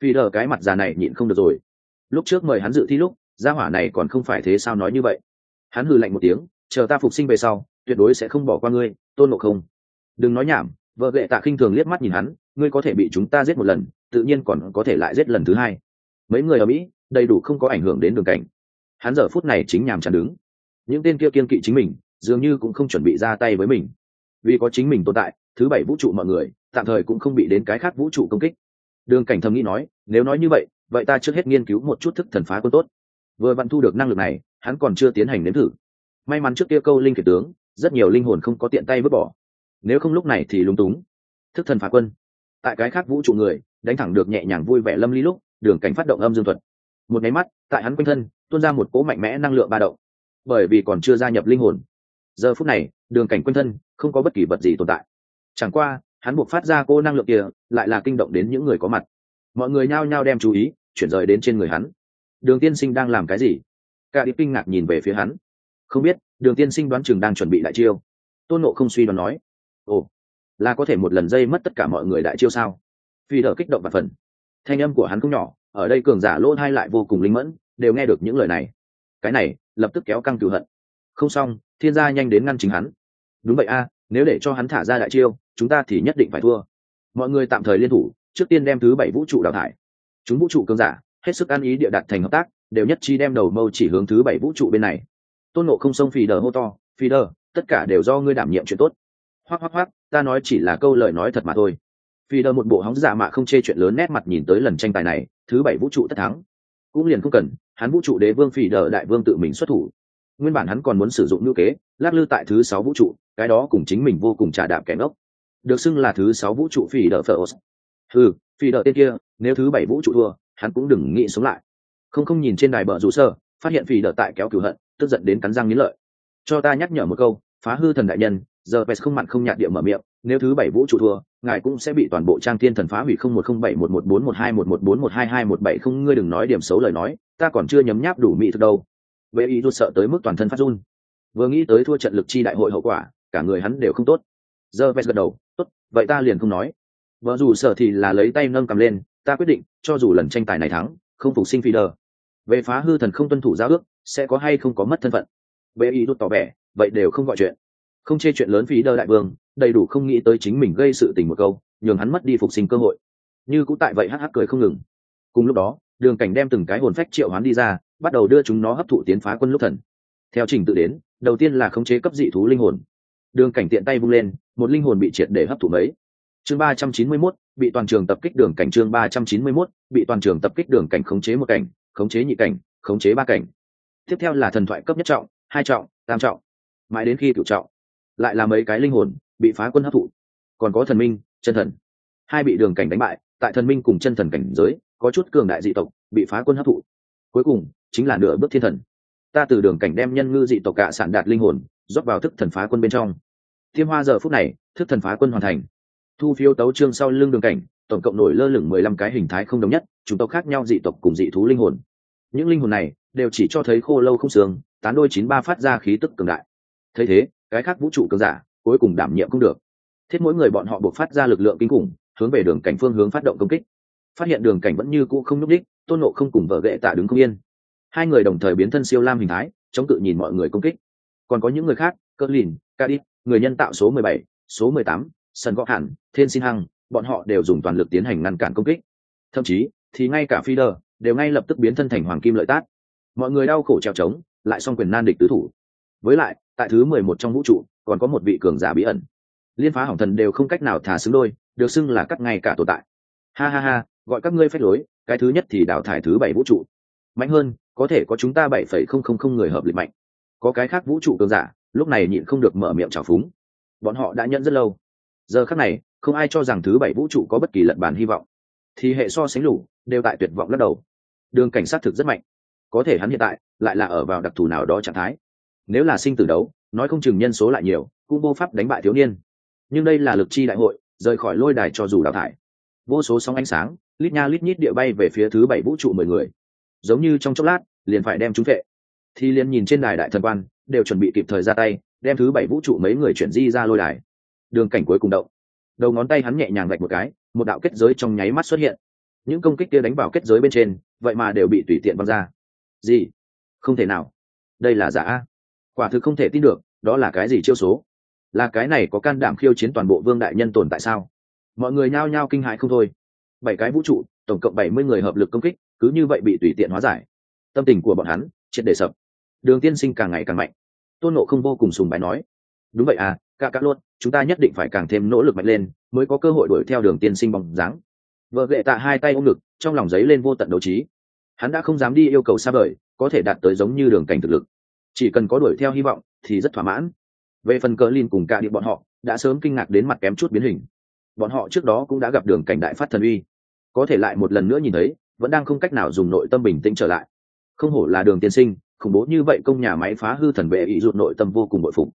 Phỉ đờ cái mặt già này nhịn không được rồi. Lúc trước mời hắn dự thi lúc, gia hỏa này còn không phải thế sao nói như vậy. Hắn hừ lạnh một tiếng, chờ ta phục sinh về sau tuyệt đối sẽ không bỏ qua ngươi, tôn ngộ không. Đừng nói nhảm, vợ ghệ tạ khinh thường liếc mắt nhìn hắn, ngươi có thể bị chúng ta giết một lần, tự nhiên còn có thể lại giết lần thứ hai. Mấy người ở mỹ, đầy đủ không có ảnh hưởng đến đường cảnh. Hắn giờ phút này chính nhàm chán đứng. Những tên kia kiên kỵ chính mình, dường như cũng không chuẩn bị ra tay với mình. Vì có chính mình tồn tại, thứ bảy vũ trụ mọi người, tạm thời cũng không bị đến cái khác vũ trụ công kích. Đường cảnh thầm nghĩ nói, nếu nói như vậy vậy ta trước hết nghiên cứu một chút thức thần phá quân tốt. Vừa vặn thu được năng lực này, hắn còn chưa tiến hành nếm thử. May mắn trước kia câu linh kiệt tướng rất nhiều linh hồn không có tiện tay vứt bỏ. Nếu không lúc này thì lúng túng. Thức thần phá quân. Tại cái khác vũ trụ người, đánh thẳng được nhẹ nhàng vui vẻ lâm ly lúc, đường cảnh phát động âm dương thuật. Một nháy mắt, tại hắn quanh thân, tuôn ra một cỗ mạnh mẽ năng lượng ba động. Bởi vì còn chưa gia nhập linh hồn. Giờ phút này, đường cảnh quanh thân, không có bất kỳ vật gì tồn tại. Chẳng qua, hắn buộc phát ra cô năng lượng kia, lại là kinh động đến những người có mặt. Mọi người nhao nhao đem chú ý, chuyển rời đến trên người hắn. Đường tiên sinh đang làm cái gì? Cả đi kinh ngạc nhìn về phía hắn. Không biết đường tiên sinh đoán chừng đang chuẩn bị đại chiêu. Tôn nộ không suy đoán nói, ồ, là có thể một lần dây mất tất cả mọi người đại chiêu sao? Phi đờ kích động và phần. Thanh âm của hắn không nhỏ, ở đây cường giả lỗ hai lại vô cùng linh mẫn, đều nghe được những lời này. Cái này, lập tức kéo căng cựu hận. Không xong, thiên gia nhanh đến ngăn chính hắn. Đúng vậy a, nếu để cho hắn thả ra đại chiêu, chúng ta thì nhất định phải thua. Mọi người tạm thời liên thủ, trước tiên đem thứ bảy vũ trụ đào thải. Chúng vũ trụ cường giả, hết sức ăn ý địa đặt thành hợp tác, đều nhất chi đem đầu mâu chỉ hướng thứ bảy vũ trụ bên này tôn nộ không xông phì đờ hô to, phì đờ, tất cả đều do ngươi đảm nhiệm chuyện tốt. Hoác hoác hoác ta nói chỉ là câu lời nói thật mà thôi. Phì đờ một bộ hóng giả mạ không chê chuyện lớn nét mặt nhìn tới lần tranh tài này, thứ bảy vũ trụ tất thắng. Cũng liền không cần, hắn vũ trụ đế vương phì đờ đại vương tự mình xuất thủ. Nguyên bản hắn còn muốn sử dụng ngữ kế, lắc lư tại thứ sáu vũ trụ, cái đó cùng chính mình vô cùng trà đạp kẻ ngốc. Được xưng là thứ sáu vũ trụ phì đờ phở ừ phì đờ tên kia, nếu thứ bảy vũ trụ thua, hắn cũng đừng nghĩ sống lại. Không không nhìn trên đài bờ rủ sơ, phát hiện phì đờ tại kéo cửu hận tức giận đến cắn răng nghiến lợi. Cho ta nhắc nhở một câu, phá hư thần đại nhân, giờ pes không mặn không nhạt địa mở miệng, nếu thứ bảy vũ trụ thua, ngài cũng sẽ bị toàn bộ trang thiên thần phá hủy không một không bảy một một bốn một hai một một bốn một hai hai một bảy không, ngươi đừng nói điểm xấu lời nói, ta còn chưa nhấm nháp đủ mỹ thực đâu. Vệ ý rút sợ tới mức toàn thân phát run. Vừa nghĩ tới thua trận lực chi đại hội hậu quả, cả người hắn đều không tốt. Giờ pes gật đầu, tốt, vậy ta liền không nói. Vợ dù sợ thì là lấy tay nâng cầm lên, ta quyết định, cho dù lần tranh tài này thắng, không phục sinh phi đờ về phá hư thần không tuân thủ giao ước sẽ có hay không có mất thân phận. Bệ ý rút tỏ vẻ, vậy đều không gọi chuyện. Không chê chuyện lớn phí đơ đại vương, đầy đủ không nghĩ tới chính mình gây sự tình một câu, nhường hắn mất đi phục sinh cơ hội. Như cũng tại vậy hắc hắc cười không ngừng. Cùng lúc đó, đường cảnh đem từng cái hồn phách triệu hoán đi ra, bắt đầu đưa chúng nó hấp thụ tiến phá quân lúc thần. Theo trình tự đến, đầu tiên là khống chế cấp dị thú linh hồn. Đường cảnh tiện tay vung lên, một linh hồn bị triệt để hấp thụ mấy. Chương ba trăm chín mươi mốt, bị toàn trường tập kích đường cảnh chương ba trăm chín mươi mốt, bị toàn trường tập kích đường cảnh khống chế một cảnh, khống chế nhị cảnh, khống chế ba cảnh tiếp theo là thần thoại cấp nhất trọng, hai trọng, tam trọng, mãi đến khi cựu trọng. Lại là mấy cái linh hồn bị phá quân hấp thụ. Còn có thần minh, chân thần. Hai bị đường cảnh đánh bại, tại thần minh cùng chân thần cảnh giới, có chút cường đại dị tộc bị phá quân hấp thụ. Cuối cùng, chính là nửa bước thiên thần. Ta từ đường cảnh đem nhân ngư dị tộc cả sản đạt linh hồn, rót vào thức thần phá quân bên trong. Thiêm hoa giờ phút này, thức thần phá quân hoàn thành. Thu phiếu tấu trương sau lưng đường cảnh, tổng cộng nổi lơ lửng mười lăm cái hình thái không đồng nhất chúng tộc khác nhau dị tộc cùng dị thú linh hồn. Những linh hồn này đều chỉ cho thấy khô lâu không xương, tán đôi chín ba phát ra khí tức cường đại. Thấy thế, cái khác vũ trụ cường giả cuối cùng đảm nhiệm không được. Thiết mỗi người bọn họ buộc phát ra lực lượng kinh khủng, hướng về đường cảnh phương hướng phát động công kích. Phát hiện đường cảnh vẫn như cũ không nhúc đích tôn nộ không cùng vợ gệ tạ đứng không yên. Hai người đồng thời biến thân siêu lam hình thái, chống cự nhìn mọi người công kích. Còn có những người khác, cơ lìn, ca đi người nhân tạo số mười bảy, số mười tám, sân gõ hẳn, thiên sinh hăng bọn họ đều dùng toàn lực tiến hành ngăn cản công kích. Thậm chí, thì ngay cả phi đờ đều ngay lập tức biến thân thành hoàng kim lợi tát mọi người đau khổ treo trống, lại xong quyền nan địch tứ thủ. Với lại, tại thứ mười một trong vũ trụ, còn có một vị cường giả bí ẩn. Liên phá hỏng thần đều không cách nào thả xứng đôi, được xưng là cắt ngay cả tồn tại. Ha ha ha, gọi các ngươi phép lối, cái thứ nhất thì đào thải thứ bảy vũ trụ. Mạnh hơn, có thể có chúng ta bảy phẩy không không không người hợp lịch mạnh. Có cái khác vũ trụ cường giả, lúc này nhịn không được mở miệng trào phúng. Bọn họ đã nhận rất lâu. Giờ khác này, không ai cho rằng thứ bảy vũ trụ có bất kỳ lật bàn hy vọng. Thì hệ so sánh lủ đều tại tuyệt vọng lắc đầu. Đường cảnh sát thực rất mạnh có thể hắn hiện tại lại là ở vào đặc thù nào đó trạng thái. Nếu là sinh tử đấu, nói không chừng nhân số lại nhiều, cũng vô pháp đánh bại thiếu niên. Nhưng đây là lực chi đại hội, rời khỏi lôi đài cho dù đào thải. Vô số sóng ánh sáng, lít nha lít nhít địa bay về phía thứ bảy vũ trụ mười người. Giống như trong chốc lát, liền phải đem chúng vệ. Thì liền nhìn trên đài đại thần quan, đều chuẩn bị kịp thời ra tay, đem thứ bảy vũ trụ mấy người chuyển di ra lôi đài. Đường cảnh cuối cùng động. Đầu ngón tay hắn nhẹ nhàng gạch một cái, một đạo kết giới trong nháy mắt xuất hiện. Những công kích kia đánh vào kết giới bên trên, vậy mà đều bị tùy tiện băng ra gì? Không thể nào. Đây là giả. Quả thực không thể tin được, đó là cái gì chiêu số? Là cái này có can đảm khiêu chiến toàn bộ vương đại nhân tồn tại sao? Mọi người nhao nhao kinh hãi không thôi. Bảy cái vũ trụ, tổng cộng bảy mươi người hợp lực công kích, cứ như vậy bị tùy tiện hóa giải. Tâm tình của bọn hắn, triệt để sập. Đường tiên sinh càng ngày càng mạnh. Tôn nộ không vô cùng sùng bài nói. Đúng vậy à ca cả luôn, chúng ta nhất định phải càng thêm nỗ lực mạnh lên, mới có cơ hội đuổi theo đường tiên sinh bóng dáng. Vợ ghệ tạ hai tay ôm ngực, trong lòng giấy lên vô tận đấu trí hắn đã không dám đi yêu cầu xa vời, có thể đạt tới giống như đường cảnh thực lực. Chỉ cần có đuổi theo hy vọng, thì rất thỏa mãn. Về phần cờ lin cùng cả đi bọn họ, đã sớm kinh ngạc đến mặt kém chút biến hình. Bọn họ trước đó cũng đã gặp đường cảnh đại phát thần uy. Có thể lại một lần nữa nhìn thấy, vẫn đang không cách nào dùng nội tâm bình tĩnh trở lại. Không hổ là đường tiên sinh, khủng bố như vậy công nhà máy phá hư thần vệ ý rụt nội tâm vô cùng bội phục.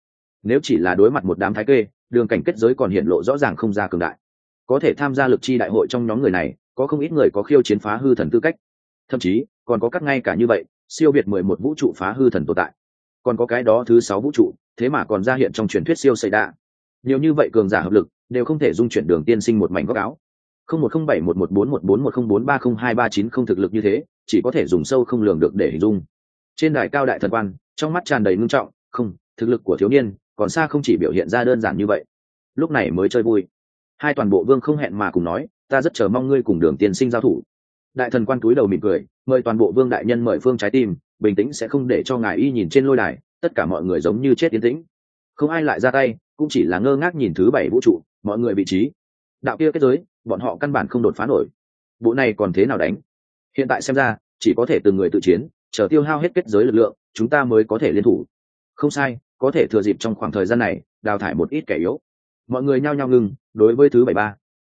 Nếu chỉ là đối mặt một đám thái kê, đường cảnh kết giới còn hiện lộ rõ ràng không ra cường đại. Có thể tham gia lực chi đại hội trong nhóm người này, có không ít người có khiêu chiến phá hư thần tư cách thậm chí, còn có các ngay cả như vậy, siêu việt mười một vũ trụ phá hư thần tồn tại. Còn có cái đó thứ sáu vũ trụ, thế mà còn ra hiện trong truyền thuyết siêu xây đa nhiều như vậy cường giả hợp lực, đều không thể dung chuyển đường tiên sinh một mảnh góc áo. Không một không bảy một một bốn một bốn một không bốn ba không hai ba chín không thực lực như thế, chỉ có thể dùng sâu không lường được để hình dung. Trên đài cao đại thần quan, trong mắt tràn đầy ngưng trọng, không, thực lực của thiếu niên, còn xa không chỉ biểu hiện ra đơn giản như vậy. Lúc này mới chơi vui. Hai toàn bộ vương không hẹn mà cùng nói, ta rất chờ mong ngươi cùng đường tiên sinh giao thủ đại thần quan túi đầu mỉm cười, mời toàn bộ vương đại nhân mời phương trái tim, bình tĩnh sẽ không để cho ngài y nhìn trên lôi đài, tất cả mọi người giống như chết yên tĩnh. Không ai lại ra tay, cũng chỉ là ngơ ngác nhìn thứ bảy vũ trụ, mọi người vị trí. Đạo kia kết giới, bọn họ căn bản không đột phá nổi. Bộ này còn thế nào đánh? Hiện tại xem ra, chỉ có thể từng người tự chiến, chờ tiêu hao hết kết giới lực lượng, chúng ta mới có thể liên thủ. Không sai, có thể thừa dịp trong khoảng thời gian này, đào thải một ít kẻ yếu. Mọi người nhao nhao ngừng, đối với thứ bảy ba.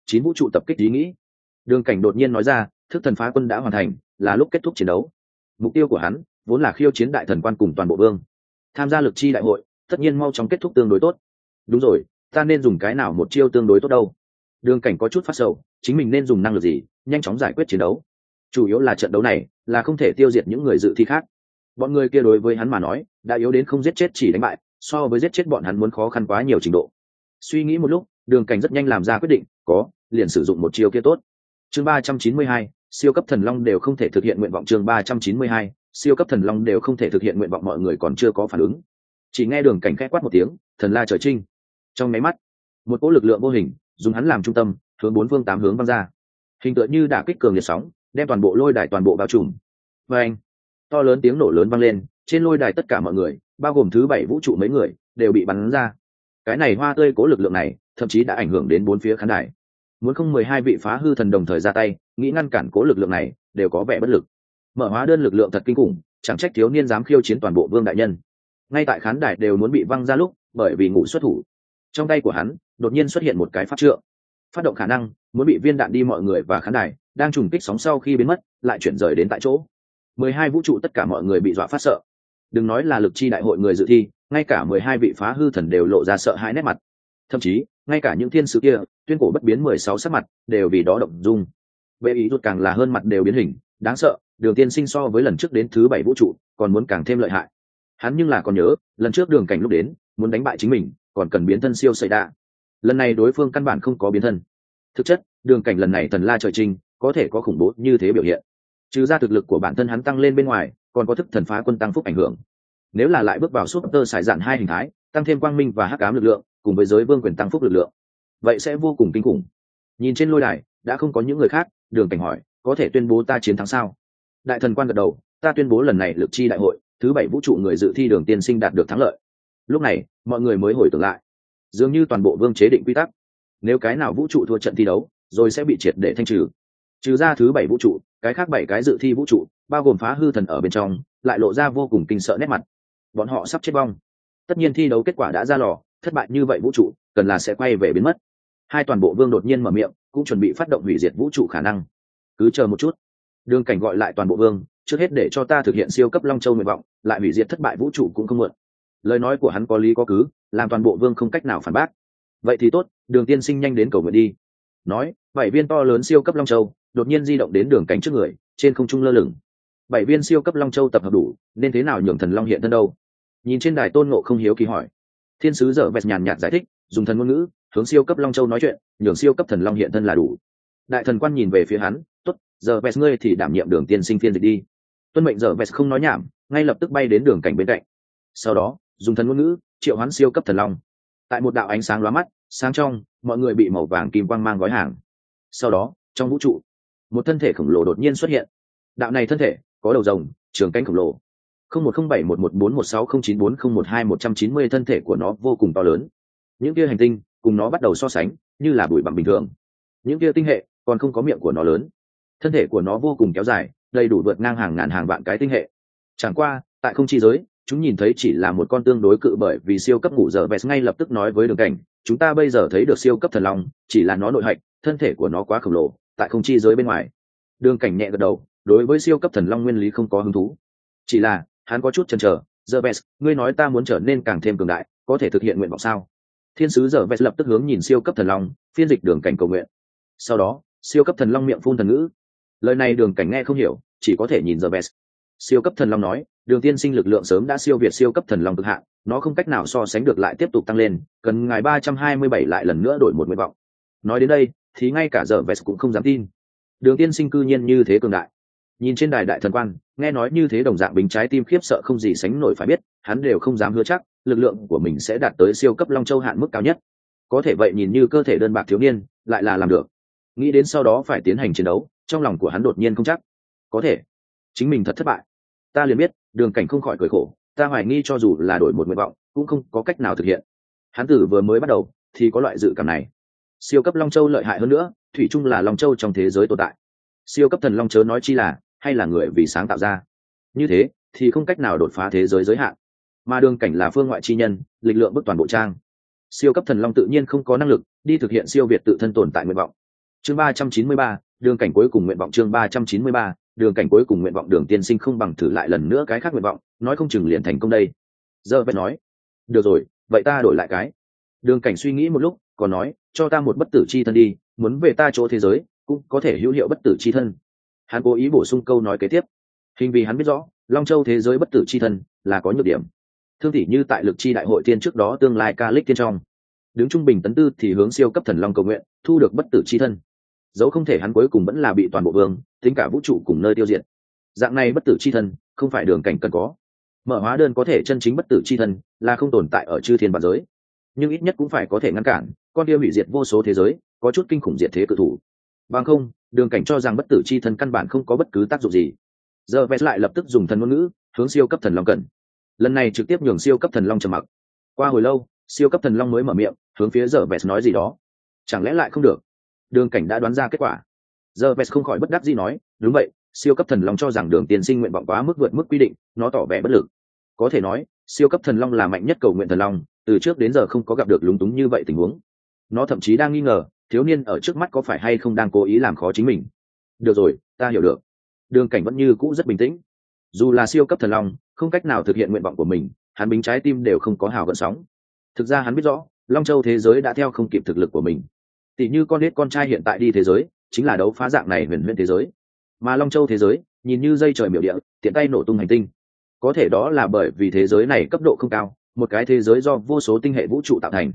Chín vũ trụ tập kích ý nghĩ. Đường cảnh đột nhiên nói ra thức thần phá quân đã hoàn thành, là lúc kết thúc chiến đấu. Mục tiêu của hắn vốn là khiêu chiến đại thần quan cùng toàn bộ vương. Tham gia lực chi đại hội, tất nhiên mau chóng kết thúc tương đối tốt. Đúng rồi, ta nên dùng cái nào một chiêu tương đối tốt đâu? Đường cảnh có chút phát sầu, chính mình nên dùng năng lực gì, nhanh chóng giải quyết chiến đấu. Chủ yếu là trận đấu này là không thể tiêu diệt những người dự thi khác. Bọn người kia đối với hắn mà nói, đã yếu đến không giết chết chỉ đánh bại, so với giết chết bọn hắn muốn khó khăn quá nhiều trình độ. Suy nghĩ một lúc, đường cảnh rất nhanh làm ra quyết định, có, liền sử dụng một chiêu kia tốt. Chương ba trăm chín mươi hai siêu cấp thần long đều không thể thực hiện nguyện vọng chương ba trăm chín mươi hai, siêu cấp thần long đều không thể thực hiện nguyện vọng mọi người còn chưa có phản ứng. Chỉ nghe đường cảnh khẽ quát một tiếng, thần la trời trinh. Trong máy mắt, một cỗ lực lượng vô hình, dùng hắn làm trung tâm, hướng bốn phương tám hướng văng ra. Hình tựa như đả kích cường liệt sóng, đem toàn bộ lôi đài toàn bộ bao trùm. Và anh, to lớn tiếng nổ lớn vang lên, trên lôi đài tất cả mọi người, bao gồm thứ bảy vũ trụ mấy người, đều bị bắn ra. Cái này hoa tươi cố lực lượng này, thậm chí đã ảnh hưởng đến bốn phía khán đài muốn không mười hai vị phá hư thần đồng thời ra tay, nghĩ ngăn cản cố lực lượng này, đều có vẻ bất lực. Mở hóa đơn lực lượng thật kinh khủng, chẳng trách thiếu niên dám khiêu chiến toàn bộ vương đại nhân. Ngay tại khán đài đều muốn bị văng ra lúc, bởi vì ngủ xuất thủ. Trong tay của hắn, đột nhiên xuất hiện một cái phát trượng. Phát động khả năng, muốn bị viên đạn đi mọi người và khán đài, đang trùng kích sóng sau khi biến mất, lại chuyển rời đến tại chỗ. Mười hai vũ trụ tất cả mọi người bị dọa phát sợ. Đừng nói là lực chi đại hội người dự thi, ngay cả mười hai vị phá hư thần đều lộ ra sợ hãi nét mặt thậm chí, ngay cả những thiên sứ kia, tuyên cổ bất biến mười sáu sắc mặt, đều vì đó động dung. Vệ ý rút càng là hơn mặt đều biến hình, đáng sợ, đường tiên sinh so với lần trước đến thứ bảy vũ trụ, còn muốn càng thêm lợi hại. Hắn nhưng là còn nhớ, lần trước đường cảnh lúc đến, muốn đánh bại chính mình, còn cần biến thân siêu xảy đa lần này đối phương căn bản không có biến thân. Thực chất, đường cảnh lần này thần la trời trinh có thể có khủng bố như thế biểu hiện. Trừ ra thực lực của bản thân hắn tăng lên bên ngoài, còn có thức thần phá quân tăng phúc ảnh hưởng. Nếu là lại bước vào súp tơ sải dạn hai hình thái tăng thêm quang minh và hắc ám lực lượng, cùng với giới vương quyền tăng phúc lực lượng. Vậy sẽ vô cùng kinh khủng. Nhìn trên lôi đài, đã không có những người khác, đường cảnh hỏi, có thể tuyên bố ta chiến thắng sao? Đại thần quan gật đầu, ta tuyên bố lần này lực chi đại hội, thứ bảy vũ trụ người dự thi đường tiên sinh đạt được thắng lợi. Lúc này, mọi người mới hồi tưởng lại. Dường như toàn bộ vương chế định quy tắc. Nếu cái nào vũ trụ thua trận thi đấu, rồi sẽ bị triệt để thanh trừ. Trừ ra thứ bảy vũ trụ, cái khác bảy cái dự thi vũ trụ, bao gồm phá hư thần ở bên trong, lại lộ ra vô cùng kinh sợ nét mặt. Bọn họ sắp chết vong tất nhiên thi đấu kết quả đã ra lò, thất bại như vậy vũ trụ, cần là sẽ quay về biến mất. Hai toàn bộ vương đột nhiên mở miệng, cũng chuẩn bị phát động hủy diệt vũ trụ khả năng. Cứ chờ một chút. Đường cảnh gọi lại toàn bộ vương, trước hết để cho ta thực hiện siêu cấp long châu nguyện vọng, lại hủy diệt thất bại vũ trụ cũng không muộn lời nói của hắn có lý có cứ, làm toàn bộ vương không cách nào phản bác. Vậy thì tốt, đường tiên sinh nhanh đến cầu nguyện đi. Nói, bảy viên to lớn siêu cấp long châu, đột nhiên di động đến đường cảnh trước người, trên không trung lơ lửng. Bảy viên siêu cấp long châu tập hợp đủ, nên thế nào nhường thần long hiện thân đâu? Nhìn trên đài tôn ngộ không hiếu kỳ hỏi. Thiên sứ dở vẹt nhàn nhạt giải thích, dùng thần ngôn ngữ, hướng siêu cấp long châu nói chuyện, nhường siêu cấp thần long hiện thân là đủ. Đại thần quan nhìn về phía hắn t ố t giờ vẹt ngươi thì đảm nhiệm đường tiên sinh phiên dịch đi. Tuân mệnh giờ vẹt không nói nhảm, ngay lập tức bay đến đường cảnh bên cạnh. Sau đó, dùng thần ngôn ngữ, triệu hắn siêu cấp thần long. Tại một đạo ánh sáng lóa mắt, sáng trong, mọi người bị màu vàng kim quang mang gói hàng. Sau đó, trong vũ trụ, một thân thể khổng lồ đột nhiên xuất hiện. Đạo này thân thể, có đầu rồng, trường cánh khổng lồ không một không bảy một một bốn một sáu không chín bốn không một hai một trăm chín mươi thân thể của nó vô cùng to lớn. Những kia hành tinh cùng nó bắt đầu so sánh, như là bụi bặm bình thường. Những kia tinh hệ còn không có miệng của nó lớn. Thân thể của nó vô cùng kéo dài, đầy đủ vượt ngang hàng ngàn hàng vạn cái tinh hệ. Chẳng qua, tại không chi giới, chúng nhìn thấy chỉ là một con tương đối cự bởi vì siêu cấp ngủ giờ vest ngay lập tức nói với đường cảnh, chúng ta bây giờ thấy được siêu cấp thần long, chỉ là nó nội hạch, thân thể của nó quá khổng lồ, tại không chi giới bên ngoài. Đường cảnh nhẹ gật đầu, đối với siêu cấp thần long nguyên lý không có hứng thú. Chỉ là hắn có chút chần chờ, giờ vest ngươi nói ta muốn trở nên càng thêm cường đại, có thể thực hiện nguyện vọng sao? Thiên sứ giờ vest lập tức hướng nhìn siêu cấp thần long, phiên dịch đường cảnh cầu nguyện. Sau đó, siêu cấp thần long miệng phun thần ngữ. Lời này đường cảnh nghe không hiểu, chỉ có thể nhìn giờ vest siêu cấp thần long nói, đường tiên sinh lực lượng sớm đã siêu việt siêu cấp thần long cực hạn, nó không cách nào so sánh được lại tiếp tục tăng lên, cần ngài ba trăm hai mươi bảy lại lần nữa đổi một nguyện vọng. Nói đến đây, thì ngay cả giờ vest cũng không dám tin. Đường tiên sinh cư nhiên như thế cường đại. Nhìn trên đài đại thần quan nghe nói như thế đồng dạng bình trái tim khiếp sợ không gì sánh nổi phải biết, hắn đều không dám hứa chắc, lực lượng của mình sẽ đạt tới siêu cấp long châu hạn mức cao nhất. Có thể vậy nhìn như cơ thể đơn bạc thiếu niên, lại là làm được. Nghĩ đến sau đó phải tiến hành chiến đấu, trong lòng của hắn đột nhiên không chắc. Có thể. Chính mình thật thất bại. Ta liền biết, đường cảnh không khỏi cười khổ, ta hoài nghi cho dù là đổi một nguyện vọng, cũng không có cách nào thực hiện. Hắn tử vừa mới bắt đầu, thì có loại dự cảm này. Siêu cấp long châu lợi hại hơn nữa, thủy chung là long châu trong thế giới tồn tại. Siêu cấp thần long chớ nói chi là hay là người vì sáng tạo ra? Như thế, thì không cách nào đột phá thế giới giới hạn. Mà đường cảnh là phương ngoại chi nhân lực lượng bức toàn bộ trang. Siêu cấp thần long tự nhiên không có năng lực đi thực hiện siêu việt tự thân tồn tại nguyện vọng. Chương ba trăm chín mươi ba, đường cảnh cuối cùng nguyện vọng chương ba trăm chín mươi ba, đường cảnh cuối cùng nguyện vọng đường tiên sinh không bằng thử lại lần nữa cái khác nguyện vọng, nói không chừng liền thành công đây. Giờ vẫn nói, được rồi, vậy ta đổi lại cái. Đường cảnh suy nghĩ một lúc, còn nói, cho ta một bất tử chi thân đi, muốn về ta chỗ thế giới, cũng có thể hữu hiệu bất tử chi thân hắn cố ý bổ sung câu nói kế tiếp. Hình vì hắn biết rõ, long châu thế giới bất tử chi thân là có nhược điểm. Thương tỷ như tại lực chi đại hội tiên trước đó tương lai ca lích tiên trong. Đứng trung bình tấn tư thì hướng siêu cấp thần long cầu nguyện, thu được bất tử chi thân. Dẫu không thể hắn cuối cùng vẫn là bị toàn bộ vương, tính cả vũ trụ cùng nơi tiêu diệt. Dạng này bất tử chi thân, không phải đường cảnh cần có. Mở hóa đơn có thể chân chính bất tử chi thân, là không tồn tại ở chư thiên bản giới. Nhưng ít nhất cũng phải có thể ngăn cản, con kia hủy diệt vô số thế giới, có chút kinh khủng diệt thế cự thủ. Bằng không đường cảnh cho rằng bất tử chi thân căn bản không có bất cứ tác dụng gì. Giờ vest lại lập tức dùng thần ngôn ngữ, hướng siêu cấp thần long cần. Lần này trực tiếp nhường siêu cấp thần long trầm mặc. Qua hồi lâu, siêu cấp thần long mới mở miệng, hướng phía giờ vest nói gì đó. Chẳng lẽ lại không được? Đường cảnh đã đoán ra kết quả. Giờ vest không khỏi bất đắc gì nói, đúng vậy, siêu cấp thần long cho rằng đường tiền sinh nguyện vọng quá mức vượt mức quy định, nó tỏ vẻ bất lực. Có thể nói, siêu cấp thần long là mạnh nhất cầu nguyện thần long, từ trước đến giờ không có gặp được lúng túng như vậy tình huống. Nó thậm chí đang nghi ngờ thiếu niên ở trước mắt có phải hay không đang cố ý làm khó chính mình? Được rồi, ta hiểu được. Đường cảnh vẫn như cũ rất bình tĩnh. Dù là siêu cấp thần long, không cách nào thực hiện nguyện vọng của mình, hắn bính trái tim đều không có hào gợn sóng. Thực ra hắn biết rõ, long châu thế giới đã theo không kịp thực lực của mình. Tỷ như con nết con trai hiện tại đi thế giới, chính là đấu phá dạng này huyền huyền thế giới. Mà long châu thế giới, nhìn như dây trời miểu địa, tiện tay nổ tung hành tinh. Có thể đó là bởi vì thế giới này cấp độ không cao, một cái thế giới do vô số tinh hệ vũ trụ tạo thành.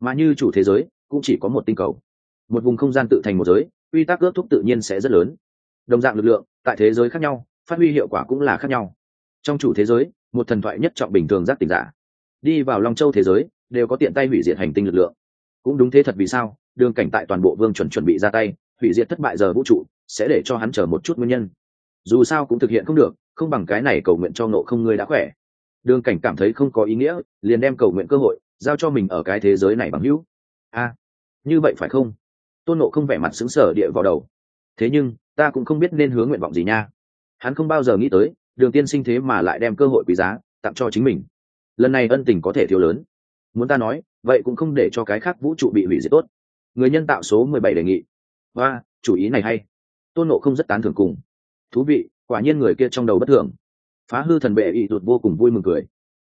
Mà như chủ thế giới, cũng chỉ có một tinh cầu một vùng không gian tự thành một giới, quy tắc ước thúc tự nhiên sẽ rất lớn. Đồng dạng lực lượng, tại thế giới khác nhau, phát huy hiệu quả cũng là khác nhau. Trong chủ thế giới, một thần thoại nhất trọng bình thường giác tỉnh giả. Đi vào long châu thế giới, đều có tiện tay hủy diệt hành tinh lực lượng. Cũng đúng thế thật vì sao, đường cảnh tại toàn bộ vương chuẩn chuẩn bị ra tay, hủy diệt thất bại giờ vũ trụ, sẽ để cho hắn chờ một chút nguyên nhân. Dù sao cũng thực hiện không được, không bằng cái này cầu nguyện cho nộ không ngươi đã khỏe. Đường cảnh cảm thấy không có ý nghĩa, liền đem cầu nguyện cơ hội, giao cho mình ở cái thế giới này bằng hữu. A như vậy phải không? Tôn nộ không vẻ mặt xứng sở địa vào đầu. Thế nhưng, ta cũng không biết nên hướng nguyện vọng gì nha. Hắn không bao giờ nghĩ tới, đường tiên sinh thế mà lại đem cơ hội quý giá tặng cho chính mình. Lần này ân tình có thể thiếu lớn. Muốn ta nói, vậy cũng không để cho cái khác vũ trụ bị hủy diệt tốt. Người nhân tạo số mười bảy đề nghị. Và chủ ý này hay. Tôn nộ không rất tán thưởng cùng. Thú vị, quả nhiên người kia trong đầu bất thường. Phá hư thần bệ ỵ tụt vô cùng vui mừng cười.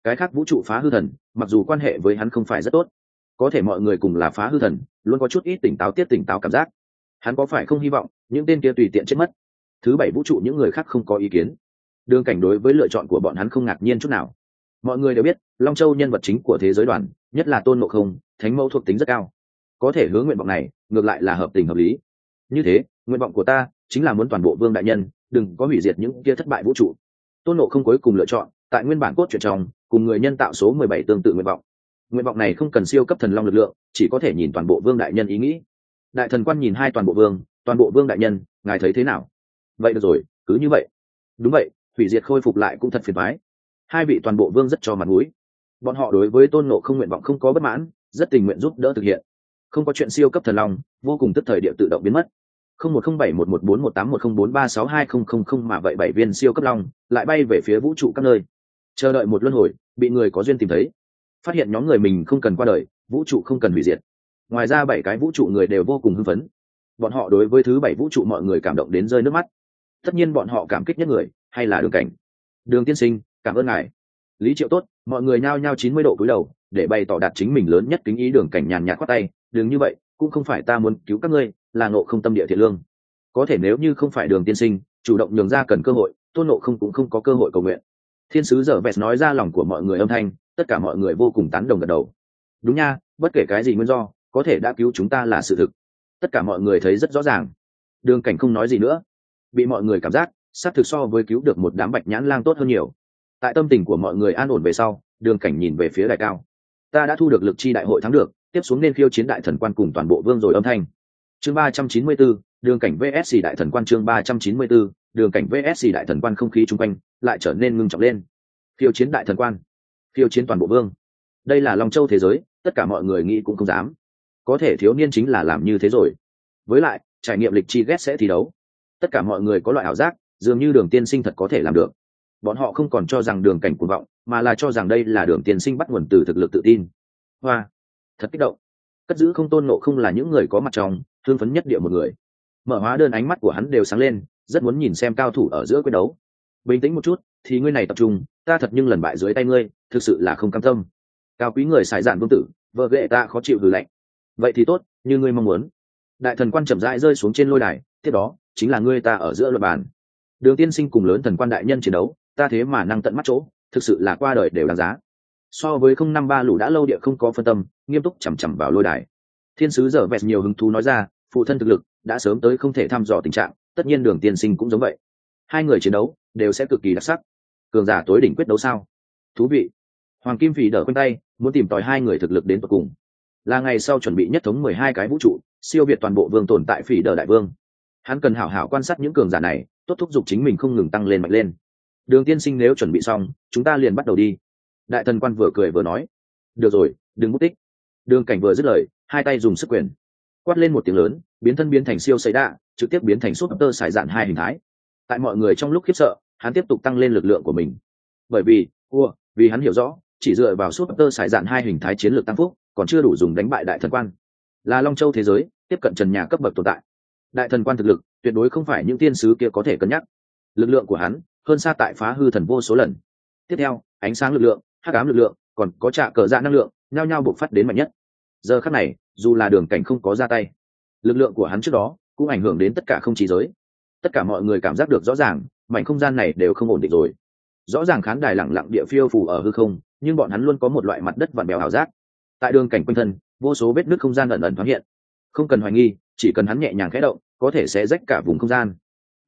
Cái khác vũ trụ phá hư thần, mặc dù quan hệ với hắn không phải rất tốt có thể mọi người cùng là phá hư thần, luôn có chút ít tỉnh táo tiết tỉnh táo cảm giác. Hắn có phải không hy vọng những tên kia tùy tiện chết mất? Thứ bảy vũ trụ những người khác không có ý kiến. Đường cảnh đối với lựa chọn của bọn hắn không ngạc nhiên chút nào. Mọi người đều biết, long châu nhân vật chính của thế giới đoàn, nhất là tôn ngộ không, thánh mẫu thuộc tính rất cao. Có thể hướng nguyện vọng này, ngược lại là hợp tình hợp lý. Như thế, nguyện vọng của ta chính là muốn toàn bộ vương đại nhân, đừng có hủy diệt những kia thất bại vũ trụ. Tôn ngộ không cuối cùng lựa chọn, tại nguyên bản cốt truyện trong, cùng người nhân tạo số mười bảy tương tự nguyện vọng nguyện vọng này không cần siêu cấp thần long lực lượng, chỉ có thể nhìn toàn bộ vương đại nhân ý nghĩ. Đại thần quan nhìn hai toàn bộ vương, toàn bộ vương đại nhân, ngài thấy thế nào? Vậy được rồi, cứ như vậy. Đúng vậy, hủy diệt khôi phục lại cũng thật phiền thoái hai vị toàn bộ vương rất cho mặt mũi. Bọn họ đối với tôn nộ không nguyện vọng không có bất mãn, rất tình nguyện giúp đỡ thực hiện. Không có chuyện siêu cấp thần long, vô cùng tức thời địa tự động biến mất. Không một không bảy một một bốn một tám một không bốn ba sáu hai không không không mà vậy bảy viên siêu cấp long lại bay về phía vũ trụ các nơi. Chờ đợi một luân hồi, bị người có duyên tìm thấy phát hiện nhóm người mình không cần qua đời, vũ trụ không cần hủy diệt. Ngoài ra bảy cái vũ trụ người đều vô cùng hưng phấn. Bọn họ đối với thứ bảy vũ trụ mọi người cảm động đến rơi nước mắt. Tất nhiên bọn họ cảm kích nhất người, hay là đường cảnh. Đường tiên sinh, cảm ơn ngài. Lý triệu tốt, mọi người nhao nhao chín mươi độ cúi đầu, để bày tỏ đạt chính mình lớn nhất kính ý đường cảnh nhàn nhạt khoát tay. Đường như vậy, cũng không phải ta muốn cứu các ngươi, là ngộ không tâm địa thiện lương. Có thể nếu như không phải đường tiên sinh, chủ động nhường ra cần cơ hội, tôn nộ không cũng không có cơ hội cầu nguyện thiên sứ giờ vẹt nói ra lòng của mọi người âm thanh tất cả mọi người vô cùng tán đồng gật đầu. Đúng nha bất kể cái gì nguyên do có thể đã cứu chúng ta là sự thực. Tất cả mọi người thấy rất rõ ràng. Đường cảnh không nói gì nữa. Bị mọi người cảm giác s á t thực so với cứu được một đám bạch nhãn lang tốt hơn nhiều. Tại tâm tình của mọi người an ổn về sau đường cảnh nhìn về phía đại cao. Ta đã thu được lực chi đại hội thắng được tiếp xuống nên khiêu chiến đại thần quan cùng toàn bộ vương rồi âm thanh. Chương ba trăm chín mươi 394, đường cảnh vsc đại thần quan chương ba trăm chín mươi 394, đường cảnh vsc đại thần quan không khí chung quanh lại trở nên ngưng trọng lên. Khiêu chiến đại thần quan khiêu chiến toàn bộ vương. Đây là long châu thế giới tất cả mọi người nghĩ cũng không dám. Có thể thiếu niên chính là làm như thế rồi. Với lại trải nghiệm lịch chi ghét sẽ thi đấu. Tất cả mọi người có loại ảo giác dường như đường tiên sinh thật có thể làm được. Bọn họ không còn cho rằng đường cảnh cuồng vọng mà là cho rằng đây là đường tiên sinh bắt nguồn từ thực lực tự tin. Hoa thật kích động. Cất giữ không tôn nộ không là những người có mặt trong thương phấn nhất địa một người mở hóa đơn ánh mắt của hắn đều sáng lên, rất muốn nhìn xem cao thủ ở giữa quyết đấu. Bình tĩnh một chút, thì ngươi này tập trung, ta thật nhưng lần bại dưới tay ngươi, thực sự là không cam tâm. Cao quý người xài giản vương tử, vợ ghệ ta khó chịu hừ lạnh. Vậy thì tốt, như ngươi mong muốn. Đại thần quan chậm rãi rơi xuống trên lôi đài, tiếp đó, chính là ngươi ta ở giữa luật bàn. Đường tiên sinh cùng lớn thần quan đại nhân chiến đấu, ta thế mà năng tận mắt chỗ, thực sự là qua đời đều đáng giá. So với không năm ba lũ đã lâu địa không có phân tâm, nghiêm túc chằm chằm vào lôi đài. Thiên sứ dở vẹt nhiều hứng thú nói ra, phụ thân thực lực đã sớm tới không thể thăm dò tình trạng, tất nhiên đường tiên sinh cũng giống vậy. Hai người chiến đấu đều sẽ cực kỳ đặc sắc. Cường giả tối đỉnh quyết đấu sao? Thú vị. Hoàng kim phì đỡ quanh tay, muốn tìm tòi hai người thực lực đến tận cùng. Là ngày sau chuẩn bị nhất thống mười hai cái vũ trụ, siêu việt toàn bộ vương tồn tại phỉ đờ đại vương. Hắn cần hảo hảo quan sát những cường giả này, tốt thúc giục chính mình không ngừng tăng lên mạnh lên. Đường tiên sinh nếu chuẩn bị xong, chúng ta liền bắt đầu đi. Đại thần quan vừa cười vừa nói. Được rồi, đừng mất tích. Đường cảnh vừa dứt lời, hai tay dùng sức quyền quát lên một tiếng lớn, biến thân biến thành siêu xấy đạ trực tiếp biến thành súp tơ xài dạn hai hình thái. Tại mọi người trong lúc khiếp sợ, hắn tiếp tục tăng lên lực lượng của mình. Bởi vì cua vì hắn hiểu rõ, chỉ dựa vào súp tơ xài dạn hai hình thái chiến lược tăng phúc, còn chưa đủ dùng đánh bại đại thần quan. Là long châu thế giới, tiếp cận trần nhà cấp bậc tồn tại. Đại thần quan thực lực, tuyệt đối không phải những tiên sứ kia có thể cân nhắc. Lực lượng của hắn, hơn xa tại phá hư thần vô số lần. Tiếp theo, ánh sáng lực lượng, hắc ám lực lượng, còn có trạ cờ dạ năng lượng, nhao nhao bộc phát đến mạnh nhất giờ khắc này, dù là đường cảnh không có ra tay, lực lượng của hắn trước đó cũng ảnh hưởng đến tất cả không chỉ giới. Tất cả mọi người cảm giác được rõ ràng, mảnh không gian này đều không ổn định rồi. Rõ ràng khán đài lẳng lặng địa phiêu phù ở hư không, nhưng bọn hắn luôn có một loại mặt đất vặn bèo ảo giác. Tại đường cảnh quanh thân, vô số vết nước không gian ẩn ẩn thoáng hiện. Không cần hoài nghi, chỉ cần hắn nhẹ nhàng khẽ động, có thể sẽ rách cả vùng không gian.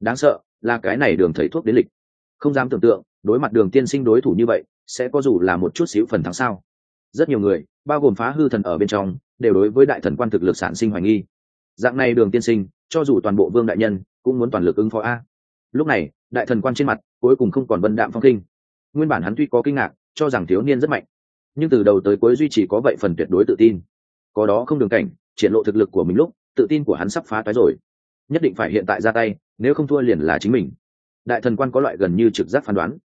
Đáng sợ là cái này đường thầy thuốc đến lịch. Không dám tưởng tượng, đối mặt đường tiên sinh đối thủ như vậy, sẽ có dù là một chút xíu phần thắng sao rất nhiều người, bao gồm phá hư thần ở bên trong, đều đối với đại thần quan thực lực sản sinh hoài nghi. Dạng này đường tiên sinh, cho dù toàn bộ vương đại nhân, cũng muốn toàn lực ứng phó a. Lúc này, đại thần quan trên mặt, cuối cùng không còn vân đạm phong kinh nguyên bản hắn tuy có kinh ngạc, cho rằng thiếu niên rất mạnh, nhưng từ đầu tới cuối duy chỉ có vậy phần tuyệt đối tự tin. Có đó không đường cảnh, triển lộ thực lực của mình lúc, tự tin của hắn sắp phá toái rồi. Nhất định phải hiện tại ra tay, nếu không thua liền là chính mình. Đại thần quan có loại gần như trực giác phán đoán.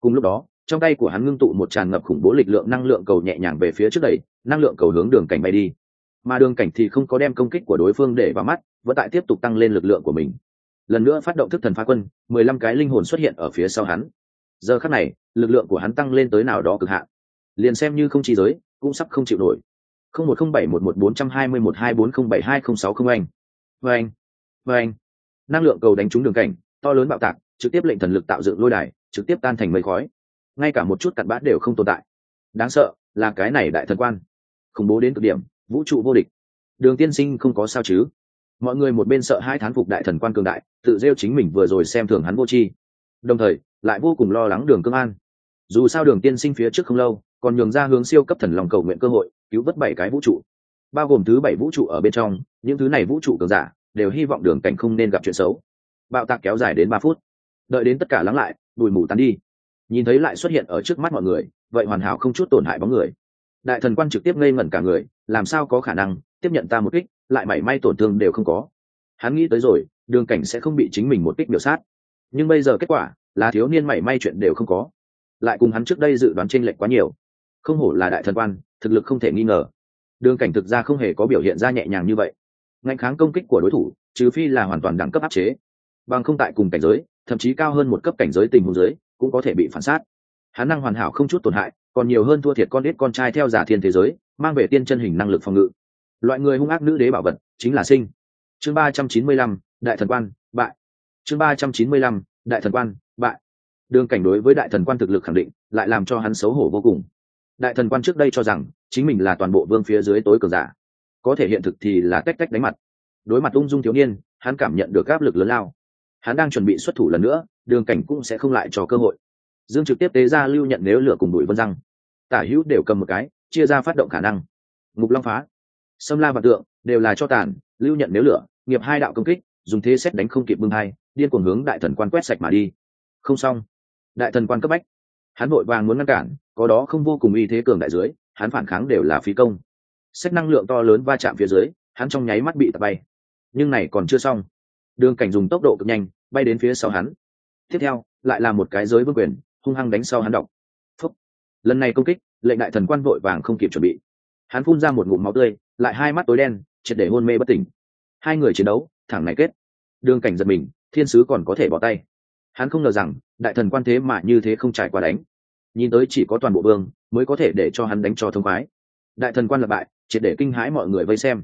Cùng lúc đó trong tay của hắn ngưng tụ một tràn ngập khủng bố lực lượng năng lượng cầu nhẹ nhàng về phía trước đẩy, năng lượng cầu hướng đường cảnh bay đi. Mà đường cảnh thì không có đem công kích của đối phương để vào mắt, vẫn tại tiếp tục tăng lên lực lượng của mình. Lần nữa phát động thức thần phá quân, mười lăm cái linh hồn xuất hiện ở phía sau hắn. Giờ khắc này, lực lượng của hắn tăng lên tới nào đó cực hạn. Liền xem như không chỉ giới, cũng sắp không chịu nổi. Không một không bảy một một bốn trăm hai mươi một hai bốn không bảy hai không sáu không anh. Vê anh vê anh. Năng lượng cầu đánh trúng đường cảnh, to lớn bạo tạc, trực tiếp lệnh thần lực tạo dựng lôi đài, trực tiếp tan thành mây khói ngay cả một chút cặn bã đều không tồn tại. Đáng sợ, là cái này đại thần quan. Khủng bố đến cực điểm, vũ trụ vô địch. Đường tiên sinh không có sao chứ? Mọi người một bên sợ hai thán phục đại thần quan cường đại, tự rêu chính mình vừa rồi xem thường hắn vô tri. Đồng thời, lại vô cùng lo lắng đường cương an. Dù sao đường tiên sinh phía trước không lâu, còn nhường ra hướng siêu cấp thần lòng cầu nguyện cơ hội, cứu vớt bảy cái vũ trụ. Bao gồm thứ bảy vũ trụ ở bên trong, những thứ này vũ trụ cường giả, đều hy vọng đường cảnh không nên gặp chuyện xấu. Bạo tạc kéo dài đến ba phút. Đợi đến tất cả lắng lại, đùi mù tắn đi nhìn thấy lại xuất hiện ở trước mắt mọi người, vậy hoàn hảo không chút tổn hại bóng người. Đại thần quan trực tiếp ngây ngẩn cả người, làm sao có khả năng, tiếp nhận ta một kích, lại mảy may tổn thương đều không có. Hắn nghĩ tới rồi, đường cảnh sẽ không bị chính mình một kích biểu sát. Nhưng bây giờ kết quả, là thiếu niên mảy may chuyện đều không có. Lại cùng hắn trước đây dự đoán tranh lệch quá nhiều. Không hổ là đại thần quan thực lực không thể nghi ngờ. Đường cảnh thực ra không hề có biểu hiện ra nhẹ nhàng như vậy. Ngạnh kháng công kích của đối thủ, trừ phi là hoàn toàn đẳng cấp áp chế. Bằng không tại cùng cảnh giới, thậm chí cao hơn một cấp cảnh giới tình huống giới cũng có thể bị phản sát. Hắn năng hoàn hảo không chút tổn hại, còn nhiều hơn thua thiệt con ít con trai theo giả thiên thế giới, mang về tiên chân hình năng lực phòng ngự. Loại người hung ác nữ đế bảo vật chính là sinh. Chương ba trăm chín mươi lăm, đại thần quan, bại. Chương ba trăm chín mươi lăm, đại thần quan, bại. Đường cảnh đối với đại thần quan thực lực khẳng định, lại làm cho hắn xấu hổ vô cùng. Đại thần quan trước đây cho rằng, chính mình là toàn bộ vương phía dưới tối cường giả. Có thể hiện thực thì là tách tách đánh mặt. Đối mặt ung dung thiếu niên, hắn cảm nhận được áp lực lớn lao hắn đang chuẩn bị xuất thủ lần nữa, đường cảnh cũng sẽ không lại cho cơ hội. Dương trực tiếp tế ra lưu nhận nếu lửa cùng đuổi vân răng. Tả hữu đều cầm một cái, chia ra phát động khả năng. Ngục long phá. Sâm la và tượng đều là cho tàn, lưu nhận nếu lửa, nghiệp hai đạo công kích, dùng thế xét đánh không kịp bưng hai, điên cuồng hướng đại thần quan quét sạch mà đi. Không xong. Đại thần quan cấp bách. Hắn vội vàng muốn ngăn cản, có đó không vô cùng uy thế cường đại dưới, hắn phản kháng đều là phí công. Xét năng lượng to lớn va chạm phía dưới, hắn trong nháy mắt bị tạt bay. Nhưng này còn chưa xong đường cảnh dùng tốc độ cực nhanh, bay đến phía sau hắn. Tiếp theo, lại là một cái giới vương quyền, hung hăng đánh sau hắn đọc Phúc. lần này công kích, lệnh đại thần quan vội vàng không kịp chuẩn bị. Hắn phun ra một ngụm máu tươi, lại hai mắt tối đen, triệt để hôn mê bất tỉnh. Hai người chiến đấu, thẳng này kết. Đường cảnh giật mình, thiên sứ còn có thể bỏ tay. Hắn không ngờ rằng, đại thần quan thế mà như thế không trải qua đánh. Nhìn tới chỉ có toàn bộ vương, mới có thể để cho hắn đánh cho thông khoái. Đại thần quan lập bại triệt để kinh hãi mọi người vây xem.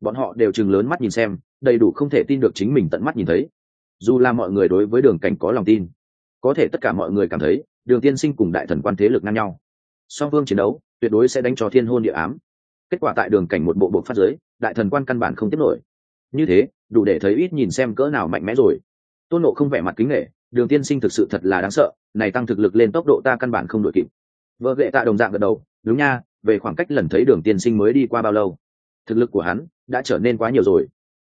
Bọn họ đều chừng lớn mắt nhìn xem đầy đủ không thể tin được chính mình tận mắt nhìn thấy. Dù là mọi người đối với đường cảnh có lòng tin, có thể tất cả mọi người cảm thấy, đường tiên sinh cùng đại thần quan thế lực ngang nhau. Song phương chiến đấu, tuyệt đối sẽ đánh cho thiên hôn địa ám. Kết quả tại đường cảnh một bộ bộ phát giới đại thần quan căn bản không tiếp nổi. Như thế, đủ để thấy ít nhìn xem cỡ nào mạnh mẽ rồi. Tôn nộ không vẻ mặt kính nghệ đường tiên sinh thực sự thật là đáng sợ, này tăng thực lực lên tốc độ ta căn bản không đội kịp. Vợ vệ tạ đồng dạng gật đầu, đúng nha, về khoảng cách lần thấy đường tiên sinh mới đi qua bao lâu? Thực lực của hắn đã trở nên quá nhiều rồi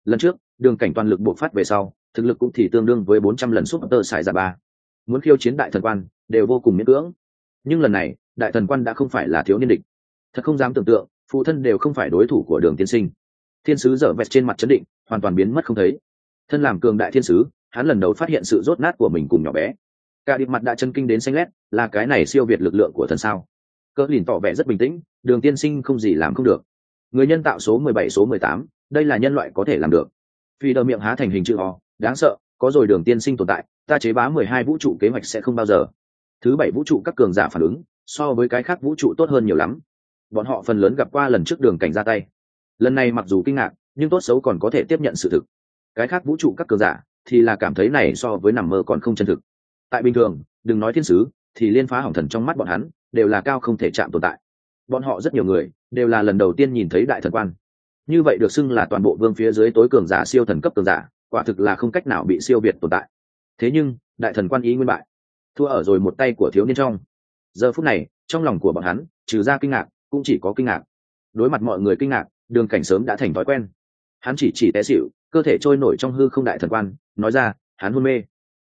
lần trước, đường cảnh toàn lực bộc phát về sau, thực lực cũng thì tương đương với bốn trăm lần súp tơ xài ra ba. Muốn khiêu chiến đại thần quan, đều vô cùng miễn cưỡng. Nhưng lần này, đại thần quan đã không phải là thiếu niên địch. Thật không dám tưởng tượng, phụ thân đều không phải đối thủ của đường tiên sinh. Thiên sứ dở vẹt trên mặt chấn định, hoàn toàn biến mất không thấy. Thân làm cường đại thiên sứ, hắn lần đầu phát hiện sự rốt nát của mình cùng nhỏ bé. Cả điệp mặt đã chân kinh đến xanh lét, là cái này siêu việt lực lượng của thần sao. Cỡ lìn tỏ vẻ rất bình tĩnh, đường tiên sinh không gì làm không được. Người nhân tạo số mười bảy, số mười tám đây là nhân loại có thể làm được. Phi đờ miệng há thành hình chữ o, đáng sợ, có rồi đường tiên sinh tồn tại, ta chế bá mười hai vũ trụ kế hoạch sẽ không bao giờ. Thứ bảy vũ trụ các cường giả phản ứng, so với cái khác vũ trụ tốt hơn nhiều lắm. Bọn họ phần lớn gặp qua lần trước đường cảnh ra tay. Lần này mặc dù kinh ngạc, nhưng tốt xấu còn có thể tiếp nhận sự thực. Cái khác vũ trụ các cường giả thì là cảm thấy này so với nằm mơ còn không chân thực. Tại bình thường, đừng nói thiên sứ, thì liên phá hỏng thần trong mắt bọn hắn, đều là cao không thể chạm tồn tại. Bọn họ rất nhiều người đều là lần đầu tiên nhìn thấy đại thần quan như vậy được xưng là toàn bộ vương phía dưới tối cường giả siêu thần cấp cường giả, quả thực là không cách nào bị siêu việt tồn tại. Thế nhưng, đại thần quan ý nguyên bại. Thua ở rồi một tay của thiếu niên trong. Giờ phút này, trong lòng của bọn hắn, trừ ra kinh ngạc, cũng chỉ có kinh ngạc. Đối mặt mọi người kinh ngạc, đường cảnh sớm đã thành thói quen. Hắn chỉ chỉ té xịu cơ thể trôi nổi trong hư không đại thần quan, nói ra, hắn hôn mê.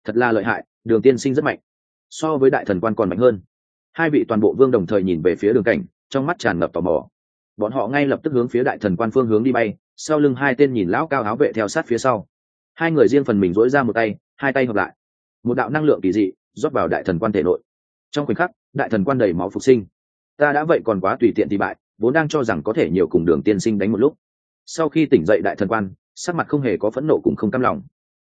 Thật là lợi hại, đường tiên sinh rất mạnh. So với đại thần quan còn mạnh hơn. Hai vị toàn bộ vương đồng thời nhìn về phía đường cảnh, trong mắt tràn ngập tò mò bọn họ ngay lập tức hướng phía đại thần quan phương hướng đi bay, sau lưng hai tên nhìn lão cao áo vệ theo sát phía sau. Hai người riêng phần mình dỗi ra một tay, hai tay hợp lại. Một đạo năng lượng kỳ dị, rót vào đại thần quan thể nội. Trong khoảnh khắc, đại thần quan đầy máu phục sinh. Ta đã vậy còn quá tùy tiện thì bại, vốn đang cho rằng có thể nhiều cùng đường tiên sinh đánh một lúc. Sau khi tỉnh dậy đại thần quan, sắc mặt không hề có phẫn nộ cũng không cam lòng.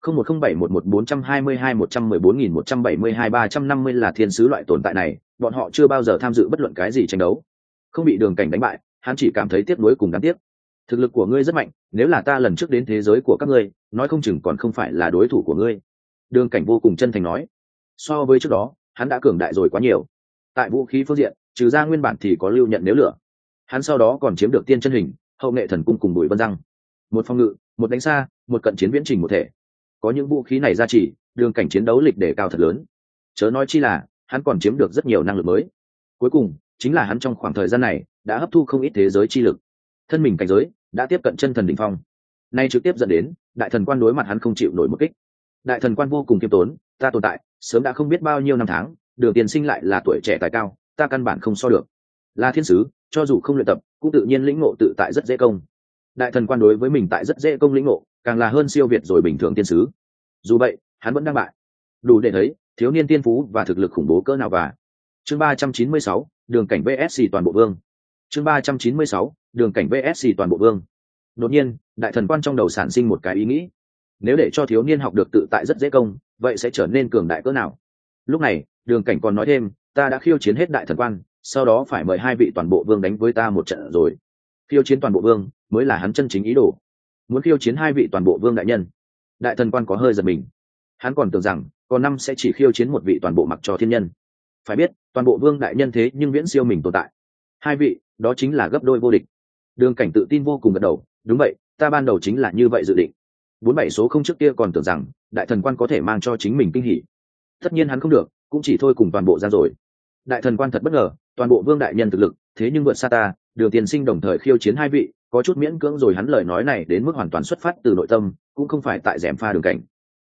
Không một không bảy một một bốn trăm hai mươi hai một trăm mười bốn nghìn một trăm bảy mươi hai ba trăm năm mươi là thiên sứ loại tồn tại này, bọn họ chưa bao giờ tham dự bất luận cái gì tranh đấu. Không bị đường cảnh đánh bại hắn chỉ cảm thấy tiếc nuối cùng đáng tiếc. Thực lực của ngươi rất mạnh, nếu là ta lần trước đến thế giới của các ngươi, nói không chừng còn không phải là đối thủ của ngươi. Đường cảnh vô cùng chân thành nói. So với trước đó, hắn đã cường đại rồi quá nhiều. Tại vũ khí phương diện, trừ ra nguyên bản thì có lưu nhận nếu lửa. Hắn sau đó còn chiếm được tiên chân hình, hậu nghệ thần cung cùng bùi vân răng. Một phòng ngự, một đánh xa, một cận chiến viễn trình một thể. Có những vũ khí này ra chỉ, đường cảnh chiến đấu lịch để cao thật lớn. Chớ nói chi là, hắn còn chiếm được rất nhiều năng lực mới. Cuối cùng, chính là hắn trong khoảng thời gian này đã hấp thu không ít thế giới chi lực. Thân mình cảnh giới đã tiếp cận chân thần đỉnh phong. Nay trực tiếp dẫn đến, đại thần quan đối mặt hắn không chịu nổi một kích. Đại thần quan vô cùng kiêm tốn, ta tồn tại, sớm đã không biết bao nhiêu năm tháng, đường tiền sinh lại là tuổi trẻ tài cao, ta căn bản không so được. Là thiên sứ, cho dù không luyện tập, cũng tự nhiên lĩnh ngộ tự tại rất dễ công. Đại thần quan đối với mình tại rất dễ công lĩnh ngộ, càng là hơn siêu việt rồi bình thường tiên sứ. Dù vậy, hắn vẫn đang bại. Đủ để thấy, thiếu niên tiên phú và thực lực khủng bố cỡ nào và. Chương ba trăm chín mươi sáu, đường cảnh vsc toàn bộ vương chương ba trăm chín mươi sáu, đường cảnh vsc toàn bộ vương. Đột nhiên, đại thần quan trong đầu sản sinh một cái ý nghĩ. Nếu để cho thiếu niên học được tự tại rất dễ công, vậy sẽ trở nên cường đại cỡ nào? Lúc này, đường cảnh còn nói thêm, ta đã khiêu chiến hết đại thần quan, sau đó phải mời hai vị toàn bộ vương đánh với ta một trận rồi. Khiêu chiến toàn bộ vương mới là hắn chân chính ý đồ. Muốn khiêu chiến hai vị toàn bộ vương đại nhân. Đại thần quan có hơi giật mình. Hắn còn tưởng rằng còn năm sẽ chỉ khiêu chiến một vị toàn bộ mặc cho thiên nhân. Phải biết, toàn bộ vương đại nhân thế nhưng viễn siêu mình tồn tại hai vị, đó chính là gấp đôi vô địch. Đường cảnh tự tin vô cùng gật đầu, đúng vậy, ta ban đầu chính là như vậy dự định. Bốn bảy số không trước kia còn tưởng rằng, đại thần quan có thể mang cho chính mình kinh hỉ. Tất nhiên hắn không được, cũng chỉ thôi cùng toàn bộ ra rồi. Đại thần quan thật bất ngờ, toàn bộ vương đại nhân thực lực, thế nhưng vượt xa ta, đường tiền sinh đồng thời khiêu chiến hai vị, có chút miễn cưỡng rồi hắn lời nói này đến mức hoàn toàn xuất phát từ nội tâm, cũng không phải tại rèm pha đường cảnh.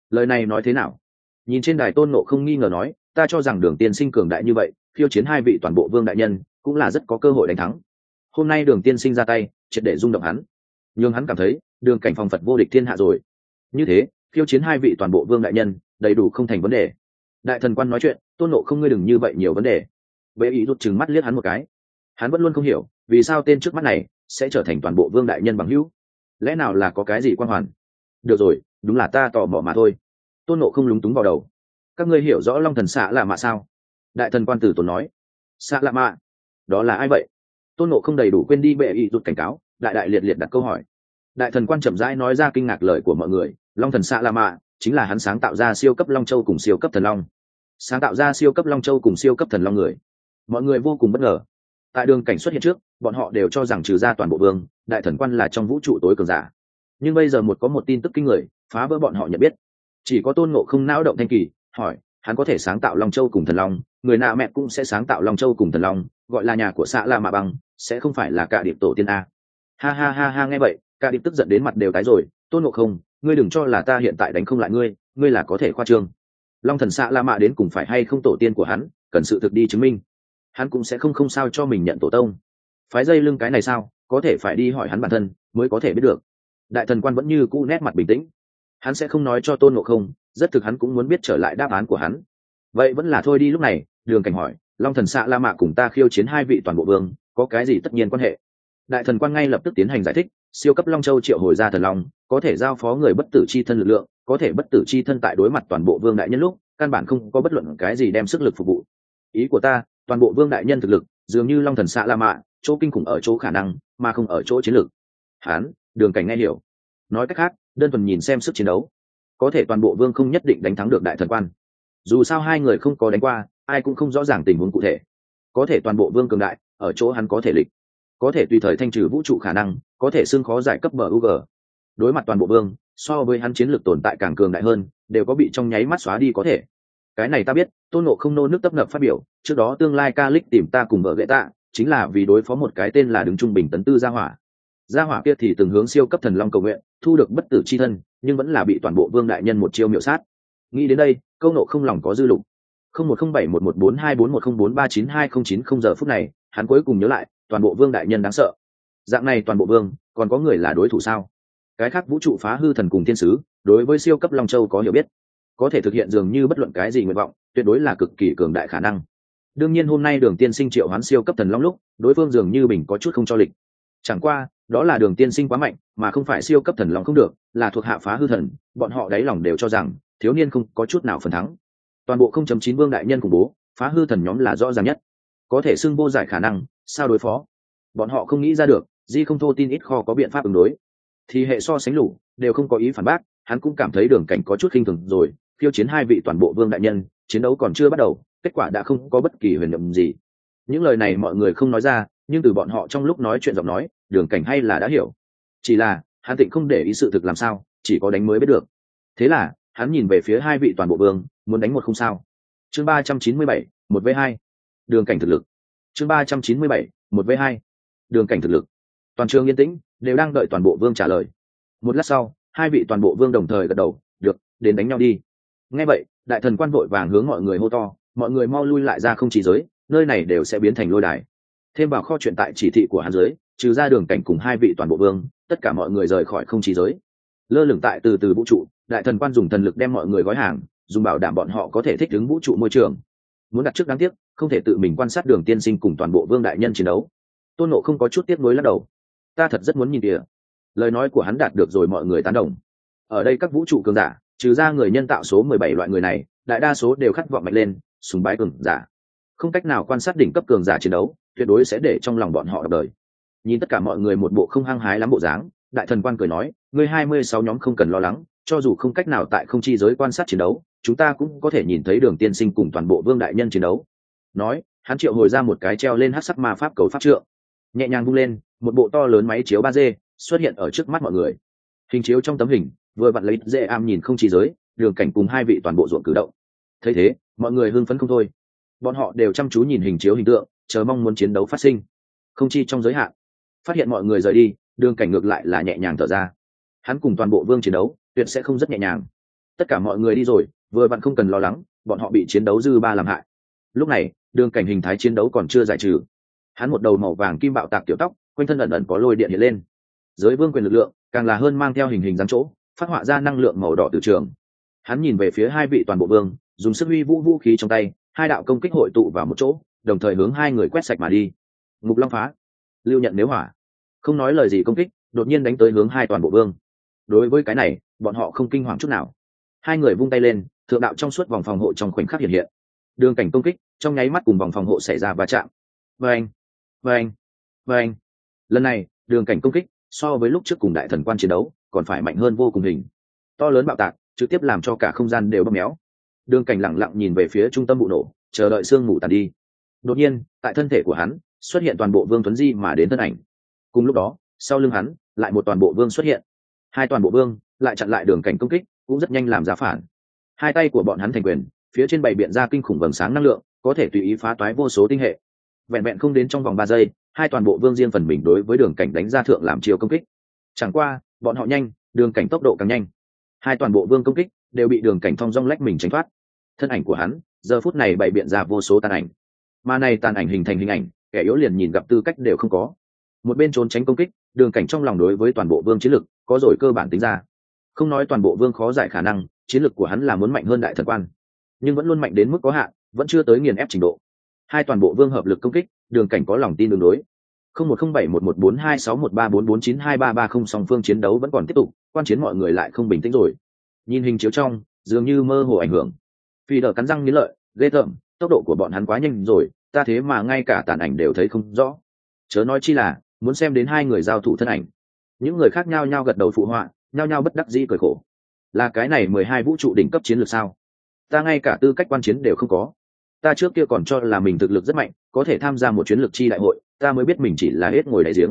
Lời này nói thế nào? Nhìn trên đài tôn nộ không nghi ngờ nói, ta cho rằng đường tiên sinh cường đại như vậy, khiêu chiến hai vị toàn bộ vương đại nhân cũng là rất có cơ hội đánh thắng. Hôm nay đường tiên sinh ra tay, triệt để rung động hắn. Nhưng hắn cảm thấy, đường cảnh phòng phật vô địch thiên hạ rồi. Như thế, khiêu chiến hai vị toàn bộ vương đại nhân, đầy đủ không thành vấn đề. Đại thần quan nói chuyện, tôn nộ không ngươi đừng như vậy nhiều vấn đề. Bệ ý rút chừng mắt liếc hắn một cái. Hắn vẫn luôn không hiểu, vì sao tên trước mắt này sẽ trở thành toàn bộ vương đại nhân bằng hữu? Lẽ nào là có cái gì quan hoàn? Được rồi, đúng là ta tò mò mà thôi. Tôn nộ không lúng túng vào đầu. Các ngươi hiểu rõ long thần xạ là mạ sao? Đại thần quan tử tốn nói. Xạ là mạ đó là ai vậy? Tôn nộ không đầy đủ quên đi bệ ý rụt cảnh cáo, đại đại liệt liệt đặt câu hỏi. Đại thần quan chậm rãi nói ra kinh ngạc lời của mọi người, long thần xạ la mạ chính là hắn sáng tạo ra siêu cấp long châu cùng siêu cấp thần long. Sáng tạo ra siêu cấp long châu cùng siêu cấp thần long người. Mọi người vô cùng bất ngờ. Tại đường cảnh xuất hiện trước, bọn họ đều cho rằng trừ ra toàn bộ vương, đại thần quan là trong vũ trụ tối cường giả. Nhưng bây giờ một có một tin tức kinh người, phá vỡ bọn họ nhận biết. Chỉ có tôn ngộ không não động thanh kỳ, hỏi, hắn có thể sáng tạo long châu cùng thần long, người nạ mẹ cũng sẽ sáng tạo long châu cùng thần long gọi là nhà của xã la mạ bằng, sẽ không phải là cả điệp tổ tiên a. Ha ha ha ha, nghe vậy, cả điệp tức giận đến mặt đều tái rồi. Tôn ngộ không, ngươi đừng cho là ta hiện tại đánh không lại ngươi ngươi là có thể khoa trương. Long thần xạ la mạ đến cùng phải hay không tổ tiên của hắn, cần sự thực đi chứng minh. Hắn cũng sẽ không không sao cho mình nhận tổ tông. Phái dây lưng cái này sao, có thể phải đi hỏi hắn bản thân, mới có thể biết được. Đại thần quan vẫn như cũ nét mặt bình tĩnh. Hắn sẽ không nói cho tôn ngộ không, rất thực hắn cũng muốn biết trở lại đáp án của hắn. Vậy vẫn là thôi đi lúc này, đường cảnh hỏi long thần xạ la mạ cùng ta khiêu chiến hai vị toàn bộ vương, có cái gì tất nhiên quan hệ? Đại thần quan ngay lập tức tiến hành giải thích, siêu cấp long châu triệu hồi ra thần long, có thể giao phó người bất tử c h i thân lực lượng, có thể bất tử c h i thân tại đối mặt toàn bộ vương đại nhân lúc, căn bản không có bất luận cái gì đem sức lực phục vụ. Ý của ta, toàn bộ vương đại nhân thực lực, dường như long thần xạ la mạ chỗ kinh khủng ở chỗ khả năng, mà không ở chỗ chiến lược. Hán, đường cảnh nghe hiểu. Nói cách khác, đơn thuần nhìn xem sức chiến đấu, có thể toàn bộ vương không nhất định đánh thắng được đại thần quan. Dù sao hai người không có đánh qua ai cũng không rõ ràng tình huống cụ thể. Có thể toàn bộ vương cường đại, ở chỗ hắn có thể lịch. Có thể tùy thời thanh trừ vũ trụ khả năng, có thể xưng khó giải cấp bờ u g đối mặt toàn bộ vương, so với hắn chiến lược tồn tại càng cường đại hơn, đều có bị trong nháy mắt xóa đi có thể. Cái này ta biết, tôn nộ không nô nước tấp nập phát biểu, trước đó tương lai ca lích tìm ta cùng vợ ghệ tạ, chính là vì đối phó một cái tên là đứng trung bình tấn tư gia hỏa. Gia hỏa kia thì từng hướng siêu cấp thần long cầu nguyện, thu được bất tử c h i thân, nhưng vẫn là bị toàn bộ vương đại nhân một chiêu miểu sát. Nghĩ đến đây, câu nộ không lòng có dư lục không một không bảy một một bốn hai bốn một không bốn ba chín hai không chín không giờ phút này, hắn cuối cùng nhớ lại, toàn bộ vương đại nhân đáng sợ. Dạng này toàn bộ vương, còn có người là đối thủ sao? Cái khác vũ trụ phá hư thần cùng thiên sứ, đối với siêu cấp long châu có hiểu biết. Có thể thực hiện dường như bất luận cái gì nguyện vọng, tuyệt đối là cực kỳ cường đại khả năng. Đương nhiên hôm nay đường tiên sinh triệu hoán siêu cấp thần long lúc, đối phương dường như bình có chút không cho lịch. Chẳng qua, đó là đường tiên sinh quá mạnh, mà không phải siêu cấp thần long không được, là thuộc hạ phá hư thần, bọn họ đáy lòng đều cho rằng, thiếu niên không có chút nào phần thắng toàn bộ không chấm chín vương đại nhân khủng bố, phá hư thần nhóm là rõ ràng nhất. Có thể xưng vô giải khả năng, sao đối phó? Bọn họ không nghĩ ra được, di không thô tin ít kho có biện pháp ứng đối. Thì hệ so sánh lũ, đều không có ý phản bác, hắn cũng cảm thấy đường cảnh có chút khinh thường rồi, khiêu chiến hai vị toàn bộ vương đại nhân, chiến đấu còn chưa bắt đầu, kết quả đã không có bất kỳ huyền nhiệm gì. Những lời này mọi người không nói ra, nhưng từ bọn họ trong lúc nói chuyện giọng nói, đường cảnh hay là đã hiểu. Chỉ là, hắn tịnh không để ý sự thực làm sao, chỉ có đánh mới biết được. Thế là, hắn nhìn về phía hai vị toàn bộ vương muốn đánh một không sao. Chương ba trăm chín mươi bảy, một v hai. Đường cảnh thực lực. Chương ba trăm chín mươi bảy, một v hai. Đường cảnh thực lực. Toàn trường yên tĩnh, đều đang đợi toàn bộ vương trả lời. Một lát sau, hai vị toàn bộ vương đồng thời gật đầu, được, đến đánh nhau đi. Ngay vậy, đại thần quan vội vàng hướng mọi người hô to, mọi người mau lui lại ra không chỉ giới, nơi này đều sẽ biến thành lôi đài. Thêm vào kho chuyện tại chỉ thị của hàn giới, trừ ra đường cảnh cùng hai vị toàn bộ vương, tất cả mọi người rời khỏi không chỉ giới. Lơ lửng tại từ từ vũ trụ, đại thần quan dùng thần lực đem mọi người gói hàng dùng bảo đảm bọn họ có thể thích ứng vũ trụ môi trường. Muốn đặt trước đáng tiếc, không thể tự mình quan sát đường tiên sinh cùng toàn bộ vương đại nhân chiến đấu. Tôn nộ không có chút tiếc nuối lắc đầu. Ta thật rất muốn nhìn kìa. Lời nói của hắn đạt được rồi mọi người tán đồng. Ở đây các vũ trụ cường giả, trừ ra người nhân tạo số mười bảy loại người này, đại đa số đều khát vọng mạnh lên súng bái cường giả. Không cách nào quan sát đỉnh cấp cường giả chiến đấu, tuyệt đối sẽ để trong lòng bọn họ đọc đời. Nhìn tất cả mọi người một bộ không hăng hái lắm bộ dáng, đại thần quan cười nói người hai mươi sáu nhóm không cần lo lắng, cho dù không cách nào tại không chi giới quan sát chiến đấu chúng ta cũng có thể nhìn thấy đường tiên sinh cùng toàn bộ vương đại nhân chiến đấu. Nói, hắn triệu hồi ra một cái treo lên hát sắc ma pháp cầu pháp trượng. Nhẹ nhàng bung lên, một bộ to lớn máy chiếu ba d xuất hiện ở trước mắt mọi người. Hình chiếu trong tấm hình, vừa vặn lấy dễ am nhìn không chỉ giới, đường cảnh cùng hai vị toàn bộ ruộng cử động. Thấy thế, mọi người hưng phấn không thôi. Bọn họ đều chăm chú nhìn hình chiếu hình tượng, chờ mong muốn chiến đấu phát sinh. Không chi trong giới hạn. Phát hiện mọi người rời đi, đường cảnh ngược lại là nhẹ nhàng thở ra. Hắn cùng toàn bộ vương chiến đấu, tuyệt sẽ không rất nhẹ nhàng. Tất cả mọi người đi rồi vừa bạn không cần lo lắng, bọn họ bị chiến đấu dư ba làm hại. Lúc này, đường cảnh hình thái chiến đấu còn chưa giải trừ. Hắn một đầu màu vàng kim bạo tạc tiểu tóc, quanh thân ẩn ẩn có lôi điện hiện lên. Giới vương quyền lực lượng, càng là hơn mang theo hình hình dáng chỗ, phát họa ra năng lượng màu đỏ từ trường. Hắn nhìn về phía hai vị toàn bộ vương, dùng sức huy vũ vũ khí trong tay, hai đạo công kích hội tụ vào một chỗ, đồng thời hướng hai người quét sạch mà đi. Ngục long phá. Lưu nhận nếu hỏa. Không nói lời gì công kích, đột nhiên đánh tới hướng hai toàn bộ vương. Đối với cái này, bọn họ không kinh hoàng chút nào. Hai người vung tay lên thượng đạo trong suốt vòng phòng hộ trong khoảnh khắc hiện hiện. Đường cảnh công kích, trong nháy mắt cùng vòng phòng hộ xảy ra va chạm. Vâng vâng vâng. Lần này, đường cảnh công kích, so với lúc trước cùng đại thần quan chiến đấu, còn phải mạnh hơn vô cùng hình. To lớn bạo tạc, trực tiếp làm cho cả không gian đều bóp méo. Đường cảnh lẳng lặng nhìn về phía trung tâm vụ nổ, chờ đợi sương mù tàn đi. Đột nhiên, tại thân thể của hắn, xuất hiện toàn bộ vương tuấn di mà đến thân ảnh. Cùng lúc đó, sau lưng hắn, lại một toàn bộ vương xuất hiện. Hai toàn bộ vương lại chặn lại đường cảnh công kích, cũng rất nhanh làm giá phản hai tay của bọn hắn thành quyền, phía trên bày biện ra kinh khủng vầng sáng năng lượng, có thể tùy ý phá toái vô số tinh hệ. Vẹn vẹn không đến trong vòng ba giây, hai toàn bộ vương riêng phần mình đối với đường cảnh đánh ra thượng làm chiều công kích. Chẳng qua, bọn họ nhanh, đường cảnh tốc độ càng nhanh. Hai toàn bộ vương công kích đều bị đường cảnh thong dong lách mình tránh thoát. Thân ảnh của hắn, giờ phút này bày biện ra vô số tàn ảnh. Mà này tàn ảnh hình thành hình ảnh, kẻ yếu liền nhìn gặp tư cách đều không có. Một bên trốn tránh công kích, đường cảnh trong lòng đối với toàn bộ vương chiến lực, có rồi cơ bản tính ra. Không nói toàn bộ vương khó giải khả năng chiến lực của hắn là muốn mạnh hơn đại thần quan, nhưng vẫn luôn mạnh đến mức có hạn, vẫn chưa tới nghiền ép trình độ. Hai toàn bộ vương hợp lực công kích, đường cảnh có lòng tin đường đối. Không một không bảy một một bốn hai sáu một ba bốn bốn chín hai ba ba không song phương chiến đấu vẫn còn tiếp tục, quan chiến mọi người lại không bình tĩnh rồi. Nhìn hình chiếu trong, dường như mơ hồ ảnh hưởng. Phi đờ cắn răng nghĩ lợi, ghê tởm, tốc độ của bọn hắn quá nhanh rồi, ta thế mà ngay cả tàn ảnh đều thấy không rõ. Chớ nói chi là, muốn xem đến hai người giao thủ thân ảnh. Những người khác nhau nhau gật đầu phụ họa nhau nhau bất đắc dĩ cười khổ là cái này mười hai vũ trụ đỉnh cấp chiến lược sao? Ta ngay cả tư cách quan chiến đều không có. Ta trước kia còn cho là mình thực lực rất mạnh, có thể tham gia một chuyến lực chi đại hội, ta mới biết mình chỉ là hết ngồi đại giếng.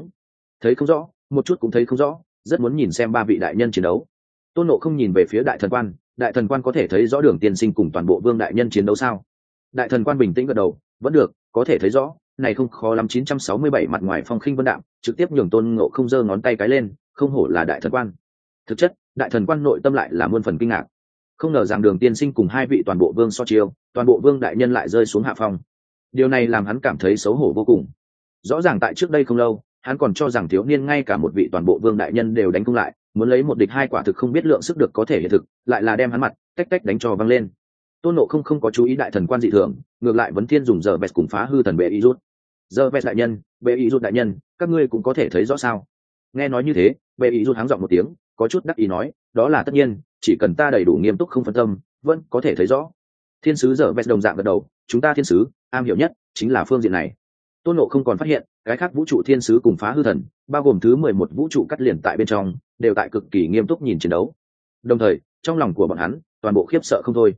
Thấy không rõ, một chút cũng thấy không rõ, rất muốn nhìn xem ba vị đại nhân chiến đấu. Tôn nộ không nhìn về phía đại thần quan, đại thần quan có thể thấy rõ đường tiên sinh cùng toàn bộ vương đại nhân chiến đấu sao? Đại thần quan bình tĩnh gật đầu, vẫn được, có thể thấy rõ, này không khó lắm 967 mặt ngoài phong khinh vân đạm, trực tiếp nhường tôn ngộ không giơ ngón tay cái lên, không hổ là đại thần quan. Thực chất đại thần quan nội tâm lại là muôn phần kinh ngạc. Không ngờ rằng đường tiên sinh cùng hai vị toàn bộ vương so chiêu, toàn bộ vương đại nhân lại rơi xuống hạ phong. Điều này làm hắn cảm thấy xấu hổ vô cùng. Rõ ràng tại trước đây không lâu, hắn còn cho rằng thiếu niên ngay cả một vị toàn bộ vương đại nhân đều đánh cung lại, muốn lấy một địch hai quả thực không biết lượng sức được có thể hiện thực, lại là đem hắn mặt, tách tách đánh cho văng lên. Tôn nộ không không có chú ý đại thần quan dị thường, ngược lại vấn thiên dùng giờ vẹt cùng phá hư thần bệ y rút. Giờ vẹt đại nhân, bệ y rút đại nhân, các ngươi cũng có thể thấy rõ sao? Nghe nói như thế, bệ y rút háng giọng một tiếng có chút đắc ý nói, đó là tất nhiên, chỉ cần ta đầy đủ nghiêm túc không phân tâm, vẫn có thể thấy rõ. Thiên sứ giờ vẹt đồng dạng gật đầu, chúng ta thiên sứ, am hiểu nhất chính là phương diện này. Tôn nộ không còn phát hiện, cái khác vũ trụ thiên sứ cùng phá hư thần, bao gồm thứ mười một vũ trụ cắt liền tại bên trong, đều tại cực kỳ nghiêm túc nhìn chiến đấu. Đồng thời, trong lòng của bọn hắn, toàn bộ khiếp sợ không thôi.